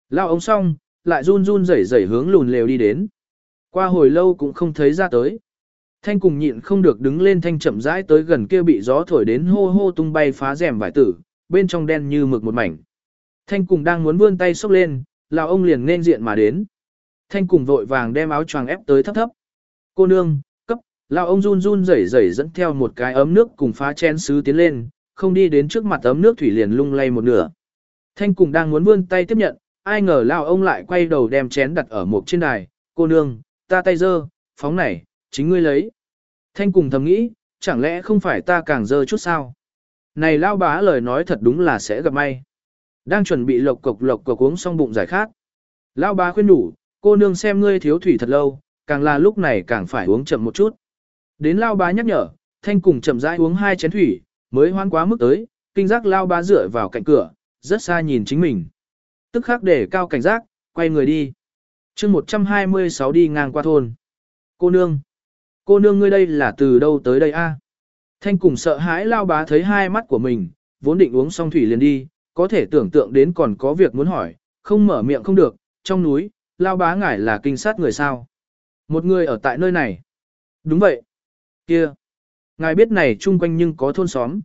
Lao ông xong, lại run run rẩy rẩy hướng lùn lều đi đến. Qua hồi lâu cũng không thấy ra tới. Thanh cùng nhịn không được đứng lên thanh chậm rãi tới gần kia bị gió thổi đến hô hô tung bay phá rèm vải tử, bên trong đen như mực một mảnh. Thanh cùng đang muốn vươn tay xốc lên, lão ông liền nên diện mà đến. Thanh cùng vội vàng đem áo choàng ép tới thấp thấp. Cô nương, cấp, lão ông run run rẩy rẩy dẫn theo một cái ấm nước cùng phá chén sứ tiến lên, không đi đến trước mặt ấm nước thủy liền lung lay một nửa. Thanh cùng đang muốn vươn tay tiếp nhận, ai ngờ lão ông lại quay đầu đem chén đặt ở một trên đài, cô nương, ta tay dơ, phóng này, chính ngươi lấy. Thanh cùng thầm nghĩ, chẳng lẽ không phải ta càng dơ chút sao? Này lao bá lời nói thật đúng là sẽ gặp may. Đang chuẩn bị lộc cộc lộc cộc uống xong bụng giải khát. Lao bá khuyên đủ, cô nương xem ngươi thiếu thủy thật lâu, càng là lúc này càng phải uống chậm một chút. Đến lao bá nhắc nhở, thanh cùng chậm rãi uống hai chén thủy, mới hoan quá mức tới, kinh giác lao bá dựa vào cạnh cửa, rất xa nhìn chính mình. Tức khắc để cao cảnh giác, quay người đi. chương 126 đi ngang qua thôn. Cô nương. Cô nương ngươi đây là từ đâu tới đây a? Thanh cùng sợ hãi lao bá thấy hai mắt của mình, vốn định uống xong thủy liền đi, có thể tưởng tượng đến còn có việc muốn hỏi, không mở miệng không được, trong núi, lao bá ngải là kinh sát người sao. Một người ở tại nơi này. Đúng vậy. Kia. Ngài biết này chung quanh nhưng có thôn xóm.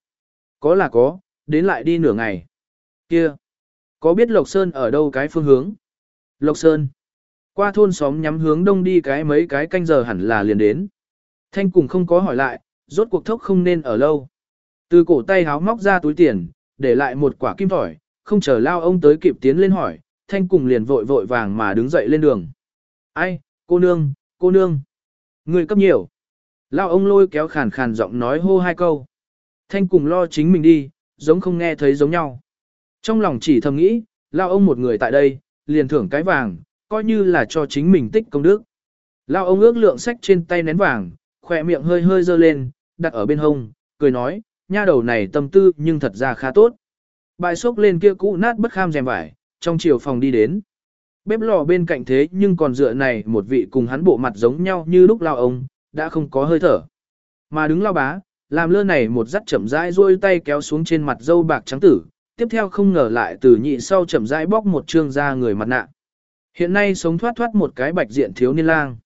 Có là có, đến lại đi nửa ngày. Kia. Có biết Lộc Sơn ở đâu cái phương hướng? Lộc Sơn. Qua thôn xóm nhắm hướng đông đi cái mấy cái canh giờ hẳn là liền đến. Thanh cùng không có hỏi lại, rốt cuộc thốc không nên ở lâu. Từ cổ tay háo móc ra túi tiền, để lại một quả kim thỏi, không chờ lao ông tới kịp tiến lên hỏi, thanh cùng liền vội vội vàng mà đứng dậy lên đường. Ai, cô nương, cô nương. Người cấp nhiều. Lao ông lôi kéo khàn khàn giọng nói hô hai câu. Thanh cùng lo chính mình đi, giống không nghe thấy giống nhau. Trong lòng chỉ thầm nghĩ, lao ông một người tại đây, liền thưởng cái vàng, coi như là cho chính mình tích công đức. Lao ông ước lượng sách trên tay nén vàng, khỏe miệng hơi hơi dơ lên, đặt ở bên hông, cười nói, nha đầu này tâm tư nhưng thật ra khá tốt. Bài xốc lên kia cũ nát bất kham rèm vải, trong chiều phòng đi đến. Bếp lò bên cạnh thế nhưng còn dựa này một vị cùng hắn bộ mặt giống nhau như lúc lao ông, đã không có hơi thở. Mà đứng lao bá, làm lơ này một dắt chậm rãi rôi tay kéo xuống trên mặt dâu bạc trắng tử, tiếp theo không ngờ lại từ nhị sau chậm rãi bóc một trương ra người mặt nạ. Hiện nay sống thoát thoát một cái bạch diện thiếu niên lang.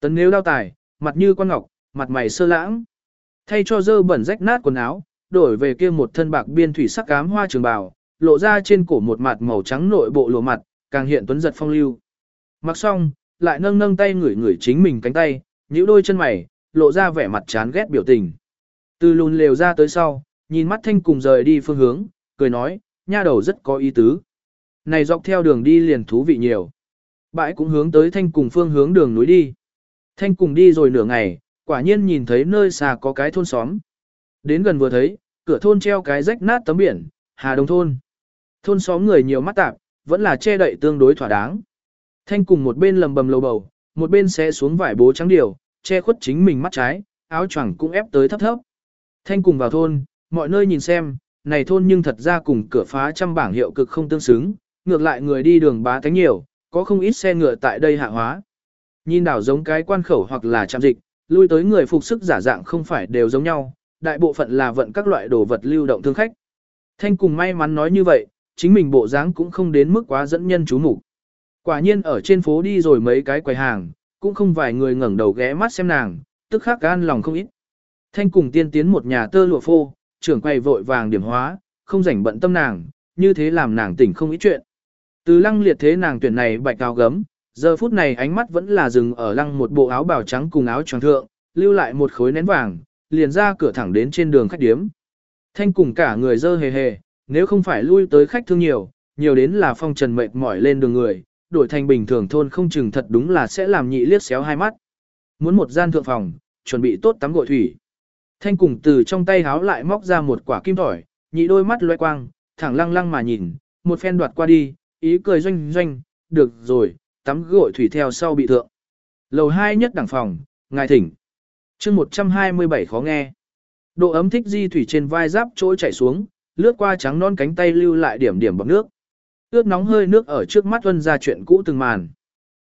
Tấn nếu đao tài, mặt như con ngọc, mặt mày sơ lãng. Thay cho dơ bẩn rách nát quần áo, đổi về kia một thân bạc biên thủy sắc ám hoa trường bào, lộ ra trên cổ một mặt màu trắng nội bộ lộ mặt, càng hiện tuấn giật phong lưu. Mặc xong, lại nâng nâng tay ngửi ngửi chính mình cánh tay, nhíu đôi chân mày, lộ ra vẻ mặt chán ghét biểu tình. Từ lùn lều ra tới sau, nhìn mắt thanh cùng rời đi phương hướng, cười nói, nha đầu rất có ý tứ. Này dọc theo đường đi liền thú vị nhiều. Bãi cũng hướng tới thanh cùng phương hướng đường núi đi. Thanh cùng đi rồi nửa ngày, quả nhiên nhìn thấy nơi xa có cái thôn xóm. Đến gần vừa thấy, cửa thôn treo cái rách nát tấm biển, Hà Đông thôn. Thôn xóm người nhiều mắt tạp, vẫn là che đậy tương đối thỏa đáng. Thanh cùng một bên lầm bầm lầu bầu, một bên sẽ xuống vải bố trắng điều, che khuất chính mình mắt trái, áo choàng cũng ép tới thấp thấp. Thanh cùng vào thôn, mọi nơi nhìn xem, này thôn nhưng thật ra cùng cửa phá trăm bảng hiệu cực không tương xứng, ngược lại người đi đường bá tánh nhiều, có không ít xe ngựa tại đây hạ hóa. Nhìn đảo giống cái quan khẩu hoặc là trạm dịch, lui tới người phục sức giả dạng không phải đều giống nhau, đại bộ phận là vận các loại đồ vật lưu động thương khách. Thanh cùng may mắn nói như vậy, chính mình bộ dáng cũng không đến mức quá dẫn nhân chú mục. Quả nhiên ở trên phố đi rồi mấy cái quầy hàng, cũng không vài người ngẩng đầu ghé mắt xem nàng, tức khắc gan lòng không ít. Thanh cùng tiên tiến một nhà tơ lụa phô, trưởng quầy vội vàng điểm hóa, không rảnh bận tâm nàng, như thế làm nàng tỉnh không ít chuyện. Từ lăng liệt thế nàng tuyển này bạch cao gấm, giờ phút này ánh mắt vẫn là dừng ở lăng một bộ áo bào trắng cùng áo choàng thượng, lưu lại một khối nén vàng, liền ra cửa thẳng đến trên đường khách điếm. Thanh cùng cả người dơ hề hề, nếu không phải lui tới khách thương nhiều, nhiều đến là phong trần mệt mỏi lên đường người, đổi thành bình thường thôn không chừng thật đúng là sẽ làm nhị liếc xéo hai mắt. Muốn một gian thượng phòng, chuẩn bị tốt tắm gội thủy. Thanh cùng từ trong tay háo lại móc ra một quả kim thỏi, nhị đôi mắt loe quang, thẳng lăng lăng mà nhìn, một phen đoạt qua đi, ý cười doanh doanh, được rồi, tắm gội thủy theo sau bị thượng. Lầu hai nhất đẳng phòng, ngài thỉnh. chương 127 khó nghe. Độ ấm thích di thủy trên vai giáp trôi chảy xuống, lướt qua trắng non cánh tay lưu lại điểm điểm bọc nước. Ướt nóng hơi nước ở trước mắt tuân ra chuyện cũ từng màn.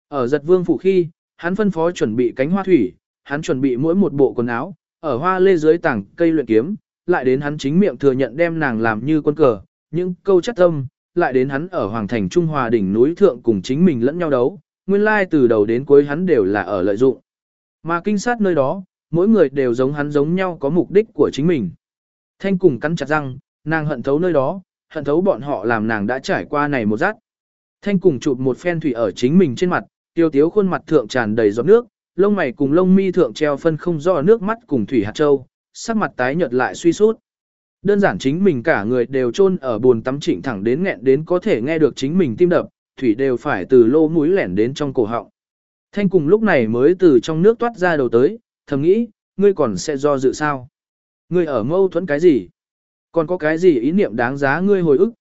Ở giật vương phủ khi, hắn phân phó chuẩn bị cánh hoa thủy, hắn chuẩn bị mỗi một bộ quần áo, ở hoa lê dưới tảng cây luyện kiếm, lại đến hắn chính miệng thừa nhận đem nàng làm như quân cờ, những câu chất tâm, lại đến hắn ở Hoàng Thành Trung Hòa đỉnh núi thượng cùng chính mình lẫn nhau đấu, nguyên lai từ đầu đến cuối hắn đều là ở lợi dụng. Mà kinh sát nơi đó, mỗi người đều giống hắn giống nhau có mục đích của chính mình. Thanh cùng cắn chặt răng, nàng hận thấu nơi đó, hận thấu bọn họ làm nàng đã trải qua này một rát. Thanh cùng chụp một phen thủy ở chính mình trên mặt, tiêu tiếu khuôn mặt thượng tràn đầy giọt nước, lông mày cùng lông mi thượng treo phân không rõ nước mắt cùng thủy hạt châu, sắc mặt tái nhợt lại suy sút. Đơn giản chính mình cả người đều chôn ở buồn tắm trịnh thẳng đến nghẹn đến có thể nghe được chính mình tim đập, thủy đều phải từ lô mũi lẻn đến trong cổ họng. Thanh cùng lúc này mới từ trong nước toát ra đầu tới, thầm nghĩ, ngươi còn sẽ do dự sao? Ngươi ở mâu thuẫn cái gì? Còn có cái gì ý niệm đáng giá ngươi hồi ức?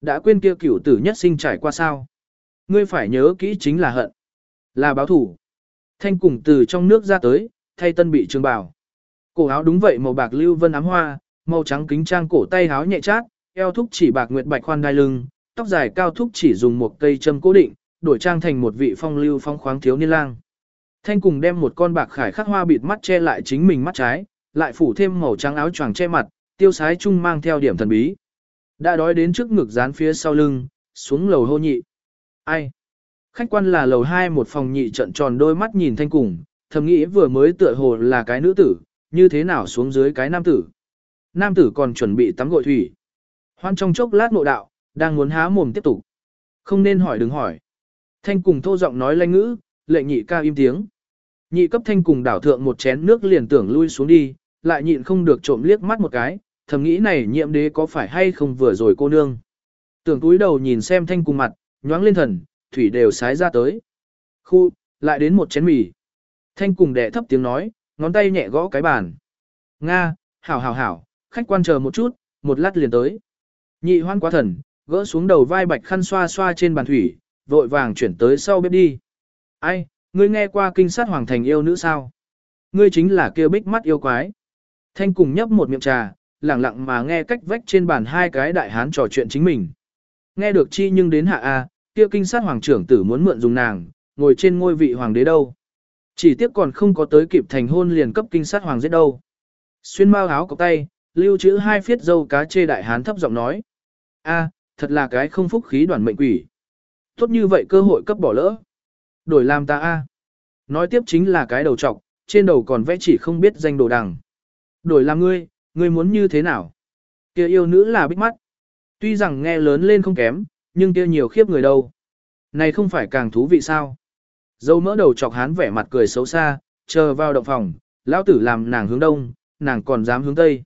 Đã quên kia cửu tử nhất sinh trải qua sao? Ngươi phải nhớ kỹ chính là hận, là báo thủ. Thanh cùng từ trong nước ra tới, thay tân bị trường bào. Cổ áo đúng vậy màu bạc lưu vân ám hoa, màu trắng kính trang cổ tay áo nhẹ chát, eo thúc chỉ bạc nguyệt bạch khoan đai lưng, tóc dài cao thúc chỉ dùng một cây châm cố định, đổi trang thành một vị phong lưu phong khoáng thiếu niên lang. Thanh cùng đem một con bạc khải khắc hoa bịt mắt che lại chính mình mắt trái, lại phủ thêm màu trắng áo choàng che mặt, tiêu sái chung mang theo điểm thần bí. Đã đói đến trước ngực dán phía sau lưng, xuống lầu hô nhị. Ai? Khách quan là lầu 2 một phòng nhị trận tròn đôi mắt nhìn thanh cùng, thầm nghĩ vừa mới tựa hồ là cái nữ tử, như thế nào xuống dưới cái nam tử. Nam tử còn chuẩn bị tắm gội thủy. Hoan trong chốc lát nội đạo, đang muốn há mồm tiếp tục. Không nên hỏi đừng hỏi. Thanh cùng thô giọng nói lanh ngữ, lệ nhị ca im tiếng. Nhị cấp thanh cùng đảo thượng một chén nước liền tưởng lui xuống đi, lại nhịn không được trộm liếc mắt một cái, thầm nghĩ này nhiệm đế có phải hay không vừa rồi cô nương. Tưởng túi đầu nhìn xem thanh cùng mặt, nhoáng lên thần, thủy đều sái ra tới. Khu, lại đến một chén mì. Thanh cùng đẻ thấp tiếng nói, ngón tay nhẹ gõ cái bàn. Nga, hảo hảo hảo, khách quan chờ một chút, một lát liền tới. Nhị hoan quá thần, gỡ xuống đầu vai bạch khăn xoa xoa trên bàn thủy, vội vàng chuyển tới sau bếp đi. Ai, ngươi nghe qua kinh sát hoàng thành yêu nữ sao? Ngươi chính là kêu bích mắt yêu quái. Thanh cùng nhấp một miệng trà, lặng lặng mà nghe cách vách trên bàn hai cái đại hán trò chuyện chính mình. Nghe được chi nhưng đến hạ A, kia kinh sát hoàng trưởng tử muốn mượn dùng nàng, ngồi trên ngôi vị hoàng đế đâu. Chỉ tiếc còn không có tới kịp thành hôn liền cấp kinh sát hoàng giết đâu. Xuyên mau áo cọc tay, lưu trữ hai phiết dâu cá chê đại hán thấp giọng nói. a thật là cái không phúc khí đoàn mệnh quỷ. Tốt như vậy cơ hội cấp bỏ lỡ. Đổi làm ta a Nói tiếp chính là cái đầu trọc, trên đầu còn vẽ chỉ không biết danh đồ đằng. Đổi làm ngươi, ngươi muốn như thế nào? kia yêu nữ là bích mắt. Tuy rằng nghe lớn lên không kém, nhưng kia nhiều khiếp người đâu. Này không phải càng thú vị sao? Dâu mỡ đầu chọc hán vẻ mặt cười xấu xa, chờ vào động phòng, lão tử làm nàng hướng đông, nàng còn dám hướng tây.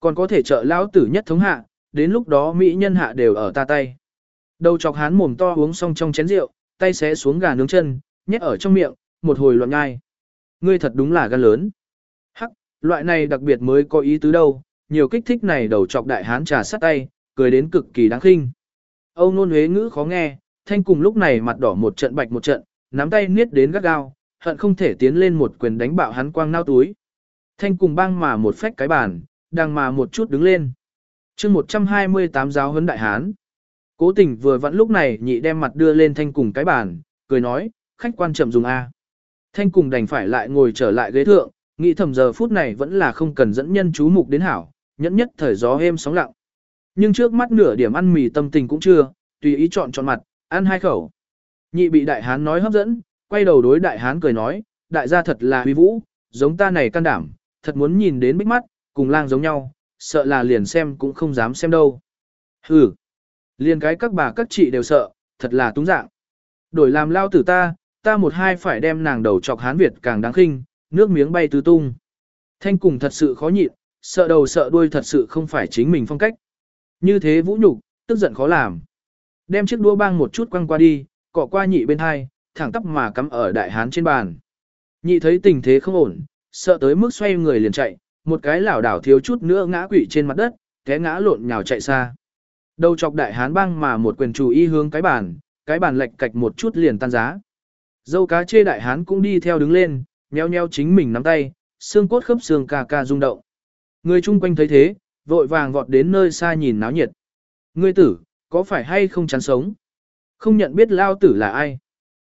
Còn có thể trợ lão tử nhất thống hạ, đến lúc đó mỹ nhân hạ đều ở ta tay. Đầu chọc hán mồm to uống xong trong chén rượu, tay xé xuống gà nướng chân, nhét ở trong miệng, một hồi loạn ngai. Ngươi thật đúng là gan lớn. Hắc, loại này đặc biệt mới có ý tứ đâu, nhiều kích thích này đầu chọc đại hán trà sát tay, cười đến cực kỳ đáng khinh. Âu nôn huế ngữ khó nghe, thanh cùng lúc này mặt đỏ một trận bạch một trận, nắm tay niết đến gắt gao, hận không thể tiến lên một quyền đánh bạo hắn quang nao túi. Thanh cùng băng mà một phách cái bàn, đang mà một chút đứng lên. chương 128 giáo huấn đại hán. Cố tình vừa vặn lúc này nhị đem mặt đưa lên thanh cùng cái bàn, cười nói, khách quan chậm dùng A. Thanh cùng đành phải lại ngồi trở lại ghế thượng, nghĩ thầm giờ phút này vẫn là không cần dẫn nhân chú mục đến hảo, nhẫn nhất thời gió êm sóng lặng. Nhưng trước mắt nửa điểm ăn mì tâm tình cũng chưa, tùy ý chọn chọn mặt, ăn hai khẩu. Nhị bị đại hán nói hấp dẫn, quay đầu đối đại hán cười nói, đại gia thật là huy vũ, giống ta này can đảm, thật muốn nhìn đến bích mắt, cùng lang giống nhau, sợ là liền xem cũng không dám xem đâu. Hừ, liền cái các bà các chị đều sợ, thật là túng dạng. Đổi làm lao tử ta, ta một hai phải đem nàng đầu chọc hán Việt càng đáng khinh, nước miếng bay tứ tung. Thanh cùng thật sự khó nhịn, sợ đầu sợ đuôi thật sự không phải chính mình phong cách. Như thế vũ nhục, tức giận khó làm. Đem chiếc đũa băng một chút quăng qua đi, cọ qua nhị bên hai, thẳng tắp mà cắm ở đại hán trên bàn. Nhị thấy tình thế không ổn, sợ tới mức xoay người liền chạy, một cái lảo đảo thiếu chút nữa ngã quỵ trên mặt đất, té ngã lộn nhào chạy xa. Đầu chọc đại hán băng mà một quyền chủ y hướng cái bàn, cái bàn lệch cạch một chút liền tan giá. Dâu cá chê đại hán cũng đi theo đứng lên, nheo nheo chính mình nắm tay, xương cốt khớp xương ca ca rung động. Người chung quanh thấy thế, vội vàng vọt đến nơi xa nhìn náo nhiệt. Ngươi tử, có phải hay không chán sống? Không nhận biết lao tử là ai?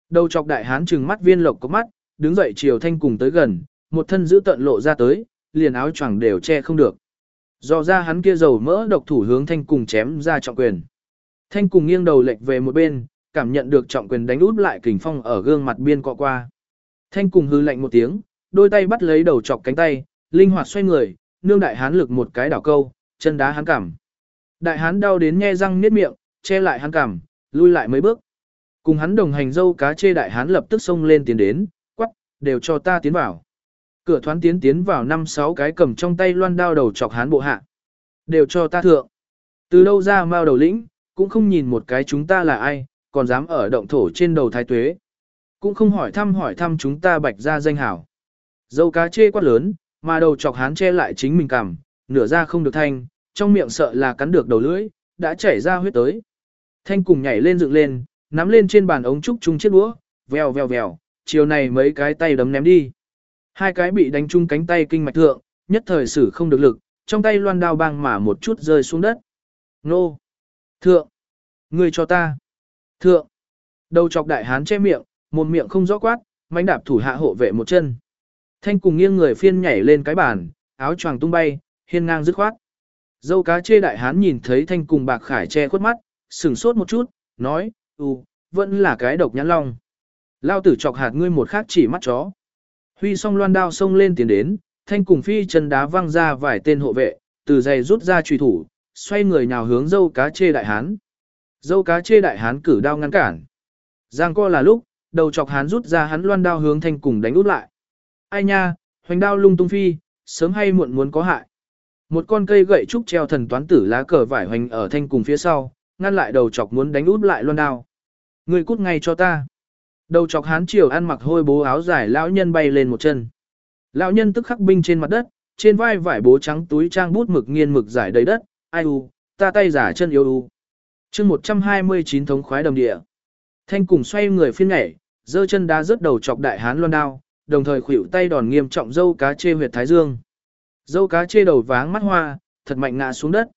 Đầu chọc đại hán trừng mắt viên lộc có mắt, đứng dậy chiều thanh cùng tới gần, một thân giữ tận lộ ra tới, liền áo choàng đều che không được. Do ra hắn kia dầu mỡ độc thủ hướng thanh cùng chém ra trọng quyền. Thanh cùng nghiêng đầu lệch về một bên, cảm nhận được trọng quyền đánh út lại kình phong ở gương mặt biên cọ qua. Thanh cùng hư lạnh một tiếng, đôi tay bắt lấy đầu chọc cánh tay, linh hoạt xoay người, nương đại hán lực một cái đảo câu, chân đá hắn cảm. Đại hán đau đến nhe răng niết miệng, che lại hắn cảm, lui lại mấy bước. Cùng hắn đồng hành dâu cá chê đại hán lập tức xông lên tiến đến, quắc, đều cho ta tiến vào. Cửa thoán tiến tiến vào năm sáu cái cầm trong tay loan đao đầu chọc hán bộ hạ. Đều cho ta thượng. Từ đâu ra mao đầu lĩnh, cũng không nhìn một cái chúng ta là ai, còn dám ở động thổ trên đầu thái tuế. cũng không hỏi thăm hỏi thăm chúng ta bạch ra danh hảo. Dâu cá chê quát lớn, mà đầu chọc hán che lại chính mình cằm, nửa ra không được thanh, trong miệng sợ là cắn được đầu lưỡi, đã chảy ra huyết tới. Thanh cùng nhảy lên dựng lên, nắm lên trên bàn ống trúc chung chiếc đũa, vèo vèo vèo, chiều này mấy cái tay đấm ném đi. Hai cái bị đánh chung cánh tay kinh mạch thượng, nhất thời sử không được lực, trong tay loan đao băng mà một chút rơi xuống đất. Nô! Thượng! Người cho ta! Thượng! Đầu chọc đại hán che miệng, một miệng không rõ quát, mánh đạp thủ hạ hộ vệ một chân. Thanh cùng nghiêng người phiên nhảy lên cái bàn, áo choàng tung bay, hiên ngang dứt khoát. Dâu cá chê đại hán nhìn thấy thanh cùng bạc khải che khuất mắt, sừng sốt một chút, nói, ừ, vẫn là cái độc nhãn long. Lao tử chọc hạt ngươi một khác chỉ mắt chó. Huy song loan đao xông lên tiến đến, thanh cùng phi chân đá văng ra vài tên hộ vệ, từ giày rút ra truy thủ, xoay người nào hướng dâu cá chê đại hán. Dâu cá chê đại hán cử đao ngăn cản. Giang co là lúc, đầu chọc hán rút ra hắn loan đao hướng thanh cùng đánh út lại. Ai nha, hoành đao lung tung phi, sớm hay muộn muốn có hại. Một con cây gậy trúc treo thần toán tử lá cờ vải hoành ở thanh cùng phía sau, ngăn lại đầu chọc muốn đánh út lại loan đao. Người cút ngay cho ta. Đầu chọc hán triều ăn mặc hôi bố áo dài lão nhân bay lên một chân. Lão nhân tức khắc binh trên mặt đất, trên vai vải bố trắng túi trang bút mực nghiên mực giải đầy đất, ai u, ta tay giả chân yếu u. chương 129 thống khoái đồng địa. Thanh cùng xoay người phiên nhảy, giơ chân đá rớt đầu chọc đại hán loan đao, đồng thời khuỷu tay đòn nghiêm trọng dâu cá chê huyệt thái dương. Dâu cá chê đầu váng mắt hoa, thật mạnh ngã xuống đất.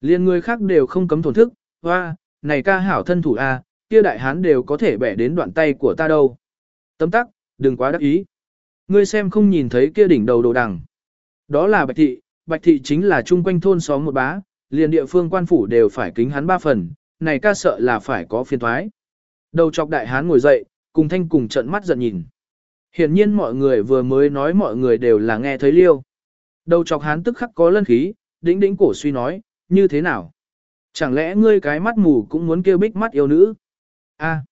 Liên người khác đều không cấm thổn thức, hoa, này ca hảo thân thủ a, kia đại hán đều có thể bẻ đến đoạn tay của ta đâu. Tấm tắc, đừng quá đắc ý. Ngươi xem không nhìn thấy kia đỉnh đầu đồ đằng. Đó là Bạch Thị, Bạch Thị chính là chung quanh thôn xóm một bá, liền địa phương quan phủ đều phải kính hắn ba phần, này ca sợ là phải có phiên thoái. Đầu chọc đại hán ngồi dậy, cùng thanh cùng trận mắt giận nhìn. Hiển nhiên mọi người vừa mới nói mọi người đều là nghe thấy liêu. Đầu chọc hán tức khắc có lân khí, đĩnh đĩnh cổ suy nói, như thế nào? Chẳng lẽ ngươi cái mắt mù cũng muốn kêu bích mắt yêu nữ? A,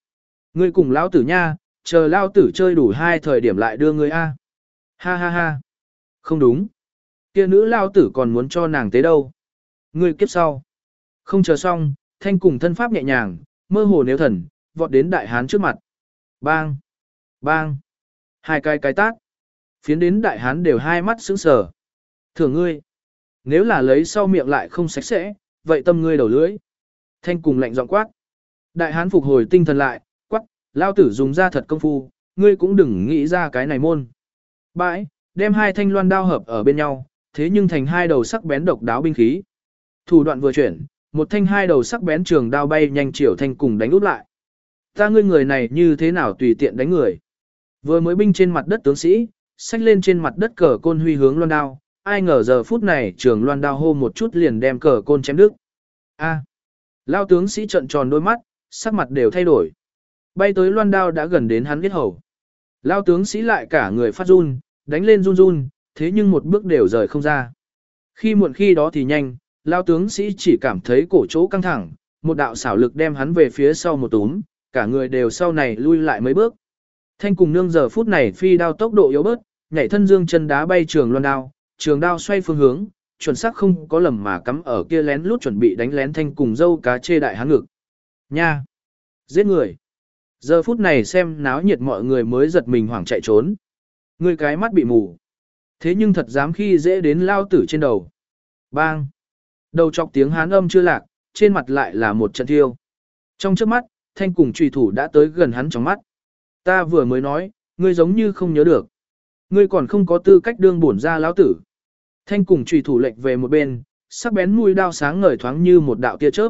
ngươi cùng lão tử nha, chờ lao tử chơi đủ hai thời điểm lại đưa ngươi A. Ha ha ha. Không đúng. Kia nữ lao tử còn muốn cho nàng tế đâu. Ngươi kiếp sau. Không chờ xong, thanh cùng thân pháp nhẹ nhàng, mơ hồ nếu thần, vọt đến đại hán trước mặt. Bang! Bang! Hai cái cái tát. Phiến đến đại hán đều hai mắt sững sờ. Thưởng ngươi. Nếu là lấy sau miệng lại không sạch sẽ, vậy tâm ngươi đầu lưỡi. Thanh cùng lạnh giọng quát. Đại hán phục hồi tinh thần lại, quát, lao tử dùng ra thật công phu, ngươi cũng đừng nghĩ ra cái này môn. Bãi, đem hai thanh loan đao hợp ở bên nhau, thế nhưng thành hai đầu sắc bén độc đáo binh khí. Thủ đoạn vừa chuyển, một thanh hai đầu sắc bén trường đao bay nhanh chiều thanh cùng đánh út lại. Ta ngươi người này như thế nào tùy tiện đánh người. Vừa mới binh trên mặt đất tướng sĩ, xách lên trên mặt đất cờ côn huy hướng loan đao, ai ngờ giờ phút này trường loan đao hô một chút liền đem cờ côn chém đứt. A. Lao tướng sĩ trận tròn đôi mắt, sắc mặt đều thay đổi. Bay tới loan đao đã gần đến hắn biết hầu. Lao tướng sĩ lại cả người phát run, đánh lên run run, thế nhưng một bước đều rời không ra. Khi muộn khi đó thì nhanh, lao tướng sĩ chỉ cảm thấy cổ chỗ căng thẳng, một đạo xảo lực đem hắn về phía sau một túm, cả người đều sau này lui lại mấy bước. Thanh cùng nương giờ phút này phi đao tốc độ yếu bớt, nhảy thân dương chân đá bay trường loan đao, trường đao xoay phương hướng, chuẩn xác không có lầm mà cắm ở kia lén lút chuẩn bị đánh lén thanh cùng dâu cá chê đại hán ngực. Nha! Giết người! Giờ phút này xem náo nhiệt mọi người mới giật mình hoảng chạy trốn. Người cái mắt bị mù. Thế nhưng thật dám khi dễ đến lao tử trên đầu. Bang! Đầu chọc tiếng hán âm chưa lạc, trên mặt lại là một trận thiêu. Trong trước mắt, thanh cùng trùy thủ đã tới gần hắn trong mắt. Ta vừa mới nói, ngươi giống như không nhớ được. Ngươi còn không có tư cách đương bổn ra lão tử. Thanh cùng trùy thủ lệnh về một bên, sắc bén mũi đao sáng ngời thoáng như một đạo tia chớp.